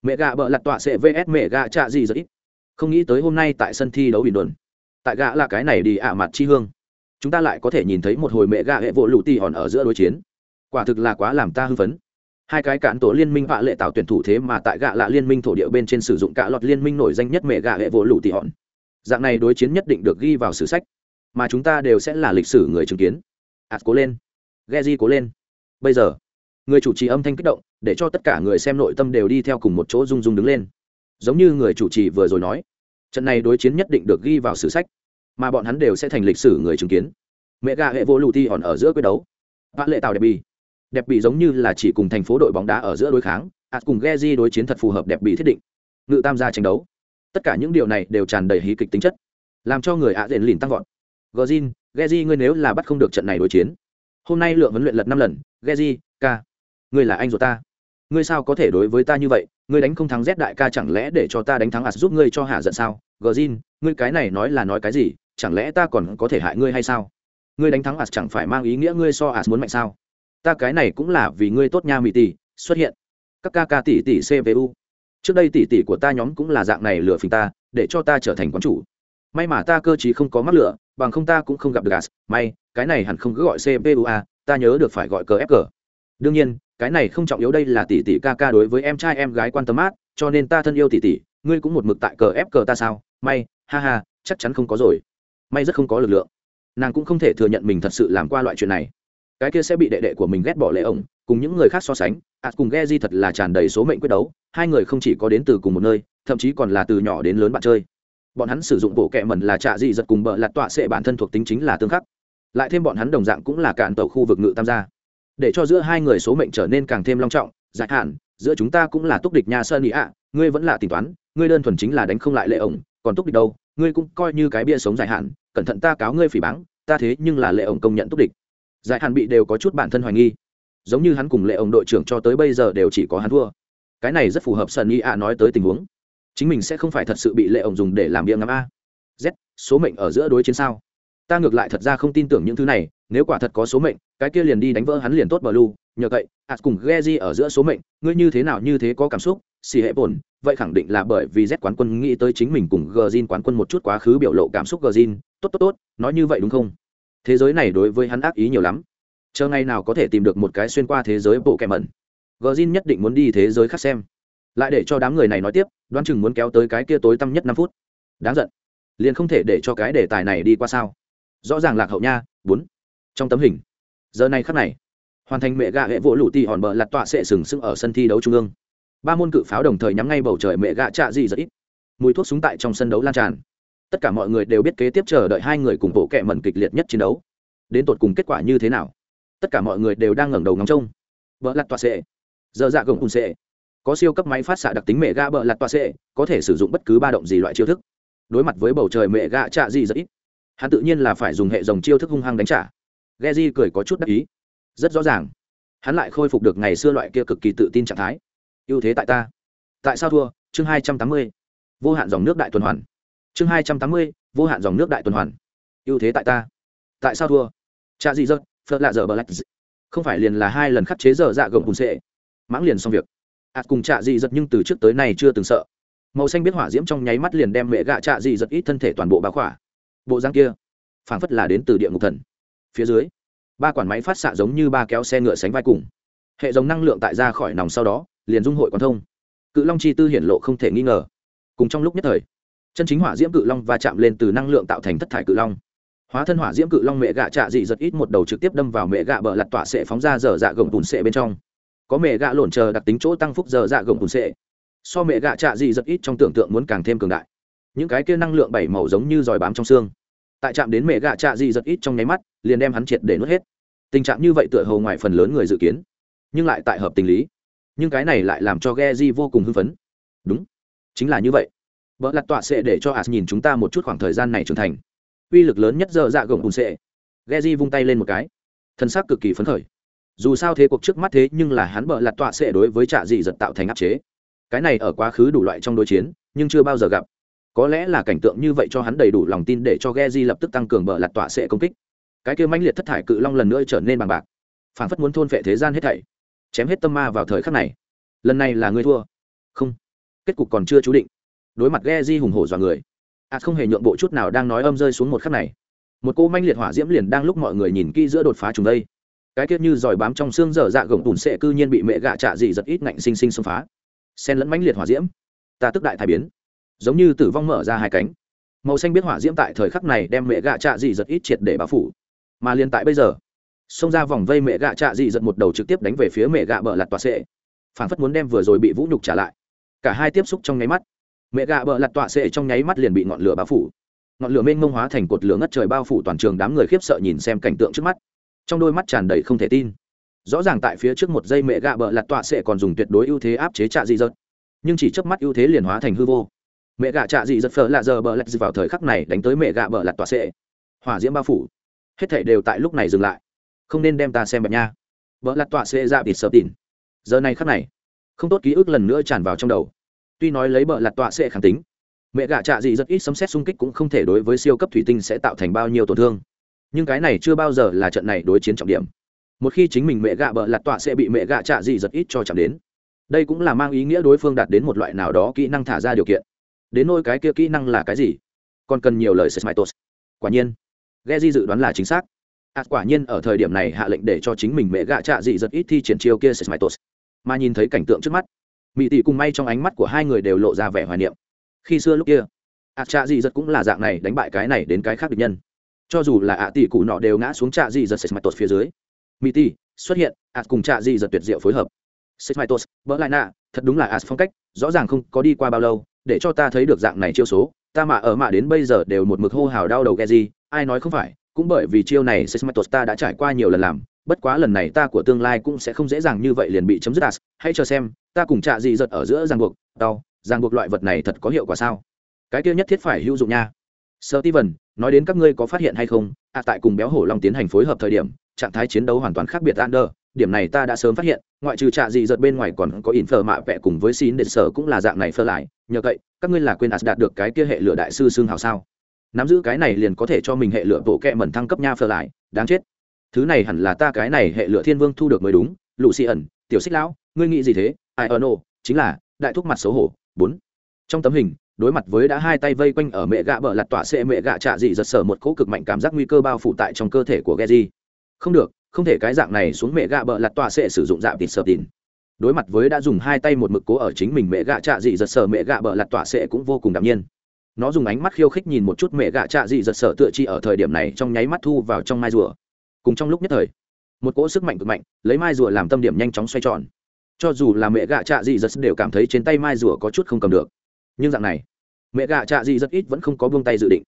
S1: Mẹ gà bợ lặt tọa sẽ vs mẹ gà trạ gì rất ít. Không nghĩ tới hôm nay tại sân thi đấu bình luận. Tại gà là cái này đi ạ mặt chi hương. Chúng ta lại có thể nhìn thấy một hồi mẹ gà hệ vỗ lụ tỉ hòn ở giữa đối chiến. Quả thực là quá làm ta hư phấn. Hai cái cản tổ liên minh vạ lệ tạo tuyển thủ thế mà tại gạ lạ liên minh thổ địa bên trên sử dụng cả lọt liên minh nổi danh nhất mẹ gạ hệ vỗ lụ tỉ hòn. Dạng này đối chiến nhất định được ghi vào sử sách. Mà chúng ta đều sẽ là lịch sử người chứng kiến. Ạt cố lên. Ghe di cố lên. Bây giờ người chủ trì âm thanh kích động, để cho tất cả người xem nội tâm đều đi theo cùng một chỗ rung rung đứng lên. Giống như người chủ trì vừa rồi nói, trận này đối chiến nhất định được ghi vào sử sách, mà bọn hắn đều sẽ thành lịch sử người chứng kiến. Mẹ gà hệ vô lù ti hòn ở giữa quyết đấu. Vã lệ tàu đẹp bì. Đẹp bị giống như là chỉ cùng thành phố đội bóng đá ở giữa đối kháng ạt cùng ghe di đối chiến thật phù hợp đẹp bị thiết định. Ngự tam gia tranh đấu. Tất cả những điều này đều tràn đầy hí kịch tính chất, làm cho người ạ rền lìn tăng vọt. Gờ zin geji ngươi nếu là bắt không được trận này đối chiến, hôm nay lượng huấn luyện lật năm lần geji ca ngươi là anh ruột ta. Ngươi sao có thể đối với ta như vậy? Ngươi đánh không thắng z đại ca chẳng lẽ để cho ta đánh thắng as giúp ngươi cho hạ giận sao? Gờ zin ngươi cái này nói là nói cái gì? Chẳng lẽ ta còn có thể hại ngươi hay sao? Ngươi đánh thắng as chẳng phải mang ý nghĩa ngươi so as muốn mạnh sao? Ta cái này cũng là vì ngươi tốt nha mỹ tỷ, xuất hiện. Các ca ca tỷ tỷ cvu trước đây tỷ tỷ của ta nhóm cũng là dạng này lừa phình ta, để cho ta trở thành quán chủ. May mà ta cơ chí không có mắc lửa, bằng không ta cũng không gặp được gas may, cái này hẳn không cứ gọi cpu a, ta nhớ được phải gọi cờ ép cờ đương nhiên cái này không trọng yếu đây là tỷ tỷ ca ca đối với em trai em gái quan tâm mát, cho nên ta thân yêu tỷ tỷ, ngươi cũng một mực tại cờ ép cờ ta sao? May, ha ha, chắc chắn không có rồi. May rất không có lực lượng. Nàng cũng không thể thừa nhận mình thật sự làm qua loại chuyện này. Cái kia sẽ bị đệ đệ của mình ghét bỏ lệ ổng, cùng những người khác so sánh ạt cùng ghe di thật là tràn đầy số mệnh quyết đấu, hai người không chỉ có đến từ cùng một nơi, thậm chí còn là từ nhỏ đến lớn bạn chơi. Bọn hắn sử dụng bộ kẹ mẩn là trạ dị giật cùng bợ lặt tọa sệ bản thân thuộc tính chính là tương khắc. Lại thêm bọn hắn đồng dạng cũng là cạn tàu khu vực ngự tam gia để cho giữa hai người số mệnh trở nên càng thêm long trọng dài hạn, giữa chúng ta cũng là túc địch nhà sơn ý ạ, ngươi vẫn là tính toán, ngươi đơn thuần chính là đánh không lại lệ ổng, còn túc địch đâu, ngươi cũng coi như cái bia sống dài hạn, cẩn thận ta cáo ngươi phỉ báng, ta thế nhưng là lệ ổng công nhận túc địch. Dài hạn bị đều có chút bản thân hoài nghi. Giống như hắn cùng lệ ổng đội trưởng cho tới bây giờ đều chỉ có hắn thua. Cái này rất phù hợp sơn ý ạ nói tới tình huống. Chính mình sẽ không phải thật sự bị lệ ổng dùng để làm bia ngắm a. Z, số mệnh ở giữa đối chiến sao? Ta ngược lại thật ra không tin tưởng những thứ này, nếu quả thật có số mệnh cái kia liền đi đánh vỡ hắn liền tốt bờ lu, nhờ vậy hạt cùng Geji ở giữa số mệnh, ngươi như thế nào như thế có cảm xúc, xì hệ bổn, vậy khẳng định là bởi vì z quán quân nghĩ tới chính mình cùng gờ quán quân một chút quá khứ biểu lộ cảm xúc gờ tốt tốt tốt, nói như vậy đúng không? Thế giới này đối với hắn ác ý nhiều lắm. Chờ ngày nào có thể tìm được một cái xuyên qua thế giới bộ kẻ mẩn. Gờ nhất định muốn đi thế giới khác xem. Lại để cho đám người này nói tiếp, đoán chừng muốn kéo tới cái kia tối tăm nhất năm phút. Đáng giận. Liền không thể để cho cái đề tài này đi qua sao? Rõ ràng lạc hậu nha, bốn. Trong tấm hình giờ này khắc này, hoàn thành mẹ gạ hệ vỗ lụ tì hòn bờ lặt tọa sẽ sừng sững ở sân thi đấu trung ương. Ba môn cự pháo đồng thời nhắm ngay bầu trời mẹ gạ trạ gì rất ít. Mùi thuốc súng tại trong sân đấu lan tràn. Tất cả mọi người đều biết kế tiếp chờ đợi hai người cùng bộ kẹ mẩn kịch liệt nhất chiến đấu. Đến tột cùng kết quả như thế nào? Tất cả mọi người đều đang ngẩng đầu ngắm trông. Vợ lặt tọa sệ giờ dạ gồng cùng sệ có siêu cấp máy phát xạ đặc tính mẹ ga bờ lặt tọa sệ có thể sử dụng bất cứ ba động gì loại chiêu thức. Đối mặt với bầu trời mẹ gạ trạ gì rất ít, hắn tự nhiên là phải dùng hệ dòng chiêu thức hung hăng đánh trả. Geji cười có chút đắc ý. Rất rõ ràng. Hắn lại khôi phục được ngày xưa loại kia cực kỳ tự tin trạng thái. Ưu thế tại ta. Tại sao thua? Chương hai trăm tám mươi. Vô hạn dòng nước đại tuần hoàn. Chương hai trăm tám mươi vô hạn dòng nước đại tuần hoàn. Ưu thế tại ta. Tại sao thua? Cha gì dơ phật lạ dở bờ lạch không phải liền là hai lần khắc chế dở dạ gồng cùng sệ. Mãng liền xong việc. Ạt à, cùng trạ dị giật nhưng từ trước tới nay chưa từng sợ. Màu xanh biết hỏa diễm trong nháy mắt liền đem mẹ gạ trạ dị giật ít thân thể toàn bộ báo khỏa. Bộ răng kia phảng phất là đến từ địa ngục thần phía dưới, ba quản máy phát xạ giống như ba kéo xe ngựa sánh vai cùng. Hệ giống năng lượng tại ra khỏi nòng sau đó, liền dung hội quan thông. Cự long chi tư hiển lộ không thể nghi ngờ. Cùng trong lúc nhất thời, chân chính hỏa diễm cự long va chạm lên từ năng lượng tạo thành thất thải cự long. Hóa thân hỏa diễm cự long mẹ gạ trạ dị giật ít một đầu trực tiếp đâm vào mẹ gạ bờ lặt tỏa sẽ phóng ra dở dạ gồng bùn sệ bên trong. Có mẹ gạ lộn chờ đặc tính chỗ tăng phúc dở dạ gồng bùn sệ. So mẹ gạ trạ dị giật ít trong tưởng tượng muốn càng thêm cường đại. Những cái kia năng lượng bảy màu giống như dòi bám trong xương tại chạm đến mẹ gạ trạ dị giật ít trong nháy mắt, liền đem hắn triệt để nuốt hết. Tình trạng như vậy tựa hồ ngoài phần lớn người dự kiến, nhưng lại tại hợp tình lý. Nhưng cái này lại làm cho Geji vô cùng hưng phấn. Đúng, chính là như vậy. Vợ lặt tọa sẽ để cho as nhìn chúng ta một chút khoảng thời gian này trưởng thành. Uy lực lớn nhất giờ dạ gồng bùn sệ Geji vung tay lên một cái. Thân xác cực kỳ phấn khởi. Dù sao thế cuộc trước mắt thế nhưng là hắn bợ lặt tọa sẽ đối với trạ dị giật tạo thành áp chế. Cái này ở quá khứ đủ loại trong đối chiến, nhưng chưa bao giờ gặp có lẽ là cảnh tượng như vậy cho hắn đầy đủ lòng tin để cho Geji lập tức tăng cường bờ lặt tọa sẽ công kích. Cái kia mãnh liệt thất thải cự long lần nữa trở nên bằng bạc, phản phất muốn thôn vệ thế gian hết thảy, chém hết tâm ma vào thời khắc này. Lần này là ngươi thua. Không, kết cục còn chưa chú định. Đối mặt ghe di hùng hổ dọa người ạt không hề nhượng bộ chút nào đang nói âm rơi xuống một khắc này. Một cô manh liệt hỏa diễm liền đang lúc mọi người nhìn kỹ giữa đột phá trùng đây. Cái tiết như giỏi bám trong xương dở dạ gồng tùn sệ cư nhiên bị mẹ gạ trạ dị giật ít ngạnh sinh sinh xông phá. Sen lẫn mãnh liệt hỏa diễm, ta tức đại thái biến giống như tử vong mở ra hai cánh. Màu xanh biết hỏa diễm tại thời khắc này đem mẹ gạ trạ dị giật ít triệt để bao phủ. Mà liền tại bây giờ, xông ra vòng vây mẹ gạ trạ dị giật một đầu trực tiếp đánh về phía mẹ gạ bờ lặt tọa sệ. Phản phất muốn đem vừa rồi bị vũ nhục trả lại. Cả hai tiếp xúc trong nháy mắt. Mẹ gạ bờ lặt tọa sệ trong nháy mắt liền bị ngọn lửa bao phủ. Ngọn lửa mênh mông hóa thành cột lửa ngất trời bao phủ toàn trường đám người khiếp sợ nhìn xem cảnh tượng trước mắt. Trong đôi mắt tràn đầy không thể tin. Rõ ràng tại phía trước một giây mẹ gạ bờ lặt tọa sệ còn dùng tuyệt đối ưu thế áp chế trạ dị giật. Nhưng chỉ trước mắt ưu thế liền hóa thành hư vô mẹ gạ trạ dị giật phở lạ giờ bờ lặt vào thời khắc này đánh tới mẹ gạ bờ lặt tọa sệ. Hỏa diễm bao phủ. Hết thể đều tại lúc này dừng lại. Không nên đem ta xem bạch nha. Vợ lặt tọa sệ dạ ra bịt sợ tịn. giờ này khắc này, không tốt ký ức lần nữa tràn vào trong đầu. Tuy nói lấy bợ lặt tọa sẽ khẳng tính, mẹ gạ trạ gì rất ít sấm xét xung kích cũng không thể đối với siêu cấp thủy tinh sẽ tạo thành bao nhiêu tổn thương. Nhưng cái này chưa bao giờ là trận này đối chiến trọng điểm. Một khi chính mình mẹ gạ bợ lặt tọa sẽ bị mẹ gạ trạ gì rất ít cho chạm đến. Đây cũng là mang ý nghĩa đối phương đạt đến một loại nào đó kỹ năng thả ra điều kiện đến nôi cái kia kỹ năng là cái gì còn cần nhiều lời sesmaitos quả nhiên Geji dự đoán là chính xác. Át quả nhiên ở thời điểm này hạ lệnh để cho chính mình mẹ gạ trạ dị giật ít thi triển chiêu kia sesmaitos Mà nhìn thấy cảnh tượng trước mắt, Mỹ tỷ cùng may trong ánh mắt của hai người đều lộ ra vẻ hoài niệm. Khi xưa lúc kia, ạ trạ dị giật cũng là dạng này đánh bại cái này đến cái khác địch nhân. Cho dù là ạ tỷ cụ nọ đều ngã xuống trạ dị giật sesmaitos phía dưới. Mỹ tỷ xuất hiện, Át cùng trạ dị giật tuyệt diệu phối hợp. sesmaitos vỡ lại nạ, thật đúng là ạ phong cách, rõ ràng không có đi qua bao lâu, để cho ta thấy được dạng này chiêu số, ta mà ở mạ đến bây giờ đều một mực hô hào đau đầu Geji, ai nói không phải cũng bởi vì chiêu này Sesmatos ta đã trải qua nhiều lần làm bất quá lần này ta của tương lai cũng sẽ không dễ dàng như vậy liền bị chấm dứt as hãy chờ xem ta cùng trạ gì giật ở giữa ràng buộc đau ràng buộc loại vật này thật có hiệu quả sao? Cái kia nhất thiết phải hữu dụng nha. Sơ steven nói đến các ngươi có phát hiện hay không? À tại cùng béo hổ long tiến hành phối hợp thời điểm trạng thái chiến đấu hoàn toàn khác biệt under điểm này ta đã sớm phát hiện ngoại trừ trạ dị giật bên ngoài còn có in phở mạ vẽ cùng với xin để sở cũng là dạng này phơ lại. Nhờ vậy các ngươi là quên as đạt được cái kia hệ lửa đại sư xương hào sao? Nắm giữ cái này liền có thể cho mình hệ lửa bộ kẹ mẩn thăng cấp nha phơ lại đáng chết. Thứ này hẳn là ta cái này hệ lửa thiên vương thu được mới đúng lụ xì ẩn tiểu xích lão ngươi nghĩ gì thế? Ai ở nô chính là đại thúc mặt xấu hổ. Bốn. Trong tấm hình đối mặt với đã hai tay vây quanh ở mẹ gạ bờ lặt tỏa xệ mẹ gạ trạ dị giật sở một cỗ cực mạnh cảm giác nguy cơ bao phủ tại trong cơ thể của Geji. Không được, không thể cái dạng này xuống mẹ gạ bờ lặt tọa sẽ sử dụng dạng tịt sợ tìn. Đối mặt với đã dùng hai tay một mực cố ở chính mình mẹ gạ trạ dị giật sở mẹ gạ bờ lặt tọa sẽ cũng vô cùng đạm nhiên. Nó dùng ánh mắt khiêu khích nhìn một chút mẹ gạ trạ dị giật sở tựa chi ở thời điểm này trong nháy mắt thu vào trong mai rùa. Cùng trong lúc nhất thời, một cỗ sức mạnh cực mạnh lấy mai rùa làm tâm điểm nhanh chóng xoay tròn cho dù là mẹ gạ trạ dị giật đều cảm thấy trên tay mai rùa có chút không cầm được nhưng dạng này mẹ gạ trạ dị rất ít vẫn không có buông tay dự định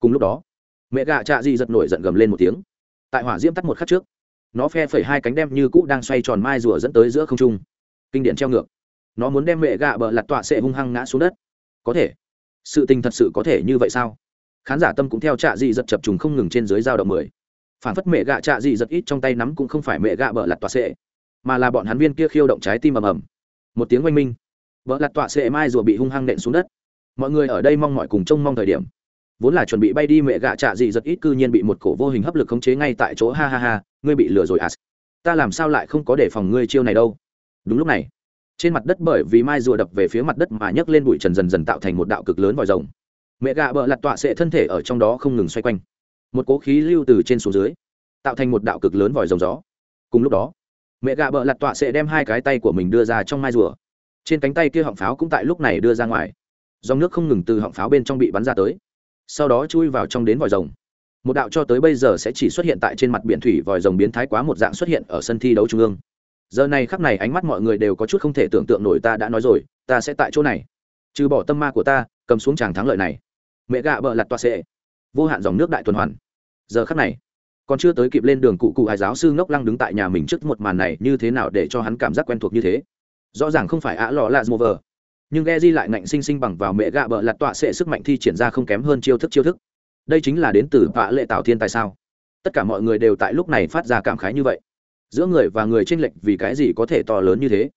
S1: cùng lúc đó mẹ gạ trạ dị giật nổi giận gầm lên một tiếng tại hỏa diễm tắt một khắc trước nó phe phẩy hai cánh đem như cũ đang xoay tròn mai rùa dẫn tới giữa không trung. Kinh điện treo ngược. Nó muốn đem mẹ gạ bờ lặt tọa sệ hung hăng ngã xuống đất. Có thể. Sự tình thật sự có thể như vậy sao? Khán giả tâm cũng theo trạ dị giật chập trùng không ngừng trên dưới dao động mười. Phản phất mẹ gạ trạ dị giật ít trong tay nắm cũng không phải mẹ gạ bờ lặt tọa sệ mà là bọn hắn viên kia khiêu động trái tim ầm ầm. Một tiếng oanh minh. Vợ lặt tọa sệ mai rùa bị hung hăng nện xuống đất. Mọi người ở đây mong mọi cùng trông mong thời điểm vốn là chuẩn bị bay đi mẹ gạ trạ dị giật ít cư nhiên bị một cổ vô hình hấp lực khống chế ngay tại chỗ, ha ha ha, ngươi bị lừa rồi à. Ta làm sao lại không có để phòng ngươi chiêu này đâu. Đúng lúc này, trên mặt đất bởi vì mai rùa đập về phía mặt đất mà nhấc lên bụi trần dần dần tạo thành một đạo cực lớn vòi rồng. Mẹ gạ bợ lặt tọa sệ thân thể ở trong đó không ngừng xoay quanh. Một cố khí lưu từ trên xuống dưới, tạo thành một đạo cực lớn vòi rồng gió. Cùng lúc đó, mẹ gạ bợ lặt tọa sệ đem hai cái tay của mình đưa ra trong mai rùa. Trên cánh tay kia họng pháo cũng tại lúc này đưa ra ngoài. Dòng nước không ngừng từ họng pháo bên trong bị bắn ra tới sau đó chui vào trong đến vòi rồng. Một đạo cho tới bây giờ sẽ chỉ xuất hiện tại trên mặt biển thủy vòi rồng biến thái quá một dạng xuất hiện ở sân thi đấu trung ương. Giờ này khắc này ánh mắt mọi người đều có chút không thể tưởng tượng nổi ta đã nói rồi, ta sẽ tại chỗ này. Trừ bỏ tâm ma của ta, cầm xuống tràng thắng lợi này. Mẹ gạ bợ lặt toa sệ. Vô hạn dòng nước đại tuần hoàn. Giờ khắc này, còn chưa tới kịp lên đường cụ cụ hải giáo sư ngốc lăng đứng tại nhà mình trước một màn này, như thế nào để cho hắn cảm giác quen thuộc như thế? Rõ ràng không phải ạ lò là mover nhưng nhưng Geji lại ngạnh sinh sinh bằng vào mẹ gạ bợ lặt tọa sẽ sức mạnh thi triển ra không kém hơn chiêu thức chiêu thức. Đây chính là đến từ vạ lệ tạo thiên tại sao? Tất cả mọi người đều tại lúc này phát ra cảm khái như vậy. Giữa người và người chênh lệch vì cái gì có thể to lớn như thế?